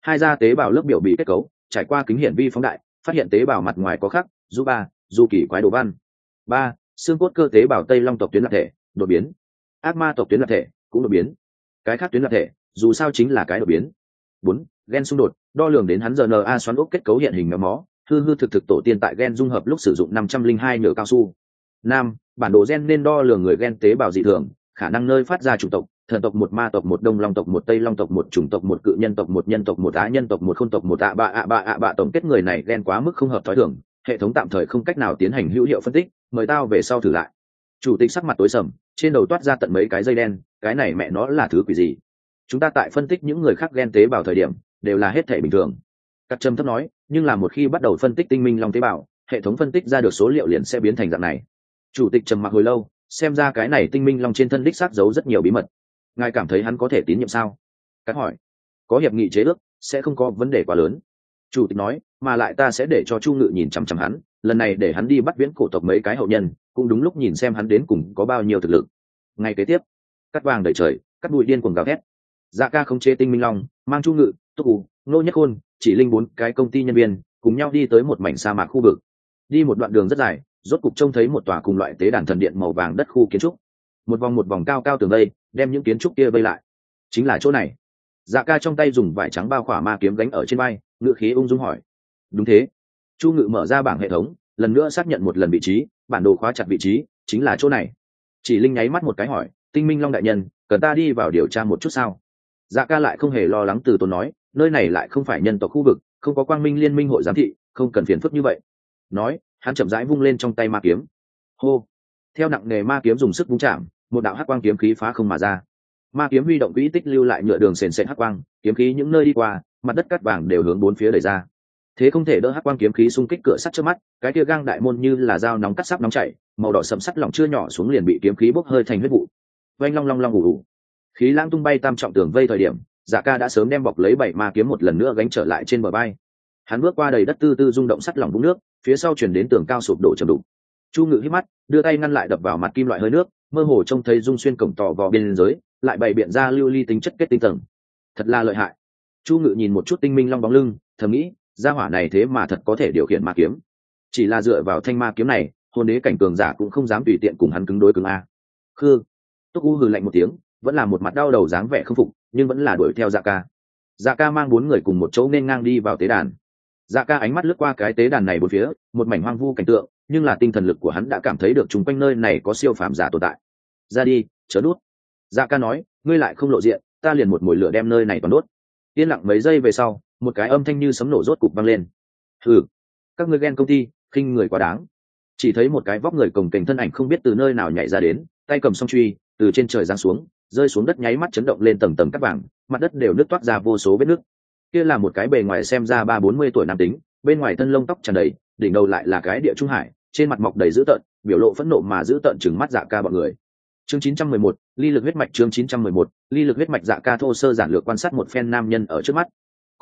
Hai da tế bào lớp biểu bị kết cấu trải qua kính hiển vi phóng đại phát hiện tế bào mặt ngoài có khắc du ba du kỳ quái đồ văn ba, xương cốt cơ tế bào tây long tộc tuyến lạc thể, đột biến. Ác ma tộc tuyến lạc thể, cũng đột biến. Cái khác tuyến lạc thể, dù sao chính là cái đột biến. Bốn, gen xung đột, đo lường đến hắn rna xoắn ốc kết cấu hiện hình méo mó, hư hư thực thực tổ tiên tại gen dung hợp lúc sử dụng năm trăm linh hai nhựa cao su. Năm, bản đồ gen nên đo lường người gen tế bào dị thường, khả năng nơi phát ra chủng tộc, thần tộc một ma tộc một đông long tộc một tây long tộc một chủng tộc một cự nhân tộc một nhân tộc một á nhân tộc một khôn tộc một ạ bạ ạ bạ ạ bạ tổng kết người này ghen quá mức không hợp thói thường, hệ thống tạm thời không cách nào tiến hành hữu hiệu phân tích mời tao về sau thử lại. Chủ tịch sắc mặt tối sầm, trên đầu toát ra tận mấy cái dây đen, cái này mẹ nó là thứ quỷ gì? Chúng ta tại phân tích những người khác ghen tế bào thời điểm, đều là hết thể bình thường. Các trâm thấp nói, nhưng là một khi bắt đầu phân tích tinh minh long tế bào, hệ thống phân tích ra được số liệu liền sẽ biến thành dạng này. Chủ tịch trầm mặc hồi lâu, xem ra cái này tinh minh long trên thân đích xác giấu rất nhiều bí mật. Ngài cảm thấy hắn có thể tín nhiệm sao? Cắt hỏi. Có hiệp nghị chế ước, sẽ không có vấn đề quá lớn. Chủ tịch nói, mà lại ta sẽ để cho chu ngự nhìn chằm chằm hắn lần này để hắn đi bắt viễn cổ tộc mấy cái hậu nhân, cũng đúng lúc nhìn xem hắn đến cùng có bao nhiêu thực lực. Ngay kế tiếp, cắt vàng đầy trời, cắt bụi điên cuồng gào thét. Dạ ca không chế tinh minh long, mang chu ngự, túc ù nô nhất khôn, chỉ linh bốn cái công ty nhân viên, cùng nhau đi tới một mảnh sa mạc khu vực. Đi một đoạn đường rất dài, rốt cục trông thấy một tòa cùng loại tế đàn thần điện màu vàng đất khu kiến trúc. Một vòng một vòng cao cao tường vây, đem những kiến trúc kia vây lại. Chính là chỗ này. Dạ ca trong tay dùng vải trắng bao khỏa ma kiếm gánh ở trên bay ngựa khí ung dung hỏi. Đúng thế chu ngự mở ra bảng hệ thống, lần nữa xác nhận một lần vị trí, bản đồ khóa chặt vị trí, chính là chỗ này. Chỉ linh nháy mắt một cái hỏi, tinh minh long đại nhân, cần ta đi vào điều tra một chút sao? Dạ ca lại không hề lo lắng từ tốn nói, nơi này lại không phải nhân tộc khu vực, không có quang minh liên minh hội giám thị, không cần phiền phức như vậy. Nói, hắn chậm rãi vung lên trong tay ma kiếm. Hô! Theo nặng nghề ma kiếm dùng sức vung chạm, một đạo hắc quang kiếm khí phá không mà ra. Ma kiếm huy động quỹ tích lưu lại nhựa đường sền sệt hắc quang, kiếm khí những nơi đi qua, mặt đất cắt vàng đều hướng bốn phía đẩy ra thế không thể đỡ hắc quang kiếm khí xung kích cửa sắt trước mắt, cái kia gang đại môn như là dao nóng cắt sắp nóng chảy, màu đỏ sầm sắt lỏng chưa nhỏ xuống liền bị kiếm khí bốc hơi thành huyết vụ. Vanh long long long ủ ủ khí lãng tung bay tam trọng tường vây thời điểm dạ ca đã sớm đem bọc lấy bảy ma kiếm một lần nữa gánh trở lại trên bờ bay. Hắn bước qua đầy đất tư tư rung động sắt lỏng vũng nước, phía sau chuyển đến tường cao sụp đổ chầm đục. Chu ngự hít mắt, đưa tay ngăn lại đập vào mặt kim loại hơi nước, mơ hồ trông thấy dung xuyên cổng tỏ vào bên giới lại bày biện ra lưu ly tính chất kết tinh tầng. Thật là lợi hại. Chu ngự nhìn một chút tinh minh long bóng lưng, thầm nghĩ gia hỏa này thế mà thật có thể điều khiển ma kiếm. Chỉ là dựa vào thanh ma kiếm này hồn đế cảnh cường giả cũng không dám tùy tiện cùng hắn cứng đối cứng a. Khư. Túc u hừ lạnh một tiếng, vẫn là một mặt đau đầu dáng vẻ không phục, nhưng vẫn là đuổi theo dạ ca. Dạ ca mang bốn người cùng một chỗ nên ngang đi vào tế đàn. Dạ ca ánh mắt lướt qua cái tế đàn này bốn phía, một mảnh hoang vu cảnh tượng, nhưng là tinh thần lực của hắn đã cảm thấy được chung quanh nơi này có siêu phàm giả tồn tại. Ra đi, chớ nút. Dạ ca nói, ngươi lại không lộ diện, ta liền một mồi lửa đem nơi này toàn đốt. Yên lặng mấy giây về sau một cái âm thanh như sấm nổ rốt cục văng lên. Thử các ngươi ghen công ty khinh người quá đáng. Chỉ thấy một cái vóc người cồng kềnh thân ảnh không biết từ nơi nào nhảy ra đến tay cầm song truy từ trên trời giáng xuống rơi xuống đất nháy mắt chấn động lên tầng tầng cắt vàng mặt đất đều nứt toát ra vô số vết nước kia là một cái bề ngoài xem ra ba bốn mươi tuổi nam tính bên ngoài thân lông tóc tràn đầy đỉnh đầu lại là cái địa trung hải trên mặt mọc đầy dữ tợn biểu lộ phẫn nộ mà dữ tợn chừng mắt dạ ca bọn người. Chương 911, ly lực huyết mạch chương 911, ly lực huyết mạch dạ ca thô sơ giản lược quan sát một phen nam nhân ở trước mắt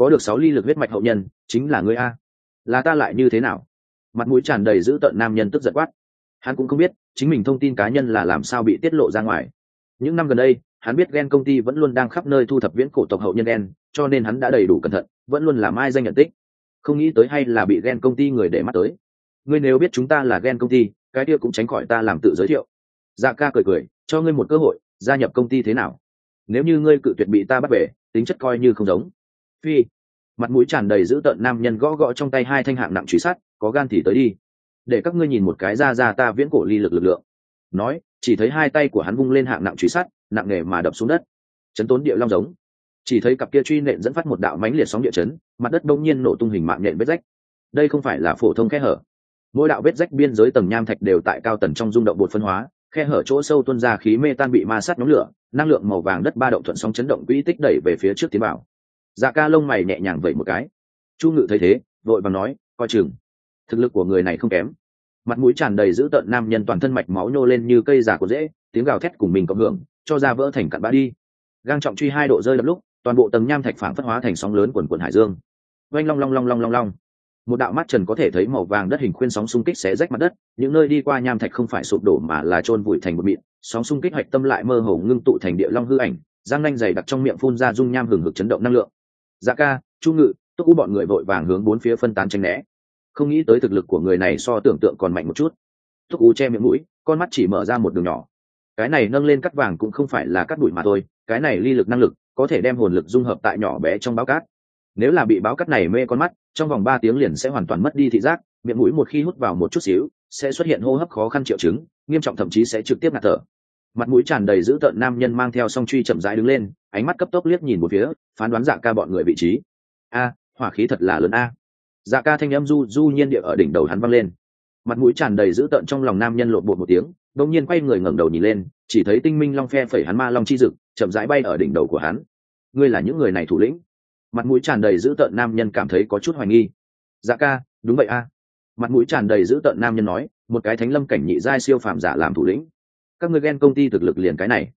có được sáu ly lực huyết mạch hậu nhân, chính là ngươi a. Là ta lại như thế nào? Mặt mũi tràn đầy dữ tợn nam nhân tức giận quát. Hắn cũng không biết, chính mình thông tin cá nhân là làm sao bị tiết lộ ra ngoài. Những năm gần đây, hắn biết ghen công ty vẫn luôn đang khắp nơi thu thập viễn cổ tộc hậu nhân đen cho nên hắn đã đầy đủ cẩn thận, vẫn luôn làm ai danh nhận tích. Không nghĩ tới hay là bị ghen công ty người để mắt tới. Ngươi nếu biết chúng ta là ghen công ty, cái kia cũng tránh khỏi ta làm tự giới thiệu. Dạ ca cười cười, cho ngươi một cơ hội, gia nhập công ty thế nào? Nếu như ngươi cự tuyệt bị ta bắt về, tính chất coi như không giống phi. Mặt mũi tràn đầy dữ tợn nam nhân gõ gõ trong tay hai thanh hạng nặng truy sát, có gan thì tới đi. Để các ngươi nhìn một cái ra ra ta viễn cổ ly lực lực lượng. Nói, chỉ thấy hai tay của hắn vung lên hạng nặng truy sát, nặng nề mà đập xuống đất. Chấn tốn địa long giống. Chỉ thấy cặp kia truy nện dẫn phát một đạo mánh liệt sóng địa chấn, mặt đất đông nhiên nổ tung hình mạng nện vết rách. Đây không phải là phổ thông khe hở. Mỗi đạo vết rách biên giới tầng nham thạch đều tại cao tần trong rung động bột phân hóa, khe hở chỗ sâu tuôn ra khí mê tan bị ma sát nhóm lửa, năng lượng màu vàng đất ba động thuận sóng chấn động quỹ tích đẩy về phía trước tiến bào dạ ca lông mày nhẹ nhàng vậy một cái. Chu ngự thấy thế, vội và nói, coi chừng. Thực lực của người này không kém. Mặt mũi tràn đầy dữ tợn nam nhân toàn thân mạch máu nhô lên như cây giả của dễ, tiếng gào thét cùng mình cộng hưởng, cho ra vỡ thành cặn bã đi. Gang trọng truy hai độ rơi lập lúc, toàn bộ tầng nham thạch phản phất hóa thành sóng lớn quần quần hải dương. Oanh long long long long long long. Một đạo mắt trần có thể thấy màu vàng đất hình khuyên sóng xung kích xé rách mặt đất, những nơi đi qua nham thạch không phải sụp đổ mà là chôn vùi thành một mịn, sóng xung kích hoạch tâm lại mơ hồ ngưng tụ thành địa long hư ảnh giang nanh dày đặc trong miệng phun ra dung nham hừng hực chấn động năng lượng dạ ca, chu ngự, túc u bọn người vội vàng hướng bốn phía phân tán tranh né. Không nghĩ tới thực lực của người này so tưởng tượng còn mạnh một chút. Túc u che miệng mũi, con mắt chỉ mở ra một đường nhỏ. Cái này nâng lên cắt vàng cũng không phải là cắt bụi mà thôi, cái này ly lực năng lực, có thể đem hồn lực dung hợp tại nhỏ bé trong báo cát. Nếu là bị báo cắt này mê con mắt, trong vòng ba tiếng liền sẽ hoàn toàn mất đi thị giác, miệng mũi một khi hút vào một chút xíu, sẽ xuất hiện hô hấp khó khăn triệu chứng, nghiêm trọng thậm chí sẽ trực tiếp ngạt thở mặt mũi tràn đầy dữ tợn nam nhân mang theo song truy chậm rãi đứng lên, ánh mắt cấp tốc liếc nhìn một phía, phán đoán dạ ca bọn người vị trí. A, hỏa khí thật là lớn a. Dạ ca thanh âm du du nhiên địa ở đỉnh đầu hắn văng lên. Mặt mũi tràn đầy dữ tợn trong lòng nam nhân lộn bột một tiếng đông nhiên quay người ngẩng đầu nhìn lên, chỉ thấy tinh minh long phe phẩy hắn ma long chi dực, chậm rãi bay ở đỉnh đầu của hắn. Ngươi là những người này thủ lĩnh. Mặt mũi tràn đầy dữ tợn nam nhân cảm thấy có chút hoài nghi. Dạ ca, đúng vậy a. Mặt mũi tràn đầy dữ tợn nam nhân nói, một cái thánh lâm cảnh nhị giai siêu phàm giả làm thủ lĩnh các ngươi ghen công ty thực lực liền cái này.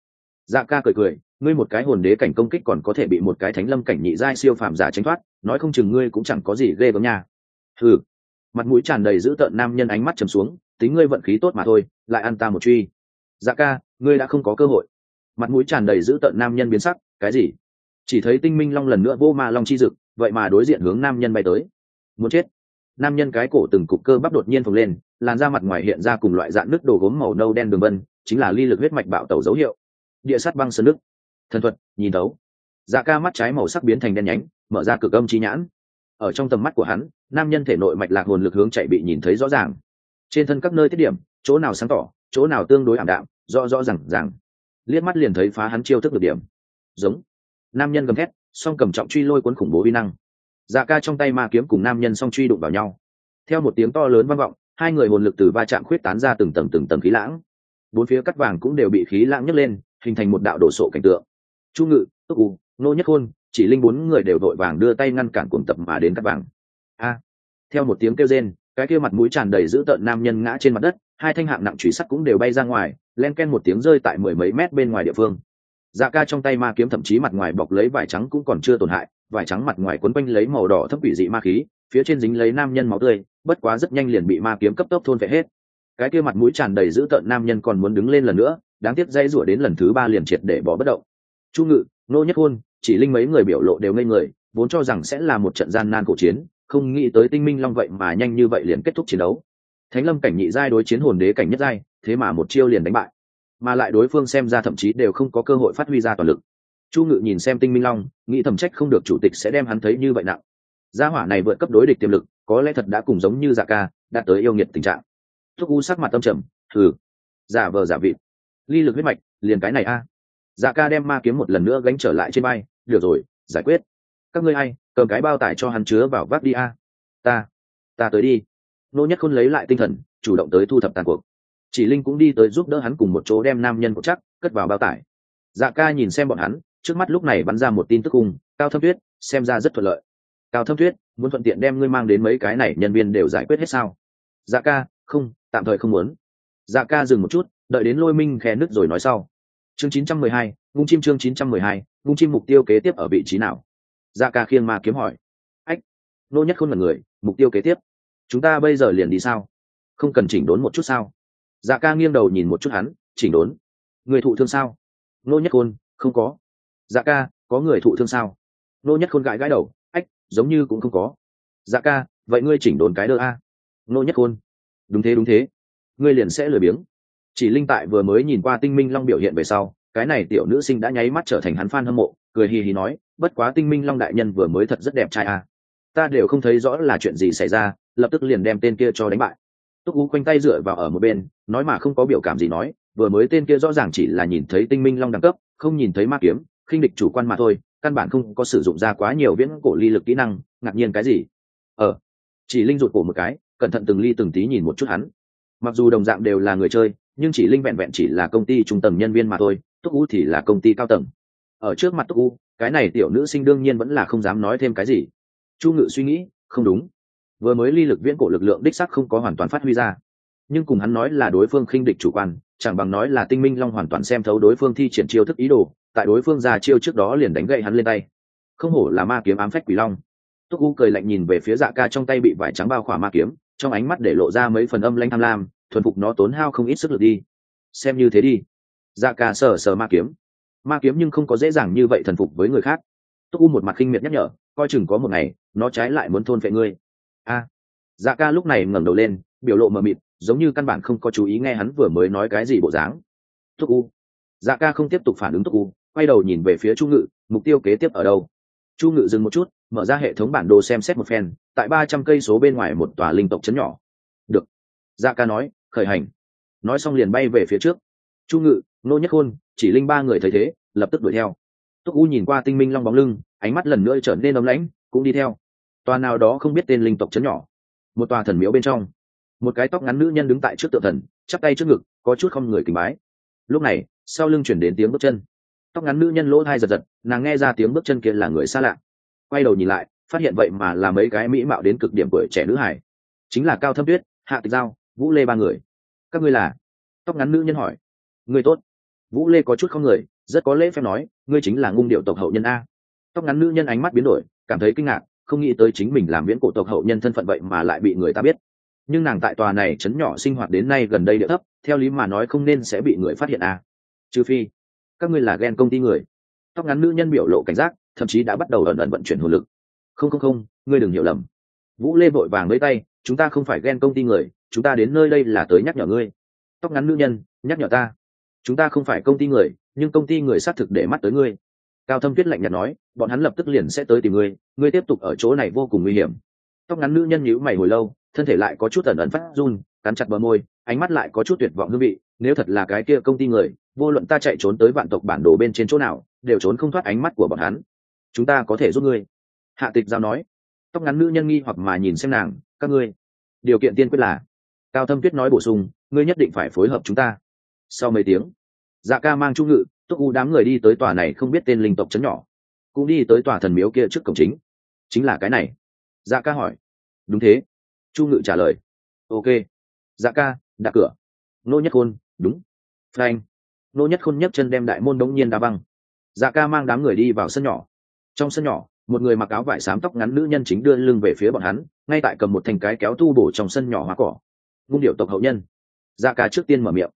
Dạ ca cười cười, ngươi một cái hồn đế cảnh công kích còn có thể bị một cái thánh lâm cảnh nhị giai siêu phàm giả tránh thoát, nói không chừng ngươi cũng chẳng có gì ghê gớm nha. Ừ mặt mũi tràn đầy dữ tợn nam nhân ánh mắt trầm xuống, tính ngươi vận khí tốt mà thôi, lại ăn ta một truy. Dạ ca, ngươi đã không có cơ hội. Mặt mũi tràn đầy dữ tợn nam nhân biến sắc, cái gì? Chỉ thấy tinh minh long lần nữa vô ma long chi dực, vậy mà đối diện hướng nam nhân bay tới. Muốn chết. Nam nhân cái cổ từng cục cơ bắp đột nhiên phồng lên, làn da mặt ngoài hiện ra cùng loại dạng nước đồ gốm màu nâu đen đường vân chính là ly lực huyết mạch bạo tẩu dấu hiệu. Địa sắt băng sơn nước. Thần thuật, nhìn đấu dạ ca mắt trái màu sắc biến thành đen nhánh, mở ra cực âm chi nhãn. Ở trong tầm mắt của hắn, nam nhân thể nội mạch lạc hồn lực hướng chạy bị nhìn thấy rõ ràng. Trên thân các nơi tiết điểm, chỗ nào sáng tỏ, chỗ nào tương đối ảm đạm, rõ rõ rằng rằng liếc mắt liền thấy phá hắn chiêu thức được điểm. Giống. Nam nhân gầm thét, song cầm trọng truy lôi cuốn khủng bố vi năng. Dạ ca trong tay ma kiếm cùng nam nhân song truy đụng vào nhau. Theo một tiếng to lớn vang vọng, hai người hồn lực từ va chạm khuyết tán ra từng tầng từng tầng khí lãng bốn phía cắt vàng cũng đều bị khí lãng nhấc lên, hình thành một đạo đổ sộ cảnh tượng. Chu ngự, túc u, nô nhất khôn, chỉ linh bốn người đều vội vàng đưa tay ngăn cản cuồng tập mà đến cắt vàng. A! Theo một tiếng kêu rên, cái kia mặt mũi tràn đầy dữ tợn nam nhân ngã trên mặt đất, hai thanh hạng nặng chủy sắt cũng đều bay ra ngoài, len ken một tiếng rơi tại mười mấy mét bên ngoài địa phương. Dạ ca trong tay ma kiếm thậm chí mặt ngoài bọc lấy vải trắng cũng còn chưa tổn hại, vải trắng mặt ngoài quấn quanh lấy màu đỏ thấp quỷ dị ma khí, phía trên dính lấy nam nhân máu tươi, bất quá rất nhanh liền bị ma kiếm cấp tốc thôn vệ hết cái kia mặt mũi tràn đầy dữ tợn nam nhân còn muốn đứng lên lần nữa, đáng tiếc dây rủa đến lần thứ ba liền triệt để bỏ bất động. Chu ngự, nô nhất hôn, chỉ linh mấy người biểu lộ đều ngây người, vốn cho rằng sẽ là một trận gian nan cổ chiến, không nghĩ tới tinh minh long vậy mà nhanh như vậy liền kết thúc chiến đấu. Thánh lâm cảnh nhị giai đối chiến hồn đế cảnh nhất giai, thế mà một chiêu liền đánh bại. Mà lại đối phương xem ra thậm chí đều không có cơ hội phát huy ra toàn lực. Chu ngự nhìn xem tinh minh long, nghĩ thẩm trách không được chủ tịch sẽ đem hắn thấy như vậy nặng. Gia hỏa này vượt cấp đối địch tiềm lực, có lẽ thật đã cùng giống như dạ ca, đạt tới yêu nghiệt tình trạng thúc u sắc mặt tâm trầm thử giả vờ giả vịt. Ly lực huyết mạch, liền cái này a. Dạ ca đem ma kiếm một lần nữa gánh trở lại trên bay được rồi, giải quyết. Các ngươi hay cầm cái bao tải cho hắn chứa vào vác đi a. Ta ta tới đi. Nô nhất khôn lấy lại tinh thần, chủ động tới thu thập tàn cuộc. Chỉ linh cũng đi tới giúp đỡ hắn cùng một chỗ đem nam nhân của chắc, cất vào bao tải. Dạ ca nhìn xem bọn hắn, trước mắt lúc này bắn ra một tin tức cung cao thâm tuyết, xem ra rất thuận lợi. Cao thâm tuyết, muốn thuận tiện đem ngươi mang đến mấy cái này nhân viên đều giải quyết hết sao? Dạ ca, không tạm thời không muốn. Dạ ca dừng một chút đợi đến lôi minh khe nứt rồi nói sau. Chương 912, ngung chim chương 912, ngung chim mục tiêu kế tiếp ở vị trí nào? Dạ ca khiêng ma kiếm hỏi. Ách nô nhất khôn là người mục tiêu kế tiếp. Chúng ta bây giờ liền đi sao? Không cần chỉnh đốn một chút sao? Dạ ca nghiêng đầu nhìn một chút hắn chỉnh đốn. Người thụ thương sao? Nô nhất khôn không có. Dạ ca có người thụ thương sao? Nô nhất khôn gãi gãi đầu. Ách giống như cũng không có. Dạ ca vậy ngươi chỉnh đốn cái đơ a. Nô nhất khôn đúng thế đúng thế. Ngươi liền sẽ lười biếng. Chỉ linh tại vừa mới nhìn qua tinh minh long biểu hiện về sau cái này tiểu nữ sinh đã nháy mắt trở thành hắn f a n hâm mộ cười hì hì nói bất quá tinh minh long đại nhân vừa mới thật rất đẹp trai à, ta đều không thấy rõ là chuyện gì xảy ra lập tức liền đem tên kia cho đánh bại. Túc ú quanh tay dựa vào ở một bên nói mà không có biểu cảm gì nói vừa mới tên kia rõ ràng chỉ là nhìn thấy tinh minh long đẳng cấp không nhìn thấy ma kiếm khinh địch chủ quan mà thôi căn bản không có sử dụng ra quá nhiều viễn cổ ly lực kỹ năng ngạc nhiên cái gì? Ờ chỉ linh rụt cổ một cái cẩn thận từng ly từng tí nhìn một chút hắn. Mặc dù đồng dạng đều là người chơi, nhưng chỉ linh vẹn vẹn chỉ là công ty trung tầng nhân viên mà thôi, túc u thì là công ty cao tầng. Ở trước mặt túc u, cái này tiểu nữ sinh đương nhiên vẫn là không dám nói thêm cái gì. Chu ngự suy nghĩ, không đúng. Vừa mới ly lực viễn cổ lực lượng đích sắc không có hoàn toàn phát huy ra. Nhưng cùng hắn nói là đối phương khinh địch chủ quan, chẳng bằng nói là tinh minh long hoàn toàn xem thấu đối phương thi triển chiêu thức ý đồ, tại đối phương ra chiêu trước đó liền đánh gậy hắn lên tay. Không hổ là ma kiếm ám phách quỷ long. Túc u cười lạnh nhìn về phía dạ ca trong tay bị vải trắng bao khỏa ma kiếm trong ánh mắt để lộ ra mấy phần âm lanh tham lam, thuần phục nó tốn hao không ít sức lực đi. Xem như thế đi. Dạ ca sờ sờ ma kiếm. Ma kiếm nhưng không có dễ dàng như vậy thần phục với người khác. Túc u một mặt khinh miệt nhắc nhở, coi chừng có một ngày, nó trái lại muốn thôn vệ ngươi. A. Dạ ca lúc này ngẩng đầu lên, biểu lộ mờ mịt, giống như căn bản không có chú ý nghe hắn vừa mới nói cái gì bộ dáng. Túc u. Dạ ca không tiếp tục phản ứng túc u, quay đầu nhìn về phía chu ngự, mục tiêu kế tiếp ở đâu? Chu ngự dừng một chút, mở ra hệ thống bản đồ xem xét một phen tại ba trăm cây số bên ngoài một tòa linh tộc trấn nhỏ. Được. Dạ ca nói, khởi hành. Nói xong liền bay về phía trước. Chu ngự nô nhất khôn, chỉ linh ba người thấy thế, lập tức đuổi theo. Túc u nhìn qua tinh minh long bóng lưng, ánh mắt lần nữa trở nên ấm lãnh, cũng đi theo. Tòa nào đó không biết tên linh tộc trấn nhỏ. Một tòa thần miếu bên trong. Một cái tóc ngắn nữ nhân đứng tại trước tượng thần, chắp tay trước ngực, có chút không người kính bái. Lúc này, sau lưng chuyển đến tiếng bước chân. Tóc ngắn nữ nhân lỗ thai giật giật, nàng nghe ra tiếng bước chân kia là người xa lạ. Quay đầu nhìn lại phát hiện vậy mà là mấy cái mỹ mạo đến cực điểm của trẻ nữ hải chính là cao thâm tuyết, hạ tịch giao, vũ lê ba người. Các ngươi là? Tóc ngắn nữ nhân hỏi. Người tốt. Vũ lê có chút không người, rất có lễ phép nói, ngươi chính là ngung điệu tộc hậu nhân a. Tóc ngắn nữ nhân ánh mắt biến đổi, cảm thấy kinh ngạc, không nghĩ tới chính mình làm viễn cổ tộc hậu nhân thân phận vậy mà lại bị người ta biết. Nhưng nàng tại tòa này chấn nhỏ sinh hoạt đến nay gần đây địa thấp, theo lý mà nói không nên sẽ bị người phát hiện à. trừ phi, các ngươi là ghen công ty người. Tóc ngắn nữ nhân biểu lộ cảnh giác, thậm chí đã bắt đầu ẩn ẩn vận chuyển hồn lực không không không, ngươi đừng hiểu lầm. Vũ lê vội vàng lấy tay, chúng ta không phải ghen công ty người, chúng ta đến nơi đây là tới nhắc nhở ngươi. Tóc ngắn nữ nhân, nhắc nhở ta. Chúng ta không phải công ty người, nhưng công ty người xác thực để mắt tới ngươi. Cao thâm tuyết lạnh nhạt nói, bọn hắn lập tức liền sẽ tới tìm ngươi ngươi tiếp tục ở chỗ này vô cùng nguy hiểm. Tóc ngắn nữ nhân nhíu mày hồi lâu, thân thể lại có chút ẩn ẩn phát run, cắn chặt bờ môi, ánh mắt lại có chút tuyệt vọng hương vị, nếu thật là cái kia công ty người, vô luận ta chạy trốn tới vạn tộc bản đồ bên trên chỗ nào, đều trốn không thoát ánh mắt của bọn hắn. Chúng ta có thể giúp ngươi hạ tịch giao nói, tóc ngắn nữ nhân nghi hoặc mà nhìn xem nàng, các ngươi, điều kiện tiên quyết là, cao thâm tuyết nói bổ sung, ngươi nhất định phải phối hợp chúng ta. Sau mấy tiếng dạ ca mang trung ngự, túc u đám người đi tới tòa này không biết tên linh tộc chấn nhỏ, cũng đi tới tòa thần miếu kia trước cổng chính. Chính là cái này? Dạ ca hỏi. Đúng thế. Chu ngự trả lời. Ok. Dạ ca đặt cửa. Nô nhất khôn, đúng. Frank nô nhất khôn nhấc chân đem đại môn đống nhiên đá văng. Dạ ca mang đám người đi vào sân nhỏ. Trong sân nhỏ một người mặc áo vải xám tóc ngắn nữ nhân chính đưa lưng về phía bọn hắn, ngay tại cầm một thành cái kéo tu bổ trong sân nhỏ hoa cỏ. Ngung điệu tộc hậu nhân. Da ca trước tiên mở miệng.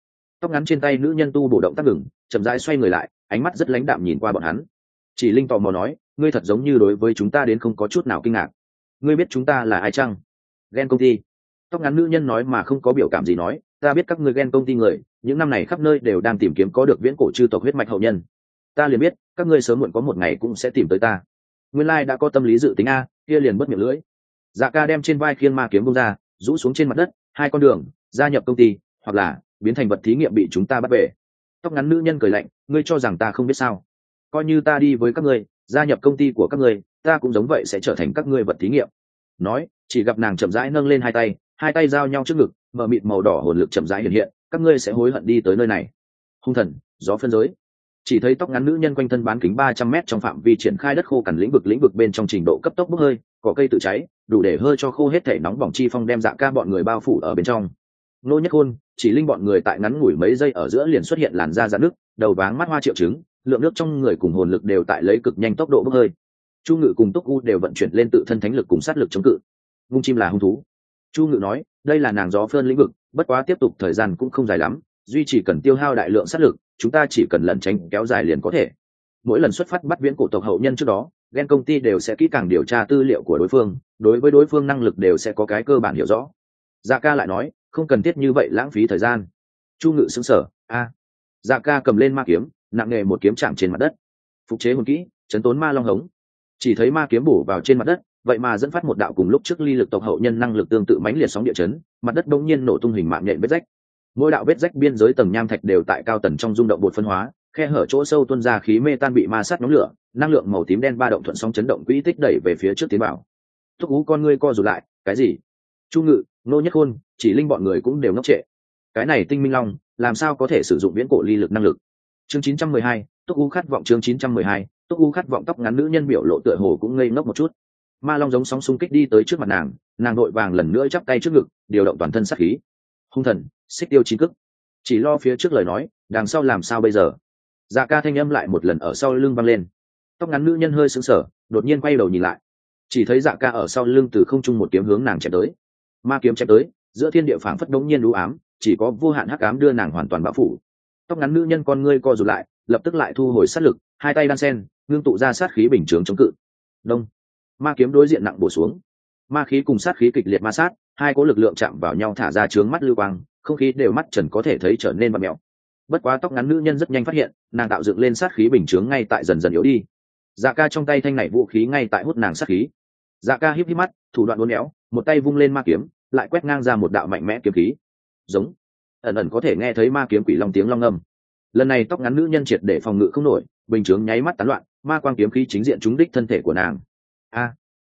Tóc ngắn trên tay nữ nhân tu bổ động tác ngừng, chậm rãi xoay người lại, ánh mắt rất lãnh đạm nhìn qua bọn hắn. Chỉ linh tò mò nói, ngươi thật giống như đối với chúng ta đến không có chút nào kinh ngạc. Ngươi biết chúng ta là ai chăng? Ghen công ty. Tóc ngắn nữ nhân nói mà không có biểu cảm gì nói, ta biết các ngươi ghen công ty người, những năm này khắp nơi đều đang tìm kiếm có được viễn cổ chư tộc huyết mạch hậu nhân. Ta liền biết, các ngươi sớm muộn có một ngày cũng sẽ tìm tới ta nguyên lai đã có tâm lý dự tính a, kia liền bất miệng lưỡi. Dạ ca đem trên vai khiên ma kiếm bông ra, rũ xuống trên mặt đất, hai con đường, gia nhập công ty, hoặc là biến thành vật thí nghiệm bị chúng ta bắt về. Tóc ngắn nữ nhân cười lạnh, ngươi cho rằng ta không biết sao? Coi như ta đi với các ngươi, gia nhập công ty của các ngươi, ta cũng giống vậy sẽ trở thành các ngươi vật thí nghiệm. Nói, chỉ gặp nàng chậm rãi nâng lên hai tay hai tay giao nhau trước ngực, mở mịt màu đỏ hồn lực chậm rãi hiện hiện, các ngươi sẽ hối hận đi tới nơi này. Hung thần, gió phân giới chỉ thấy tóc ngắn nữ nhân quanh thân bán kính ba trăm mét trong phạm vi triển khai đất khô cằn lĩnh vực lĩnh vực bên trong trình độ cấp tốc bốc hơi có cây tự cháy, đủ để hơi cho khô hết thể nóng bỏng chi phong đem dạ ca bọn người bao phủ ở bên trong. Nô nhất khôn, chỉ linh bọn người tại ngắn ngủi mấy giây ở giữa liền xuất hiện làn da rạn nước đầu váng mắt hoa triệu chứng, lượng nước trong người cùng hồn lực đều tại lấy cực nhanh tốc độ bốc hơi. Chu ngự cùng túc u đều vận chuyển lên tự thân thánh lực cùng sát lực chống cự. Ngung chim là hung thú. Chu ngự nói, đây là nàng gió phơn lĩnh vực, bất quá tiếp tục thời gian cũng không dài lắm duy chỉ cần tiêu hao đại lượng sát lực, chúng ta chỉ cần lẩn tránh kéo dài liền có thể. Mỗi lần xuất phát bắt viễn cổ tộc hậu nhân trước đó ghen công ty đều sẽ kỹ càng điều tra tư liệu của đối phương, đối với đối phương năng lực đều sẽ có cái cơ bản hiểu rõ. Dạ ca lại nói, không cần thiết như vậy lãng phí thời gian. Chu ngự xứng sở a. Dạ ca cầm lên ma kiếm, nặng nghề một kiếm chạm trên mặt đất. Phục chế hồn kỹ, chấn tốn ma long hống. Chỉ thấy ma kiếm bổ vào trên mặt đất, vậy mà dẫn phát một đạo cùng lúc trước ly lực tộc hậu nhân năng lực tương tự mãnh liệt sóng địa chấn, mặt đất bỗng nhiên nổ tung hình mạng nhện vết rách mỗi đạo vết rách biên giới tầng nham thạch đều tại cao tần trong rung động bột phân hóa khe hở chỗ sâu tuôn ra khí mê tan bị ma sát nóng lửa năng lượng màu tím đen ba động thuận sóng chấn động quỹ tích đẩy về phía trước tiến bảo thúc ú con ngươi co rụt lại cái gì? Chu ngự nô nhất khôn chỉ linh bọn người cũng đều ngốc trệ. Cái này tinh minh long làm sao có thể sử dụng viễn cổ ly lực năng lực? Chương 912, túc u khát vọng chương 912, túc u khát vọng tóc ngắn nữ nhân biểu lộ tựa hồ cũng ngây ngốc một chút. Ma long giống sóng xung kích đi tới trước mặt nàng nàng đội vàng lần nữa chắp tay trước ngực điều động toàn thân sát khí. Hung thần xích tiêu chín cức chỉ lo phía trước lời nói, đằng sau làm sao bây giờ? Dạ ca thanh âm lại một lần ở sau lưng văng lên. Tóc ngắn nữ nhân hơi sững sờ, đột nhiên quay đầu nhìn lại. Chỉ thấy dạ ca ở sau lưng từ không trung một kiếm hướng nàng chém tới. Ma kiếm chém tới, giữa thiên địa phảng phất đống nhiên đũ ám, chỉ có vô hạn hắc ám đưa nàng hoàn toàn bão phủ. Tóc ngắn nữ nhân con ngươi co rụt lại, lập tức lại thu hồi sát lực, hai tay đan sen, ngưng tụ ra sát khí bình chướng chống cự. Đông. Ma kiếm đối diện nặng bổ xuống. Ma khí cùng sát khí kịch liệt ma sát, hai cỗ lực lượng chạm vào nhau thả ra trướng mắt lưu quang không khí đều mắt trần có thể thấy trở nên bặm mẹo. Bất quá tóc ngắn nữ nhân rất nhanh phát hiện, nàng tạo dựng lên sát khí bình chướng ngay tại dần dần yếu đi. Dạ ca trong tay thanh này vũ khí ngay tại hút nàng sát khí. Dạ ca híp híp mắt, thủ đoạn uốn éo, một tay vung lên ma kiếm, lại quét ngang ra một đạo mạnh mẽ kiếm khí. Giống. Ẩn ẩn có thể nghe thấy ma kiếm quỷ long tiếng long ngâm. Lần này tóc ngắn nữ nhân triệt để phòng ngự không nổi, bình chướng nháy mắt tán loạn, ma quang kiếm khí chính diện trúng đích thân thể của nàng. A.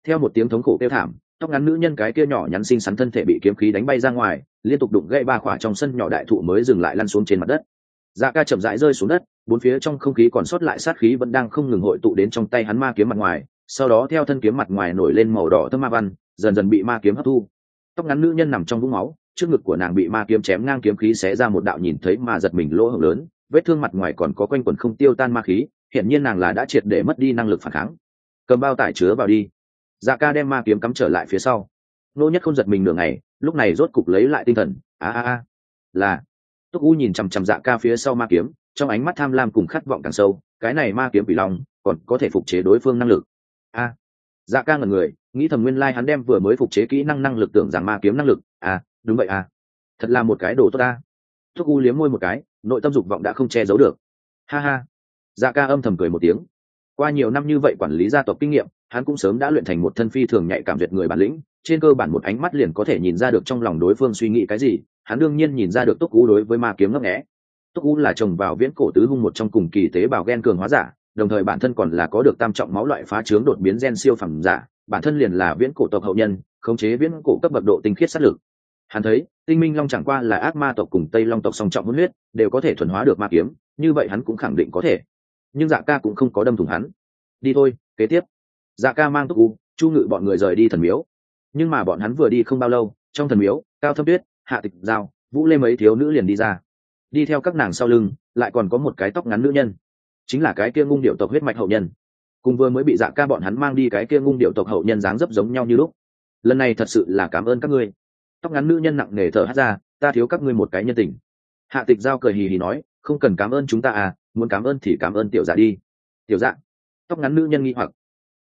Theo một tiếng thống khổ kêu thảm, tóc ngắn nữ nhân cái kia nhỏ nhắn xinh xắn thân thể bị kiếm khí đánh bay ra ngoài liên tục đụng gãy ba khỏa trong sân nhỏ đại thụ mới dừng lại lăn xuống trên mặt đất. Dạ ca chậm rãi rơi xuống đất, bốn phía trong không khí còn sót lại sát khí vẫn đang không ngừng hội tụ đến trong tay hắn ma kiếm mặt ngoài, sau đó theo thân kiếm mặt ngoài nổi lên màu đỏ thơm ma văn, dần dần bị ma kiếm hấp thu. Tóc ngắn nữ nhân nằm trong vũng máu, trước ngực của nàng bị ma kiếm chém ngang kiếm khí xé ra một đạo nhìn thấy mà giật mình lỗ hổng lớn, vết thương mặt ngoài còn có quanh quần không tiêu tan ma khí, hiển nhiên nàng là đã triệt để mất đi năng lực phản kháng. Cầm bao tải chứa vào đi. Dạ ca đem ma kiếm cắm trở lại phía sau. Nô nhất không giật mình nửa ngày lúc này rốt cục lấy lại tinh thần a a a là. Túc u nhìn chằm chằm dạ ca phía sau ma kiếm trong ánh mắt tham lam cùng khát vọng càng sâu cái này ma kiếm bị lòng, còn có thể phục chế đối phương năng lực. A. Dạ ca ngần người nghĩ thầm nguyên lai hắn đem vừa mới phục chế kỹ năng năng lực tưởng rằng ma kiếm năng lực. À đúng vậy à thật là một cái đồ tốt ta. Túc u liếm môi một cái nội tâm dục vọng đã không che giấu được. Ha ha. Dạ ca âm thầm cười một tiếng. Qua nhiều năm như vậy quản lý gia tộc kinh nghiệm hắn cũng sớm đã luyện thành một thân phi thường nhạy cảm duyệt người bản lĩnh trên cơ bản một ánh mắt liền có thể nhìn ra được trong lòng đối phương suy nghĩ cái gì, hắn đương nhiên nhìn ra được túc cú đối với ma kiếm ngấp nghẽ túc cú là chồng vào viễn cổ tứ hung một trong cùng kỳ tế bào gen cường hóa giả, đồng thời bản thân còn là có được tam trọng máu loại phá trướng đột biến gen siêu phẩm giả, bản thân liền là viễn cổ tộc hậu nhân, khống chế viễn cổ cấp bậc độ tinh khiết sát lực. Hắn thấy, tinh minh long chẳng qua là ác ma tộc cùng tây long tộc song trọng huấn huyết, đều có thể thuần hóa được ma kiếm, như vậy hắn cũng khẳng định có thể. Nhưng dạ ca cũng không có đâm thủng hắn. Đi thôi, kế tiếp. Dạ ca mang túc u chu ngự bọn người rời đi thần miếu nhưng mà bọn hắn vừa đi không bao lâu, trong thần miếu, cao thâm tuyết, hạ tịch giao vũ lê mấy thiếu nữ liền đi ra. Đi theo các nàng sau lưng, lại còn có một cái tóc ngắn nữ nhân. Chính là cái kia ngung điệu tộc huyết mạch hậu nhân. Cùng vừa mới bị dạ ca bọn hắn mang đi cái kia ngung điệu tộc hậu nhân dáng dấp giống nhau như lúc. Lần này thật sự là cảm ơn các ngươi. Tóc ngắn nữ nhân nặng nề thở hát ra, ta thiếu các ngươi một cái nhân tình. Hạ tịch giao cười hì hì nói, không cần cảm ơn chúng ta à muốn cảm ơn thì cảm ơn tiểu dạ đi. Tiểu dạ? Tóc ngắn nữ nhân nghi hoặc.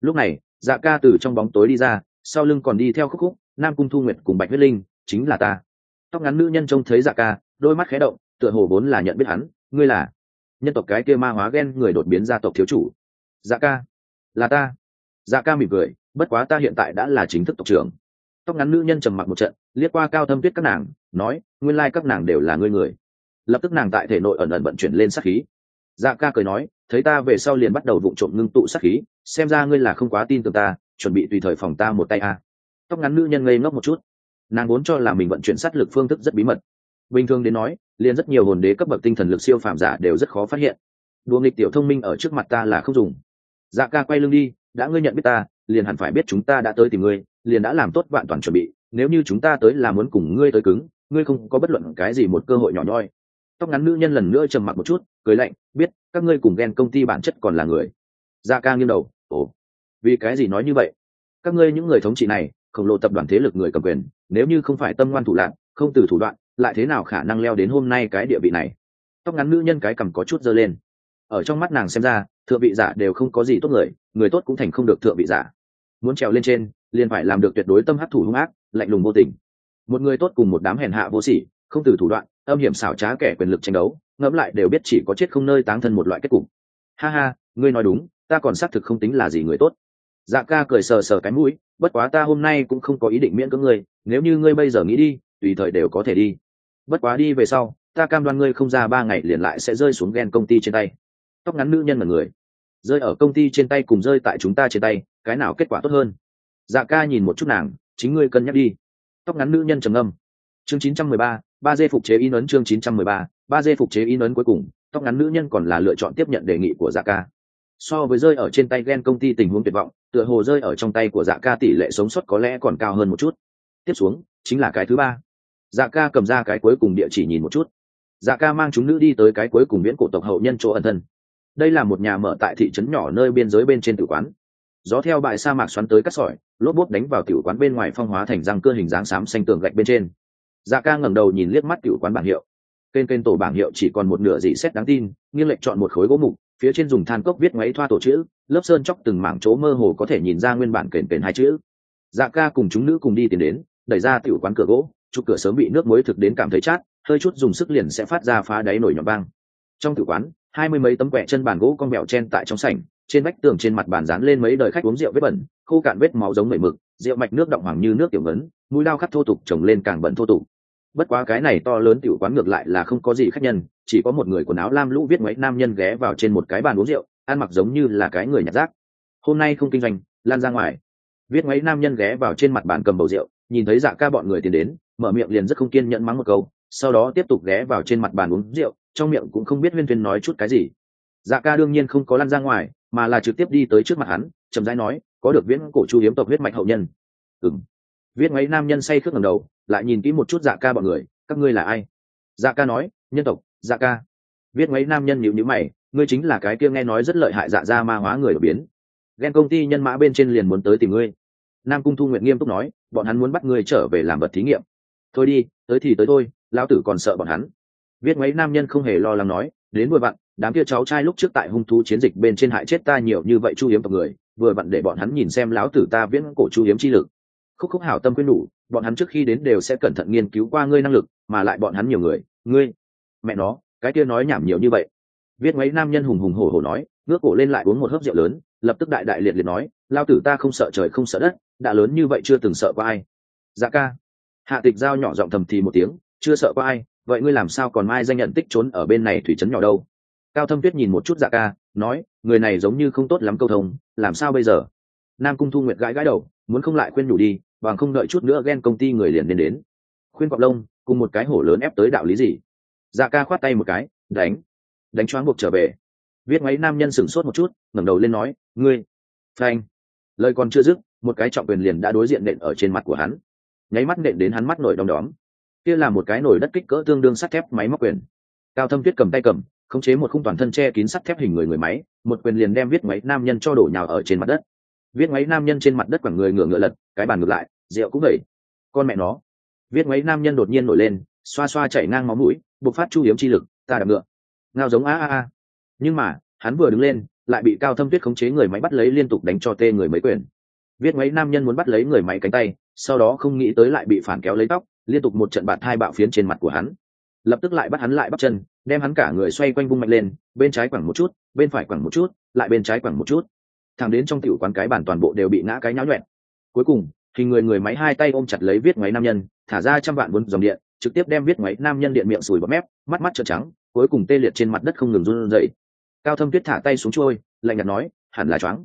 Lúc này dạ ca từ trong bóng tối đi ra sau lưng còn đi theo khúc khúc, nam cung thu nguyệt cùng bạch huyết linh, chính là ta. Tóc ngắn nữ nhân trông thấy dạ ca, đôi mắt khé động, tựa hồ vốn là nhận biết hắn, ngươi là nhân tộc cái kia ma hóa ghen người đột biến gia tộc thiếu chủ. Dạ ca, là ta. Dạ ca mỉm cười, bất quá ta hiện tại đã là chính thức tộc trưởng. Tóc ngắn nữ nhân trầm mặc một trận, liếc qua cao thâm tuyết các nàng, nói, nguyên lai các nàng đều là ngươi người. Lập tức nàng tại thể nội ẩn ẩn vận chuyển lên sát khí. Dạ ca cười nói, thấy ta về sau liền bắt đầu vụ trộm ngưng tụ sát khí, xem ra ngươi là không quá tin tưởng ta chuẩn bị tùy thời phòng ta một tay a. Tóc ngắn nữ nhân ngây ngốc một chút. Nàng vốn cho là mình vận chuyển sát lực phương thức rất bí mật. Bình thường đến nói, liền rất nhiều hồn đế cấp bậc tinh thần lực siêu phàm giả đều rất khó phát hiện. Đùa nghịch tiểu thông minh ở trước mặt ta là không dùng. Dạ ca quay lưng đi, đã ngươi nhận biết ta, liền hẳn phải biết chúng ta đã tới tìm ngươi, liền đã làm tốt vạn toàn chuẩn bị. Nếu như chúng ta tới là muốn cùng ngươi tới cứng, ngươi không có bất luận cái gì một cơ hội nhỏ nhoi. Tóc ngắn nữ nhân lần nữa trầm mặc một chút, cười lạnh, biết, các ngươi cùng ghen công ty bản chất còn là người. Dạ ca nghiêng đầu, ồ vì cái gì nói như vậy? Các ngươi những người thống trị này, khổng lồ tập đoàn thế lực người cầm quyền, nếu như không phải tâm ngoan thủ lạc không từ thủ đoạn, lại thế nào khả năng leo đến hôm nay cái địa vị này? Tóc ngắn nữ nhân cái cầm có chút dơ lên. Ở trong mắt nàng xem ra, thượng vị giả đều không có gì tốt người người tốt cũng thành không được thượng vị giả. Muốn trèo lên trên, liền phải làm được tuyệt đối tâm hấp thủ hung ác, lạnh lùng vô tình. Một người tốt cùng một đám hèn hạ vô sỉ, không từ thủ đoạn, âm hiểm xảo trá kẻ quyền lực tranh đấu, ngẫm lại đều biết chỉ có chết không nơi táng thân một loại kết cục. Ha ha, ngươi nói đúng, ta còn xác thực không tính là gì người tốt dạ ca cười sờ sờ cái mũi bất quá ta hôm nay cũng không có ý định miễn cưỡng ngươi nếu như ngươi bây giờ nghĩ đi tùy thời đều có thể đi. Bất quá đi về sau ta cam đoan ngươi không ra ba ngày liền lại sẽ rơi xuống ghen công ty trên tay. Tóc ngắn nữ nhân là người. Rơi ở công ty trên tay cùng rơi tại chúng ta trên tay cái nào kết quả tốt hơn? Dạ ca nhìn một chút nàng chính ngươi cân nhắc đi. Tóc ngắn nữ nhân trầm âm chương 913, ba dê phục chế in ấn chương 913, ba dê phục chế in ấn cuối cùng tóc ngắn nữ nhân còn là lựa chọn tiếp nhận đề nghị của dạ ca so với rơi ở trên tay ghen công ty tình huống tuyệt vọng, tựa hồ rơi ở trong tay của dạ ca tỷ lệ sống sót có lẽ còn cao hơn một chút. Tiếp xuống, chính là cái thứ ba. Dạ ca cầm ra cái cuối cùng địa chỉ nhìn một chút. Dạ ca mang chúng nữ đi tới cái cuối cùng viễn cổ tộc hậu nhân chỗ ẩn thân. Đây là một nhà mở tại thị trấn nhỏ nơi biên giới bên trên tử quán. Gió theo bãi sa mạc xoắn tới cắt sỏi, lốp bốt đánh vào tiểu quán bên ngoài phong hóa thành răng cơ hình dáng xám xanh tường gạch bên trên. Dạ ca ngẩng đầu nhìn liếc mắt tiểu quán bảng hiệu. Kênh kênh tổ bảng hiệu chỉ còn một nửa dị xét đáng tin, nghiêng lệch chọn một khối gỗ mục phía trên dùng than cốc viết ngoáy thoa tổ chữ, lớp sơn chóc từng mảng chỗ mơ hồ có thể nhìn ra nguyên bản kền kền hai chữ. Dạ ca cùng chúng nữ cùng đi tìm đến, đẩy ra tiểu quán cửa gỗ, chụp cửa sớm bị nước muối thực đến cảm thấy chát, hơi chút dùng sức liền sẽ phát ra phá đáy nổi nhọn băng. Trong tiểu quán, hai mươi mấy tấm quẹ chân bàn gỗ con mèo chen tại trong sảnh, trên vách tường trên mặt bàn dán lên mấy đời khách uống rượu vết bẩn, khô cạn vết máu giống mẩy mực, rượu mạch nước động hoàng như nước tiểu ngấn, mũi lao khắc thô tục trồng lên càng bẩn thô tục bất quá cái này to lớn tiểu quán ngược lại là không có gì khách nhân, chỉ có một người quần áo lam lũ viết mấy nam nhân ghé vào trên một cái bàn uống rượu, ăn mặc giống như là cái người nhặt rác. Hôm nay không kinh doanh, lan ra ngoài. Viết mấy nam nhân ghé vào trên mặt bàn cầm bầu rượu, nhìn thấy dạ ca bọn người tiến đến, mở miệng liền rất không kiên nhẫn mắng một câu, sau đó tiếp tục ghé vào trên mặt bàn uống rượu, trong miệng cũng không biết huyên thuyên nói chút cái gì. Dạ ca đương nhiên không có lăn ra ngoài, mà là trực tiếp đi tới trước mặt hắn, chậm rãi nói, có được viễn cổ chu hiếm tộc huyết mạch hậu nhân. Ừng viết mấy nam nhân say khước ngầm đầu, lại nhìn kỹ một chút dạ ca bọn người, các ngươi là ai? Dạ ca nói, nhân tộc dạ ca. Viết mấy nam nhân nhịu nhữ mày, ngươi chính là cái kia nghe nói rất lợi hại dạ ra ma hóa người đột biến. Ghen công ty nhân mã bên trên liền muốn tới tìm ngươi. Nam cung thu nguyện nghiêm túc nói, bọn hắn muốn bắt ngươi trở về làm vật thí nghiệm. Thôi đi, tới thì tới thôi, lão tử còn sợ bọn hắn. Viết mấy nam nhân không hề lo lắng nói, đến vừa vặn, đám kia cháu trai lúc trước tại hung thú chiến dịch bên trên hại chết ta nhiều như vậy chu hiếm tộc người, vừa vặn để bọn hắn nhìn xem lão tử ta viễn cổ chu hiếm chi lực khúc khúc hảo tâm quyên đủ, bọn hắn trước khi đến đều sẽ cẩn thận nghiên cứu qua ngươi năng lực, mà lại bọn hắn nhiều người, ngươi, mẹ nó, cái kia nói nhảm nhiều như vậy. Viết mấy nam nhân hùng hùng hổ hổ nói, ngước cổ lên lại uống một hớp rượu lớn, lập tức đại đại liệt liệt nói, lao tử ta không sợ trời không sợ đất, đã lớn như vậy chưa từng sợ qua ai. Dạ ca. Hạ tịch giao nhỏ giọng thầm thì một tiếng, chưa sợ qua ai, vậy ngươi làm sao còn mai danh nhận tích trốn ở bên này thủy trấn nhỏ đâu? Cao thâm tuyết nhìn một chút dạ ca, nói, người này giống như không tốt lắm câu thông, làm sao bây giờ? Nam cung thu nguyệt gãi gãi đầu, muốn không lại khuyên nhủ đi, bằng không đợi chút nữa ghen công ty người liền nên đến. Khuyên cọp lông, cùng một cái hổ lớn ép tới đạo lý gì? Dạ ca khoát tay một cái, đánh. Đánh choáng buộc trở về. Viết máy nam nhân sửng sốt một chút, ngẩng đầu lên nói, ngươi, phanh. Lời còn chưa dứt, một cái trọng quyền liền đã đối diện nện ở trên mặt của hắn. Nháy mắt nện đến hắn mắt nổi đom đóm. Kia là một cái nổi đất kích cỡ tương đương sắt thép máy móc quyền. Cao thâm tuyết cầm tay cầm, khống chế một khung toàn thân che kín sắt thép hình người người máy, một quyền liền đem viết máy nam nhân cho đổ nhào ở trên mặt đất viết máy nam nhân trên mặt đất quẳng người ngựa ngựa lật, cái bàn ngược lại, rượu cũng vậy con mẹ nó. Viết máy nam nhân đột nhiên nổi lên, xoa xoa chảy ngang máu mũi, bộc phát chu hiếm chi lực, ta đạp ngựa. Ngao giống a a a. Nhưng mà, hắn vừa đứng lên, lại bị cao thâm tuyết khống chế người máy bắt lấy liên tục đánh cho tê người mấy quyền. Viết máy nam nhân muốn bắt lấy người máy cánh tay, sau đó không nghĩ tới lại bị phản kéo lấy tóc, liên tục một trận bạt hai bạo phiến trên mặt của hắn. Lập tức lại bắt hắn lại bắt chân, đem hắn cả người xoay quanh vung mạnh lên, bên trái quẳng một chút, bên phải quẳng một chút, lại bên trái quẳng một chút thẳng đến trong tiểu quán cái bản toàn bộ đều bị ngã cái nháo nhuẹn cuối cùng, thì người người máy hai tay ôm chặt lấy viết ngoáy nam nhân, thả ra trăm vạn bốn dòng điện, trực tiếp đem viết ngoáy nam nhân điện miệng sùi bọt mép, mắt mắt trợn trắng, cuối cùng tê liệt trên mặt đất không ngừng run rẩy. Cao thâm tuyết thả tay xuống trôi, lạnh nhạt nói, hẳn là choáng.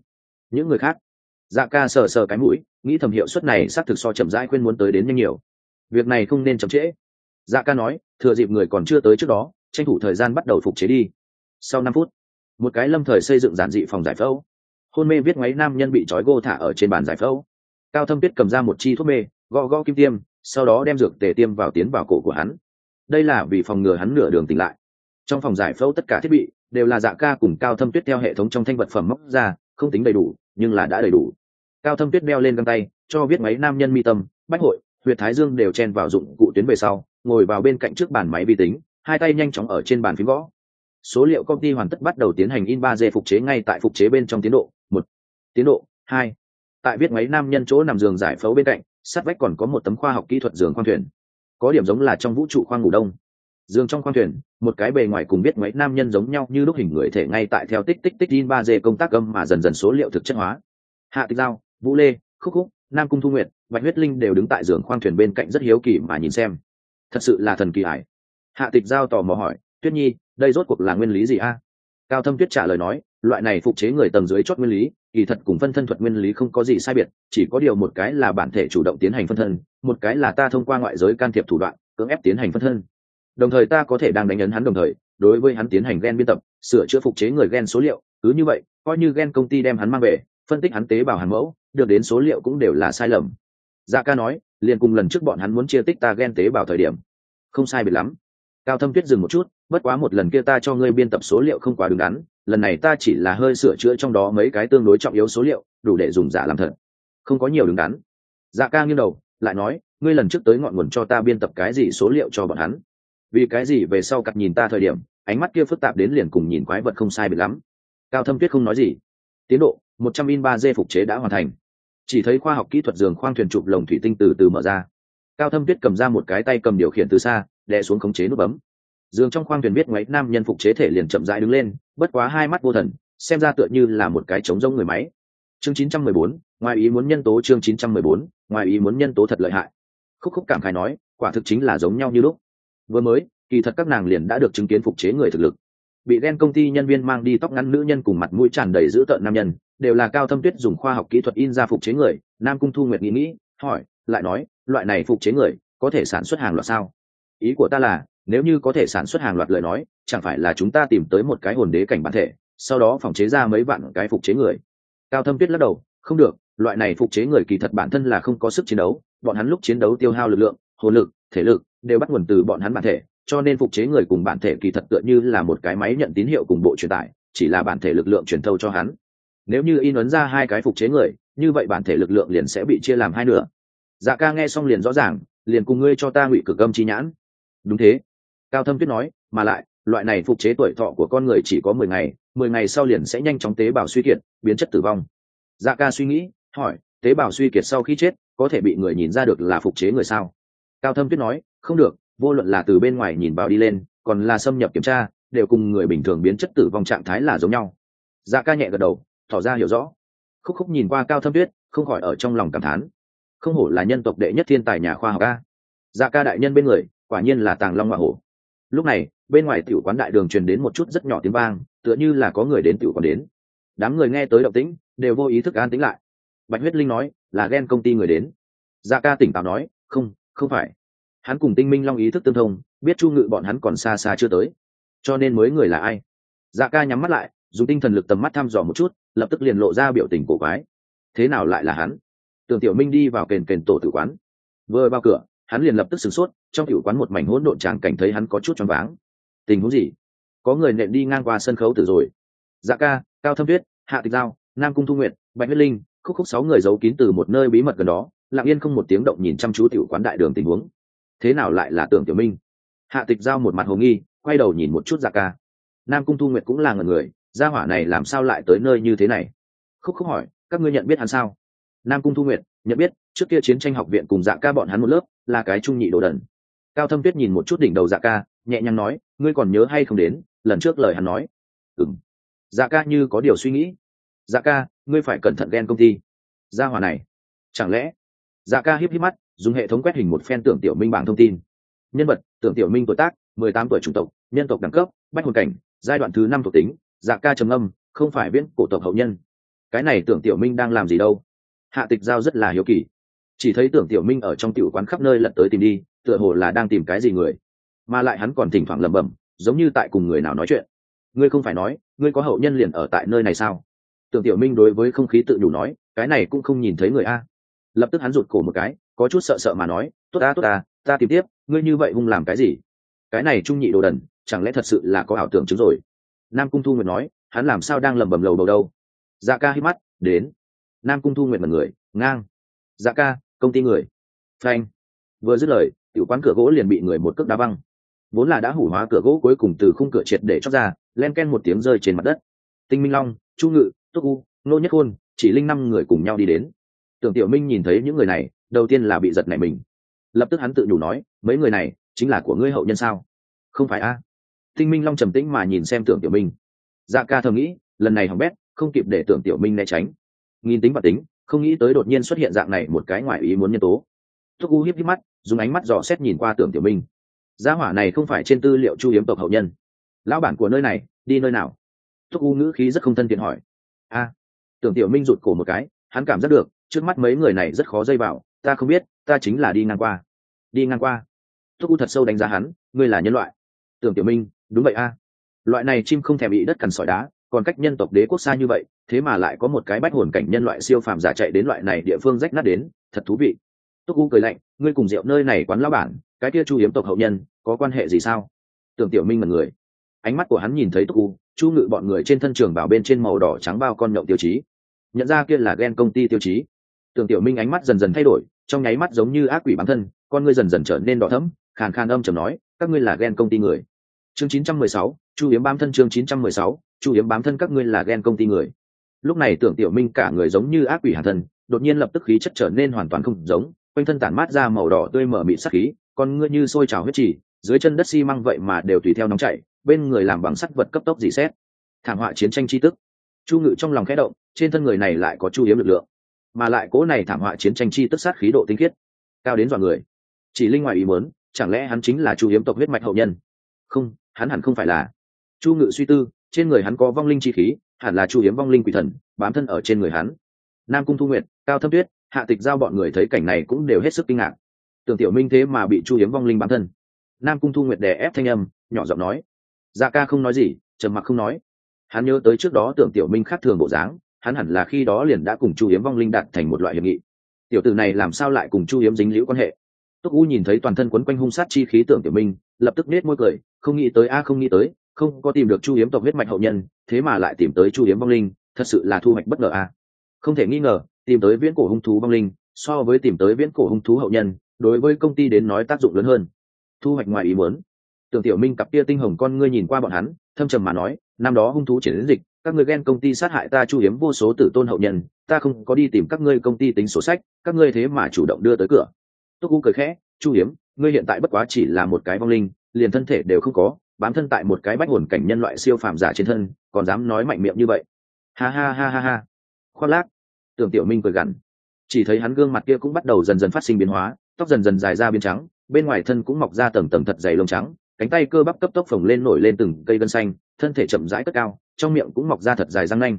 Những người khác? Dạ ca sờ sờ cái mũi, nghĩ thầm hiệu suất này xác thực so chậm rãi khuyên muốn tới đến nhanh nhiều. Việc này không nên chậm trễ. Dạ ca nói, thừa dịp người còn chưa tới trước đó, tranh thủ thời gian bắt đầu phục chế đi. Sau năm phút, một cái lâm thời xây dựng giản dị phòng giải phẫu hôn mê viết ngoáy nam nhân bị trói gô thả ở trên bàn giải phẫu. Cao thâm tuyết cầm ra một chi thuốc mê, gõ gõ kim tiêm, sau đó đem dược tề tiêm vào tiến vào cổ của hắn. Đây là vì phòng ngừa hắn nửa đường tỉnh lại. Trong phòng giải phẫu tất cả thiết bị đều là dạ ca cùng cao thâm tuyết theo hệ thống trong thanh vật phẩm móc ra, không tính đầy đủ, nhưng là đã đầy đủ. Cao thâm tuyết đeo lên găng tay, cho viết máy nam nhân mi tâm, bách hội, huyệt thái dương đều chen vào dụng cụ tuyến về sau, ngồi vào bên cạnh trước bàn máy vi tính, hai tay nhanh chóng ở trên bàn phím gõ. Số liệu công ty hoàn tất bắt đầu tiến hành in ba d phục chế ngay tại phục chế bên trong tiến độ tiến độ, hai. Tại viết máy nam nhân chỗ nằm giường giải phẫu bên cạnh, sát vách còn có một tấm khoa học kỹ thuật giường khoang thuyền. Có điểm giống là trong vũ trụ khoang ngủ đông. Giường trong khoang thuyền, một cái bề ngoài cùng biết mấy nam nhân giống nhau như lúc hình người thể ngay tại theo tích tích tích in ba d công tác âm mà dần dần số liệu thực chất hóa. Hạ tịch giao, vũ lê, khúc khúc, nam cung thu nguyệt, bạch huyết linh đều đứng tại giường khoang thuyền bên cạnh rất hiếu kỳ mà nhìn xem. Thật sự là thần kỳ ải. Hạ tịch giao tò mò hỏi, tuyết nhi, đây rốt cuộc là nguyên lý gì a? Cao thâm tuyết trả lời nói, loại này phục chế người tầng dưới chót nguyên lý kỳ thật cùng phân thân thuật nguyên lý không có gì sai biệt, chỉ có điều một cái là bản thể chủ động tiến hành phân thân, một cái là ta thông qua ngoại giới can thiệp thủ đoạn, cưỡng ép tiến hành phân thân. Đồng thời ta có thể đang đánh ấn hắn đồng thời, đối với hắn tiến hành gen biên tập, sửa chữa phục chế người gen số liệu, cứ như vậy, coi như gen công ty đem hắn mang về, phân tích hắn tế bào hàn mẫu, được đến số liệu cũng đều là sai lầm. Dạ ca nói, liền cùng lần trước bọn hắn muốn chia tích ta gen tế bào thời điểm. Không sai biệt lắm. Cao thâm tuyết dừng một chút, bất quá một lần kia ta cho ngươi biên tập số liệu không quá đứng đắn lần này ta chỉ là hơi sửa chữa trong đó mấy cái tương đối trọng yếu số liệu, đủ để dùng giả làm thật. Không có nhiều đứng đắn. Dạ ca nghiêng đầu, lại nói, ngươi lần trước tới ngọn nguồn cho ta biên tập cái gì số liệu cho bọn hắn. Vì cái gì về sau cặp nhìn ta thời điểm, ánh mắt kia phức tạp đến liền cùng nhìn quái vật không sai biệt lắm. Cao thâm tuyết không nói gì. Tiến độ, một trăm in ba d phục chế đã hoàn thành. Chỉ thấy khoa học kỹ thuật giường khoang thuyền chụp lồng thủy tinh từ từ mở ra. Cao thâm tuyết cầm ra một cái tay cầm điều khiển từ xa, đè xuống khống chế nút bấm dường trong khoang thuyền biết ngoáy nam nhân phục chế thể liền chậm rãi đứng lên bất quá hai mắt vô thần xem ra tựa như là một cái trống rông người máy. Chương 914, ngoài ý muốn nhân tố chương 914, ngoài ý muốn nhân tố thật lợi hại. Khúc khúc cảm khai nói quả thực chính là giống nhau như lúc. Vừa mới kỳ thật các nàng liền đã được chứng kiến phục chế người thực lực. Bị ghen công ty nhân viên mang đi tóc ngắn nữ nhân cùng mặt mũi tràn đầy dữ tợn nam nhân đều là cao thâm tuyết dùng khoa học kỹ thuật in ra phục chế người nam cung thu nguyệt nghĩ nghĩ hỏi lại nói loại này phục chế người có thể sản xuất hàng loạt sao? Ý của ta là nếu như có thể sản xuất hàng loạt lời nói, chẳng phải là chúng ta tìm tới một cái hồn đế cảnh bản thể, sau đó phòng chế ra mấy vạn cái phục chế người. Cao thâm tuyết lắc đầu, không được, loại này phục chế người kỳ thật bản thân là không có sức chiến đấu, bọn hắn lúc chiến đấu tiêu hao lực lượng, hồn lực, thể lực đều bắt nguồn từ bọn hắn bản thể, cho nên phục chế người cùng bản thể kỳ thật tựa như là một cái máy nhận tín hiệu cùng bộ truyền tải, chỉ là bản thể lực lượng truyền thâu cho hắn. Nếu như in ấn ra hai cái phục chế người, như vậy bản thể lực lượng liền sẽ bị chia làm hai nửa. Dạ ca nghe xong liền rõ ràng, liền cùng ngươi cho ta ngụy cực âm chi nhãn. Đúng thế cao thâm tuyết nói, mà lại, loại này phục chế tuổi thọ của con người chỉ có mười ngày mười ngày sau liền sẽ nhanh chóng tế bào suy kiệt, biến chất tử vong. Dạ ca suy nghĩ, hỏi, tế bào suy kiệt sau khi chết, có thể bị người nhìn ra được là phục chế người sao? Cao thâm tuyết nói, không được, vô luận là từ bên ngoài nhìn vào đi lên, còn là xâm nhập kiểm tra, đều cùng người bình thường biến chất tử vong trạng thái là giống nhau. Dạ ca nhẹ gật đầu, tỏ ra hiểu rõ. Khúc khúc nhìn qua cao thâm tuyết, không khỏi ở trong lòng cảm thán. Không hổ là nhân tộc đệ nhất thiên tài nhà khoa học ca dạ ca đại nhân bên người, quả nhiên là tàng long hoa hổ lúc này, bên ngoài tiểu quán đại đường truyền đến một chút rất nhỏ tiếng vang, tựa như là có người đến tiểu quán đến. Đám người nghe tới động tĩnh, đều vô ý thức an tĩnh lại. Bạch huyết linh nói, là ghen công ty người đến. Dạ ca tỉnh táo nói, không không phải. Hắn cùng tinh minh long ý thức tương thông, biết chu ngự bọn hắn còn xa xa chưa tới. Cho nên mới người là ai? Dạ ca nhắm mắt lại, dùng tinh thần lực tầm mắt thăm dò một chút, lập tức liền lộ ra biểu tình cổ quái. Thế nào lại là hắn? Tưởng tiểu minh đi vào kền kền tổ tử quán. Vừa vào cửa, hắn liền lập tức sửng sốt trong cựu quán một mảnh hỗn độn tràng cảnh thấy hắn có chút choáng váng. Tình huống gì? Có người nện đi ngang qua sân khấu tử rồi. Dạ ca, cao thâm tuyết, hạ tịch giao, nam cung thu nguyện bạch huyết linh, khúc khúc sáu người giấu kín từ một nơi bí mật gần đó, lặng yên không một tiếng động nhìn chăm chú tiểu quán đại đường tình huống. Thế nào lại là tưởng tiểu minh? Hạ tịch giao một mặt hồ nghi, quay đầu nhìn một chút dạ ca. Nam cung thu nguyệt cũng là người người, gia hỏa này làm sao lại tới nơi như thế này? Khúc khúc hỏi, các ngươi nhận biết hắn sao? Nam cung thu nguyệt, nhận biết, trước kia chiến tranh học viện cùng dạ ca bọn hắn một lớp, là cái trung nhị đồ đần cao thâm tuyết nhìn một chút đỉnh đầu dạ ca, nhẹ nhàng nói, ngươi còn nhớ hay không đến, lần trước lời hắn nói? Ừng dạ ca như có điều suy nghĩ. Dạ ca, ngươi phải cẩn thận ghen công ty. Gia hòa này, chẳng lẽ? Dạ ca hiếp hiếp mắt, dùng hệ thống quét hình một phen tưởng tiểu minh bảng thông tin. Nhân vật, tưởng tiểu minh tuổi tác, mười tám tuổi chủng tộc, nhân tộc đẳng cấp, bách hồn cảnh, giai đoạn thứ năm thuộc tính. Dạ ca trầm âm không phải viễn cổ tộc hậu nhân. Cái này tưởng tiểu minh đang làm gì đâu? Hạ tịch giao rất là hiếu kỳ. Chỉ thấy tưởng tiểu minh ở trong tiểu quán khắp nơi lật tới tìm đi tựa hồ là đang tìm cái gì người. Mà lại hắn còn thỉnh thoảng lẩm bẩm, giống như tại cùng người nào nói chuyện. Ngươi không phải nói, ngươi có hậu nhân liền ở tại nơi này sao? Tưởng tiểu minh đối với không khí tự nhủ nói, cái này cũng không nhìn thấy người a. Lập tức hắn rụt cổ một cái, có chút sợ sợ mà nói, tốt ta tốt ta ta tìm tiếp, ngươi như vậy hung làm cái gì? Cái này trung nhị đồ đần, chẳng lẽ thật sự là có ảo tưởng chứng rồi? Nam cung thu nguyệt nói, hắn làm sao đang lẩm bẩm lầu bầu đâu? Dạ ca hít mắt, đến. Nam cung thu nguyệt mật người ngang. Dạ ca, công ty người. Phanh. Vừa dứt lời tiểu quán cửa gỗ liền bị người một cước đá văng. Vốn là đã hủ hóa cửa gỗ cuối cùng từ khung cửa triệt để chóc ra, len ken một tiếng rơi trên mặt đất. Tinh minh long, chu ngự, túc u, nô nhất khôn, chỉ linh năm người cùng nhau đi đến. Tưởng tiểu minh nhìn thấy những người này, đầu tiên là bị giật nảy mình. Lập tức hắn tự nhủ nói, mấy người này chính là của ngươi hậu nhân sao? Không phải a. Tinh minh long trầm tĩnh mà nhìn xem tưởng tiểu minh. Dạ ca thầm nghĩ, lần này hỏng bét, không kịp để tưởng tiểu minh né tránh. Nghìn tính và tính, không nghĩ tới đột nhiên xuất hiện dạng này một cái ngoài ý muốn nhân tố thúc u hiếp hiếp mắt, dùng ánh mắt dò xét nhìn qua tưởng tiểu minh. Gia hỏa này không phải trên tư liệu chu hiếm tộc hậu nhân. Lão bản của nơi này, đi nơi nào? Thúc u ngữ khí rất không thân thiện hỏi. A, tưởng tiểu minh rụt cổ một cái, hắn cảm giác được, trước mắt mấy người này rất khó dây vào, ta không biết, ta chính là đi ngang qua. Đi ngang qua. Thúc u thật sâu đánh giá hắn, ngươi là nhân loại. Tưởng tiểu minh, đúng vậy a. Loại này chim không thèm bị đất cằn sỏi đá, còn cách nhân tộc đế quốc xa như vậy, thế mà lại có một cái bách hồn cảnh nhân loại siêu phàm giả chạy đến loại này địa phương rách nát đến, thật thú vị túc u cười lạnh ngươi cùng rượu nơi này quán lao bản cái kia chu hiếm tộc hậu nhân có quan hệ gì sao? Tưởng tiểu minh mật người ánh mắt của hắn nhìn thấy túc u chu ngự bọn người trên thân trường bảo bên trên màu đỏ trắng bao con nhộng tiêu chí. Nhận ra kia là ghen công ty tiêu chí. Tưởng tiểu minh ánh mắt dần dần thay đổi trong nháy mắt giống như ác quỷ bản thân con ngươi dần dần trở nên đỏ thẫm khàn khàn âm chầm nói các ngươi là ghen công ty người. Chương 916, chu hiếm bám thân chương 916, chu hiếm bám thân các ngươi là ghen công ty người. Lúc này tưởng tiểu minh cả người giống như ác quỷ hàn thân đột nhiên lập tức khí chất trở nên hoàn toàn không giống quanh thân tản mát ra màu đỏ tươi mở mịt sắc khí, con ngươi như sôi trào huyết trì, dưới chân đất xi măng vậy mà đều tùy theo nóng chảy, bên người làm bằng sắt vật cấp tốc dì xét. Thảm họa chiến tranh chi tức. Chu ngự trong lòng khẽ động, trên thân người này lại có chu hiếm lực lượng, mà lại cố này thảm họa chiến tranh chi tức sát khí độ tinh khiết, cao đến dọa người. Chỉ linh ngoài ý muốn, chẳng lẽ hắn chính là chu hiếm tộc huyết mạch hậu nhân? Không, hắn hẳn không phải là. Chu ngự suy tư, trên người hắn có vong linh chi khí, hẳn là chu hiếm vong linh quỷ thần, bám thân ở trên người hắn. Nam cung thu nguyệt, cao thâm tuyết hạ tịch giao bọn người thấy cảnh này cũng đều hết sức kinh ngạc. Tưởng tiểu minh thế mà bị chu hiếm vong linh bản thân. Nam cung thu nguyệt đè ép thanh âm, nhỏ giọng nói dạ ca không nói gì, trầm mặc không nói. Hắn nhớ tới trước đó tưởng tiểu minh khác thường bộ dáng, hắn hẳn là khi đó liền đã cùng chu hiếm vong linh đạt thành một loại hiệp nghị. Tiểu tử này làm sao lại cùng chu hiếm dính liễu quan hệ? Túc u nhìn thấy toàn thân quấn quanh hung sát chi khí tưởng tiểu minh, lập tức nết môi cười, không nghĩ tới a, không nghĩ tới, không có tìm được chu hiếm tộc huyết mạch hậu nhân, thế mà lại tìm tới chu hiếm vong linh, thật sự là thu hoạch bất ngờ a. Không thể nghi ngờ tìm tới viễn cổ hung thú vong linh, so với tìm tới viễn cổ hung thú hậu nhân, đối với công ty đến nói tác dụng lớn hơn. Thu hoạch ngoài ý muốn. Tưởng tiểu minh cặp tia tinh hồng con ngươi nhìn qua bọn hắn, thâm trầm mà nói, năm đó hung thú triển đến dịch, các ngươi ghen công ty sát hại ta chu hiếm vô số tử tôn hậu nhân, ta không có đi tìm các ngươi công ty tính sổ sách, các ngươi thế mà chủ động đưa tới cửa. Túc u cười khẽ, chu hiếm, ngươi hiện tại bất quá chỉ là một cái vong linh, liền thân thể đều không có, bám thân tại một cái bách hồn cảnh nhân loại siêu phàm giả trên thân, còn dám nói mạnh miệng như vậy. Ha ha ha ha ha. Khoác lác tưởng tiểu minh cười gằn. Chỉ thấy hắn gương mặt kia cũng bắt đầu dần dần phát sinh biến hóa, tóc dần dần dài ra biến trắng, bên ngoài thân cũng mọc ra tầng tầng thật dày lông trắng, cánh tay cơ bắp cấp tốc phồng lên nổi lên từng cây gân xanh, thân thể chậm rãi cất cao, trong miệng cũng mọc ra thật dài răng nanh.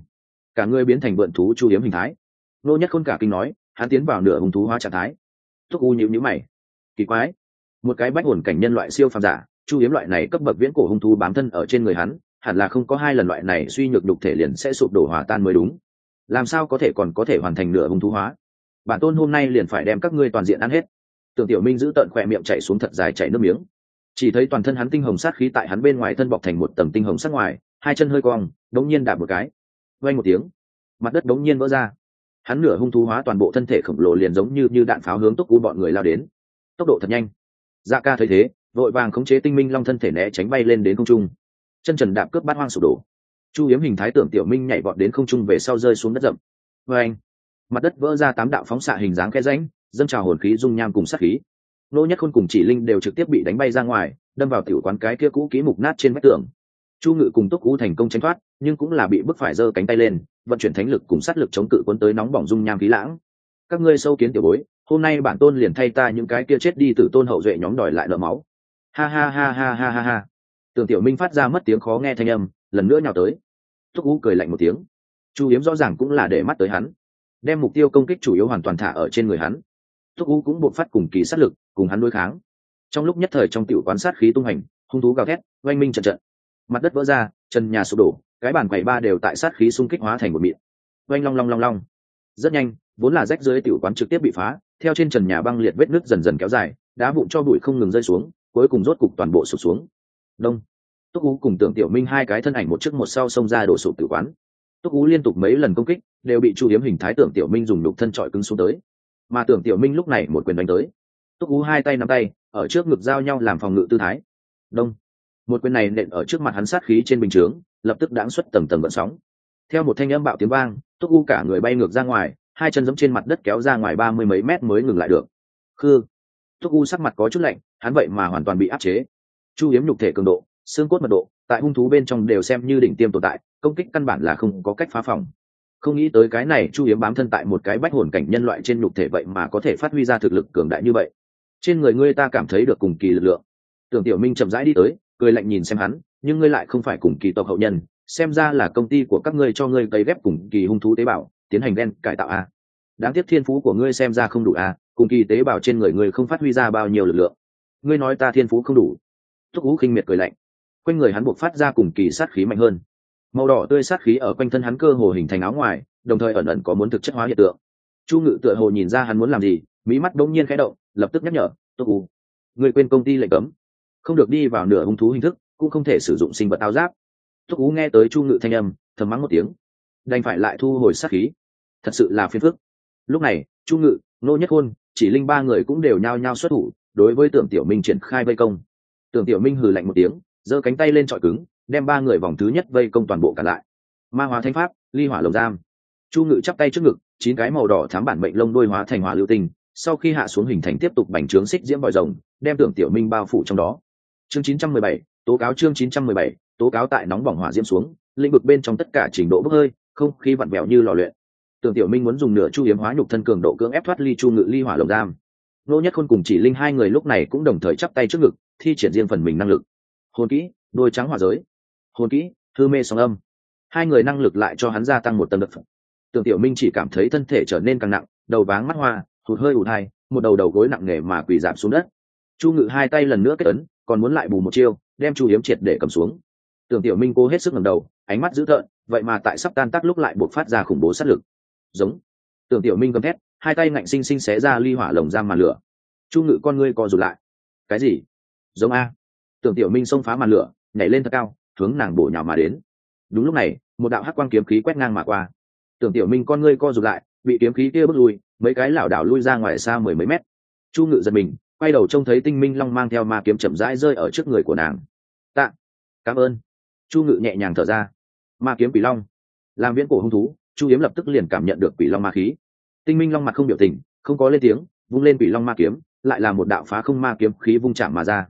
Cả người biến thành vượn thú chu hiếm hình thái. Nô nhất khôn cả kinh nói, hắn tiến vào nửa hùng thú hóa trạng thái. Thúc u nhịu nhữ mày. Kỳ quái. Một cái bách hồn cảnh nhân loại siêu phàm giả, chu hiếm loại này cấp bậc viễn cổ hung thú bám thân ở trên người hắn, hẳn là không có hai lần loại này suy nhược đục thể liền sẽ sụp đổ hòa tan mới đúng làm sao có thể còn có thể hoàn thành nửa hung thú hóa? Bản tôn hôm nay liền phải đem các ngươi toàn diện ăn hết. Tưởng tiểu minh giữ tợn khỏe miệng chạy xuống thật dài chảy nước miếng. Chỉ thấy toàn thân hắn tinh hồng sát khí tại hắn bên ngoài thân bọc thành một tầng tinh hồng sát ngoài, hai chân hơi cong, đống nhiên đạp một cái. Vay một tiếng, mặt đất đống nhiên vỡ ra. Hắn nửa hung thú hóa toàn bộ thân thể khổng lồ liền giống như như đạn pháo hướng tốc u bọn người lao đến. Tốc độ thật nhanh. Dạ ca thấy thế, vội vàng khống chế tinh minh long thân thể né tránh bay lên đến không trung. Chân trần đạp cướp bát hoang sụp đổ chu hiếm hình thái tưởng tiểu minh nhảy vọt đến không trung về sau rơi xuống đất rậm. Vê anh, mặt đất vỡ ra tám đạo phóng xạ hình dáng khe rãnh, dâng trào hồn khí dung nham cùng sát khí. Nô nhất khôn cùng chỉ linh đều trực tiếp bị đánh bay ra ngoài, đâm vào tiểu quán cái kia cũ kỹ mục nát trên vách tường. Chu ngự cùng túc cú thành công tránh thoát, nhưng cũng là bị bức phải giơ cánh tay lên, vận chuyển thánh lực cùng sát lực chống cự cuốn tới nóng bỏng dung nham khí lãng. Các ngươi sâu kiến tiểu bối, hôm nay bản tôn liền thay ta những cái kia chết đi từ tôn hậu duệ nhóm đòi lại nợ máu. Ha ha ha ha ha ha ha. Tưởng tiểu minh phát ra mất tiếng khó nghe thanh âm lần nữa nhào tới. Thúc u cười lạnh một tiếng. Chu hiếm rõ ràng cũng là để mắt tới hắn. Đem mục tiêu công kích chủ yếu hoàn toàn thả ở trên người hắn. Thúc u cũng buộc phát cùng kỳ sát lực, cùng hắn đối kháng. Trong lúc nhất thời trong tiểu quán sát khí tung hành, hung thú gào thét, oanh minh trận trận. Mặt đất vỡ ra, chân nhà sụp đổ, cái bàn quầy ba đều tại sát khí xung kích hóa thành một miệng. Oanh long long long long. Rất nhanh, vốn là rách dưới tiểu quán trực tiếp bị phá, theo trên trần nhà băng liệt vết nứt dần dần kéo dài, đá vụn cho bụi không ngừng rơi xuống, cuối cùng rốt cục toàn bộ sụp xuống. Đông túc ú cùng tưởng tiểu minh hai cái thân ảnh một trước một sau xông ra đổ sụp tử quán. Túc ú liên tục mấy lần công kích, đều bị chu hiếm hình thái tưởng tiểu minh dùng đục thân trọi cứng xuống tới. Mà tưởng tiểu minh lúc này một quyền đánh tới. Túc ú hai tay nắm tay, ở trước ngực giao nhau làm phòng ngự tư thái. Đông. Một quyền này nện ở trước mặt hắn sát khí trên bình chướng, lập tức đãng xuất tầng tầng vận sóng. Theo một thanh âm bạo tiếng vang, túc u cả người bay ngược ra ngoài, hai chân giẫm trên mặt đất kéo ra ngoài ba mươi mấy mét mới ngừng lại được. Khư. Túc u sắc mặt có chút lạnh, hắn vậy mà hoàn toàn bị áp chế. Chu hiếm nhục thể cường độ xương cốt mật độ, tại hung thú bên trong đều xem như đỉnh tiêm tồn tại, công kích căn bản là không có cách phá phòng. Không nghĩ tới cái này chu hiếm bám thân tại một cái bách hồn cảnh nhân loại trên nhục thể vậy mà có thể phát huy ra thực lực cường đại như vậy. Trên người ngươi ta cảm thấy được cùng kỳ lực lượng. Tưởng tiểu minh chậm rãi đi tới, cười lạnh nhìn xem hắn, nhưng ngươi lại không phải cùng kỳ tộc hậu nhân, xem ra là công ty của các ngươi cho ngươi cấy ghép cùng kỳ hung thú tế bào, tiến hành đen cải tạo a. Đáng tiếc thiên phú của ngươi xem ra không đủ a, cùng kỳ tế bào trên người ngươi không phát huy ra bao nhiêu lực lượng. Ngươi nói ta thiên phú không đủ. Thúc ú khinh miệt cười lạnh quanh người hắn buộc phát ra cùng kỳ sát khí mạnh hơn. Màu đỏ tươi sát khí ở quanh thân hắn cơ hồ hình thành áo ngoài, đồng thời ẩn ẩn có muốn thực chất hóa hiện tượng. Chu ngự tựa hồ nhìn ra hắn muốn làm gì mỹ mắt đ ỗ n g nhiên khẽ động, lập tức nhắc nhở túc u người quên công ty lệnh cấm. Không được đi vào nửa hung thú hình thức, cũng không thể sử dụng sinh vật áo giáp. Túc u nghe tới chu ngự thanh âm, thầm mắng một tiếng. Đành phải lại thu hồi sát khí. Thật sự là phiền phức. Lúc này, chu ngự, nô nhất khôn, chỉ linh ba người cũng đều nhao nhao xuất thủ, đối với tưởng tiểu minh triển khai vây công. Tưởng tiểu minh hừ lạnh một tiếng giơ cánh tay lên trọi cứng đem ba người vòng thứ nhất vây công toàn bộ cả lại. Ma hóa thanh pháp ly hỏa lồng giam. Chu ngự chắp tay trước ngực chín cái màu đỏ thám bản mệnh lông đôi hóa thành hỏa lưu tinh sau khi hạ xuống hình thành tiếp tục bành trướng xích diễm vòi rồng đem tưởng tiểu minh bao phủ trong đó. Chương 917, tố cáo chương 917, tố cáo tại nóng bỏng hỏa diễm xuống lĩnh vực bên trong tất cả trình độ bốc hơi không khí vặn vẹo như lò luyện. Tưởng tiểu minh muốn dùng nửa chu hiếm hóa nhục thân cường độ cưỡng ép thoát ly chu ngự ly hỏa lồng giam. Nô nhất khôn cùng chỉ linh hai người lúc này cũng đồng thời chắp tay trước ngực thi triển riêng phần mình năng lực hồn kỹ, đôi trắng hỏa giới. Hồn kỹ thư mê sóng âm. Hai người năng lực lại cho hắn gia tăng một tầng lực tưởng tiểu minh chỉ cảm thấy thân thể trở nên càng nặng, đầu váng mắt hoa, hụt hơi hụt hai, một đầu đầu gối nặng nề mà quỳ giảm xuống đất. Chu ngự hai tay lần nữa kết ấn, còn muốn lại bù một chiêu, đem chu hiếm triệt để cầm xuống. Tưởng tiểu minh cố hết sức ngầm đầu, ánh mắt dữ tợn, vậy mà tại sắp tan tác lúc lại buộc phát ra khủng bố sát lực. Giống. Tưởng tiểu minh gầm thét, hai tay ngạnh xinh xinh xé ra ly hỏa lồng giam màn lửa. Chu ngự con ngươi co rụt lại. Cái gì? Giống a tưởng tiểu minh xông phá màn lửa, nhảy lên thật cao, hướng nàng bổ nhào mà đến. Đúng lúc này, một đạo hắc quang kiếm khí quét ngang mà qua. Tưởng tiểu minh con ngươi co rụt lại, bị kiếm khí kia bước lui, mấy cái lảo đảo lui ra ngoài xa mười mấy mét. Chu ngự giật mình, quay đầu trông thấy tinh minh long mang theo ma kiếm chậm rãi rơi ở trước người của nàng. Tạ, cảm ơn. Chu ngự nhẹ nhàng thở ra. Ma kiếm quỷ long. Làm viễn cổ hung thú, chu Yếm lập tức liền cảm nhận được quỷ long ma khí. Tinh minh long mặt không biểu tình, không có lên tiếng, vung lên quỷ long ma kiếm, lại là một đạo phá không ma kiếm khí vung chạm mà ra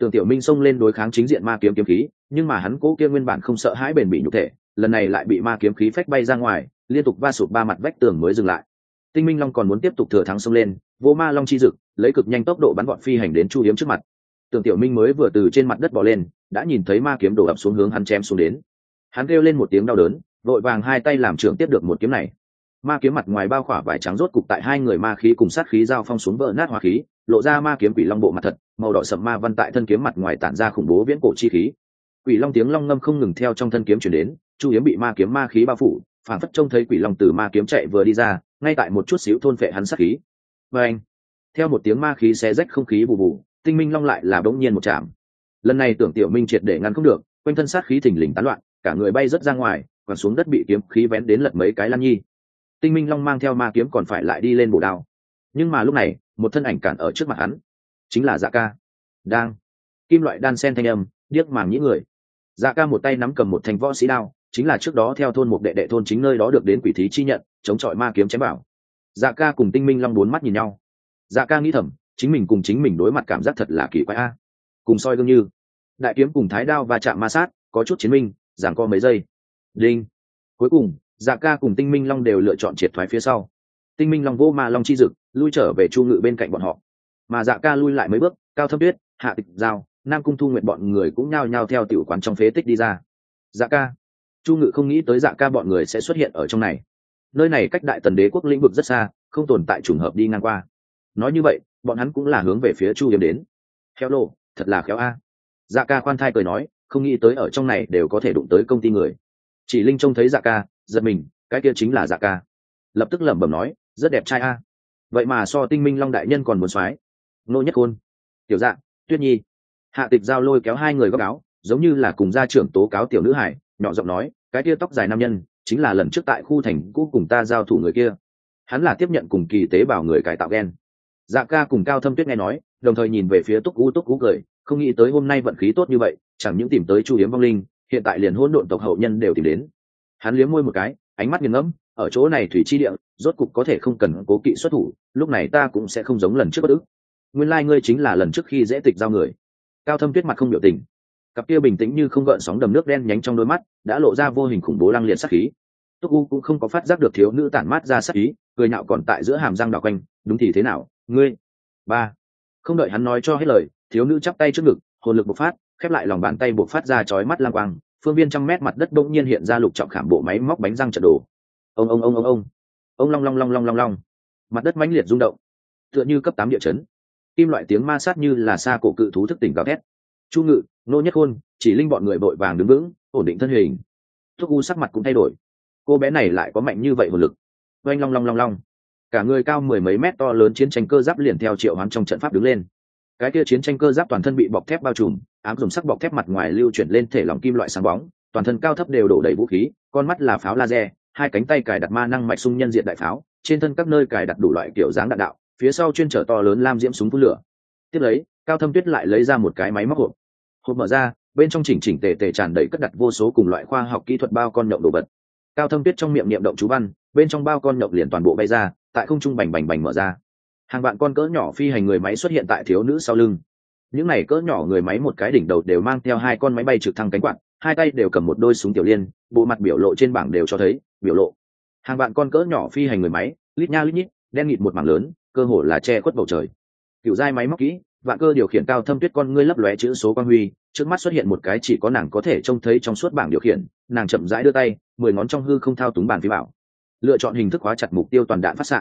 tưởng tiểu minh xông lên đối kháng chính diện ma kiếm kiếm khí, nhưng mà hắn cố kia nguyên bản không sợ hãi bền bị nhục thể, lần này lại bị ma kiếm khí phách bay ra ngoài, liên tục va sụp ba mặt vách tường mới dừng lại. Tinh minh long còn muốn tiếp tục thừa thắng xông lên, vô ma long chi dực lấy cực nhanh tốc độ bắn gọn phi hành đến chu hiếm trước mặt. Tưởng tiểu minh mới vừa từ trên mặt đất bỏ lên, đã nhìn thấy ma kiếm đổ ập xuống hướng hắn chém xuống đến. Hắn kêu lên một tiếng đau đớn, vội vàng hai tay làm trưởng tiếp được một kiếm này. Ma kiếm mặt ngoài bao khỏa vải trắng rốt cục tại hai người ma khí cùng sát khí giao phong xuống vỡ nát hoa khí lộ ra ma kiếm quỷ long bộ mặt thật, màu đỏ sậm ma văn tại thân kiếm mặt ngoài tản ra khủng bố viễn cổ chi khí. Quỷ long tiếng long ngâm không ngừng theo trong thân kiếm chuyển đến, chu hiếm bị ma kiếm ma khí bao phủ, phản phất trông thấy quỷ long từ ma kiếm chạy vừa đi ra, ngay tại một chút xíu thôn phệ hắn sát khí. Và anh theo một tiếng ma khí xé rách không khí bù bù, tinh minh long lại là bỗng nhiên một chạm. Lần này tưởng tiểu minh triệt để ngăn không được, quanh thân sát khí thình lình tán loạn, cả người bay rớt ra ngoài còn xuống đất bị kiếm khí vén đến lật mấy cái lan nhi. Tinh minh long mang theo ma kiếm còn phải lại đi lên bổ đao. Nhưng mà lúc này một thân ảnh cản ở trước mặt hắn. Chính là dạ ca. Đang. Kim loại đan sen thanh âm, điếc màng những người. Dạ ca một tay nắm cầm một thanh võ sĩ đao, chính là trước đó theo thôn một đệ đệ thôn chính nơi đó được đến quỷ thí chi nhận, chống chọi ma kiếm chém bảo dạ ca cùng tinh minh long bốn mắt nhìn nhau. Dạ ca nghĩ thầm, chính mình cùng chính mình đối mặt cảm giác thật là kỳ quái a. Cùng soi gương như, đại kiếm cùng thái đao và chạm ma sát, có chút chiến minh, giảng co mấy giây. Đinh. Cuối cùng dạ ca cùng tinh minh long đều lựa chọn triệt thoái phía sau. Tinh minh long vô ma long chi dực lui trở về chu ngự bên cạnh bọn họ. Mà dạ ca lui lại mấy bước, cao thâm tuyết, hạ tịch giao, nam cung thu nguyện bọn người cũng nhao nhao theo tiểu quán trong phế tích đi ra. Dạ ca, chu ngự không nghĩ tới dạ ca bọn người sẽ xuất hiện ở trong này. Nơi này cách đại tần đế quốc lĩnh vực rất xa, không tồn tại trùng hợp đi ngang qua. Nói như vậy, bọn hắn cũng là hướng về phía chu hiếm đến. Khéo lộ thật là khéo a. Dạ ca khoan thai cười nói, không nghĩ tới ở trong này đều có thể đụng tới công ty người. Chỉ linh trông thấy dạ ca, giật mình, cái kia chính là dạ ca. Lập tức lẩm bẩm nói, rất đẹp trai a vậy mà so tinh minh long đại nhân còn muốn soái nô nhất khôn, tiểu dạng tuyết nhi. Hạ tịch giao lôi kéo hai người góc áo, giống như là cùng gia trưởng tố cáo tiểu nữ hải, nhỏ giọng nói, cái kia tóc dài nam nhân, chính là lần trước tại khu thành cũ cùng ta giao thủ người kia. Hắn là tiếp nhận cùng kỳ tế bào người cải tạo gen. Dạ ca cùng cao thâm tuyết nghe nói, đồng thời nhìn về phía túc u túc u cười, không nghĩ tới hôm nay vận khí tốt như vậy, chẳng những tìm tới chu hiếm vong linh, hiện tại liền hỗn độn tộc hậu nhân đều tìm đến. Hắn liếm môi một cái, ánh mắt nghiền ngẫm ở chỗ này thủy chi địa rốt cục có thể không cần cố kỵ xuất thủ lúc này ta cũng sẽ không giống lần trước bất ức. Nguyên lai、like、ngươi chính là lần trước khi dễ tịch giao người. Cao thâm tuyết mặt không biểu tình. Cặp kia bình tĩnh như không gợn sóng đầm nước đen nhánh trong đôi mắt đã lộ ra vô hình khủng bố lăng liệt sắc khí. Túc u cũng không có phát giác được thiếu nữ tản mát ra sắc khí, cười nhạo còn tại giữa hàm răng đào quanh đúng thì thế nào ngươi? Ba. Không đợi hắn nói cho hết lời thiếu nữ chắp tay trước ngực hồn lực bộc phát khép lại lòng bàn tay bộc phát ra chói mắt lang quang phương viên trăm mét mặt đất bỗng nhiên hiện ra lục trọng khảm bộ máy móc bánh răng trận đồ ông ông ông ông ông. Ông long long long long long long. Mặt đất mãnh liệt rung động, tựa như cấp tám địa chấn. Kim loại tiếng ma sát như là xa cổ cự thú thức tỉnh gào thét. Chu ngự, nô nhất khôn, chỉ linh bọn người vội vàng đứng vững, ổn định thân hình. Thuốc u sắc mặt cũng thay đổi. Cô bé này lại có mạnh như vậy hồn lực. Oanh long long long long. Cả người cao mười mấy mét to lớn chiến tranh cơ giáp liền theo triệu hoán trong trận pháp đứng lên. Cái kia chiến tranh cơ giáp toàn thân bị bọc thép bao trùm, ám dùng sắc bọc thép mặt ngoài lưu chuyển lên thể lòng kim loại sáng bóng, toàn thân cao thấp đều đổ đầy vũ khí, con mắt là pháo laser hai cánh tay cài đặt ma năng mạch sung nhân diện đại pháo, trên thân các nơi cài đặt đủ loại kiểu dáng đạn đạo, phía sau chuyên trở to lớn lam diễm súng phun lửa. Tiếp lấy, cao thâm tuyết lại lấy ra một cái máy móc hộp. Hộp mở ra, bên trong chỉnh chỉnh tề tề tràn đầy cất đặt vô số cùng loại khoa học kỹ thuật bao con nhậu đồ vật. Cao thâm tuyết trong miệng niệm động chú văn, bên trong bao con nhậu liền toàn bộ bay ra, tại không trung bành bành bành mở ra. Hàng vạn con cỡ nhỏ phi hành người máy xuất hiện tại thiếu nữ sau lưng. Những này cỡ nhỏ người máy một cái đỉnh đầu đều mang theo hai con máy bay trực thăng cánh quạt hai tay đều cầm một đôi súng tiểu liên, bộ mặt biểu lộ trên bảng đều cho thấy, biểu lộ. Hàng vạn con cỡ nhỏ phi hành người máy, lít nha lít nhít, đen nghịt một mảng lớn, cơ hồ là che khuất bầu trời. Cựu giai máy móc kỹ, vạn cơ điều khiển cao thâm tuyết con ngươi lấp lóe chữ số quang huy, trước mắt xuất hiện một cái chỉ có nàng có thể trông thấy trong suốt bảng điều khiển, nàng chậm rãi đưa tay, mười ngón trong hư không thao túng bàn phi bảo. Lựa chọn hình thức hóa chặt mục tiêu toàn đạn phát s